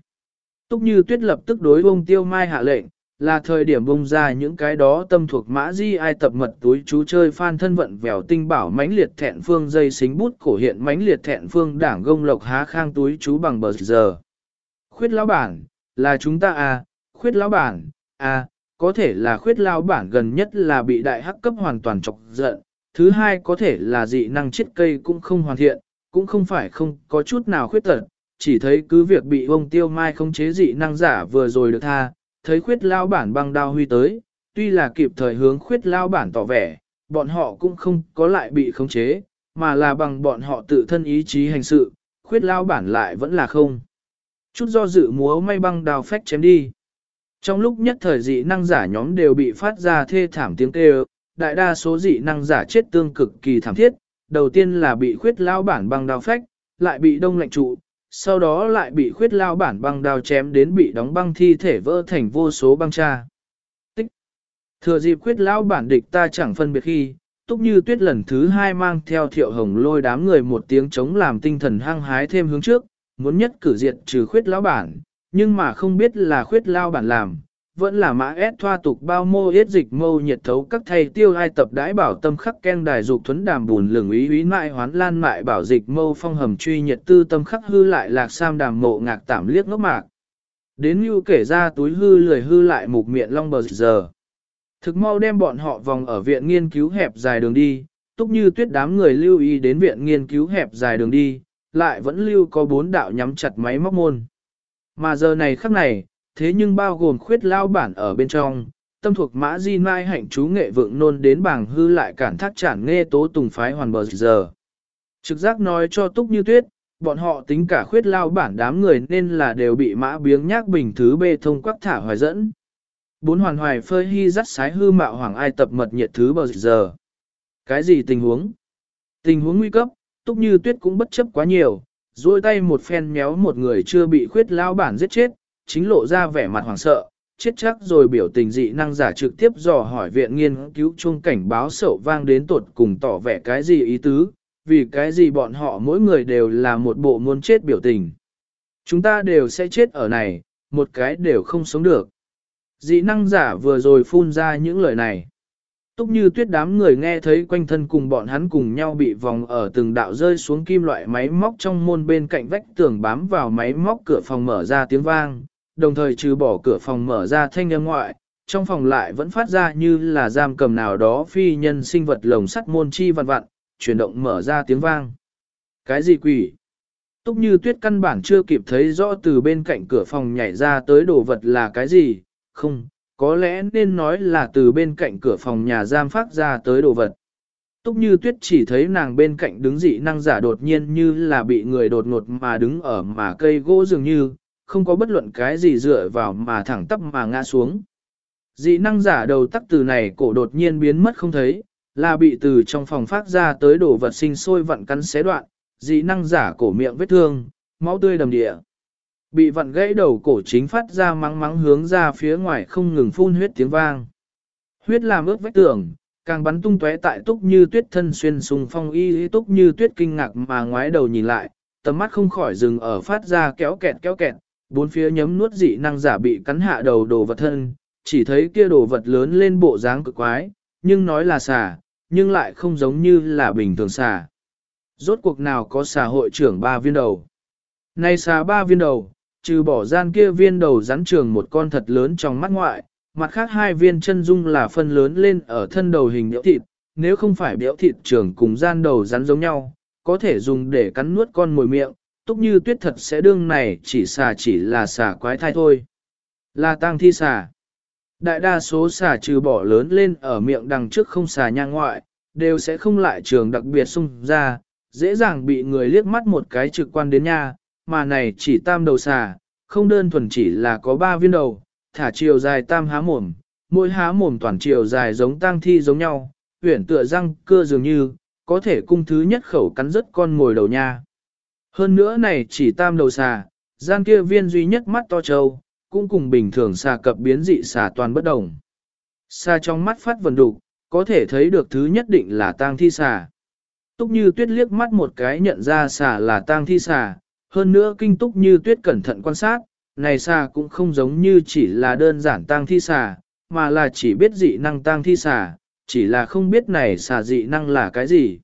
Túc như tuyết lập tức đối bông tiêu mai hạ lệnh, là thời điểm bông ra những cái đó tâm thuộc mã di ai tập mật túi chú chơi phan thân vận vèo tinh bảo mãnh liệt thẹn phương dây xính bút cổ hiện mãnh liệt thẹn phương đảng gông lộc há khang túi chú bằng bờ giờ. Khuyết lão bản, là chúng ta à, khuyết lão bản, à, có thể là khuyết lão bản gần nhất là bị đại hắc cấp hoàn toàn chọc giận, thứ hai có thể là dị năng chết cây cũng không hoàn thiện, cũng không phải không có chút nào khuyết tật, chỉ thấy cứ việc bị ông tiêu mai không chế dị năng giả vừa rồi được tha, thấy khuyết lao bản băng đao huy tới, tuy là kịp thời hướng khuyết lao bản tỏ vẻ, bọn họ cũng không có lại bị khống chế, mà là bằng bọn họ tự thân ý chí hành sự, khuyết lao bản lại vẫn là không. Chút do dự múa may băng đao phách chém đi. Trong lúc nhất thời dị năng giả nhóm đều bị phát ra thê thảm tiếng kêu, đại đa số dị năng giả chết tương cực kỳ thảm thiết, đầu tiên là bị khuyết lao bản băng đao phách, lại bị đông lạnh trụ, sau đó lại bị khuyết lao bản băng đao chém đến bị đóng băng thi thể vỡ thành vô số băng cha. Tích. Thừa dịp khuyết lao bản địch ta chẳng phân biệt khi, túc như tuyết lần thứ hai mang theo thiệu hồng lôi đám người một tiếng chống làm tinh thần hăng hái thêm hướng trước, muốn nhất cử diệt trừ khuyết lao bản, nhưng mà không biết là khuyết lao bản làm, vẫn là mã ép thoa tục bao mô yết dịch mâu nhiệt thấu các thầy tiêu hai tập đãi bảo tâm khắc ken đài dục thuấn đàm bùn lửng ý ý mại hoán lan mại bảo dịch mâu phong hầm truy nhiệt tư tâm khắc hư lại lạc sam đàm mộ ngạc tạm liếc ngốc mạc. Đến như kể ra túi hư lười hư lại mục miệng long bờ giờ. Thực mau đem bọn họ vòng ở viện nghiên cứu hẹp dài đường đi, túc như tuyết đám người lưu ý đến viện nghiên cứu hẹp dài đường đi, lại vẫn lưu có bốn đạo nhắm chặt máy móc môn. Mà giờ này khắc này, thế nhưng bao gồm khuyết lao bản ở bên trong, tâm thuộc mã di mai hạnh chú nghệ vượng nôn đến bảng hư lại cản thác chản nghe tố tùng phái hoàn bờ giờ. Trực giác nói cho túc như tuyết, bọn họ tính cả khuyết lao bản đám người nên là đều bị mã biếng nhác bình thứ bê thông quắc thả hoài dẫn. Bốn hoàn hoài phơi hy dắt sái hư mạo hoàng ai tập mật nhiệt thứ bờ giờ. Cái gì tình huống? Tình huống nguy cấp, túc như tuyết cũng bất chấp quá nhiều, duỗi tay một phen méo một người chưa bị khuyết lao bản giết chết, chính lộ ra vẻ mặt hoảng sợ, chết chắc rồi biểu tình dị năng giả trực tiếp dò hỏi viện nghiên cứu chung cảnh báo sậu vang đến tột cùng tỏ vẻ cái gì ý tứ, vì cái gì bọn họ mỗi người đều là một bộ muốn chết biểu tình. Chúng ta đều sẽ chết ở này, một cái đều không sống được. Dị năng giả vừa rồi phun ra những lời này. Túc như tuyết đám người nghe thấy quanh thân cùng bọn hắn cùng nhau bị vòng ở từng đạo rơi xuống kim loại máy móc trong môn bên cạnh vách tường bám vào máy móc cửa phòng mở ra tiếng vang, đồng thời trừ bỏ cửa phòng mở ra thanh âm ngoại, trong phòng lại vẫn phát ra như là giam cầm nào đó phi nhân sinh vật lồng sắt môn chi vặn vặn, chuyển động mở ra tiếng vang. Cái gì quỷ? Túc như tuyết căn bản chưa kịp thấy rõ từ bên cạnh cửa phòng nhảy ra tới đồ vật là cái gì, không, có lẽ nên nói là từ bên cạnh cửa phòng nhà giam phát ra tới đồ vật. Túc như tuyết chỉ thấy nàng bên cạnh đứng dị năng giả đột nhiên như là bị người đột ngột mà đứng ở mà cây gỗ dường như, không có bất luận cái gì dựa vào mà thẳng tắp mà ngã xuống. Dị năng giả đầu tắc từ này cổ đột nhiên biến mất không thấy, là bị từ trong phòng phát ra tới đổ vật sinh sôi vặn cắn xé đoạn, dị năng giả cổ miệng vết thương, máu tươi đầm địa. Bị vặn gãy đầu cổ chính phát ra mắng mắng hướng ra phía ngoài không ngừng phun huyết tiếng vang. Huyết làm ướt vách tường, càng bắn tung tóe tại túc như tuyết thân xuyên sùng phong y túc như tuyết kinh ngạc mà ngoái đầu nhìn lại, tầm mắt không khỏi dừng ở phát ra kéo kẹt kéo kẹt, bốn phía nhấm nuốt dị năng giả bị cắn hạ đầu đồ vật thân, chỉ thấy kia đồ vật lớn lên bộ dáng cực quái, nhưng nói là xà, nhưng lại không giống như là bình thường xà. Rốt cuộc nào có xà hội trưởng ba viên đầu. Này xà ba viên đầu, trừ bỏ gian kia viên đầu rắn trường một con thật lớn trong mắt ngoại, mặt khác hai viên chân dung là phân lớn lên ở thân đầu hình biểu thịt, nếu không phải béo thịt trưởng cùng gian đầu rắn giống nhau, có thể dùng để cắn nuốt con mồi miệng, túc như tuyết thật sẽ đương này chỉ xà chỉ là xà quái thai thôi. Là tang thi xà. Đại đa số xà trừ bỏ lớn lên ở miệng đằng trước không xà nhang ngoại, đều sẽ không lại trường đặc biệt sung ra, dễ dàng bị người liếc mắt một cái trực quan đến nha, mà này chỉ tam đầu xà, không đơn thuần chỉ là có ba viên đầu, thả chiều dài tam há mồm, mỗi há mồm toàn chiều dài giống tang thi giống nhau, huyển tựa răng cưa dường như, có thể cung thứ nhất khẩu cắn rất con ngồi đầu nha. Hơn nữa này chỉ tam đầu xà, gian kia viên duy nhất mắt to trâu, cũng cùng bình thường xà cập biến dị xà toàn bất đồng. Xà trong mắt phát vần đục, có thể thấy được thứ nhất định là tang thi xà. Túc như tuyết liếc mắt một cái nhận ra xà là tang thi xà, hơn nữa kinh túc như tuyết cẩn thận quan sát, này xà cũng không giống như chỉ là đơn giản tang thi xà, mà là chỉ biết dị năng tang thi xà, chỉ là không biết này xà dị năng là cái gì.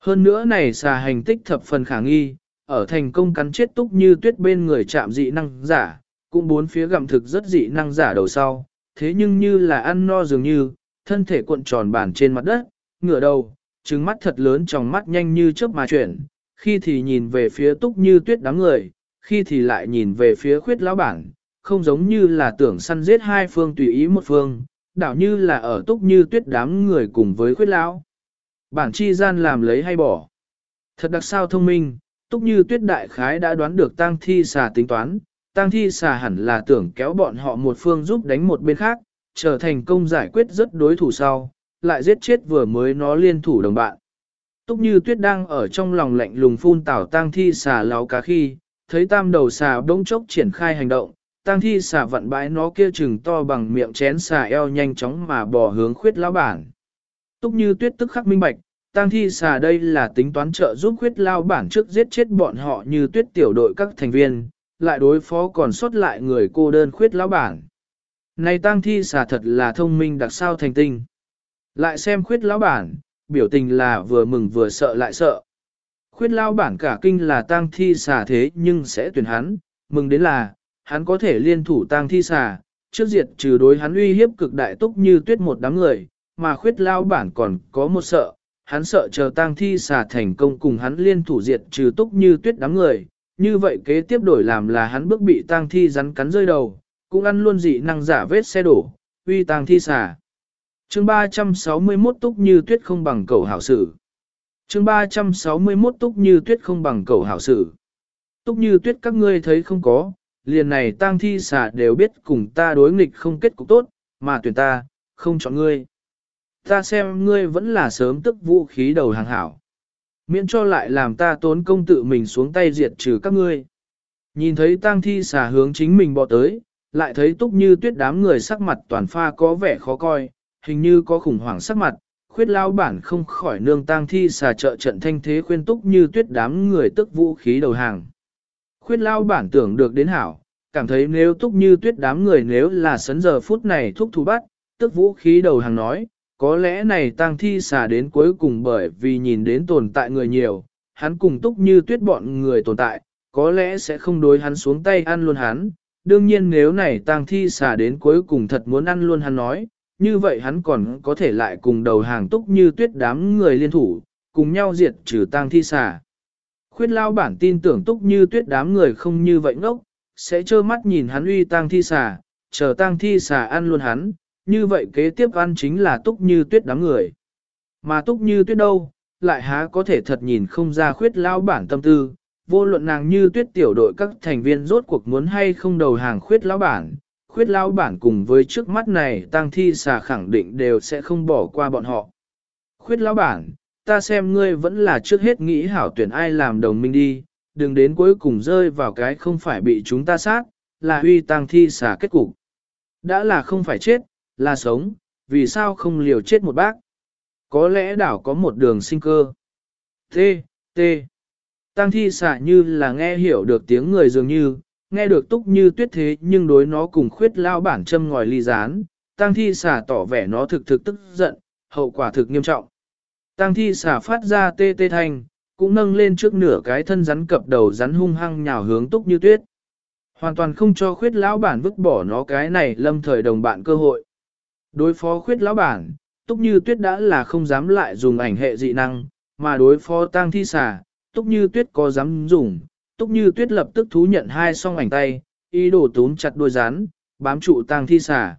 Hơn nữa này xà hành tích thập phần khả nghi, ở thành công cắn chết túc như tuyết bên người chạm dị năng giả, cũng bốn phía gặm thực rất dị năng giả đầu sau, thế nhưng như là ăn no dường như, thân thể cuộn tròn bản trên mặt đất, ngửa đầu, trứng mắt thật lớn trong mắt nhanh như chớp mà chuyển, khi thì nhìn về phía túc như tuyết đám người, khi thì lại nhìn về phía khuyết lão bản, không giống như là tưởng săn giết hai phương tùy ý một phương, đảo như là ở túc như tuyết đám người cùng với khuyết lão. Bản chi gian làm lấy hay bỏ. Thật đặc sao thông minh, túc như tuyết đại khái đã đoán được tang thi xà tính toán, tang thi xà hẳn là tưởng kéo bọn họ một phương giúp đánh một bên khác, trở thành công giải quyết rất đối thủ sau, lại giết chết vừa mới nó liên thủ đồng bạn. Túc như tuyết đang ở trong lòng lạnh lùng phun tảo tang thi xà láo cá khi, thấy tam đầu xà bỗng chốc triển khai hành động, tang thi xà vận bãi nó kia chừng to bằng miệng chén xà eo nhanh chóng mà bò hướng khuyết lão bản. Túc như tuyết tức khắc minh bạch, tang thi xà đây là tính toán trợ giúp khuyết lao bản trước giết chết bọn họ như tuyết tiểu đội các thành viên, lại đối phó còn sót lại người cô đơn khuyết lão bản. Này tang thi xà thật là thông minh đặc sao thành tinh. Lại xem khuyết lão bản, biểu tình là vừa mừng vừa sợ lại sợ. Khuyết lão bản cả kinh là tang thi xà thế nhưng sẽ tuyển hắn, mừng đến là, hắn có thể liên thủ tang thi xà, trước diệt trừ đối hắn uy hiếp cực đại túc như tuyết một đám người, mà khuyết lão bản còn có một sợ, hắn sợ chờ tang thi xà thành công cùng hắn liên thủ diệt trừ túc như tuyết đám người, như vậy kế tiếp đổi làm là hắn bước bị tang thi rắn cắn rơi đầu, cũng ăn luôn dị năng giả vết xe đổ, uy tang thi xà. Chương 361 túc như tuyết không bằng cầu hảo sử. Chương 361 túc như tuyết không bằng cầu hảo sử. Túc như tuyết các ngươi thấy không có, liền này tang thi xà đều biết cùng ta đối nghịch không kết cục tốt, mà tuyển ta, không chọn ngươi. Ta xem ngươi vẫn là sớm tức vũ khí đầu hàng hảo. Miễn cho lại làm ta tốn công tự mình xuống tay diệt trừ các ngươi. Nhìn thấy tang thi xà hướng chính mình bỏ tới, lại thấy túc như tuyết đám người sắc mặt toàn pha có vẻ khó coi, hình như có khủng hoảng sắc mặt, khuyết lao bản không khỏi nương tang thi xà trợ trận thanh thế khuyên túc như tuyết đám người tức vũ khí đầu hàng. Khuyết lao bản tưởng được đến hảo, cảm thấy nếu túc như tuyết đám người nếu là sấn giờ phút này thúc thú bắt, tức vũ khí đầu hàng nói, có lẽ này tang thi xà đến cuối cùng bởi vì nhìn đến tồn tại người nhiều, hắn cùng túc như tuyết bọn người tồn tại, có lẽ sẽ không đối hắn xuống tay ăn luôn hắn. Đương nhiên nếu này tang thi xà đến cuối cùng thật muốn ăn luôn hắn nói, như vậy hắn còn có thể lại cùng đầu hàng túc như tuyết đám người liên thủ, cùng nhau diệt trừ tang thi xà. Khuyết lao bản tin tưởng túc như tuyết đám người không như vậy ngốc, sẽ trơ mắt nhìn hắn uy tang thi xà, chờ tang thi xà ăn luôn hắn, như vậy kế tiếp ăn chính là túc như tuyết đám người. Mà túc như tuyết đâu, lại há có thể thật nhìn không ra khuyết lao bản tâm tư, vô luận nàng như tuyết tiểu đội các thành viên rốt cuộc muốn hay không đầu hàng khuyết lao bản, khuyết lao bản cùng với trước mắt này tang thi xà khẳng định đều sẽ không bỏ qua bọn họ. Khuyết lao bản, ta xem ngươi vẫn là trước hết nghĩ hảo tuyển ai làm đồng minh đi, đừng đến cuối cùng rơi vào cái không phải bị chúng ta sát, là huy tang thi xà kết cục. Đã là không phải chết, là sống, vì sao không liều chết một bác? Có lẽ đảo có một đường sinh cơ. T, T. Tăng thi xạ như là nghe hiểu được tiếng người dường như, nghe được túc như tuyết thế nhưng đối nó cùng khuyết lao bản châm ngòi ly rán. Tăng thi xả tỏ vẻ nó thực thực tức giận, hậu quả thực nghiêm trọng. Tăng thi xả phát ra tê tê thanh, cũng nâng lên trước nửa cái thân rắn cập đầu rắn hung hăng nhào hướng túc như tuyết. Hoàn toàn không cho khuyết lão bản vứt bỏ nó cái này lâm thời đồng bạn cơ hội. Đối phó khuyết lão bản, Túc Như Tuyết đã là không dám lại dùng ảnh hệ dị năng, mà đối phó tang thi xà, Túc Như Tuyết có dám dùng. Túc Như Tuyết lập tức thú nhận hai song ảnh tay, ý đồ túm chặt đôi rán, bám trụ tang thi xà.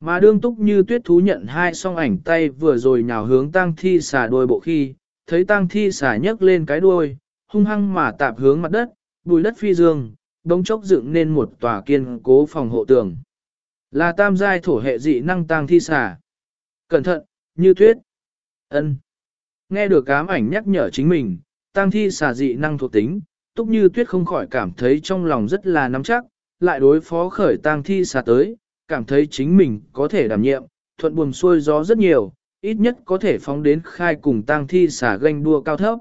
Mà đương Túc Như Tuyết thú nhận hai song ảnh tay vừa rồi nhào hướng tang thi xà đuôi bộ khi, thấy tang thi xà nhấc lên cái đuôi, hung hăng mà tạp hướng mặt đất, bùi đất phi dương, đống chốc dựng nên một tòa kiên cố phòng hộ tường. Là tam giai thổ hệ dị năng tang thi xà. Cẩn thận, như tuyết. ân Nghe được cám ảnh nhắc nhở chính mình, tang thi xà dị năng thuộc tính, túc như tuyết không khỏi cảm thấy trong lòng rất là nắm chắc, lại đối phó khởi tang thi xà tới, cảm thấy chính mình có thể đảm nhiệm, thuận buồm xuôi gió rất nhiều, ít nhất có thể phóng đến khai cùng tang thi xà ganh đua cao thấp.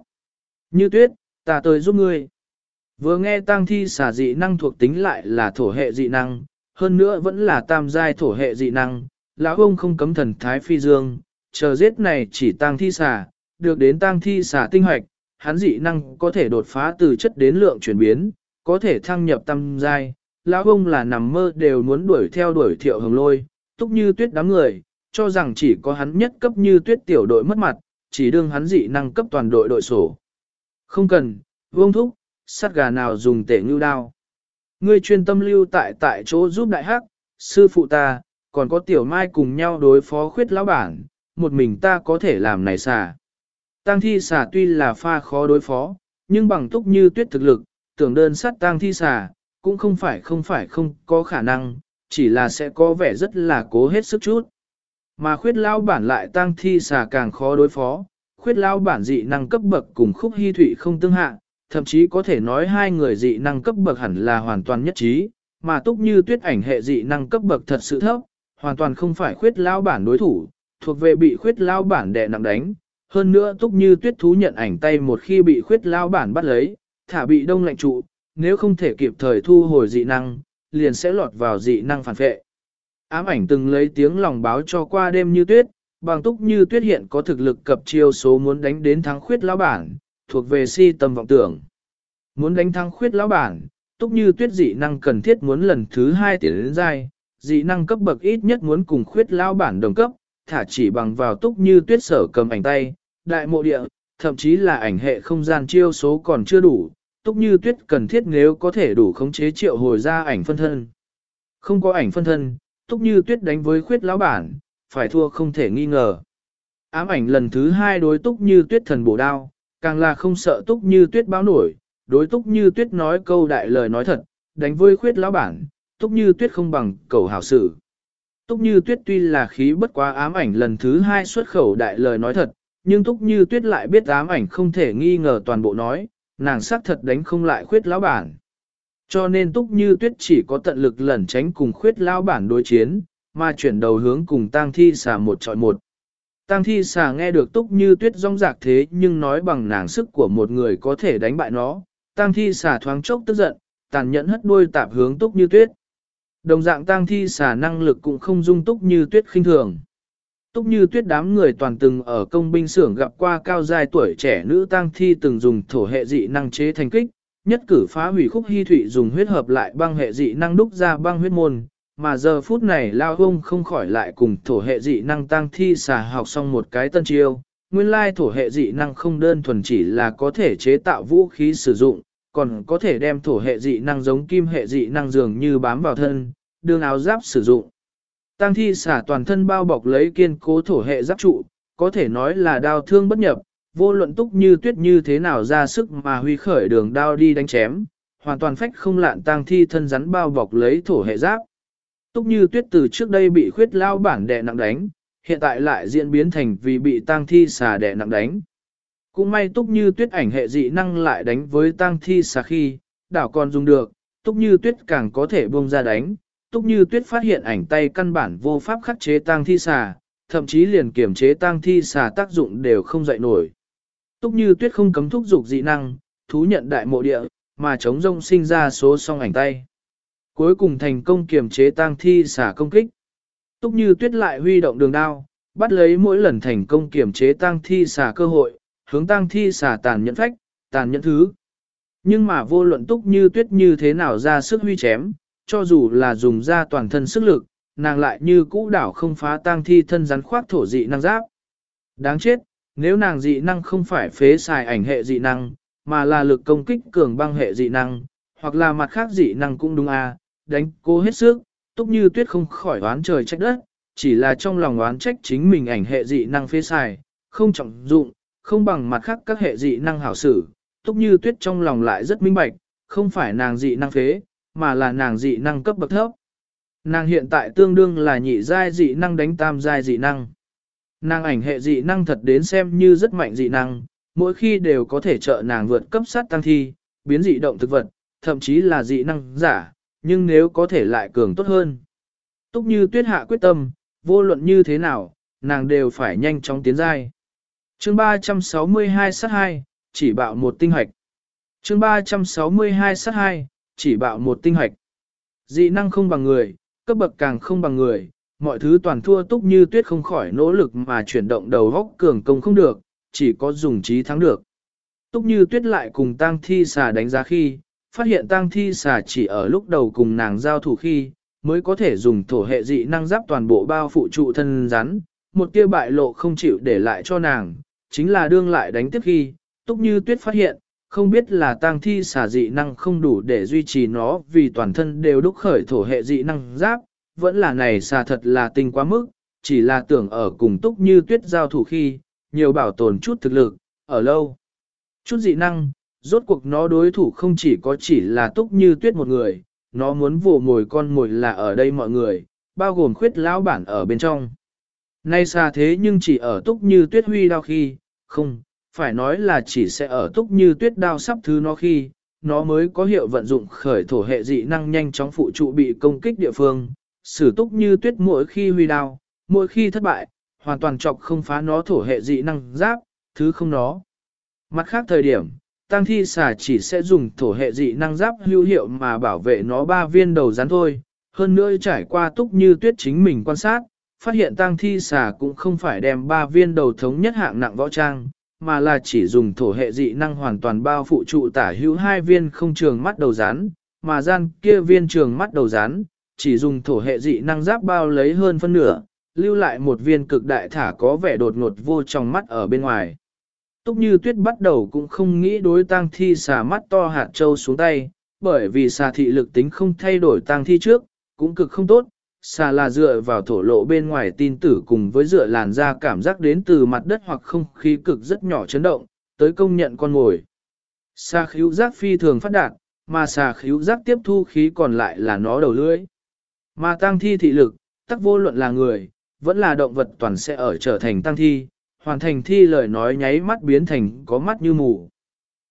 Như tuyết, ta tới giúp ngươi. Vừa nghe tang thi xà dị năng thuộc tính lại là thổ hệ dị năng, hơn nữa vẫn là tam giai thổ hệ dị năng, lão ông không cấm thần thái phi dương, chờ giết này chỉ tang thi xà, được đến tang thi xà tinh hoạch, hắn dị năng có thể đột phá từ chất đến lượng chuyển biến, có thể thăng nhập tam giai. Lão ông là nằm mơ đều muốn đuổi theo đuổi thiệu hồng lôi, túc như tuyết đám người, cho rằng chỉ có hắn nhất cấp như tuyết tiểu đội mất mặt, chỉ đương hắn dị năng cấp toàn đội đội sổ. Không cần, vương thúc, sắt gà nào dùng tể ngưu đao. Ngươi chuyên tâm lưu tại tại chỗ giúp đại hắc, sư phụ ta, còn có tiểu mai cùng nhau đối phó khuyết lão bản, một mình ta có thể làm này xả. Tăng thi xả tuy là pha khó đối phó, nhưng bằng túc như tuyết thực lực, tưởng đơn sát tăng thi xả, cũng không phải không phải không có khả năng, chỉ là sẽ có vẻ rất là cố hết sức chút. Mà khuyết lão bản lại tăng thi xả càng khó đối phó, khuyết lão bản dị năng cấp bậc cùng khúc hy thủy không tương hạ, thậm chí có thể nói hai người dị năng cấp bậc hẳn là hoàn toàn nhất trí, mà túc như tuyết ảnh hệ dị năng cấp bậc thật sự thấp, hoàn toàn không phải khuyết lao bản đối thủ, thuộc về bị khuyết lao bản đè nặng đánh. Hơn nữa túc như tuyết thú nhận ảnh tay một khi bị khuyết lao bản bắt lấy, thả bị đông lạnh trụ, nếu không thể kịp thời thu hồi dị năng, liền sẽ lọt vào dị năng phản vệ. Ám ảnh từng lấy tiếng lòng báo cho qua đêm như tuyết, bằng túc như tuyết hiện có thực lực cập chiêu số muốn đánh đến thắng khuyết lao bản, thuộc về si tâm vọng tưởng. Muốn đánh thắng khuyết lão bản, túc như tuyết dị năng cần thiết muốn lần thứ hai tiến đến giai, dị năng cấp bậc ít nhất muốn cùng khuyết lão bản đồng cấp, thả chỉ bằng vào túc như tuyết sở cầm ảnh tay, đại mộ địa, thậm chí là ảnh hệ không gian chiêu số còn chưa đủ, túc như tuyết cần thiết nếu có thể đủ khống chế triệu hồi ra ảnh phân thân. Không có ảnh phân thân, túc như tuyết đánh với khuyết lão bản, phải thua không thể nghi ngờ. Ám ảnh lần thứ hai đối túc như tuyết thần bổ đao, càng là không sợ túc như tuyết báo nổi, đối túc như tuyết nói câu đại lời nói thật, đánh vơi khuyết lão bản, túc như tuyết không bằng cầu hảo sự. Túc như tuyết tuy là khí bất quá ám ảnh lần thứ hai xuất khẩu đại lời nói thật, nhưng túc như tuyết lại biết ám ảnh không thể nghi ngờ toàn bộ nói, nàng xác thật đánh không lại khuyết lão bản. Cho nên túc như tuyết chỉ có tận lực lẩn tránh cùng khuyết lão bản đối chiến, mà chuyển đầu hướng cùng tang thi xả một trọi một. Tang thi xà nghe được túc như tuyết rong rạc thế nhưng nói bằng nàng sức của một người có thể đánh bại nó. Tang thi xà thoáng chốc tức giận, tàn nhẫn hất đuôi tạp hướng túc như tuyết. Đồng dạng tang thi xà năng lực cũng không dung túc như tuyết khinh thường. Túc như tuyết đám người toàn từng ở công binh xưởng gặp qua cao giai tuổi trẻ nữ tang thi từng dùng thổ hệ dị năng chế thành kích, nhất cử phá hủy khúc hy thủy dùng huyết hợp lại băng hệ dị năng đúc ra băng huyết môn, mà giờ phút này lao hông không khỏi lại cùng thổ hệ dị năng tăng thi xà học xong một cái tân chiêu. Nguyên lai thổ hệ dị năng không đơn thuần chỉ là có thể chế tạo vũ khí sử dụng, còn có thể đem thổ hệ dị năng giống kim hệ dị năng dường như bám vào thân, đường áo giáp sử dụng. Tăng thi xả toàn thân bao bọc lấy kiên cố thổ hệ giáp trụ, có thể nói là đao thương bất nhập, vô luận túc như tuyết như thế nào ra sức mà huy khởi đường đao đi đánh chém, hoàn toàn phách không lạn tăng thi thân rắn bao bọc lấy thổ hệ giáp. Túc như tuyết từ trước đây bị khuyết lao bản đè nặng đánh, hiện tại lại diễn biến thành vì bị tang thi xà đè nặng đánh. Cũng may túc như tuyết ảnh hệ dị năng lại đánh với tang thi xà khi, đảo còn dùng được, túc như tuyết càng có thể buông ra đánh. Túc như tuyết phát hiện ảnh tay căn bản vô pháp khắc chế tang thi xà, thậm chí liền kiểm chế tang thi xà tác dụng đều không dậy nổi. Túc như tuyết không cấm thúc dục dị năng, thú nhận đại mộ địa, mà chống rông sinh ra số song ảnh tay. Cuối cùng thành công kiềm chế tang thi xả công kích. Túc như tuyết lại huy động đường đao, bắt lấy mỗi lần thành công kiềm chế tang thi xả cơ hội, hướng tang thi xả tàn nhẫn phách, tàn nhẫn thứ. Nhưng mà vô luận túc như tuyết như thế nào ra sức huy chém, cho dù là dùng ra toàn thân sức lực, nàng lại như cũ đảo không phá tang thi thân rắn khoác thổ dị năng giáp. Đáng chết, nếu nàng dị năng không phải phế xài ảnh hệ dị năng, mà là lực công kích cường băng hệ dị năng, hoặc là mặt khác dị năng cũng đúng à, đánh cô hết sức, túc như tuyết không khỏi oán trời trách đất, chỉ là trong lòng oán trách chính mình ảnh hệ dị năng phế xài, không trọng dụng, không bằng mặt khác các hệ dị năng hảo sử, túc như tuyết trong lòng lại rất minh bạch, không phải nàng dị năng phế, mà là nàng dị năng cấp bậc thấp. Nàng hiện tại tương đương là nhị giai dị năng đánh tam giai dị năng. Nàng ảnh hệ dị năng thật đến xem như rất mạnh dị năng, mỗi khi đều có thể trợ nàng vượt cấp sát tăng thi, biến dị động thực vật, thậm chí là dị năng giả, nhưng nếu có thể lại cường tốt hơn. Túc như tuyết hạ quyết tâm, vô luận như thế nào, nàng đều phải nhanh chóng tiến giai. Chương 362 sát 2, chỉ bạo một tinh hạch. Chương 362 sát 2, chỉ bạo một tinh hạch. Dị năng không bằng người, cấp bậc càng không bằng người, mọi thứ toàn thua túc như tuyết không khỏi nỗ lực mà chuyển động đầu góc cường công không được, chỉ có dùng trí thắng được. Túc như tuyết lại cùng tang thi xà đánh giá khi, phát hiện tang thi xà chỉ ở lúc đầu cùng nàng giao thủ khi, mới có thể dùng thổ hệ dị năng giáp toàn bộ bao phụ trụ thân rắn, một tia bại lộ không chịu để lại cho nàng, chính là đương lại đánh tiếp khi, túc như tuyết phát hiện, không biết là tang thi xà dị năng không đủ để duy trì nó vì toàn thân đều đúc khởi thổ hệ dị năng giáp, vẫn là này xà thật là tinh quá mức, chỉ là tưởng ở cùng túc như tuyết giao thủ khi, nhiều bảo tồn chút thực lực, ở lâu. Chút dị năng, rốt cuộc nó đối thủ không chỉ có chỉ là túc như tuyết một người, nó muốn vồ mồi con mồi là ở đây mọi người, bao gồm khuyết lão bản ở bên trong. Nay xa thế nhưng chỉ ở túc như tuyết huy đao khi, không, phải nói là chỉ sẽ ở túc như tuyết đao sắp thứ nó khi, nó mới có hiệu vận dụng khởi thổ hệ dị năng nhanh chóng phụ trụ bị công kích địa phương, sử túc như tuyết mỗi khi huy đao, mỗi khi thất bại, hoàn toàn chọc không phá nó thổ hệ dị năng giáp, thứ không nó. Mặt khác thời điểm, tăng thi xà chỉ sẽ dùng thổ hệ dị năng giáp hữu hiệu mà bảo vệ nó ba viên đầu rắn thôi, hơn nữa trải qua túc như tuyết chính mình quan sát, phát hiện tăng thi xà cũng không phải đem ba viên đầu thống nhất hạng nặng võ trang, mà là chỉ dùng thổ hệ dị năng hoàn toàn bao phụ trụ tả hữu hai viên không trường mắt đầu rắn, mà gian kia viên trường mắt đầu rắn, chỉ dùng thổ hệ dị năng giáp bao lấy hơn phân nửa, lưu lại một viên cực đại thả có vẻ đột ngột vô trong mắt ở bên ngoài. Túc như tuyết bắt đầu cũng không nghĩ đối tang thi xà mắt to hạt châu xuống tay, bởi vì xà thị lực tính không thay đổi tang thi trước, cũng cực không tốt, xà là dựa vào thổ lộ bên ngoài tin tử cùng với dựa làn da cảm giác đến từ mặt đất hoặc không khí cực rất nhỏ chấn động, tới công nhận con ngồi. Xà khíu giác phi thường phát đạt, mà xà khíu giác tiếp thu khí còn lại là nó đầu lưỡi. Mà tang thi thị lực, tắc vô luận là người, vẫn là động vật toàn sẽ ở trở thành tang thi, hoàn thành thi lời nói nháy mắt biến thành có mắt như mù.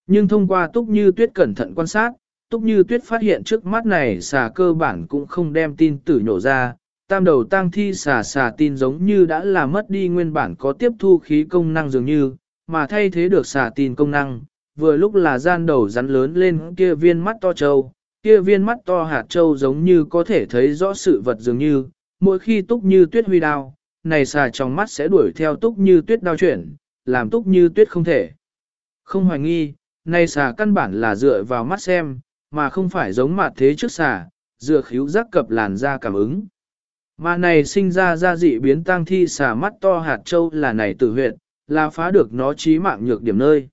Nhưng thông qua túc như tuyết cẩn thận quan sát, túc như tuyết phát hiện trước mắt này xà cơ bản cũng không đem tin tử nhổ ra, tam đầu tăng thi xà xà tin giống như đã là mất đi nguyên bản có tiếp thu khí công năng dường như, mà thay thế được xà tin công năng, vừa lúc là gian đầu rắn lớn lên kia viên mắt to trâu, kia viên mắt to hạt trâu giống như có thể thấy rõ sự vật dường như, mỗi khi túc như tuyết huy đao, này xà trong mắt sẽ đuổi theo túc như tuyết đao chuyển, làm túc như tuyết không thể. Không hoài nghi, này xà căn bản là dựa vào mắt xem, mà không phải giống mặt thế trước xà, dựa khíu giác cập làn da cảm ứng. Mà này sinh ra ra dị biến tăng thi xà mắt to hạt châu là này tử huyệt, là phá được nó trí mạng nhược điểm nơi.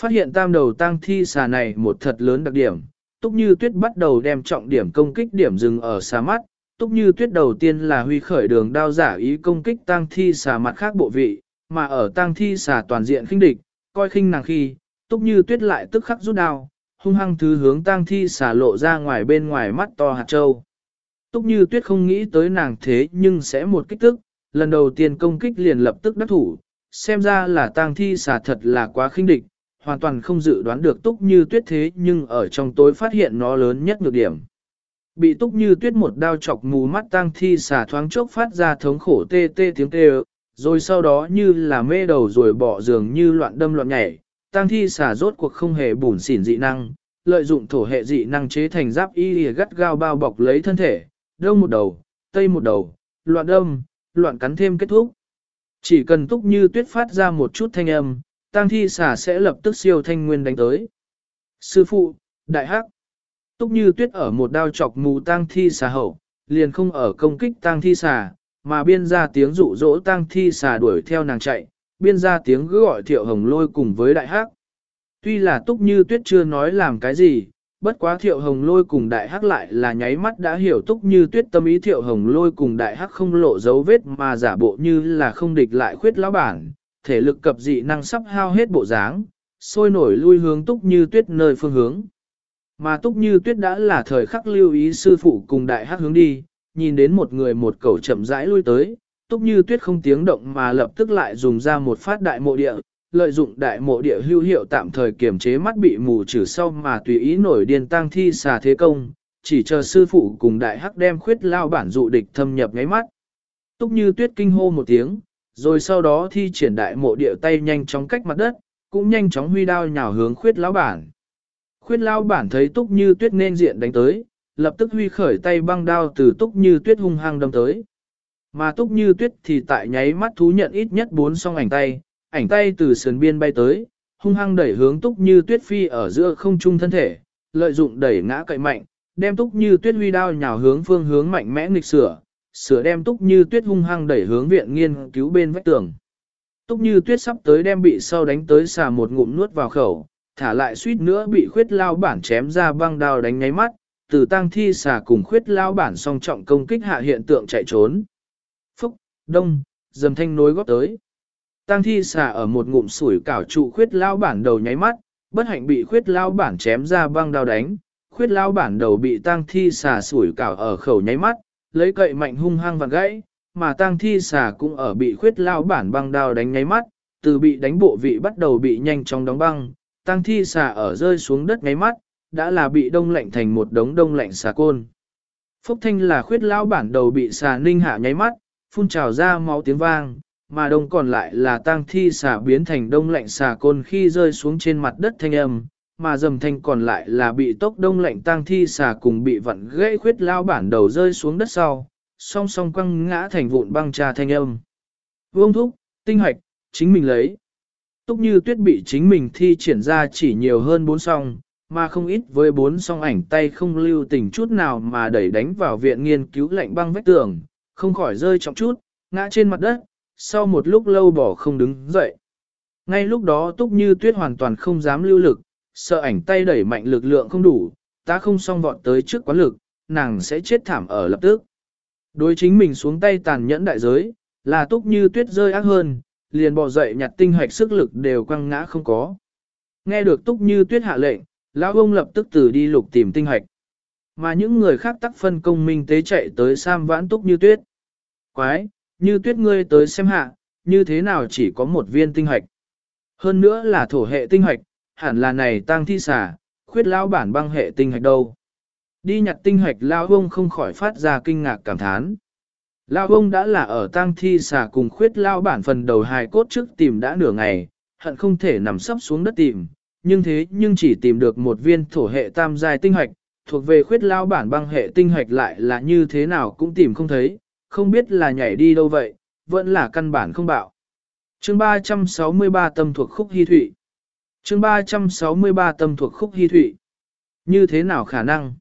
Phát hiện tam đầu tăng thi xà này một thật lớn đặc điểm, túc như tuyết bắt đầu đem trọng điểm công kích điểm dừng ở xà mắt, Túc như tuyết đầu tiên là huy khởi đường đao giả ý công kích tang thi xà mặt khác bộ vị, mà ở tang thi xà toàn diện khinh địch, coi khinh nàng khi, túc như tuyết lại tức khắc rút đao, hung hăng thứ hướng tang thi xà lộ ra ngoài bên ngoài mắt to hạt châu. Túc như tuyết không nghĩ tới nàng thế nhưng sẽ một kích tức, lần đầu tiên công kích liền lập tức đắc thủ, xem ra là tang thi xà thật là quá khinh địch, hoàn toàn không dự đoán được túc như tuyết thế nhưng ở trong tối phát hiện nó lớn nhất nhược điểm. Bị túc như tuyết một đao chọc mù mắt tang thi xả thoáng chốc phát ra thống khổ tê tê tiếng kêu, rồi sau đó như là mê đầu rồi bỏ giường như loạn đâm loạn nhảy, tang thi xả rốt cuộc không hề bùn xỉn dị năng, lợi dụng thổ hệ dị năng chế thành giáp y lìa gắt gao bao bọc lấy thân thể, đông một đầu, tây một đầu, loạn đâm, loạn cắn thêm kết thúc. Chỉ cần túc như tuyết phát ra một chút thanh âm, tang thi xả sẽ lập tức siêu thanh nguyên đánh tới. Sư phụ, đại hắc. Túc như tuyết ở một đao chọc mù tang thi xà hậu, liền không ở công kích tang thi xà, mà biên ra tiếng dụ dỗ tang thi xà đuổi theo nàng chạy, biên ra tiếng gỡ gọi thiệu hồng lôi cùng với đại hắc. Tuy là túc như tuyết chưa nói làm cái gì, bất quá thiệu hồng lôi cùng đại hắc lại là nháy mắt đã hiểu túc như tuyết tâm ý thiệu hồng lôi cùng đại hắc không lộ dấu vết mà giả bộ như là không địch lại khuyết lão bản, thể lực cập dị năng sắp hao hết bộ dáng, sôi nổi lui hướng túc như tuyết nơi phương hướng. Mà túc như tuyết đã là thời khắc lưu ý sư phụ cùng đại hắc hướng đi, nhìn đến một người một cẩu chậm rãi lui tới, túc như tuyết không tiếng động mà lập tức lại dùng ra một phát đại mộ địa, lợi dụng đại mộ địa hưu hiệu tạm thời kiềm chế mắt bị mù trừ sau mà tùy ý nổi điên tăng thi xà thế công, chỉ chờ sư phụ cùng đại hắc đem khuyết lao bản dụ địch thâm nhập ngáy mắt. Túc như tuyết kinh hô một tiếng, rồi sau đó thi triển đại mộ địa tay nhanh chóng cách mặt đất, cũng nhanh chóng huy đao nhào hướng khuyết lão bản. Khuyên lao bản thấy túc như tuyết nên diện đánh tới, lập tức huy khởi tay băng đao từ túc như tuyết hung hăng đâm tới. Mà túc như tuyết thì tại nháy mắt thú nhận ít nhất bốn song ảnh tay, ảnh tay từ sườn biên bay tới, hung hăng đẩy hướng túc như tuyết phi ở giữa không trung thân thể, lợi dụng đẩy ngã cậy mạnh, đem túc như tuyết huy đao nhào hướng phương hướng mạnh mẽ nghịch sửa, sửa đem túc như tuyết hung hăng đẩy hướng viện nghiên cứu bên vách tường. Túc như tuyết sắp tới đem bị sau đánh tới xà một ngụm nuốt vào khẩu, thả lại suýt nữa bị khuyết lao bản chém ra băng đao đánh nháy mắt, từ tang thi xà cùng khuyết lao bản song trọng công kích hạ hiện tượng chạy trốn. Phúc, đông, dầm thanh nối góp tới. Tang thi xà ở một ngụm sủi cảo trụ khuyết lao bản đầu nháy mắt, bất hạnh bị khuyết lao bản chém ra băng đao đánh, khuyết lao bản đầu bị tang thi xà sủi cảo ở khẩu nháy mắt, lấy cậy mạnh hung hăng vặn gãy, mà tang thi xà cũng ở bị khuyết lao bản băng đao đánh nháy mắt, từ bị đánh bộ vị bắt đầu bị nhanh chóng đóng băng, tang thi xà ở rơi xuống đất nháy mắt, đã là bị đông lạnh thành một đống đông lạnh xà côn. Phúc thanh là khuyết lão bản đầu bị xà ninh hạ nháy mắt, phun trào ra máu tiếng vang, mà đông còn lại là tang thi xà biến thành đông lạnh xà côn khi rơi xuống trên mặt đất thanh âm, mà dầm thanh còn lại là bị tốc đông lạnh tang thi xà cùng bị vặn gãy khuyết lao bản đầu rơi xuống đất sau, song song quăng ngã thành vụn băng trà thanh âm. Vương thúc, tinh hoạch, chính mình lấy. Túc như tuyết bị chính mình thi triển ra chỉ nhiều hơn bốn song, mà không ít với bốn song ảnh tay không lưu tình chút nào mà đẩy đánh vào viện nghiên cứu lạnh băng vách tường, không khỏi rơi trọng chút, ngã trên mặt đất, sau một lúc lâu bỏ không đứng dậy. Ngay lúc đó túc như tuyết hoàn toàn không dám lưu lực, sợ ảnh tay đẩy mạnh lực lượng không đủ, ta không song vọt tới trước quán lực, nàng sẽ chết thảm ở lập tức. Đối chính mình xuống tay tàn nhẫn đại giới, là túc như tuyết rơi ác hơn, liền bò dậy nhặt tinh hoạch sức lực đều quăng ngã không có. Nghe được túc như tuyết hạ lệnh, lão ông lập tức từ đi lục tìm tinh hoạch. Mà những người khác tắc phân công minh tế chạy tới Sam vãn túc như tuyết. Quái, như tuyết ngươi tới xem hạ, như thế nào chỉ có một viên tinh hoạch. Hơn nữa là thổ hệ tinh hoạch, hẳn là này tang thi xả, khuyết lão bản băng hệ tinh hoạch đâu. Đi nhặt tinh hoạch lão ông không khỏi phát ra kinh ngạc cảm thán. Lão ông đã là ở tang thi xả cùng khuyết lao bản phần đầu hài cốt trước tìm đã nửa ngày, hận không thể nằm sấp xuống đất tìm, nhưng thế nhưng chỉ tìm được một viên thổ hệ tam giai tinh hoạch, thuộc về khuyết lao bản băng hệ tinh hoạch lại là như thế nào cũng tìm không thấy, không biết là nhảy đi đâu vậy, vẫn là căn bản không bạo. Chương 363 tâm thuộc khúc hy thụy. Chương 363 tâm thuộc khúc hy thụy. Như thế nào khả năng?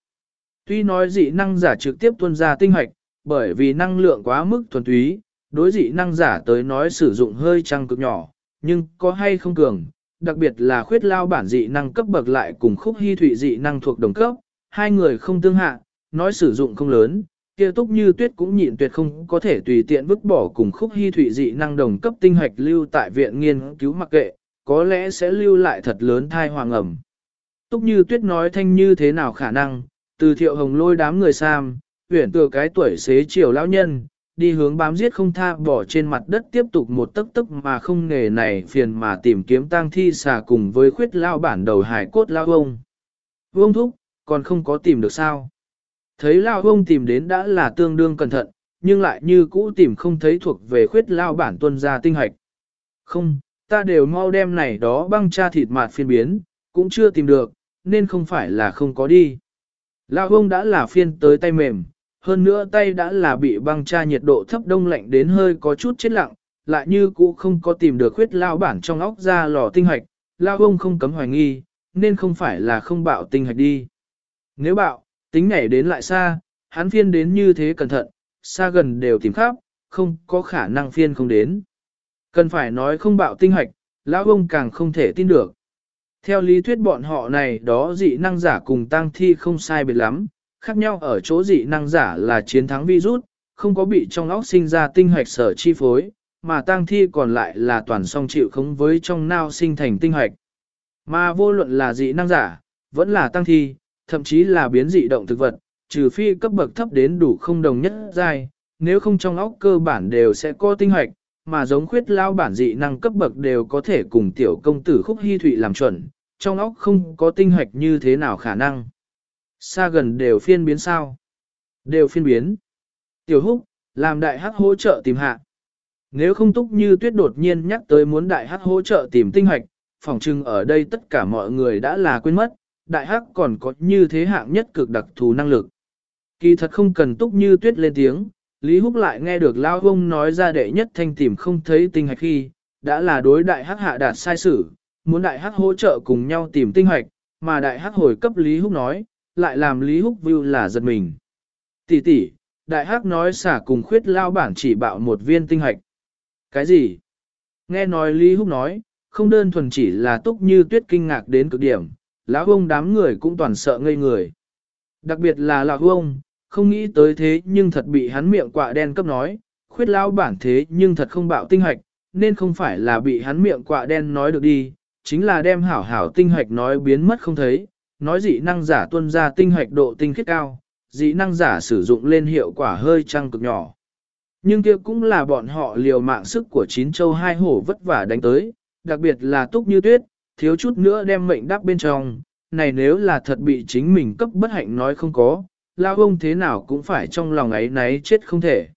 Tuy nói dị năng giả trực tiếp tuân ra tinh hoạch, bởi vì năng lượng quá mức thuần túy, đối dị năng giả tới nói sử dụng hơi trăng cực nhỏ, nhưng có hay không cường, đặc biệt là khuyết lao bản dị năng cấp bậc lại cùng khúc hy thụy dị năng thuộc đồng cấp, hai người không tương hạ, nói sử dụng không lớn, kia túc như tuyết cũng nhịn tuyệt không có thể tùy tiện vứt bỏ cùng khúc hy thụy dị năng đồng cấp tinh hoạch lưu tại viện nghiên cứu mặc kệ, có lẽ sẽ lưu lại thật lớn thai hoàng ẩm. Túc như tuyết nói thanh như thế nào khả năng, từ thiệu hồng lôi đám người sam, huyển từ cái tuổi xế chiều lão nhân, đi hướng bám giết không tha bỏ trên mặt đất tiếp tục một tấc tấc mà không nghề này phiền mà tìm kiếm tang thi xà cùng với khuyết lao bản đầu hải cốt lao ông. Vương thúc, còn không có tìm được sao. Thấy lao ông tìm đến đã là tương đương cẩn thận, nhưng lại như cũ tìm không thấy thuộc về khuyết lao bản tuân ra tinh hạch. Không, ta đều mau đem này đó băng cha thịt mạt phiên biến, cũng chưa tìm được, nên không phải là không có đi. Lao ông đã là phiên tới tay mềm, hơn nữa tay đã là bị băng tra nhiệt độ thấp đông lạnh đến hơi có chút chết lặng, lại như cũ không có tìm được huyết lao bản trong óc ra lò tinh hạch, lao ông không cấm hoài nghi, nên không phải là không bạo tinh hạch đi. Nếu bạo, tính nhảy đến lại xa, hắn phiên đến như thế cẩn thận, xa gần đều tìm khắp, không có khả năng phiên không đến. Cần phải nói không bạo tinh hạch, lão ông càng không thể tin được. Theo lý thuyết bọn họ này đó dị năng giả cùng tăng thi không sai biệt lắm, khác nhau ở chỗ dị năng giả là chiến thắng virus, không có bị trong óc sinh ra tinh hoạch sở chi phối, mà tăng thi còn lại là toàn song chịu khống với trong nao sinh thành tinh hoạch, Mà vô luận là dị năng giả, vẫn là tăng thi, thậm chí là biến dị động thực vật, trừ phi cấp bậc thấp đến đủ không đồng nhất giai, nếu không trong óc cơ bản đều sẽ có tinh hoạch, mà giống khuyết lao bản dị năng cấp bậc đều có thể cùng tiểu công tử khúc hy thụy làm chuẩn, trong óc không có tinh hoạch như thế nào khả năng. Xa gần đều phiên biến sao? Đều phiên biến. Tiểu húc, làm đại hắc hỗ trợ tìm hạ. Nếu không túc như tuyết đột nhiên nhắc tới muốn đại hắc hỗ trợ tìm tinh hoạch, phỏng chừng ở đây tất cả mọi người đã là quên mất, đại hắc còn có như thế hạng nhất cực đặc thù năng lực. Kỳ thật không cần túc như tuyết lên tiếng, Lý Húc lại nghe được Lao Hông nói ra đệ nhất thanh tìm không thấy tinh hạch khi, đã là đối đại hắc hạ đạt sai sử, muốn đại hắc hỗ trợ cùng nhau tìm tinh hoạch mà đại hắc hồi cấp Lý Húc nói, lại làm Lý Húc Vưu là giật mình. Tỷ tỷ, đại hắc nói xả cùng khuyết lao bản chỉ bạo một viên tinh hạch. Cái gì? Nghe nói Lý Húc nói, không đơn thuần chỉ là túc như tuyết kinh ngạc đến cực điểm, lão ông đám người cũng toàn sợ ngây người. Đặc biệt là lão ông, không nghĩ tới thế nhưng thật bị hắn miệng quạ đen cấp nói, khuyết lao bản thế nhưng thật không bạo tinh hạch, nên không phải là bị hắn miệng quạ đen nói được đi, chính là đem hảo hảo tinh hạch nói biến mất không thấy, nói dị năng giả tuân ra tinh hoạch độ tinh khiết cao, dị năng giả sử dụng lên hiệu quả hơi trăng cực nhỏ. Nhưng kia cũng là bọn họ liều mạng sức của chín châu hai hổ vất vả đánh tới, đặc biệt là túc như tuyết, thiếu chút nữa đem mệnh đáp bên trong, này nếu là thật bị chính mình cấp bất hạnh nói không có, lao ông thế nào cũng phải trong lòng ấy náy chết không thể.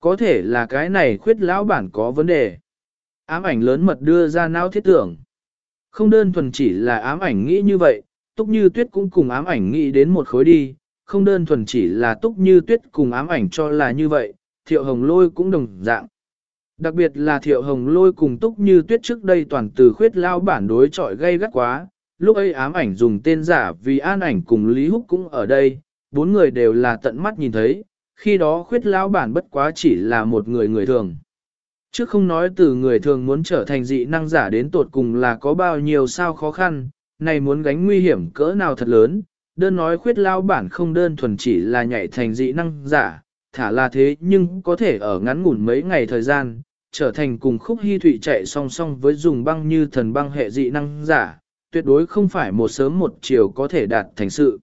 Có thể là cái này khuyết lão bản có vấn đề. Ám ảnh lớn mật đưa ra não thiết tưởng. Không đơn thuần chỉ là ám ảnh nghĩ như vậy, túc như tuyết cũng cùng ám ảnh nghĩ đến một khối đi, không đơn thuần chỉ là túc như tuyết cùng ám ảnh cho là như vậy, thiệu hồng lôi cũng đồng dạng. Đặc biệt là thiệu hồng lôi cùng túc như tuyết trước đây toàn từ khuyết lao bản đối trọi gây gắt quá, lúc ấy ám ảnh dùng tên giả vì an ảnh cùng Lý Húc cũng ở đây, bốn người đều là tận mắt nhìn thấy, khi đó khuyết lao bản bất quá chỉ là một người người thường. Chứ không nói từ người thường muốn trở thành dị năng giả đến tột cùng là có bao nhiêu sao khó khăn, này muốn gánh nguy hiểm cỡ nào thật lớn, đơn nói khuyết lao bản không đơn thuần chỉ là nhảy thành dị năng giả, thả là thế nhưng có thể ở ngắn ngủn mấy ngày thời gian, trở thành cùng khúc hy thụy chạy song song với dùng băng như thần băng hệ dị năng giả, tuyệt đối không phải một sớm một chiều có thể đạt thành sự.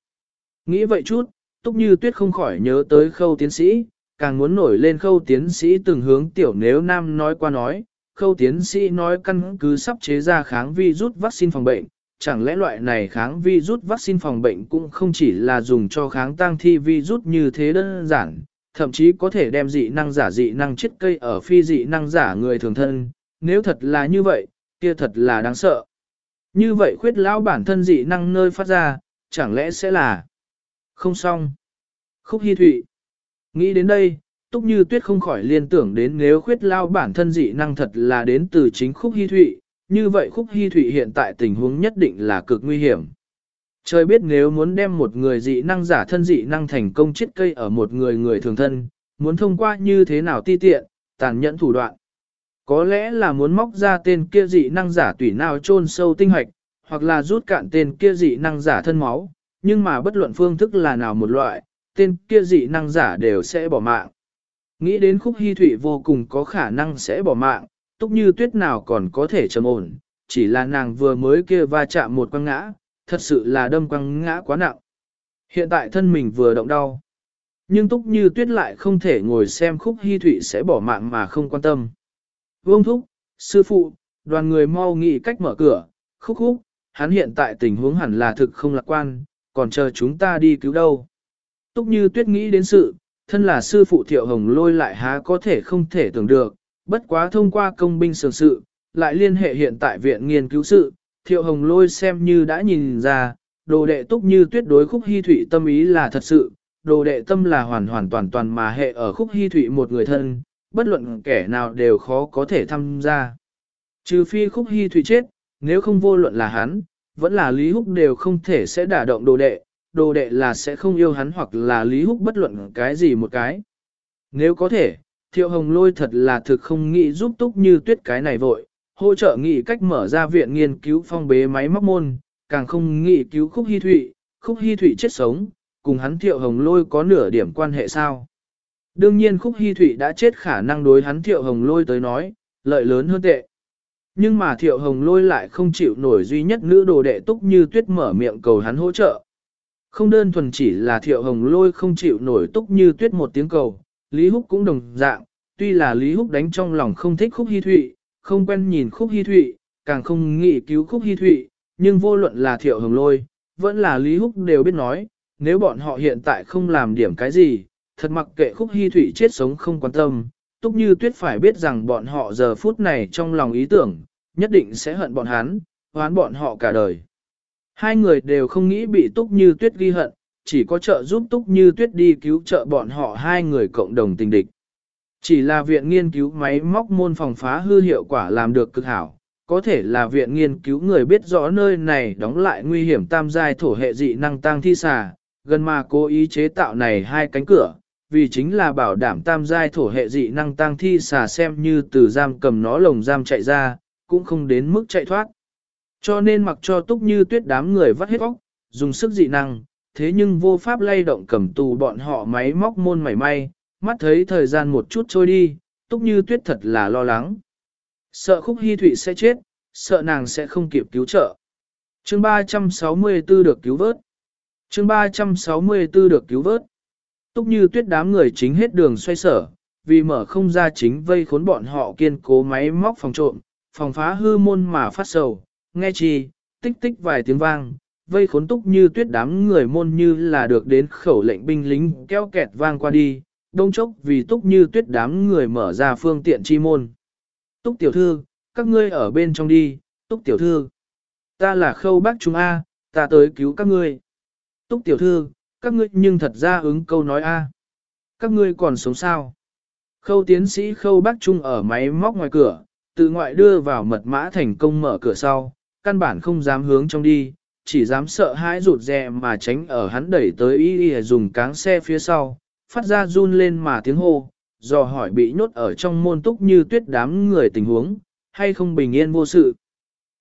Nghĩ vậy chút, túc như tuyết không khỏi nhớ tới khâu tiến sĩ, càng muốn nổi lên khâu tiến sĩ từng hướng tiểu nếu nam nói qua nói, khâu tiến sĩ nói căn cứ sắp chế ra kháng vi rút vaccine phòng bệnh, chẳng lẽ loại này kháng virus vaccine phòng bệnh cũng không chỉ là dùng cho kháng tăng thi virus như thế đơn giản, thậm chí có thể đem dị năng giả dị năng chết cây ở phi dị năng giả người thường thân, nếu thật là như vậy, kia thật là đáng sợ. Như vậy khuyết lão bản thân dị năng nơi phát ra, chẳng lẽ sẽ là không xong. Khúc Hi Thụy Nghĩ đến đây, Túc Như Tuyết không khỏi liên tưởng đến nếu khuyết lao bản thân dị năng thật là đến từ chính Khúc Hi Thụy, như vậy Khúc Hi Thụy hiện tại tình huống nhất định là cực nguy hiểm. Trời biết nếu muốn đem một người dị năng giả thân dị năng thành công chết cây ở một người người thường thân, muốn thông qua như thế nào ti tiện, tàn nhẫn thủ đoạn. Có lẽ là muốn móc ra tên kia dị năng giả tùy nào chôn sâu tinh hoạch, hoặc là rút cạn tên kia dị năng giả thân máu, nhưng mà bất luận phương thức là nào một loại, tên kia dị năng giả đều sẽ bỏ mạng. Nghĩ đến khúc hy thụy vô cùng có khả năng sẽ bỏ mạng, túc như tuyết nào còn có thể trầm ổn, chỉ là nàng vừa mới kia va chạm một quăng ngã, thật sự là đâm quăng ngã quá nặng. Hiện tại thân mình vừa động đau. Nhưng túc như tuyết lại không thể ngồi xem khúc hy thụy sẽ bỏ mạng mà không quan tâm. Vương thúc, sư phụ, đoàn người mau nghĩ cách mở cửa, khúc khúc, hắn hiện tại tình huống hẳn là thực không lạc quan, còn chờ chúng ta đi cứu đâu. Túc như tuyết nghĩ đến sự, thân là sư phụ thiệu hồng lôi lại há có thể không thể tưởng được, bất quá thông qua công binh sường sự, lại liên hệ hiện tại viện nghiên cứu sự, thiệu hồng lôi xem như đã nhìn ra, đồ đệ túc như tuyết đối khúc hy thủy tâm ý là thật sự, đồ đệ tâm là hoàn hoàn toàn toàn mà hệ ở khúc hy thủy một người thân, bất luận kẻ nào đều khó có thể tham gia. Trừ phi khúc hy thủy chết, nếu không vô luận là hắn, vẫn là Lý Húc đều không thể sẽ đả động đồ đệ, đồ đệ là sẽ không yêu hắn hoặc là Lý Húc bất luận cái gì một cái. Nếu có thể, Thiệu Hồng Lôi thật là thực không nghĩ giúp túc như tuyết cái này vội, hỗ trợ nghĩ cách mở ra viện nghiên cứu phong bế máy móc môn, càng không nghĩ cứu khúc hy thụy, khúc hy thụy chết sống, cùng hắn Thiệu Hồng Lôi có nửa điểm quan hệ sao. Đương nhiên khúc hy thụy đã chết khả năng đối hắn Thiệu Hồng Lôi tới nói, lợi lớn hơn tệ. Nhưng mà Thiệu Hồng Lôi lại không chịu nổi duy nhất nữ đồ đệ túc như tuyết mở miệng cầu hắn hỗ trợ. Không đơn thuần chỉ là thiệu hồng lôi không chịu nổi túc như tuyết một tiếng cầu, Lý Húc cũng đồng dạng, tuy là Lý Húc đánh trong lòng không thích khúc hy thụy, không quen nhìn khúc hy thụy, càng không nghĩ cứu khúc hy thụy, nhưng vô luận là thiệu hồng lôi, vẫn là Lý Húc đều biết nói, nếu bọn họ hiện tại không làm điểm cái gì, thật mặc kệ khúc hy Thụy chết sống không quan tâm, túc như tuyết phải biết rằng bọn họ giờ phút này trong lòng ý tưởng, nhất định sẽ hận bọn hắn, hoán bọn họ cả đời. Hai người đều không nghĩ bị túc như tuyết ghi hận, chỉ có trợ giúp túc như tuyết đi cứu trợ bọn họ hai người cộng đồng tình địch. Chỉ là viện nghiên cứu máy móc môn phòng phá hư hiệu quả làm được cực hảo, có thể là viện nghiên cứu người biết rõ nơi này đóng lại nguy hiểm tam giai thổ hệ dị năng tăng thi xà, gần mà cố ý chế tạo này hai cánh cửa, vì chính là bảo đảm tam giai thổ hệ dị năng tăng thi xà xem như từ giam cầm nó lồng giam chạy ra, cũng không đến mức chạy thoát. Cho nên mặc cho túc như tuyết đám người vắt hết óc, dùng sức dị năng, thế nhưng vô pháp lay động cầm tù bọn họ máy móc môn mảy may, mắt thấy thời gian một chút trôi đi, túc như tuyết thật là lo lắng. Sợ khúc hy thụy sẽ chết, sợ nàng sẽ không kịp cứu trợ. chương 364 được cứu vớt. chương 364 được cứu vớt. Túc như tuyết đám người chính hết đường xoay sở, vì mở không ra chính vây khốn bọn họ kiên cố máy móc phòng trộm, phòng phá hư môn mà phát sầu, nghe chi, tích tích vài tiếng vang, vây khốn túc như tuyết đám người môn như là được đến khẩu lệnh binh lính kéo kẹt vang qua đi, đông chốc vì túc như tuyết đám người mở ra phương tiện chi môn. Túc tiểu thư, các ngươi ở bên trong đi, túc tiểu thư. Ta là khâu bác chúng A, ta tới cứu các ngươi. Túc tiểu thư, các ngươi nhưng thật ra ứng câu nói A. Các ngươi còn sống sao? Khâu tiến sĩ khâu bác trung ở máy móc ngoài cửa, tự ngoại đưa vào mật mã thành công mở cửa sau, căn bản không dám hướng trong đi, chỉ dám sợ hãi rụt rè mà tránh ở hắn đẩy tới y y dùng cáng xe phía sau, phát ra run lên mà tiếng hô, dò hỏi bị nhốt ở trong môn túc như tuyết đám người tình huống, hay không bình yên vô sự.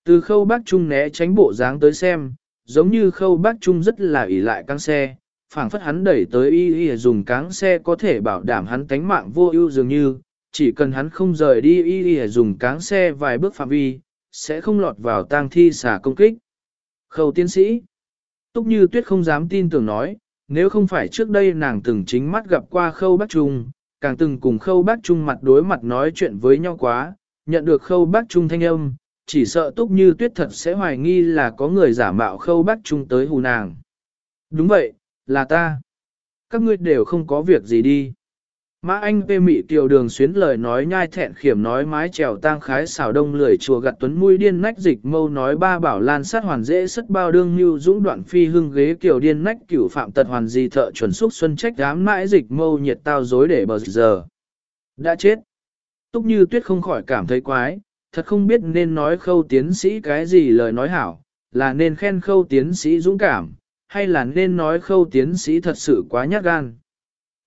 Từ khâu bác trung né tránh bộ dáng tới xem, giống như khâu bác trung rất là ỷ lại cáng xe, phảng phất hắn đẩy tới y y dùng cáng xe có thể bảo đảm hắn tánh mạng vô ưu dường như, chỉ cần hắn không rời đi y y dùng cáng xe vài bước phạm vi, sẽ không lọt vào tang thi xả công kích. Khâu tiến sĩ, túc như tuyết không dám tin tưởng nói, nếu không phải trước đây nàng từng chính mắt gặp qua khâu bác trung, càng từng cùng khâu bác trung mặt đối mặt nói chuyện với nhau quá, nhận được khâu bác trung thanh âm, chỉ sợ túc như tuyết thật sẽ hoài nghi là có người giả mạo khâu bác trung tới hù nàng. Đúng vậy, là ta. Các ngươi đều không có việc gì đi. Mã Anh bê mị tiểu đường xuyến lời nói nhai thẹn khiểm nói mái trèo tang khái xảo đông lười chùa gặt tuấn mũi điên nách dịch mâu nói ba bảo lan sát hoàn dễ sất bao đương như dũng đoạn phi hưng ghế kiểu điên nách cửu phạm tật hoàn di thợ chuẩn xúc xuân trách đám mãi dịch mâu nhiệt tao dối để bờ giờ. Đã chết. Túc như tuyết không khỏi cảm thấy quái, thật không biết nên nói khâu tiến sĩ cái gì lời nói hảo, là nên khen khâu tiến sĩ dũng cảm, hay là nên nói khâu tiến sĩ thật sự quá nhát gan.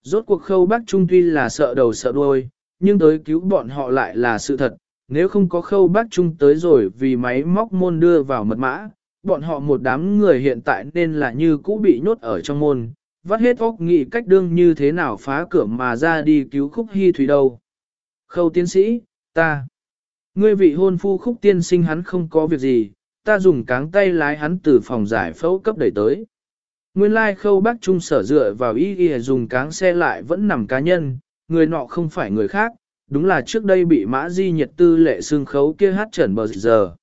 Rốt cuộc khâu bác trung tuy là sợ đầu sợ đuôi, nhưng tới cứu bọn họ lại là sự thật, nếu không có khâu bác trung tới rồi vì máy móc môn đưa vào mật mã, bọn họ một đám người hiện tại nên là như cũ bị nhốt ở trong môn, vắt hết óc nghĩ cách đương như thế nào phá cửa mà ra đi cứu khúc hy thủy đâu. Khâu tiến sĩ, ta, ngươi vị hôn phu khúc tiên sinh hắn không có việc gì, ta dùng cáng tay lái hắn từ phòng giải phẫu cấp đẩy tới. Nguyên lai khâu bác trung sở dựa vào ý y dùng cáng xe lại vẫn nằm cá nhân, người nọ không phải người khác, đúng là trước đây bị mã di nhiệt tư lệ xương khấu kia hát trần bờ giờ.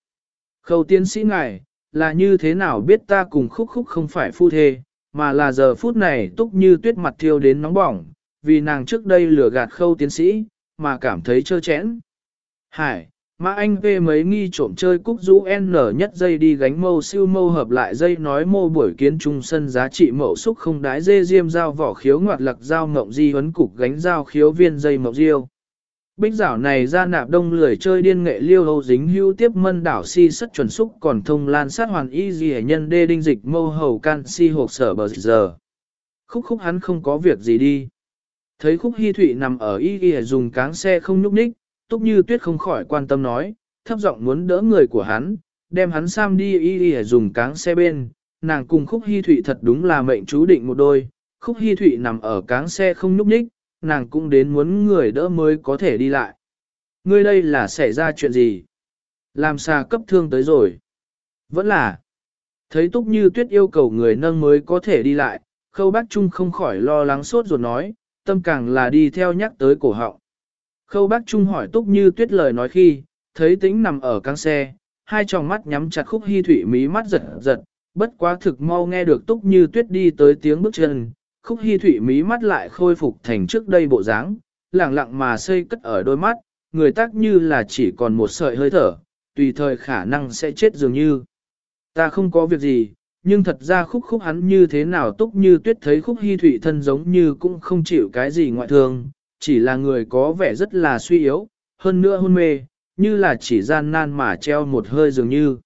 Khâu tiến sĩ ngài, là như thế nào biết ta cùng khúc khúc không phải phu thê, mà là giờ phút này túc như tuyết mặt thiêu đến nóng bỏng, vì nàng trước đây lừa gạt khâu tiến sĩ, mà cảm thấy trơ chẽn. Hải, Mã Anh về mấy nghi trộm chơi cúc rũ N nhất dây đi gánh mâu siêu mâu hợp lại dây nói mô buổi kiến trung sân giá trị mậu xúc không đái dê diêm dao vỏ khiếu ngoạt lặc dao ngộng di huấn cục gánh dao khiếu viên dây mộng diêu. Bích giảo này ra nạp đông lười chơi điên nghệ liêu hầu dính hưu tiếp mân đảo si sất chuẩn xúc còn thông lan sát hoàn y gì nhân đê đinh dịch mâu hầu can si hộp sở bờ giờ. Khúc khúc hắn không có việc gì đi. Thấy khúc hy thụy nằm ở y y dùng cáng xe không nhúc ních, Túc Như Tuyết không khỏi quan tâm nói, thấp giọng muốn đỡ người của hắn, đem hắn sam đi y y dùng cáng xe bên, nàng cùng Khúc Hi Thụy thật đúng là mệnh chú định một đôi, Khúc Hi Thụy nằm ở cáng xe không nhúc nhích, nàng cũng đến muốn người đỡ mới có thể đi lại. Ngươi đây là xảy ra chuyện gì? Làm xa cấp thương tới rồi? Vẫn là. Thấy Túc Như Tuyết yêu cầu người nâng mới có thể đi lại, Khâu Bác Trung không khỏi lo lắng sốt ruột nói, tâm càng là đi theo nhắc tới cổ họng. Khâu bác Trung hỏi túc như tuyết lời nói khi, thấy tĩnh nằm ở căng xe, hai tròng mắt nhắm chặt khúc hy thủy mí mắt giật giật, Bất quá thực mau nghe được túc như tuyết đi tới tiếng bước chân, khúc hy thủy mí mắt lại khôi phục thành trước đây bộ dáng, lặng lặng mà xây cất ở đôi mắt, người tác như là chỉ còn một sợi hơi thở, tùy thời khả năng sẽ chết dường như. Ta không có việc gì, nhưng thật ra khúc khúc hắn như thế nào túc như tuyết thấy khúc hy thủy thân giống như cũng không chịu cái gì ngoại thương, chỉ là người có vẻ rất là suy yếu, hơn nữa hôn mê, như là chỉ gian nan mà treo một hơi dường như.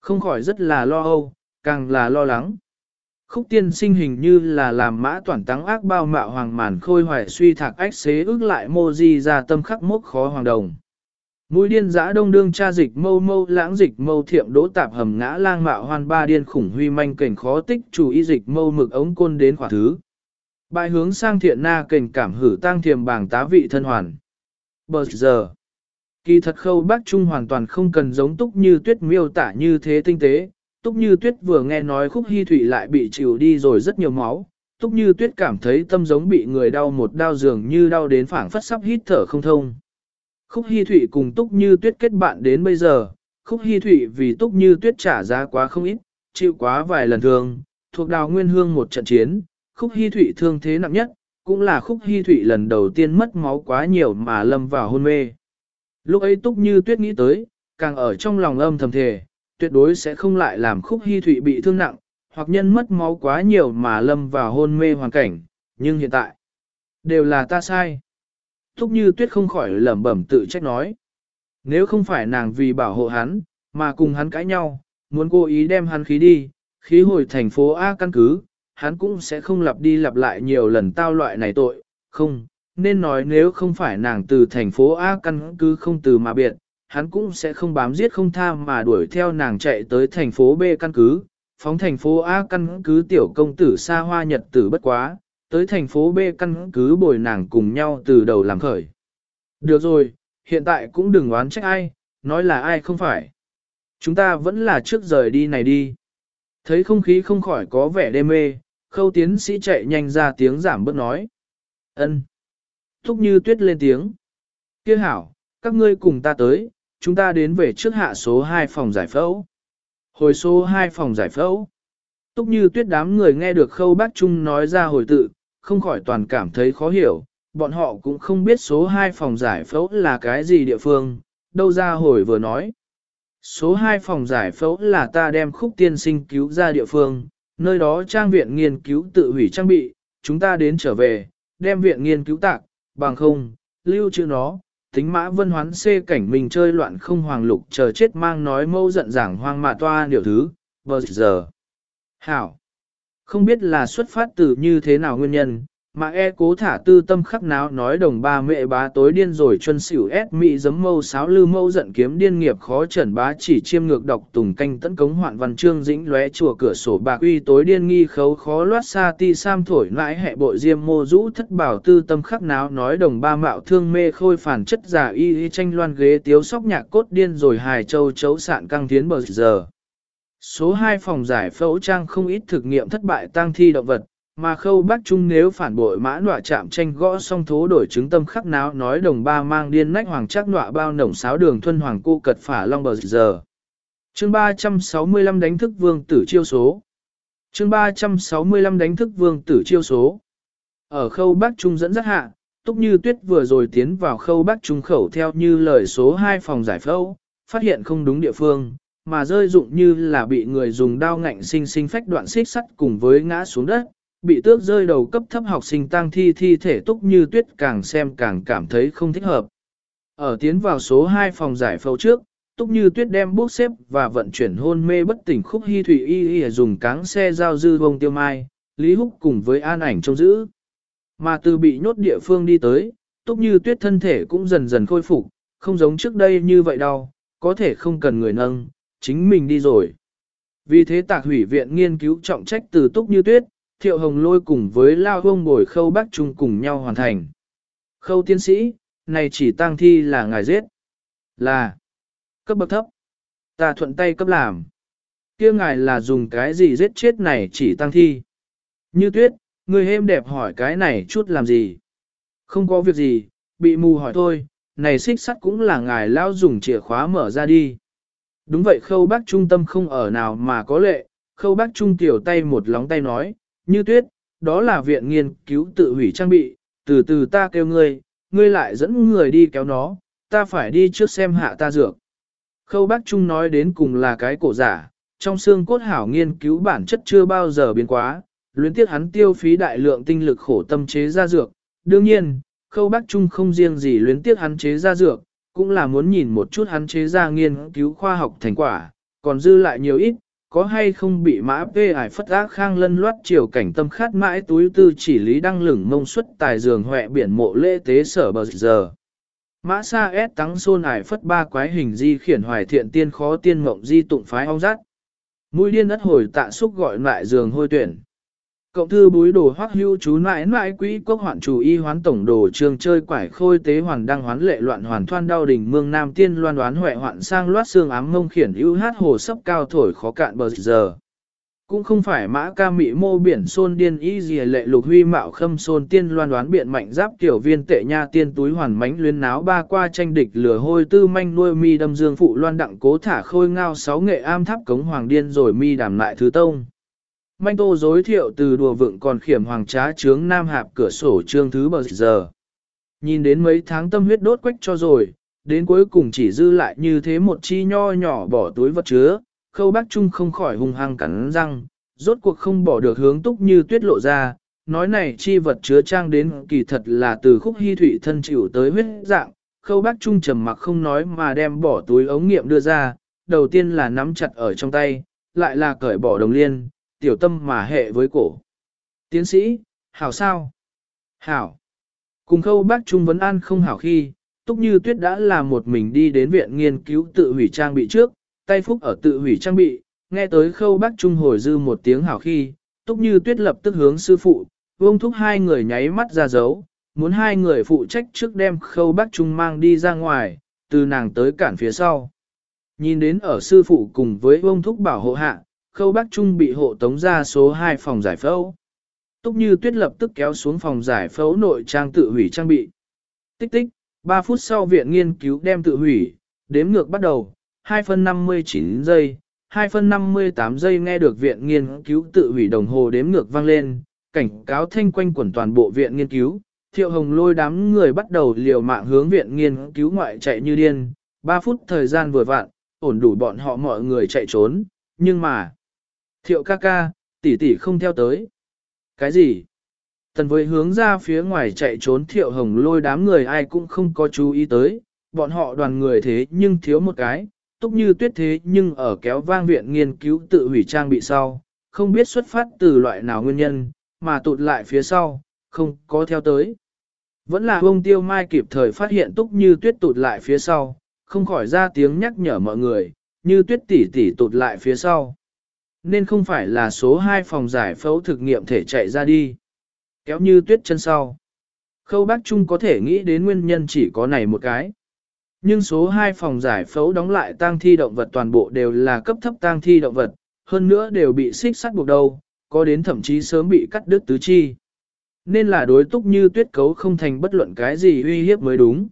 Không khỏi rất là lo âu, càng là lo lắng. Khúc tiên sinh hình như là làm mã toàn tắng ác bao mạo hoàng màn khôi hoài suy thạc ách xế ước lại mô di ra tâm khắc mốc khó hoàng đồng. Mũi điên giã đông đương cha dịch mâu mâu lãng dịch mâu thiệm đỗ tạp hầm ngã lang mạo hoan ba điên khủng huy manh cảnh khó tích chủ y dịch mâu mực ống côn đến khỏa thứ. Bài hướng sang thiện na kềnh cảm hử tang thiềm bảng tá vị thân hoàn. Bờ giờ, kỳ thật khâu bác Trung hoàn toàn không cần giống túc như tuyết miêu tả như thế tinh tế. Túc như tuyết vừa nghe nói khúc hy thủy lại bị chịu đi rồi rất nhiều máu. Túc như tuyết cảm thấy tâm giống bị người đau một đau dường như đau đến phảng phất sắp hít thở không thông. Khúc hy Thụy cùng Túc Như Tuyết kết bạn đến bây giờ, Khúc hy Thụy vì Túc Như Tuyết trả giá quá không ít, chịu quá vài lần thương, thuộc đào nguyên hương một trận chiến, Khúc Hi Thụy thương thế nặng nhất, cũng là Khúc Hi Thụy lần đầu tiên mất máu quá nhiều mà lâm vào hôn mê. Lúc ấy Túc Như Tuyết nghĩ tới, càng ở trong lòng âm thầm thề, tuyệt đối sẽ không lại làm Khúc Hi Thụy bị thương nặng, hoặc nhân mất máu quá nhiều mà lâm vào hôn mê hoàn cảnh, nhưng hiện tại, đều là ta sai. Túc như tuyết không khỏi lẩm bẩm tự trách nói. Nếu không phải nàng vì bảo hộ hắn, mà cùng hắn cãi nhau, muốn cố ý đem hắn khí đi, khí hồi thành phố A căn cứ, hắn cũng sẽ không lặp đi lặp lại nhiều lần tao loại này tội, không, nên nói nếu không phải nàng từ thành phố A căn cứ không từ mà biệt, hắn cũng sẽ không bám giết không tha mà đuổi theo nàng chạy tới thành phố B căn cứ, phóng thành phố A căn cứ tiểu công tử xa hoa nhật tử bất quá, tới thành phố B căn cứ bồi nàng cùng nhau từ đầu làm khởi. Được rồi, hiện tại cũng đừng oán trách ai, nói là ai không phải. Chúng ta vẫn là trước rời đi này đi. Thấy không khí không khỏi có vẻ đê mê, khâu tiến sĩ chạy nhanh ra tiếng giảm bớt nói. ân Thúc như tuyết lên tiếng. Kia hảo, các ngươi cùng ta tới, chúng ta đến về trước hạ số 2 phòng giải phẫu. Hồi số 2 phòng giải phẫu. Túc như tuyết đám người nghe được khâu bác Trung nói ra hồi tự, không khỏi toàn cảm thấy khó hiểu, bọn họ cũng không biết số 2 phòng giải phẫu là cái gì địa phương, đâu ra hồi vừa nói. Số 2 phòng giải phẫu là ta đem khúc tiên sinh cứu ra địa phương, nơi đó trang viện nghiên cứu tự hủy trang bị, chúng ta đến trở về, đem viện nghiên cứu tạc, bằng không, lưu trữ nó, tính mã vân hoán xê cảnh mình chơi loạn không hoàng lục chờ chết mang nói mâu giận giảng hoang mà toa điều thứ, bờ giờ. Hảo. Không biết là xuất phát từ như thế nào nguyên nhân, mà e cố thả tư tâm khắc náo nói đồng ba mẹ bá tối điên rồi chân xỉu ép mị giấm mâu sáo lư mâu giận kiếm điên nghiệp khó trần bá chỉ chiêm ngược độc tùng canh tấn cống hoạn văn trương dĩnh lóe chùa cửa sổ bạc uy tối điên nghi khấu khó loát xa ti sam thổi lại hệ bội diêm mô rũ thất bảo tư tâm khắc náo nói đồng ba mạo thương mê khôi phản chất giả y y tranh loan ghế tiếu sóc nhạc cốt điên rồi hài châu chấu sạn căng tiến bờ giờ. Số 2 phòng giải phẫu trang không ít thực nghiệm thất bại tang thi động vật, mà khâu bác trung nếu phản bội mã nọa chạm tranh gõ song thố đổi chứng tâm khắc náo nói đồng ba mang điên nách hoàng chắc nọa bao nổng sáo đường thuân hoàng cô cật phả long bờ giờ. Chương 365 đánh thức vương tử chiêu số. Chương 365 đánh thức vương tử chiêu số. Ở khâu bác trung dẫn dắt hạ, túc như tuyết vừa rồi tiến vào khâu bác trung khẩu theo như lời số 2 phòng giải phẫu, phát hiện không đúng địa phương, mà rơi dụng như là bị người dùng đao ngạnh sinh sinh phách đoạn xích sắt cùng với ngã xuống đất, bị tước rơi đầu cấp thấp học sinh tăng thi thi thể túc như tuyết càng xem càng cảm thấy không thích hợp. Ở tiến vào số 2 phòng giải phẫu trước, túc như tuyết đem bốc xếp và vận chuyển hôn mê bất tỉnh khúc hy thủy y y dùng cáng xe giao dư bông tiêu mai, Lý Húc cùng với an ảnh trông giữ. Mà từ bị nhốt địa phương đi tới, túc như tuyết thân thể cũng dần dần khôi phục, không giống trước đây như vậy đâu, có thể không cần người nâng, chính mình đi rồi. Vì thế tạc hủy viện nghiên cứu trọng trách từ túc như tuyết, thiệu hồng lôi cùng với lao hông bồi khâu bác trung cùng nhau hoàn thành. Khâu tiến sĩ, này chỉ tăng thi là ngài giết. Là cấp bậc thấp. Ta thuận tay cấp làm. kia ngài là dùng cái gì giết chết này chỉ tăng thi. Như tuyết, người hêm đẹp hỏi cái này chút làm gì. Không có việc gì, bị mù hỏi thôi, này xích sắt cũng là ngài lao dùng chìa khóa mở ra đi. Đúng vậy khâu bác trung tâm không ở nào mà có lệ, khâu bác trung tiểu tay một lóng tay nói, như tuyết, đó là viện nghiên cứu tự hủy trang bị, từ từ ta kêu ngươi, ngươi lại dẫn người đi kéo nó, ta phải đi trước xem hạ ta dược. Khâu bác trung nói đến cùng là cái cổ giả, trong xương cốt hảo nghiên cứu bản chất chưa bao giờ biến quá, luyến tiếc hắn tiêu phí đại lượng tinh lực khổ tâm chế ra dược. Đương nhiên, khâu bác trung không riêng gì luyến tiếc hắn chế ra dược, cũng là muốn nhìn một chút hắn chế ra nghiên cứu khoa học thành quả, còn dư lại nhiều ít, có hay không bị mã vê ải phất ác khang lân loát chiều cảnh tâm khát mãi túi tư chỉ lý đăng lửng mông xuất tài giường huệ biển mộ lễ tế sở bờ giờ. Mã sa ép tắng xôn ải phất ba quái hình di khiển hoài thiện tiên khó tiên mộng di tụng phái ong rát. Mũi điên đất hồi tạ xúc gọi lại giường hôi tuyển. Cộng thư búi đồ hoắc hưu chú nãi nãi quỹ quốc hoạn chủ y hoán tổng đồ trường chơi quải khôi tế hoàn đăng hoán lệ loạn hoàn thoan đau đỉnh mương nam tiên loan đoán huệ hoạn sang loát xương ám mông khiển ưu hát hồ sấp cao thổi khó cạn bờ giờ. Cũng không phải mã ca mị mô biển xôn điên y gì lệ lục huy mạo khâm xôn tiên loan đoán biện mạnh giáp tiểu viên tệ nha tiên túi hoàn mánh luyến náo ba qua tranh địch lửa hôi tư manh nuôi mi đâm dương phụ loan đặng cố thả khôi ngao sáu nghệ am tháp cống hoàng điên rồi mi đảm lại thứ tông. Manh tô dối thiệu từ đùa vựng còn khiểm hoàng trá trướng nam hạp cửa sổ trương thứ bờ giờ. Nhìn đến mấy tháng tâm huyết đốt quách cho rồi, đến cuối cùng chỉ dư lại như thế một chi nho nhỏ bỏ túi vật chứa, khâu bác trung không khỏi hung hăng cắn răng, rốt cuộc không bỏ được hướng túc như tuyết lộ ra, nói này chi vật chứa trang đến kỳ thật là từ khúc hy thủy thân chịu tới huyết dạng, khâu bác trung trầm mặc không nói mà đem bỏ túi ống nghiệm đưa ra, đầu tiên là nắm chặt ở trong tay, lại là cởi bỏ đồng liên, tiểu tâm mà hệ với cổ. Tiến sĩ, hảo sao? Hảo. Cùng khâu bác Trung vấn an không hảo khi, Túc Như Tuyết đã là một mình đi đến viện nghiên cứu tự hủy trang bị trước, tay phúc ở tự hủy trang bị, nghe tới khâu bác Trung hồi dư một tiếng hảo khi, Túc Như Tuyết lập tức hướng sư phụ, vông thúc hai người nháy mắt ra dấu, muốn hai người phụ trách trước đem khâu bác Trung mang đi ra ngoài, từ nàng tới cản phía sau. Nhìn đến ở sư phụ cùng với vông thúc bảo hộ hạ, khâu bác trung bị hộ tống ra số 2 phòng giải phẫu. Túc như tuyết lập tức kéo xuống phòng giải phẫu nội trang tự hủy trang bị. Tích tích, 3 phút sau viện nghiên cứu đem tự hủy, đếm ngược bắt đầu, 2 phân 59 giây, 2 phân 58 giây nghe được viện nghiên cứu tự hủy đồng hồ đếm ngược vang lên, cảnh cáo thanh quanh quẩn toàn bộ viện nghiên cứu. Thiệu hồng lôi đám người bắt đầu liều mạng hướng viện nghiên cứu ngoại chạy như điên, 3 phút thời gian vừa vặn, ổn đủ bọn họ mọi người chạy trốn, nhưng mà Thiệu ca ca, tỷ tỷ không theo tới. Cái gì? Tần với hướng ra phía ngoài chạy trốn thiệu hồng lôi đám người ai cũng không có chú ý tới, bọn họ đoàn người thế nhưng thiếu một cái, túc như tuyết thế nhưng ở kéo vang viện nghiên cứu tự hủy trang bị sau, không biết xuất phát từ loại nào nguyên nhân, mà tụt lại phía sau, không có theo tới. Vẫn là ông tiêu mai kịp thời phát hiện túc như tuyết tụt lại phía sau, không khỏi ra tiếng nhắc nhở mọi người, như tuyết tỷ tỷ tụt lại phía sau nên không phải là số 2 phòng giải phẫu thực nghiệm thể chạy ra đi. Kéo như tuyết chân sau. Khâu bác Trung có thể nghĩ đến nguyên nhân chỉ có này một cái. Nhưng số 2 phòng giải phẫu đóng lại tang thi động vật toàn bộ đều là cấp thấp tang thi động vật, hơn nữa đều bị xích sắt buộc đầu, có đến thậm chí sớm bị cắt đứt tứ chi. Nên là đối túc như tuyết cấu không thành bất luận cái gì uy hiếp mới đúng.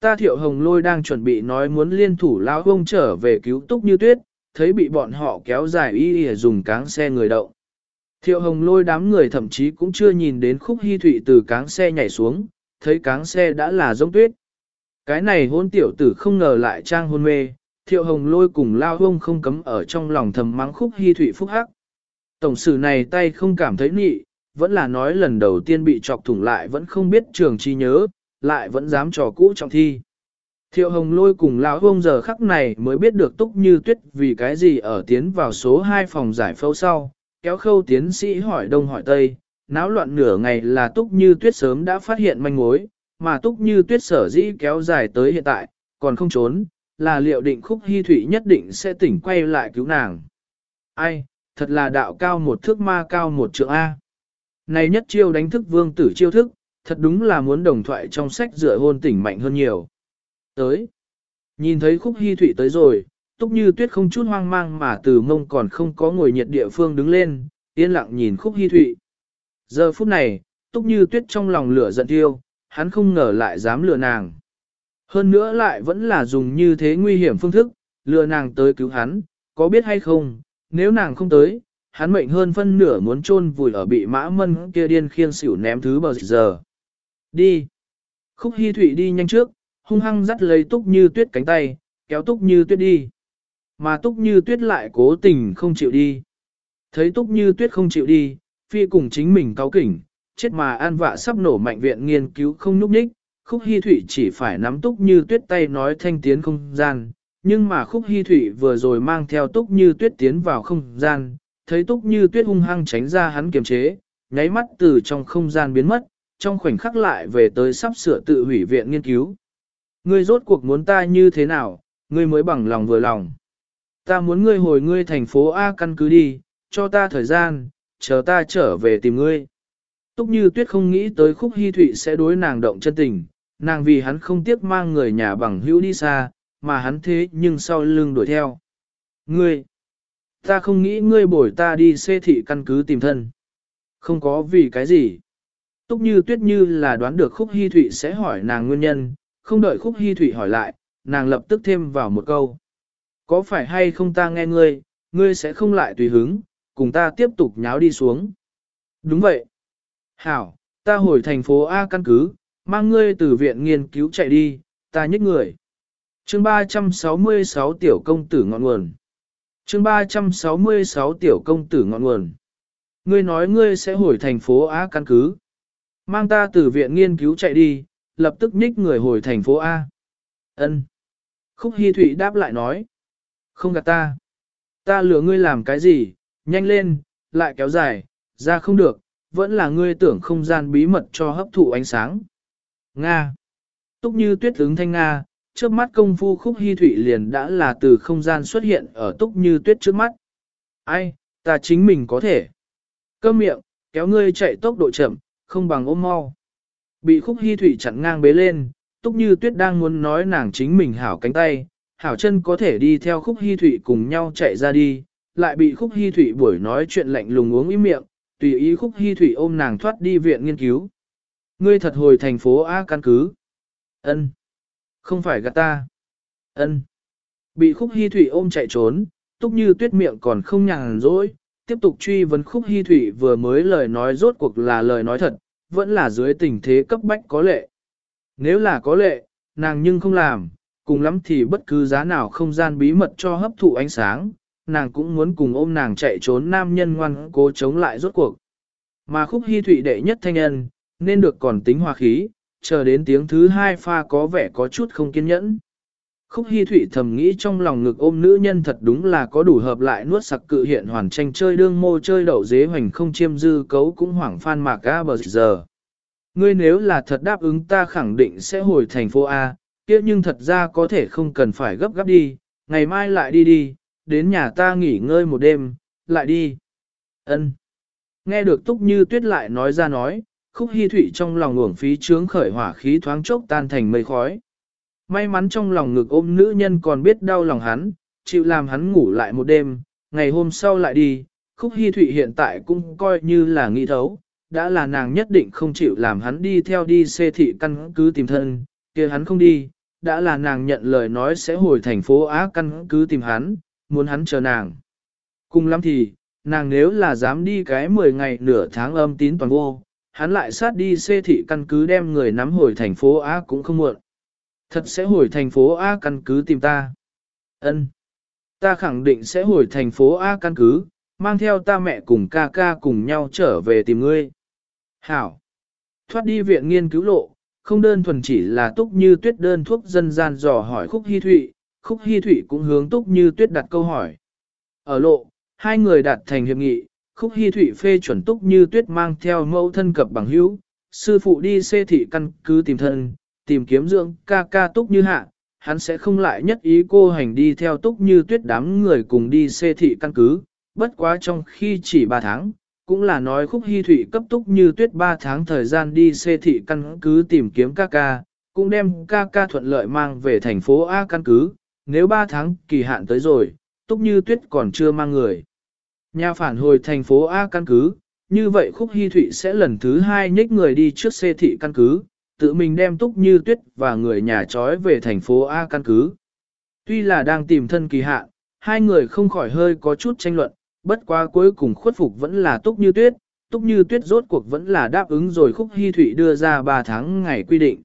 Ta thiệu hồng lôi đang chuẩn bị nói muốn liên thủ lao ông trở về cứu túc như tuyết, thấy bị bọn họ kéo dài y y dùng cáng xe người đậu. Thiệu hồng lôi đám người thậm chí cũng chưa nhìn đến khúc hy thụy từ cáng xe nhảy xuống, thấy cáng xe đã là giống tuyết. Cái này hôn tiểu tử không ngờ lại trang hôn mê, thiệu hồng lôi cùng lao hông không cấm ở trong lòng thầm mắng khúc hy thụy phúc hắc. Tổng sử này tay không cảm thấy nị, vẫn là nói lần đầu tiên bị chọc thủng lại vẫn không biết trường chi nhớ, lại vẫn dám trò cũ trọng thi. Thiệu hồng lôi cùng lão hông giờ khắc này mới biết được túc như tuyết vì cái gì ở tiến vào số 2 phòng giải phẫu sau, kéo khâu tiến sĩ hỏi đông hỏi tây, náo loạn nửa ngày là túc như tuyết sớm đã phát hiện manh mối, mà túc như tuyết sở dĩ kéo dài tới hiện tại, còn không trốn, là liệu định khúc hy thủy nhất định sẽ tỉnh quay lại cứu nàng. Ai, thật là đạo cao một thước ma cao một trượng A. Này nhất chiêu đánh thức vương tử chiêu thức, thật đúng là muốn đồng thoại trong sách dựa hôn tỉnh mạnh hơn nhiều. Tới. Nhìn thấy khúc hy thủy tới rồi, túc như tuyết không chút hoang mang mà từ mông còn không có ngồi nhiệt địa phương đứng lên, yên lặng nhìn khúc hy thụy. Giờ phút này, túc như tuyết trong lòng lửa giận thiêu, hắn không ngờ lại dám lừa nàng. Hơn nữa lại vẫn là dùng như thế nguy hiểm phương thức, lừa nàng tới cứu hắn, có biết hay không, nếu nàng không tới, hắn mệnh hơn phân nửa muốn chôn vùi ở bị mã mân kia điên khiêng xỉu ném thứ bờ giờ. Đi. Khúc Hi Thụy đi nhanh trước, hung hăng dắt lấy túc như tuyết cánh tay, kéo túc như tuyết đi. Mà túc như tuyết lại cố tình không chịu đi. Thấy túc như tuyết không chịu đi, phi cùng chính mình cáo kỉnh, chết mà an vạ sắp nổ mạnh viện nghiên cứu không núp ních, khúc hy thủy chỉ phải nắm túc như tuyết tay nói thanh tiến không gian. Nhưng mà khúc hy thủy vừa rồi mang theo túc như tuyết tiến vào không gian, thấy túc như tuyết hung hăng tránh ra hắn kiềm chế, nháy mắt từ trong không gian biến mất, trong khoảnh khắc lại về tới sắp sửa tự hủy viện nghiên cứu. Ngươi rốt cuộc muốn ta như thế nào, ngươi mới bằng lòng vừa lòng. Ta muốn ngươi hồi ngươi thành phố A căn cứ đi, cho ta thời gian, chờ ta trở về tìm ngươi. Túc như tuyết không nghĩ tới khúc hy thụy sẽ đối nàng động chân tình, nàng vì hắn không tiếc mang người nhà bằng hữu đi xa, mà hắn thế nhưng sau lưng đuổi theo. Ngươi, ta không nghĩ ngươi bổi ta đi xê thị căn cứ tìm thân. Không có vì cái gì. Túc như tuyết như là đoán được khúc hy thụy sẽ hỏi nàng nguyên nhân, không đợi khúc hy thụy hỏi lại, nàng lập tức thêm vào một câu. Có phải hay không ta nghe ngươi, ngươi sẽ không lại tùy hứng, cùng ta tiếp tục nháo đi xuống. Đúng vậy. Hảo, ta hồi thành phố A căn cứ, mang ngươi từ viện nghiên cứu chạy đi, ta nhích người. chương 366 tiểu công tử ngọn nguồn. chương 366 tiểu công tử ngọn nguồn. Ngươi nói ngươi sẽ hồi thành phố A căn cứ. Mang ta từ viện nghiên cứu chạy đi, lập tức nhích người hồi thành phố A. Ân. Khúc Hi Thụy đáp lại nói. Không gạt ta. Ta lừa ngươi làm cái gì, nhanh lên, lại kéo dài, ra không được, vẫn là ngươi tưởng không gian bí mật cho hấp thụ ánh sáng. Nga. Túc như tuyết ứng thanh Nga, trước mắt công phu khúc hy thủy liền đã là từ không gian xuất hiện ở túc như tuyết trước mắt. Ai, ta chính mình có thể. Cơ miệng, kéo ngươi chạy tốc độ chậm, không bằng ôm mau. Bị khúc hy thủy chặn ngang bế lên, túc như tuyết đang muốn nói nàng chính mình hảo cánh tay, hảo chân có thể đi theo khúc hy thủy cùng nhau chạy ra đi, lại bị khúc hy thủy buổi nói chuyện lạnh lùng uống ý miệng, tùy ý khúc hy thủy ôm nàng thoát đi viện nghiên cứu. Ngươi thật hồi thành phố A căn cứ. ân Không phải gạt ta. ân Bị khúc hy thủy ôm chạy trốn, túc như tuyết miệng còn không nhàn rỗi, tiếp tục truy vấn khúc hy thủy vừa mới lời nói rốt cuộc là lời nói thật, vẫn là dưới tình thế cấp bách có lệ. Nếu là có lệ, nàng nhưng không làm, cùng lắm thì bất cứ giá nào không gian bí mật cho hấp thụ ánh sáng, nàng cũng muốn cùng ôm nàng chạy trốn nam nhân ngoan cố chống lại rốt cuộc. Mà khúc hy thụy đệ nhất thanh nhân, nên được còn tính hòa khí, chờ đến tiếng thứ hai pha có vẻ có chút không kiên nhẫn. Khúc Hi Thụy thầm nghĩ trong lòng ngực ôm nữ nhân thật đúng là có đủ hợp lại nuốt sặc cự hiện hoàn tranh chơi đương mô chơi đậu dế hoành không chiêm dư cấu cũng hoảng phan mạc ga bờ giờ. Ngươi nếu là thật đáp ứng ta khẳng định sẽ hồi thành phố A, kia nhưng thật ra có thể không cần phải gấp gáp đi, ngày mai lại đi đi, đến nhà ta nghỉ ngơi một đêm, lại đi. Ân. Nghe được Túc Như Tuyết lại nói ra nói, Khúc Hi Thụy trong lòng uổng phí trướng khởi hỏa khí thoáng chốc tan thành mây khói. May mắn trong lòng ngực ôm nữ nhân còn biết đau lòng hắn, chịu làm hắn ngủ lại một đêm, ngày hôm sau lại đi, Khúc Hi Thụy hiện tại cũng coi như là nghi thấu, đã là nàng nhất định không chịu làm hắn đi theo đi xê thị căn cứ tìm thân, kia hắn không đi, đã là nàng nhận lời nói sẽ hồi thành phố Á căn cứ tìm hắn, muốn hắn chờ nàng. Cùng lắm thì, nàng nếu là dám đi cái 10 ngày nửa tháng âm tín toàn vô, hắn lại sát đi xê thị căn cứ đem người nắm hồi thành phố Á cũng không muộn. Thật sẽ hồi thành phố A căn cứ tìm ta. Ân, Ta khẳng định sẽ hồi thành phố A căn cứ, mang theo ta mẹ cùng ca ca cùng nhau trở về tìm ngươi. Hảo. Thoát đi viện nghiên cứu lộ, không đơn thuần chỉ là túc như tuyết đơn thuốc dân gian dò hỏi khúc hy thụy, khúc hy thụy cũng hướng túc như tuyết đặt câu hỏi. Ở lộ, hai người đạt thành hiệp nghị, khúc hy thụy phê chuẩn túc như tuyết mang theo mẫu thân cập bằng hữu, sư phụ đi xê thị căn cứ tìm thân, tìm kiếm dưỡng ca ca túc như hạ, hắn sẽ không lại nhất ý cô hành đi theo túc như tuyết đám người cùng đi xê thị căn cứ, bất quá trong khi chỉ 3 tháng, cũng là nói khúc hy thụy cấp túc như tuyết 3 tháng thời gian đi xê thị căn cứ tìm kiếm ca ca, cũng đem ca ca thuận lợi mang về thành phố A căn cứ, nếu 3 tháng kỳ hạn tới rồi, túc như tuyết còn chưa mang người. Nhà phản hồi thành phố A căn cứ, như vậy khúc hy thụy sẽ lần thứ hai nhích người đi trước xê thị căn cứ, tự mình đem túc như tuyết và người nhà trói về thành phố A căn cứ. Tuy là đang tìm thân kỳ hạ, hai người không khỏi hơi có chút tranh luận, Bất quá cuối cùng khuất phục vẫn là túc như tuyết, túc như tuyết rốt cuộc vẫn là đáp ứng rồi khúc hy thụy đưa ra 3 tháng ngày quy định.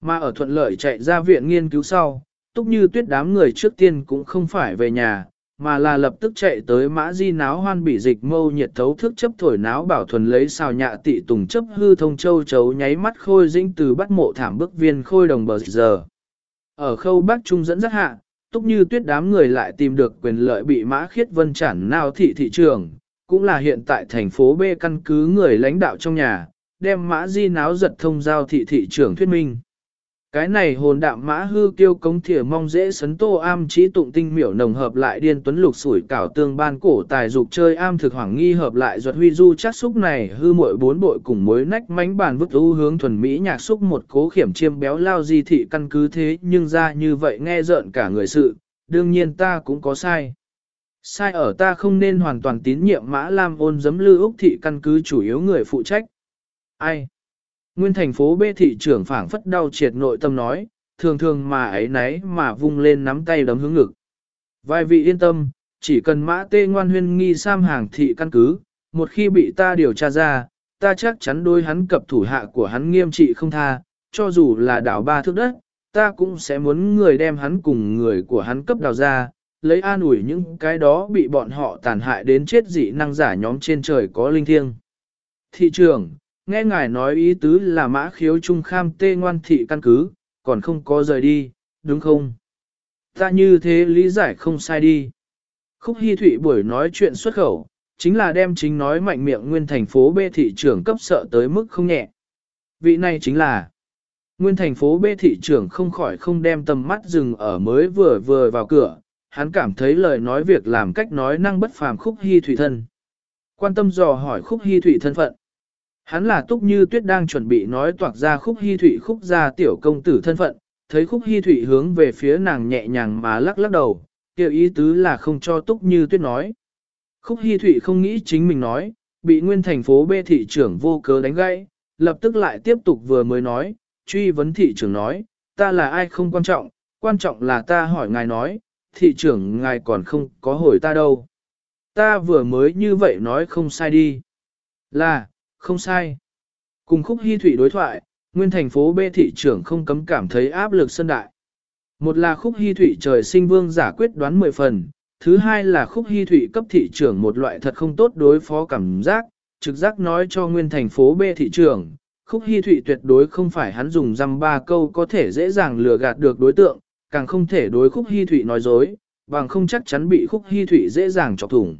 Mà ở thuận lợi chạy ra viện nghiên cứu sau, túc như tuyết đám người trước tiên cũng không phải về nhà, mà là lập tức chạy tới mã di náo hoan bị dịch mâu nhiệt thấu thức chấp thổi náo bảo thuần lấy xào nhạ tị tùng chấp hư thông châu chấu nháy mắt khôi dĩnh từ bắt mộ thảm bức viên khôi đồng bờ giờ. Ở khâu bắc trung dẫn rất hạ, túc như tuyết đám người lại tìm được quyền lợi bị mã khiết vân chản nào thị thị trường, cũng là hiện tại thành phố B căn cứ người lãnh đạo trong nhà, đem mã di náo giật thông giao thị thị trường thuyết minh. Cái này hồn đạm mã hư kiêu cống thỉa mong dễ sấn tô am trí tụng tinh miểu nồng hợp lại điên tuấn lục sủi cảo tương ban cổ tài dục chơi am thực hoàng nghi hợp lại ruột huy du chắc xúc này hư muội bốn bội cùng mối nách mánh bàn vứt ưu hướng thuần mỹ nhạc xúc một cố khiểm chiêm béo lao di thị căn cứ thế nhưng ra như vậy nghe rợn cả người sự, đương nhiên ta cũng có sai. Sai ở ta không nên hoàn toàn tín nhiệm mã lam ôn giấm lư úc thị căn cứ chủ yếu người phụ trách. Ai? Nguyên thành phố bê thị trưởng phảng phất đau triệt nội tâm nói, thường thường mà ấy nấy mà vung lên nắm tay đấm hướng ngực. Vài vị yên tâm, chỉ cần mã tê ngoan huyên nghi sam hàng thị căn cứ, một khi bị ta điều tra ra, ta chắc chắn đôi hắn cập thủ hạ của hắn nghiêm trị không tha, cho dù là đảo ba thước đất, ta cũng sẽ muốn người đem hắn cùng người của hắn cấp đào ra, lấy an ủi những cái đó bị bọn họ tàn hại đến chết dị năng giả nhóm trên trời có linh thiêng. Thị trường, nghe ngài nói ý tứ là mã khiếu trung kham tê ngoan thị căn cứ, còn không có rời đi, đúng không? Ta như thế lý giải không sai đi. Khúc Hi Thụy buổi nói chuyện xuất khẩu, chính là đem chính nói mạnh miệng nguyên thành phố B thị trưởng cấp sợ tới mức không nhẹ. Vị này chính là Nguyên thành phố B thị trưởng không khỏi không đem tầm mắt dừng ở mới vừa vừa vào cửa, hắn cảm thấy lời nói việc làm cách nói năng bất phàm khúc hy thủy thân. Quan tâm dò hỏi khúc hy thủy thân phận. Hắn là túc như tuyết đang chuẩn bị nói toạc ra khúc hy thủy khúc ra tiểu công tử thân phận, thấy khúc hy thủy hướng về phía nàng nhẹ nhàng mà lắc lắc đầu, kiểu ý tứ là không cho túc như tuyết nói. Khúc hy thủy không nghĩ chính mình nói, bị nguyên thành phố bê thị trưởng vô cớ đánh gãy, lập tức lại tiếp tục vừa mới nói, truy vấn thị trưởng nói, ta là ai không quan trọng, quan trọng là ta hỏi ngài nói, thị trưởng ngài còn không có hỏi ta đâu. Ta vừa mới như vậy nói không sai đi. Là, không sai. Cùng khúc hy thủy đối thoại, nguyên thành phố B thị trưởng không cấm cảm thấy áp lực sân đại. Một là khúc hy thủy trời sinh vương giả quyết đoán 10 phần, thứ hai là khúc hy thủy cấp thị trưởng một loại thật không tốt đối phó cảm giác, trực giác nói cho nguyên thành phố B thị trưởng, khúc hy thụy tuyệt đối không phải hắn dùng dăm ba câu có thể dễ dàng lừa gạt được đối tượng, càng không thể đối khúc hy thụy nói dối, bằng không chắc chắn bị khúc hy thụy dễ dàng chọc thủng.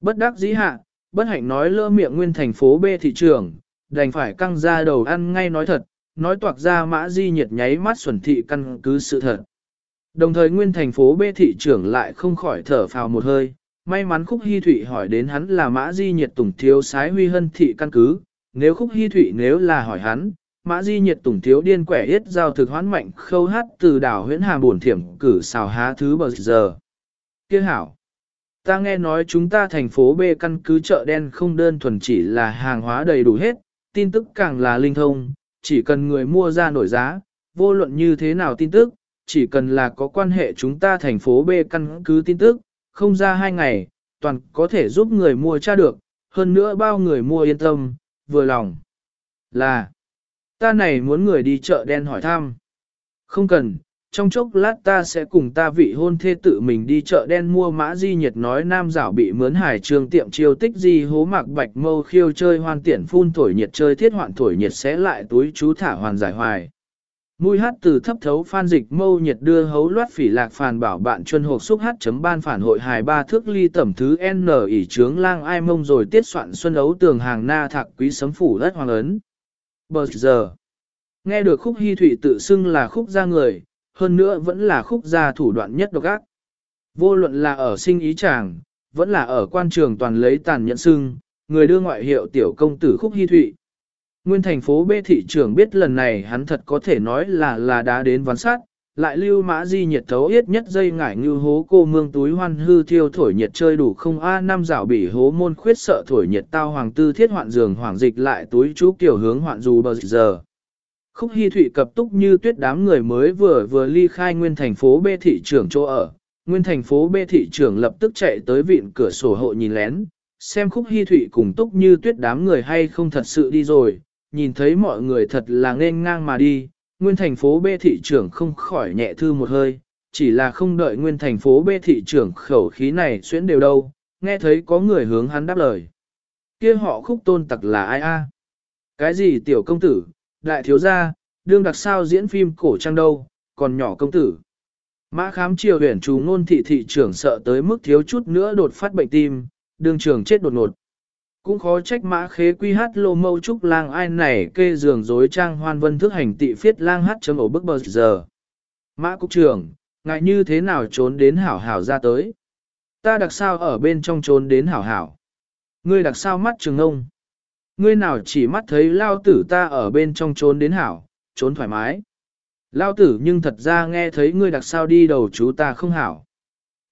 Bất đắc dĩ hạ, bất hạnh nói lỡ miệng nguyên thành phố B thị trường, đành phải căng ra đầu ăn ngay nói thật, nói toạc ra mã di nhiệt nháy mắt xuẩn thị căn cứ sự thật. Đồng thời nguyên thành phố B thị trưởng lại không khỏi thở phào một hơi, may mắn khúc hy thụy hỏi đến hắn là mã di nhiệt tùng thiếu sái huy hân thị căn cứ, nếu khúc hy thụy nếu là hỏi hắn, mã di nhiệt tùng thiếu điên quẻ hết giao thực hoán mạnh khâu hát từ đảo huyễn hà buồn thiểm cử xào há thứ bờ giờ. Kia hảo. Ta nghe nói chúng ta thành phố B căn cứ chợ đen không đơn thuần chỉ là hàng hóa đầy đủ hết, tin tức càng là linh thông, chỉ cần người mua ra nổi giá, vô luận như thế nào tin tức, chỉ cần là có quan hệ chúng ta thành phố B căn cứ tin tức, không ra hai ngày, toàn có thể giúp người mua tra được, hơn nữa bao người mua yên tâm, vừa lòng. Là, ta này muốn người đi chợ đen hỏi thăm. Không cần, trong chốc lát ta sẽ cùng ta vị hôn thê tự mình đi chợ đen mua mã di nhiệt nói nam giảo bị mướn hải trường tiệm chiêu tích di hố mạc bạch mâu khiêu chơi hoan tiện phun thổi nhiệt chơi thiết hoạn thổi nhiệt sẽ lại túi chú thả hoàn giải hoài. Mùi hát từ thấp thấu phan dịch mâu nhiệt đưa hấu loát phỉ lạc phàn bảo bạn chuân hộp xúc hát chấm ban phản hội hài ba thước ly tẩm thứ N ỉ trướng lang ai mông rồi tiết soạn xuân ấu tường hàng na thạc quý sấm phủ đất hoàng ấn. Bờ giờ, nghe được khúc hy thủy tự xưng là khúc ra người, hơn nữa vẫn là khúc gia thủ đoạn nhất độc ác. Vô luận là ở sinh ý chàng, vẫn là ở quan trường toàn lấy tàn nhẫn sưng người đưa ngoại hiệu tiểu công tử khúc hy thụy. Nguyên thành phố B thị trưởng biết lần này hắn thật có thể nói là là đã đến ván sát, lại lưu mã di nhiệt thấu ít nhất dây ngải như hố cô mương túi hoan hư thiêu thổi nhiệt chơi đủ không a năm dạo bị hố môn khuyết sợ thổi nhiệt tao hoàng tư thiết hoạn giường hoàng dịch lại túi chú kiểu hướng hoạn dù bờ giờ. Khúc Hi thụy cập túc như tuyết đám người mới vừa vừa ly khai nguyên thành phố B thị trưởng chỗ ở, nguyên thành phố B thị trưởng lập tức chạy tới vịn cửa sổ hộ nhìn lén, xem khúc Hi thụy cùng túc như tuyết đám người hay không thật sự đi rồi, nhìn thấy mọi người thật là nên ngang mà đi, nguyên thành phố B thị trưởng không khỏi nhẹ thư một hơi, chỉ là không đợi nguyên thành phố B thị trưởng khẩu khí này xuyến đều đâu, nghe thấy có người hướng hắn đáp lời. kia họ khúc tôn tặc là ai a? Cái gì tiểu công tử, đại thiếu gia, đương đặc sao diễn phim cổ trang đâu, còn nhỏ công tử. Mã khám triều huyền chú ngôn thị thị trưởng sợ tới mức thiếu chút nữa đột phát bệnh tim, đương trường chết đột ngột. Cũng khó trách mã khế quy hát lô mâu trúc lang ai này kê giường dối trang hoan vân thức hành tị phiết lang hát chấm ổ bức bờ giờ. Mã cục trưởng, ngại như thế nào trốn đến hảo hảo ra tới. Ta đặc sao ở bên trong trốn đến hảo hảo. Ngươi đặc sao mắt trường ông. Ngươi nào chỉ mắt thấy lao tử ta ở bên trong trốn đến hảo, trốn thoải mái. Lao tử nhưng thật ra nghe thấy ngươi đặc sao đi đầu chú ta không hảo.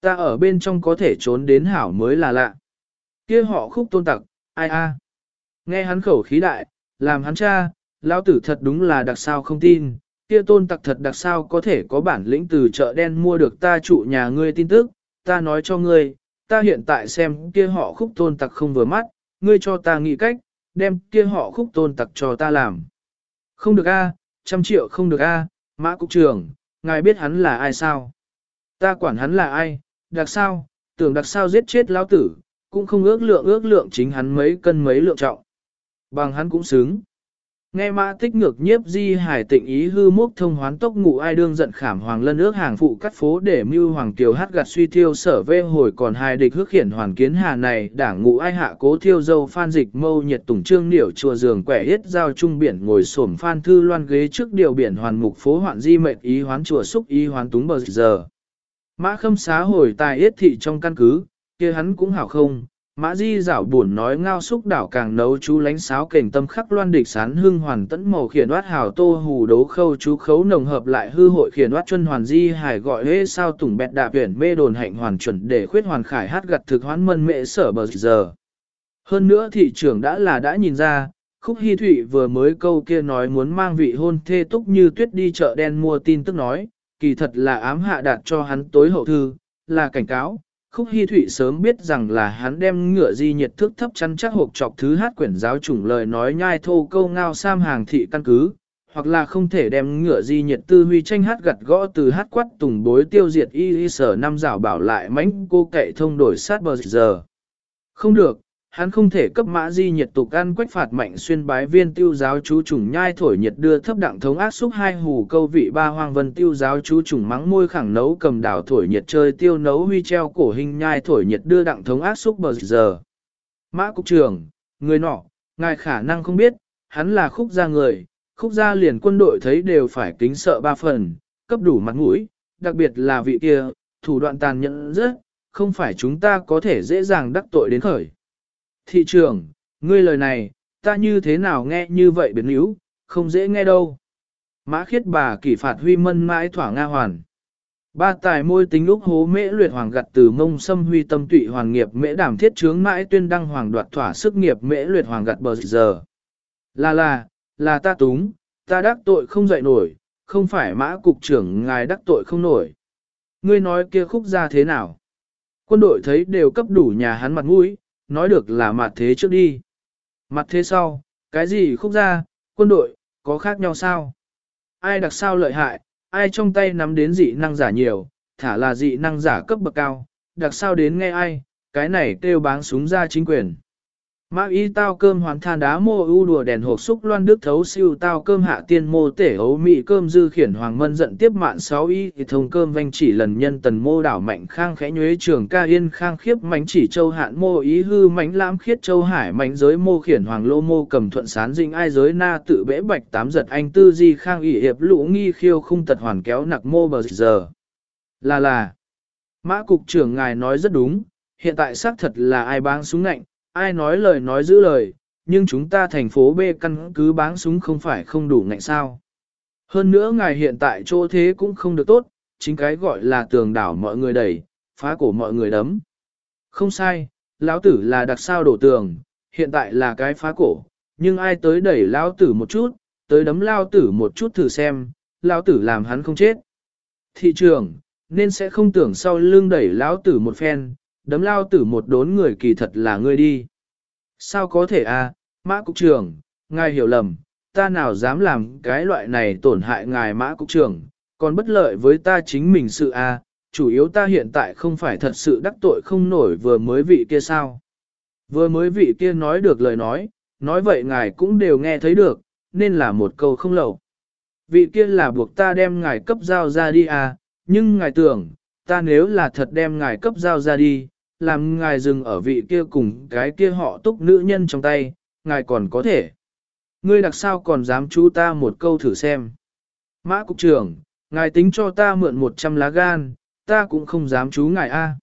Ta ở bên trong có thể trốn đến hảo mới là lạ. kia họ khúc tôn tặc, ai a? Nghe hắn khẩu khí đại, làm hắn cha, lao tử thật đúng là đặc sao không tin. Kia tôn tặc thật đặc sao có thể có bản lĩnh từ chợ đen mua được ta trụ nhà ngươi tin tức, ta nói cho ngươi, ta hiện tại xem kia họ khúc tôn tặc không vừa mắt, ngươi cho ta nghĩ cách, đem kia họ khúc tôn tặc cho ta làm. Không được a, trăm triệu không được a, mã cục trưởng, ngài biết hắn là ai sao? Ta quản hắn là ai, đặc sao, tưởng đặc sao giết chết lão tử, cũng không ước lượng ước lượng chính hắn mấy cân mấy lượng trọng. Bằng hắn cũng xứng. Nghe mã tích ngược nhiếp di hải tịnh ý hư mốc thông hoán tốc ngụ ai đương giận khảm hoàng lân ước hàng phụ cắt phố để mưu hoàng kiều hát gạt suy thiêu sở vê hồi còn hai địch hước hiển hoàn kiến hà này đảng ngụ ai hạ cố thiêu dâu phan dịch mâu nhiệt tùng trương điểu chùa giường quẻ hết giao trung biển ngồi xổm phan thư loan ghế trước điều biển hoàn mục phố hoạn di mệnh ý hoán chùa xúc ý hoán túng bờ giờ. Mã khâm xá hồi tài yết thị trong căn cứ, kia hắn cũng hảo không, Mã Di dảo buồn nói ngao xúc đảo càng nấu chú lánh sáo kềnh tâm khắc loan địch sán hương hoàn tẫn màu khiển oát hào tô hù đấu khâu chú khấu nồng hợp lại hư hội khiển oát chân hoàn di hải gọi hê sao tùng bẹt đạp huyển mê đồn hạnh hoàn chuẩn để khuyết hoàn khải hát gặt thực hoán mân mệ sở bờ giờ. Hơn nữa thị trưởng đã là đã nhìn ra, khúc hy thụy vừa mới câu kia nói muốn mang vị hôn thê túc như tuyết đi chợ đen mua tin tức nói, kỳ thật là ám hạ đạt cho hắn tối hậu thư, là cảnh cáo Khúc Hi Thụy sớm biết rằng là hắn đem ngựa di nhiệt thước thấp chăn chắc hộp chọc thứ hát quyển giáo chủng lời nói nhai thô câu ngao sam hàng thị căn cứ, hoặc là không thể đem ngựa di nhiệt tư huy tranh hát gặt gõ từ hát quát tùng bối tiêu diệt y y sở năm rảo bảo lại mánh cô kệ thông đổi sát bờ giờ. Không được, hắn không thể cấp mã di nhiệt tục ăn quách phạt mạnh xuyên bái viên tiêu giáo chú trùng nhai thổi nhiệt đưa thấp đặng thống ác xúc hai hù câu vị ba hoàng vân tiêu giáo chú trùng mắng môi khẳng nấu cầm đảo thổi nhiệt chơi tiêu nấu huy treo cổ hình nhai thổi nhiệt đưa đặng thống ác xúc bờ giờ. Mã cục trưởng, người nọ, ngài khả năng không biết, hắn là khúc gia người, khúc gia liền quân đội thấy đều phải kính sợ ba phần, cấp đủ mặt mũi, đặc biệt là vị kia, thủ đoạn tàn nhẫn rất, không phải chúng ta có thể dễ dàng đắc tội đến khởi. Thị trưởng, ngươi lời này, ta như thế nào nghe như vậy biến yếu, không dễ nghe đâu. Mã khiết bà kỷ phạt huy mân mãi thỏa nga hoàn. Ba tài môi tính lúc hố mễ luyện hoàng gặt từ mông xâm huy tâm tụy hoàng nghiệp mễ đảm thiết trướng mãi tuyên đăng hoàng đoạt thỏa sức nghiệp mễ luyện hoàng gặt bờ giờ. Là là, là ta túng, ta đắc tội không dậy nổi, không phải mã cục trưởng ngài đắc tội không nổi. Ngươi nói kia khúc ra thế nào? Quân đội thấy đều cấp đủ nhà hắn mặt mũi, nói được là mặt thế trước đi. Mặt thế sau, cái gì khúc ra, quân đội, có khác nhau sao? Ai đặc sao lợi hại, ai trong tay nắm đến dị năng giả nhiều, thả là dị năng giả cấp bậc cao, đặc sao đến nghe ai, cái này kêu báng súng ra chính quyền. Mã y tao cơm hoàn than đá mô ưu đùa đèn hộp xúc loan đức thấu siêu tao cơm hạ tiên mô tể ấu mị cơm dư khiển hoàng mân giận tiếp mạn sáu y thì thông cơm vanh chỉ lần nhân tần mô đảo mạnh khang khẽ nhuế trường ca yên khang khiếp mánh chỉ châu hạn mô ý hư mánh lãm khiết châu hải mánh giới mô khiển hoàng lô mô cầm thuận sán dinh ai giới na tự bẽ bạch tám giật anh tư di khang ỷ hiệp lũ nghi khiêu khung tật hoàn kéo nặc mô bờ giờ. Là là, mã cục trưởng ngài nói rất đúng, hiện tại xác thật là ai báng súng ngạnh ai nói lời nói giữ lời, nhưng chúng ta thành phố B căn cứ báng súng không phải không đủ ngạnh sao. Hơn nữa ngài hiện tại chỗ thế cũng không được tốt, chính cái gọi là tường đảo mọi người đẩy, phá cổ mọi người đấm. Không sai, lão tử là đặc sao đổ tường, hiện tại là cái phá cổ, nhưng ai tới đẩy lão tử một chút, tới đấm lão tử một chút thử xem, lão tử làm hắn không chết. Thị trường, nên sẽ không tưởng sau lưng đẩy lão tử một phen, đấm lao tử một đốn người kỳ thật là ngươi đi. Sao có thể à, mã cục trưởng, ngài hiểu lầm, ta nào dám làm cái loại này tổn hại ngài mã cục trưởng, còn bất lợi với ta chính mình sự à, chủ yếu ta hiện tại không phải thật sự đắc tội không nổi vừa mới vị kia sao. Vừa mới vị kia nói được lời nói, nói vậy ngài cũng đều nghe thấy được, nên là một câu không lầu. Vị kia là buộc ta đem ngài cấp giao ra đi à, nhưng ngài tưởng, ta nếu là thật đem ngài cấp giao ra đi, làm ngài dừng ở vị kia cùng cái kia họ túc nữ nhân trong tay, ngài còn có thể. Ngươi đặc sao còn dám chú ta một câu thử xem. Mã cục trưởng, ngài tính cho ta mượn 100 lá gan, ta cũng không dám chú ngài a.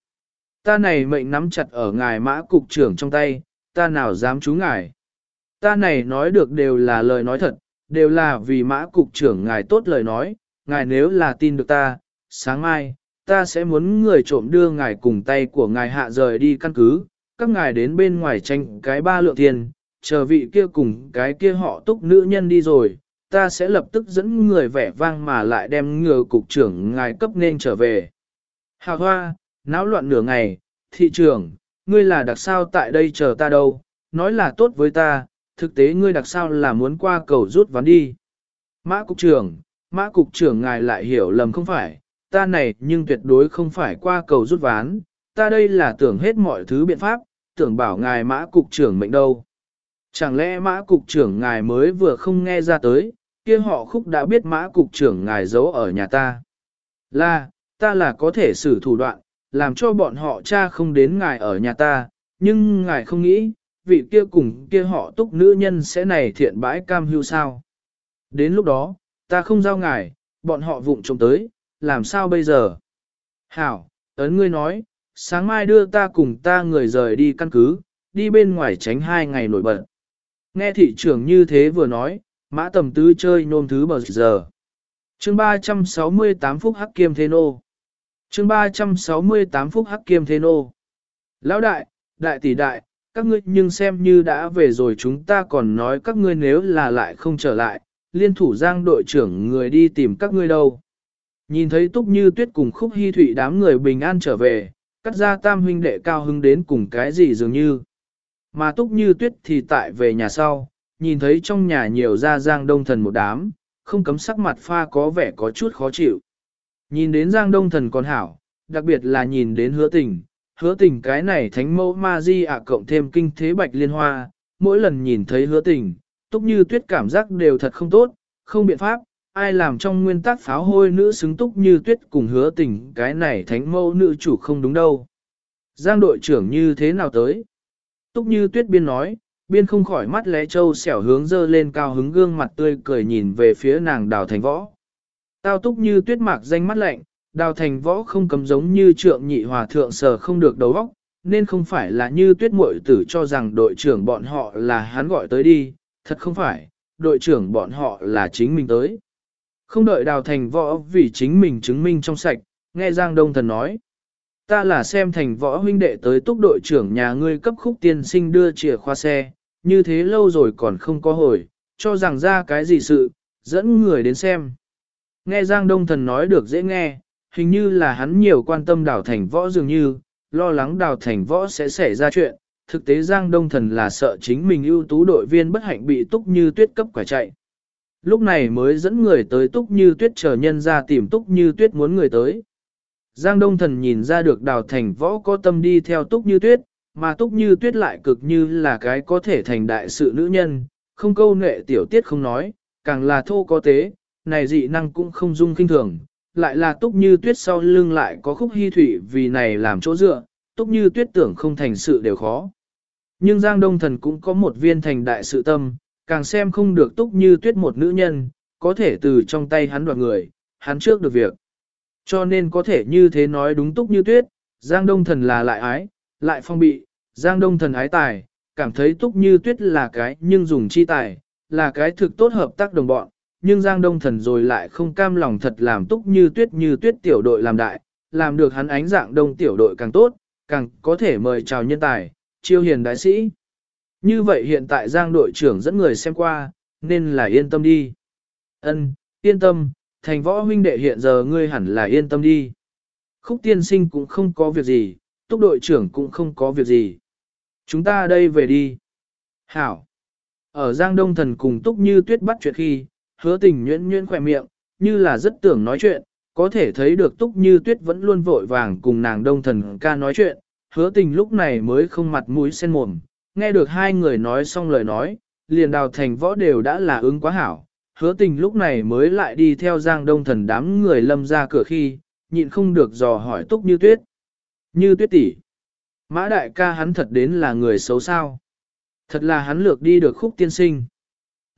Ta này mệnh nắm chặt ở ngài mã cục trưởng trong tay, ta nào dám chú ngài. Ta này nói được đều là lời nói thật, đều là vì mã cục trưởng ngài tốt lời nói, ngài nếu là tin được ta, sáng mai, ta sẽ muốn người trộm đưa ngài cùng tay của ngài hạ rời đi căn cứ, các ngài đến bên ngoài tranh cái ba lượng tiền, chờ vị kia cùng cái kia họ túc nữ nhân đi rồi, ta sẽ lập tức dẫn người vẻ vang mà lại đem ngừa cục trưởng ngài cấp nên trở về. Hà hoa, náo loạn nửa ngày, thị trưởng, ngươi là đặc sao tại đây chờ ta đâu, nói là tốt với ta, thực tế ngươi đặc sao là muốn qua cầu rút ván đi. Mã cục trưởng, mã cục trưởng ngài lại hiểu lầm không phải, ta này nhưng tuyệt đối không phải qua cầu rút ván, ta đây là tưởng hết mọi thứ biện pháp, tưởng bảo ngài mã cục trưởng mệnh đâu. Chẳng lẽ mã cục trưởng ngài mới vừa không nghe ra tới, kia họ khúc đã biết mã cục trưởng ngài giấu ở nhà ta. Là, ta là có thể xử thủ đoạn, làm cho bọn họ cha không đến ngài ở nhà ta, nhưng ngài không nghĩ, vị kia cùng kia họ túc nữ nhân sẽ này thiện bãi cam hưu sao. Đến lúc đó, ta không giao ngài, bọn họ vụng trông tới, làm sao bây giờ? Hảo, ấn ngươi nói, sáng mai đưa ta cùng ta người rời đi căn cứ, đi bên ngoài tránh hai ngày nổi bật. Nghe thị trưởng như thế vừa nói, mã tầm tứ chơi nôm thứ bờ giờ. chương 368 phút hắc kiêm thế nô. chương 368 phút hắc kiêm thế nô. Lão đại, đại tỷ đại, các ngươi nhưng xem như đã về rồi chúng ta còn nói các ngươi nếu là lại không trở lại, liên thủ giang đội trưởng người đi tìm các ngươi đâu. Nhìn thấy túc như tuyết cùng khúc hy thụy đám người bình an trở về, cắt ra tam huynh đệ cao hứng đến cùng cái gì dường như. Mà túc như tuyết thì tại về nhà sau, nhìn thấy trong nhà nhiều gia giang đông thần một đám, không cấm sắc mặt pha có vẻ có chút khó chịu. Nhìn đến giang đông thần còn hảo, đặc biệt là nhìn đến hứa tình, hứa tình cái này thánh mẫu ma di ạ cộng thêm kinh thế bạch liên hoa, mỗi lần nhìn thấy hứa tình, túc như tuyết cảm giác đều thật không tốt, không biện pháp, ai làm trong nguyên tắc pháo hôi nữ xứng túc như tuyết cùng hứa tình cái này thánh mẫu nữ chủ không đúng đâu. Giang đội trưởng như thế nào tới? Túc như tuyết biên nói, biên không khỏi mắt lẽ trâu xẻo hướng dơ lên cao hứng gương mặt tươi cười nhìn về phía nàng đào thành võ. Tao túc như tuyết mạc danh mắt lạnh, đào thành võ không cấm giống như trượng nhị hòa thượng sờ không được đầu óc, nên không phải là như tuyết muội tử cho rằng đội trưởng bọn họ là hắn gọi tới đi, thật không phải, đội trưởng bọn họ là chính mình tới. Không đợi đào thành võ vì chính mình chứng minh trong sạch, nghe Giang Đông Thần nói. Ta là xem thành võ huynh đệ tới túc đội trưởng nhà ngươi cấp khúc tiên sinh đưa chìa khóa xe, như thế lâu rồi còn không có hồi, cho rằng ra cái gì sự, dẫn người đến xem. Nghe Giang Đông Thần nói được dễ nghe, hình như là hắn nhiều quan tâm đào thành võ dường như, lo lắng đào thành võ sẽ xảy ra chuyện. Thực tế Giang Đông Thần là sợ chính mình ưu tú đội viên bất hạnh bị túc như tuyết cấp quả chạy. Lúc này mới dẫn người tới túc như tuyết chờ nhân ra tìm túc như tuyết muốn người tới. Giang Đông Thần nhìn ra được đào thành võ có tâm đi theo túc như tuyết, mà túc như tuyết lại cực như là cái có thể thành đại sự nữ nhân, không câu nệ tiểu tiết không nói, càng là thô có tế, này dị năng cũng không dung kinh thường, lại là túc như tuyết sau lưng lại có khúc hy thủy vì này làm chỗ dựa, túc như tuyết tưởng không thành sự đều khó. Nhưng Giang Đông Thần cũng có một viên thành đại sự tâm, càng xem không được túc như tuyết một nữ nhân, có thể từ trong tay hắn đoạt người, hắn trước được việc. Cho nên có thể như thế nói đúng túc như tuyết, Giang Đông Thần là lại ái, lại phong bị, Giang Đông Thần ái tài, cảm thấy túc như tuyết là cái nhưng dùng chi tài, là cái thực tốt hợp tác đồng bọn, nhưng Giang Đông Thần rồi lại không cam lòng thật làm túc như tuyết như tuyết tiểu đội làm đại, làm được hắn ánh dạng đông tiểu đội càng tốt, càng có thể mời chào nhân tài, chiêu hiền đại sĩ. Như vậy hiện tại Giang đội trưởng dẫn người xem qua, nên là yên tâm đi. Ân, yên tâm, thành võ huynh đệ hiện giờ ngươi hẳn là yên tâm đi. Khúc tiên sinh cũng không có việc gì, túc đội trưởng cũng không có việc gì. Chúng ta đây về đi. Hảo. Ở Giang Đông Thần cùng túc như tuyết bắt chuyện khi, hứa tình nhuyễn nhuyễn khỏe miệng, như là rất tưởng nói chuyện, có thể thấy được túc như tuyết vẫn luôn vội vàng cùng nàng Đông Thần ca nói chuyện, hứa tình lúc này mới không mặt mũi sen mồm, nghe được hai người nói xong lời nói, liền đào thành võ đều đã là ứng quá hảo. Hứa tình lúc này mới lại đi theo Giang Đông Thần đám người lâm ra cửa khi, nhịn không được dò hỏi túc như tuyết. Như tuyết tỷ, Mã đại ca hắn thật đến là người xấu sao. Thật là hắn lược đi được khúc tiên sinh.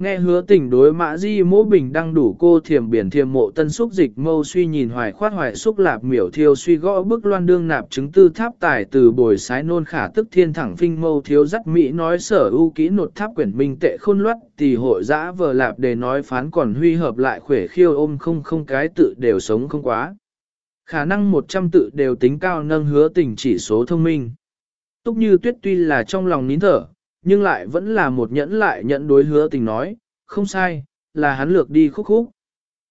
Nghe hứa tình đối mã di mỗ bình đăng đủ cô thiềm biển thiềm mộ tân xúc dịch mâu suy nhìn hoài khoát hoài xúc lạp miểu thiêu suy gõ bức loan đương nạp chứng tư tháp tài từ bồi sái nôn khả tức thiên thẳng phinh mâu thiếu dắt mỹ nói sở ưu kỹ nột tháp quyển minh tệ khôn loát tỷ hội dã vờ lạp để nói phán còn huy hợp lại khỏe khiêu ôm không không cái tự đều sống không quá. Khả năng 100 tự đều tính cao nâng hứa tình chỉ số thông minh. Túc như tuyết tuy là trong lòng nín thở, nhưng lại vẫn là một nhẫn lại nhẫn đối hứa tình nói, không sai, là hắn lược đi khúc khúc.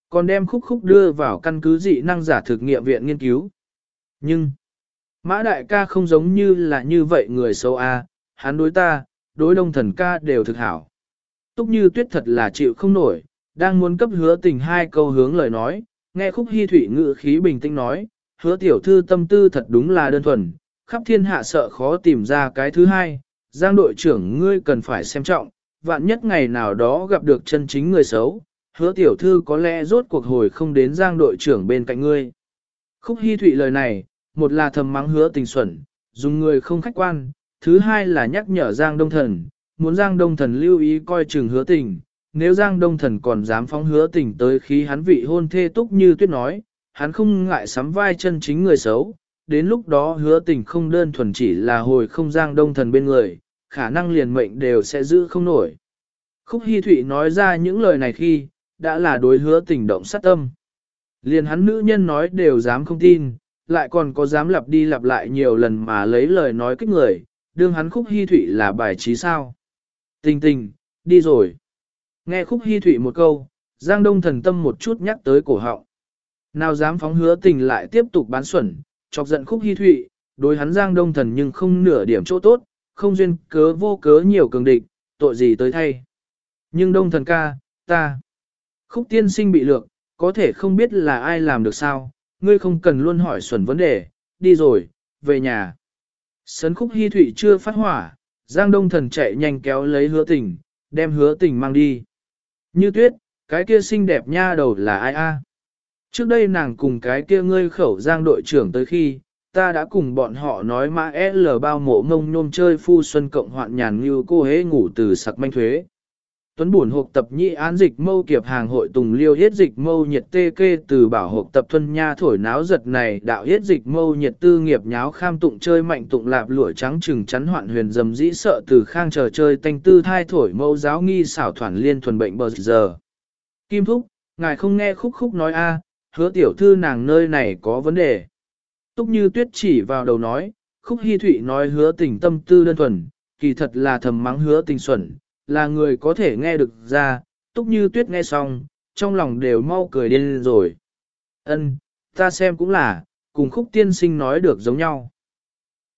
Còn đem khúc khúc đưa vào căn cứ dị năng giả thực nghiệm viện nghiên cứu. Nhưng, mã đại ca không giống như là như vậy người xấu a, hắn đối ta, đối đông thần ca đều thực hảo. Túc như tuyết thật là chịu không nổi, đang muốn cấp hứa tình hai câu hướng lời nói, nghe khúc hy thủy ngự khí bình tĩnh nói, hứa tiểu thư tâm tư thật đúng là đơn thuần, khắp thiên hạ sợ khó tìm ra cái thứ hai, giang đội trưởng ngươi cần phải xem trọng, vạn nhất ngày nào đó gặp được chân chính người xấu, hứa tiểu thư có lẽ rốt cuộc hồi không đến giang đội trưởng bên cạnh ngươi. Khúc hy Thụy lời này, một là thầm mắng hứa tình xuẩn, dùng người không khách quan, thứ hai là nhắc nhở giang đông thần, muốn giang đông thần lưu ý coi chừng hứa tình. Nếu Giang Đông Thần còn dám phóng hứa tình tới khi hắn vị hôn thê túc như tuyết nói, hắn không ngại sắm vai chân chính người xấu, đến lúc đó hứa tình không đơn thuần chỉ là hồi không giang đông thần bên người, khả năng liền mệnh đều sẽ giữ không nổi. Khúc Hi Thụy nói ra những lời này khi, đã là đối hứa tình động sát tâm. Liền hắn nữ nhân nói đều dám không tin, lại còn có dám lặp đi lặp lại nhiều lần mà lấy lời nói kích người, đương hắn Khúc Hi Thụy là bài trí sao. Tình tình, đi rồi. Nghe Khúc Hi Thụy một câu, Giang Đông thần tâm một chút nhắc tới cổ họng. Nào dám phóng hứa tình lại tiếp tục bán xuẩn, chọc giận khúc hy thụy, đối hắn giang đông thần nhưng không nửa điểm chỗ tốt, không duyên cớ vô cớ nhiều cường địch, tội gì tới thay. Nhưng đông thần ca, ta, khúc tiên sinh bị lược, có thể không biết là ai làm được sao, ngươi không cần luôn hỏi xuẩn vấn đề, đi rồi, về nhà. Sấn khúc hy thụy chưa phát hỏa, giang đông thần chạy nhanh kéo lấy hứa tình, đem hứa tình mang đi. Như tuyết, cái kia xinh đẹp nha đầu là ai a? Trước đây nàng cùng cái kia ngươi khẩu giang đội trưởng tới khi, ta đã cùng bọn họ nói mã L bao mộ ngông nhôm chơi phu xuân cộng hoạn nhàn như cô hế ngủ từ sặc manh thuế. Tuấn buồn hộp tập nhị án dịch mâu kiệp hàng hội tùng liêu hết dịch mâu nhiệt tê kê từ bảo hộp tập thuân nha thổi náo giật này đạo hết dịch mâu nhiệt tư nghiệp nháo kham tụng chơi mạnh tụng lạp lụa trắng trừng chắn hoạn huyền dầm dĩ sợ từ khang chờ chơi tanh tư thai thổi mâu giáo nghi xảo thoản liên thuần bệnh bờ giờ. Kim thúc, ngài không nghe khúc khúc nói a hứa tiểu thư nàng nơi này có vấn đề. Túc như tuyết chỉ vào đầu nói, khúc hy thụy nói hứa tình tâm tư đơn thuần, kỳ thật là thầm mắng hứa tình xuẩn, là người có thể nghe được ra, túc như tuyết nghe xong, trong lòng đều mau cười điên rồi. Ân, ta xem cũng là, cùng khúc tiên sinh nói được giống nhau.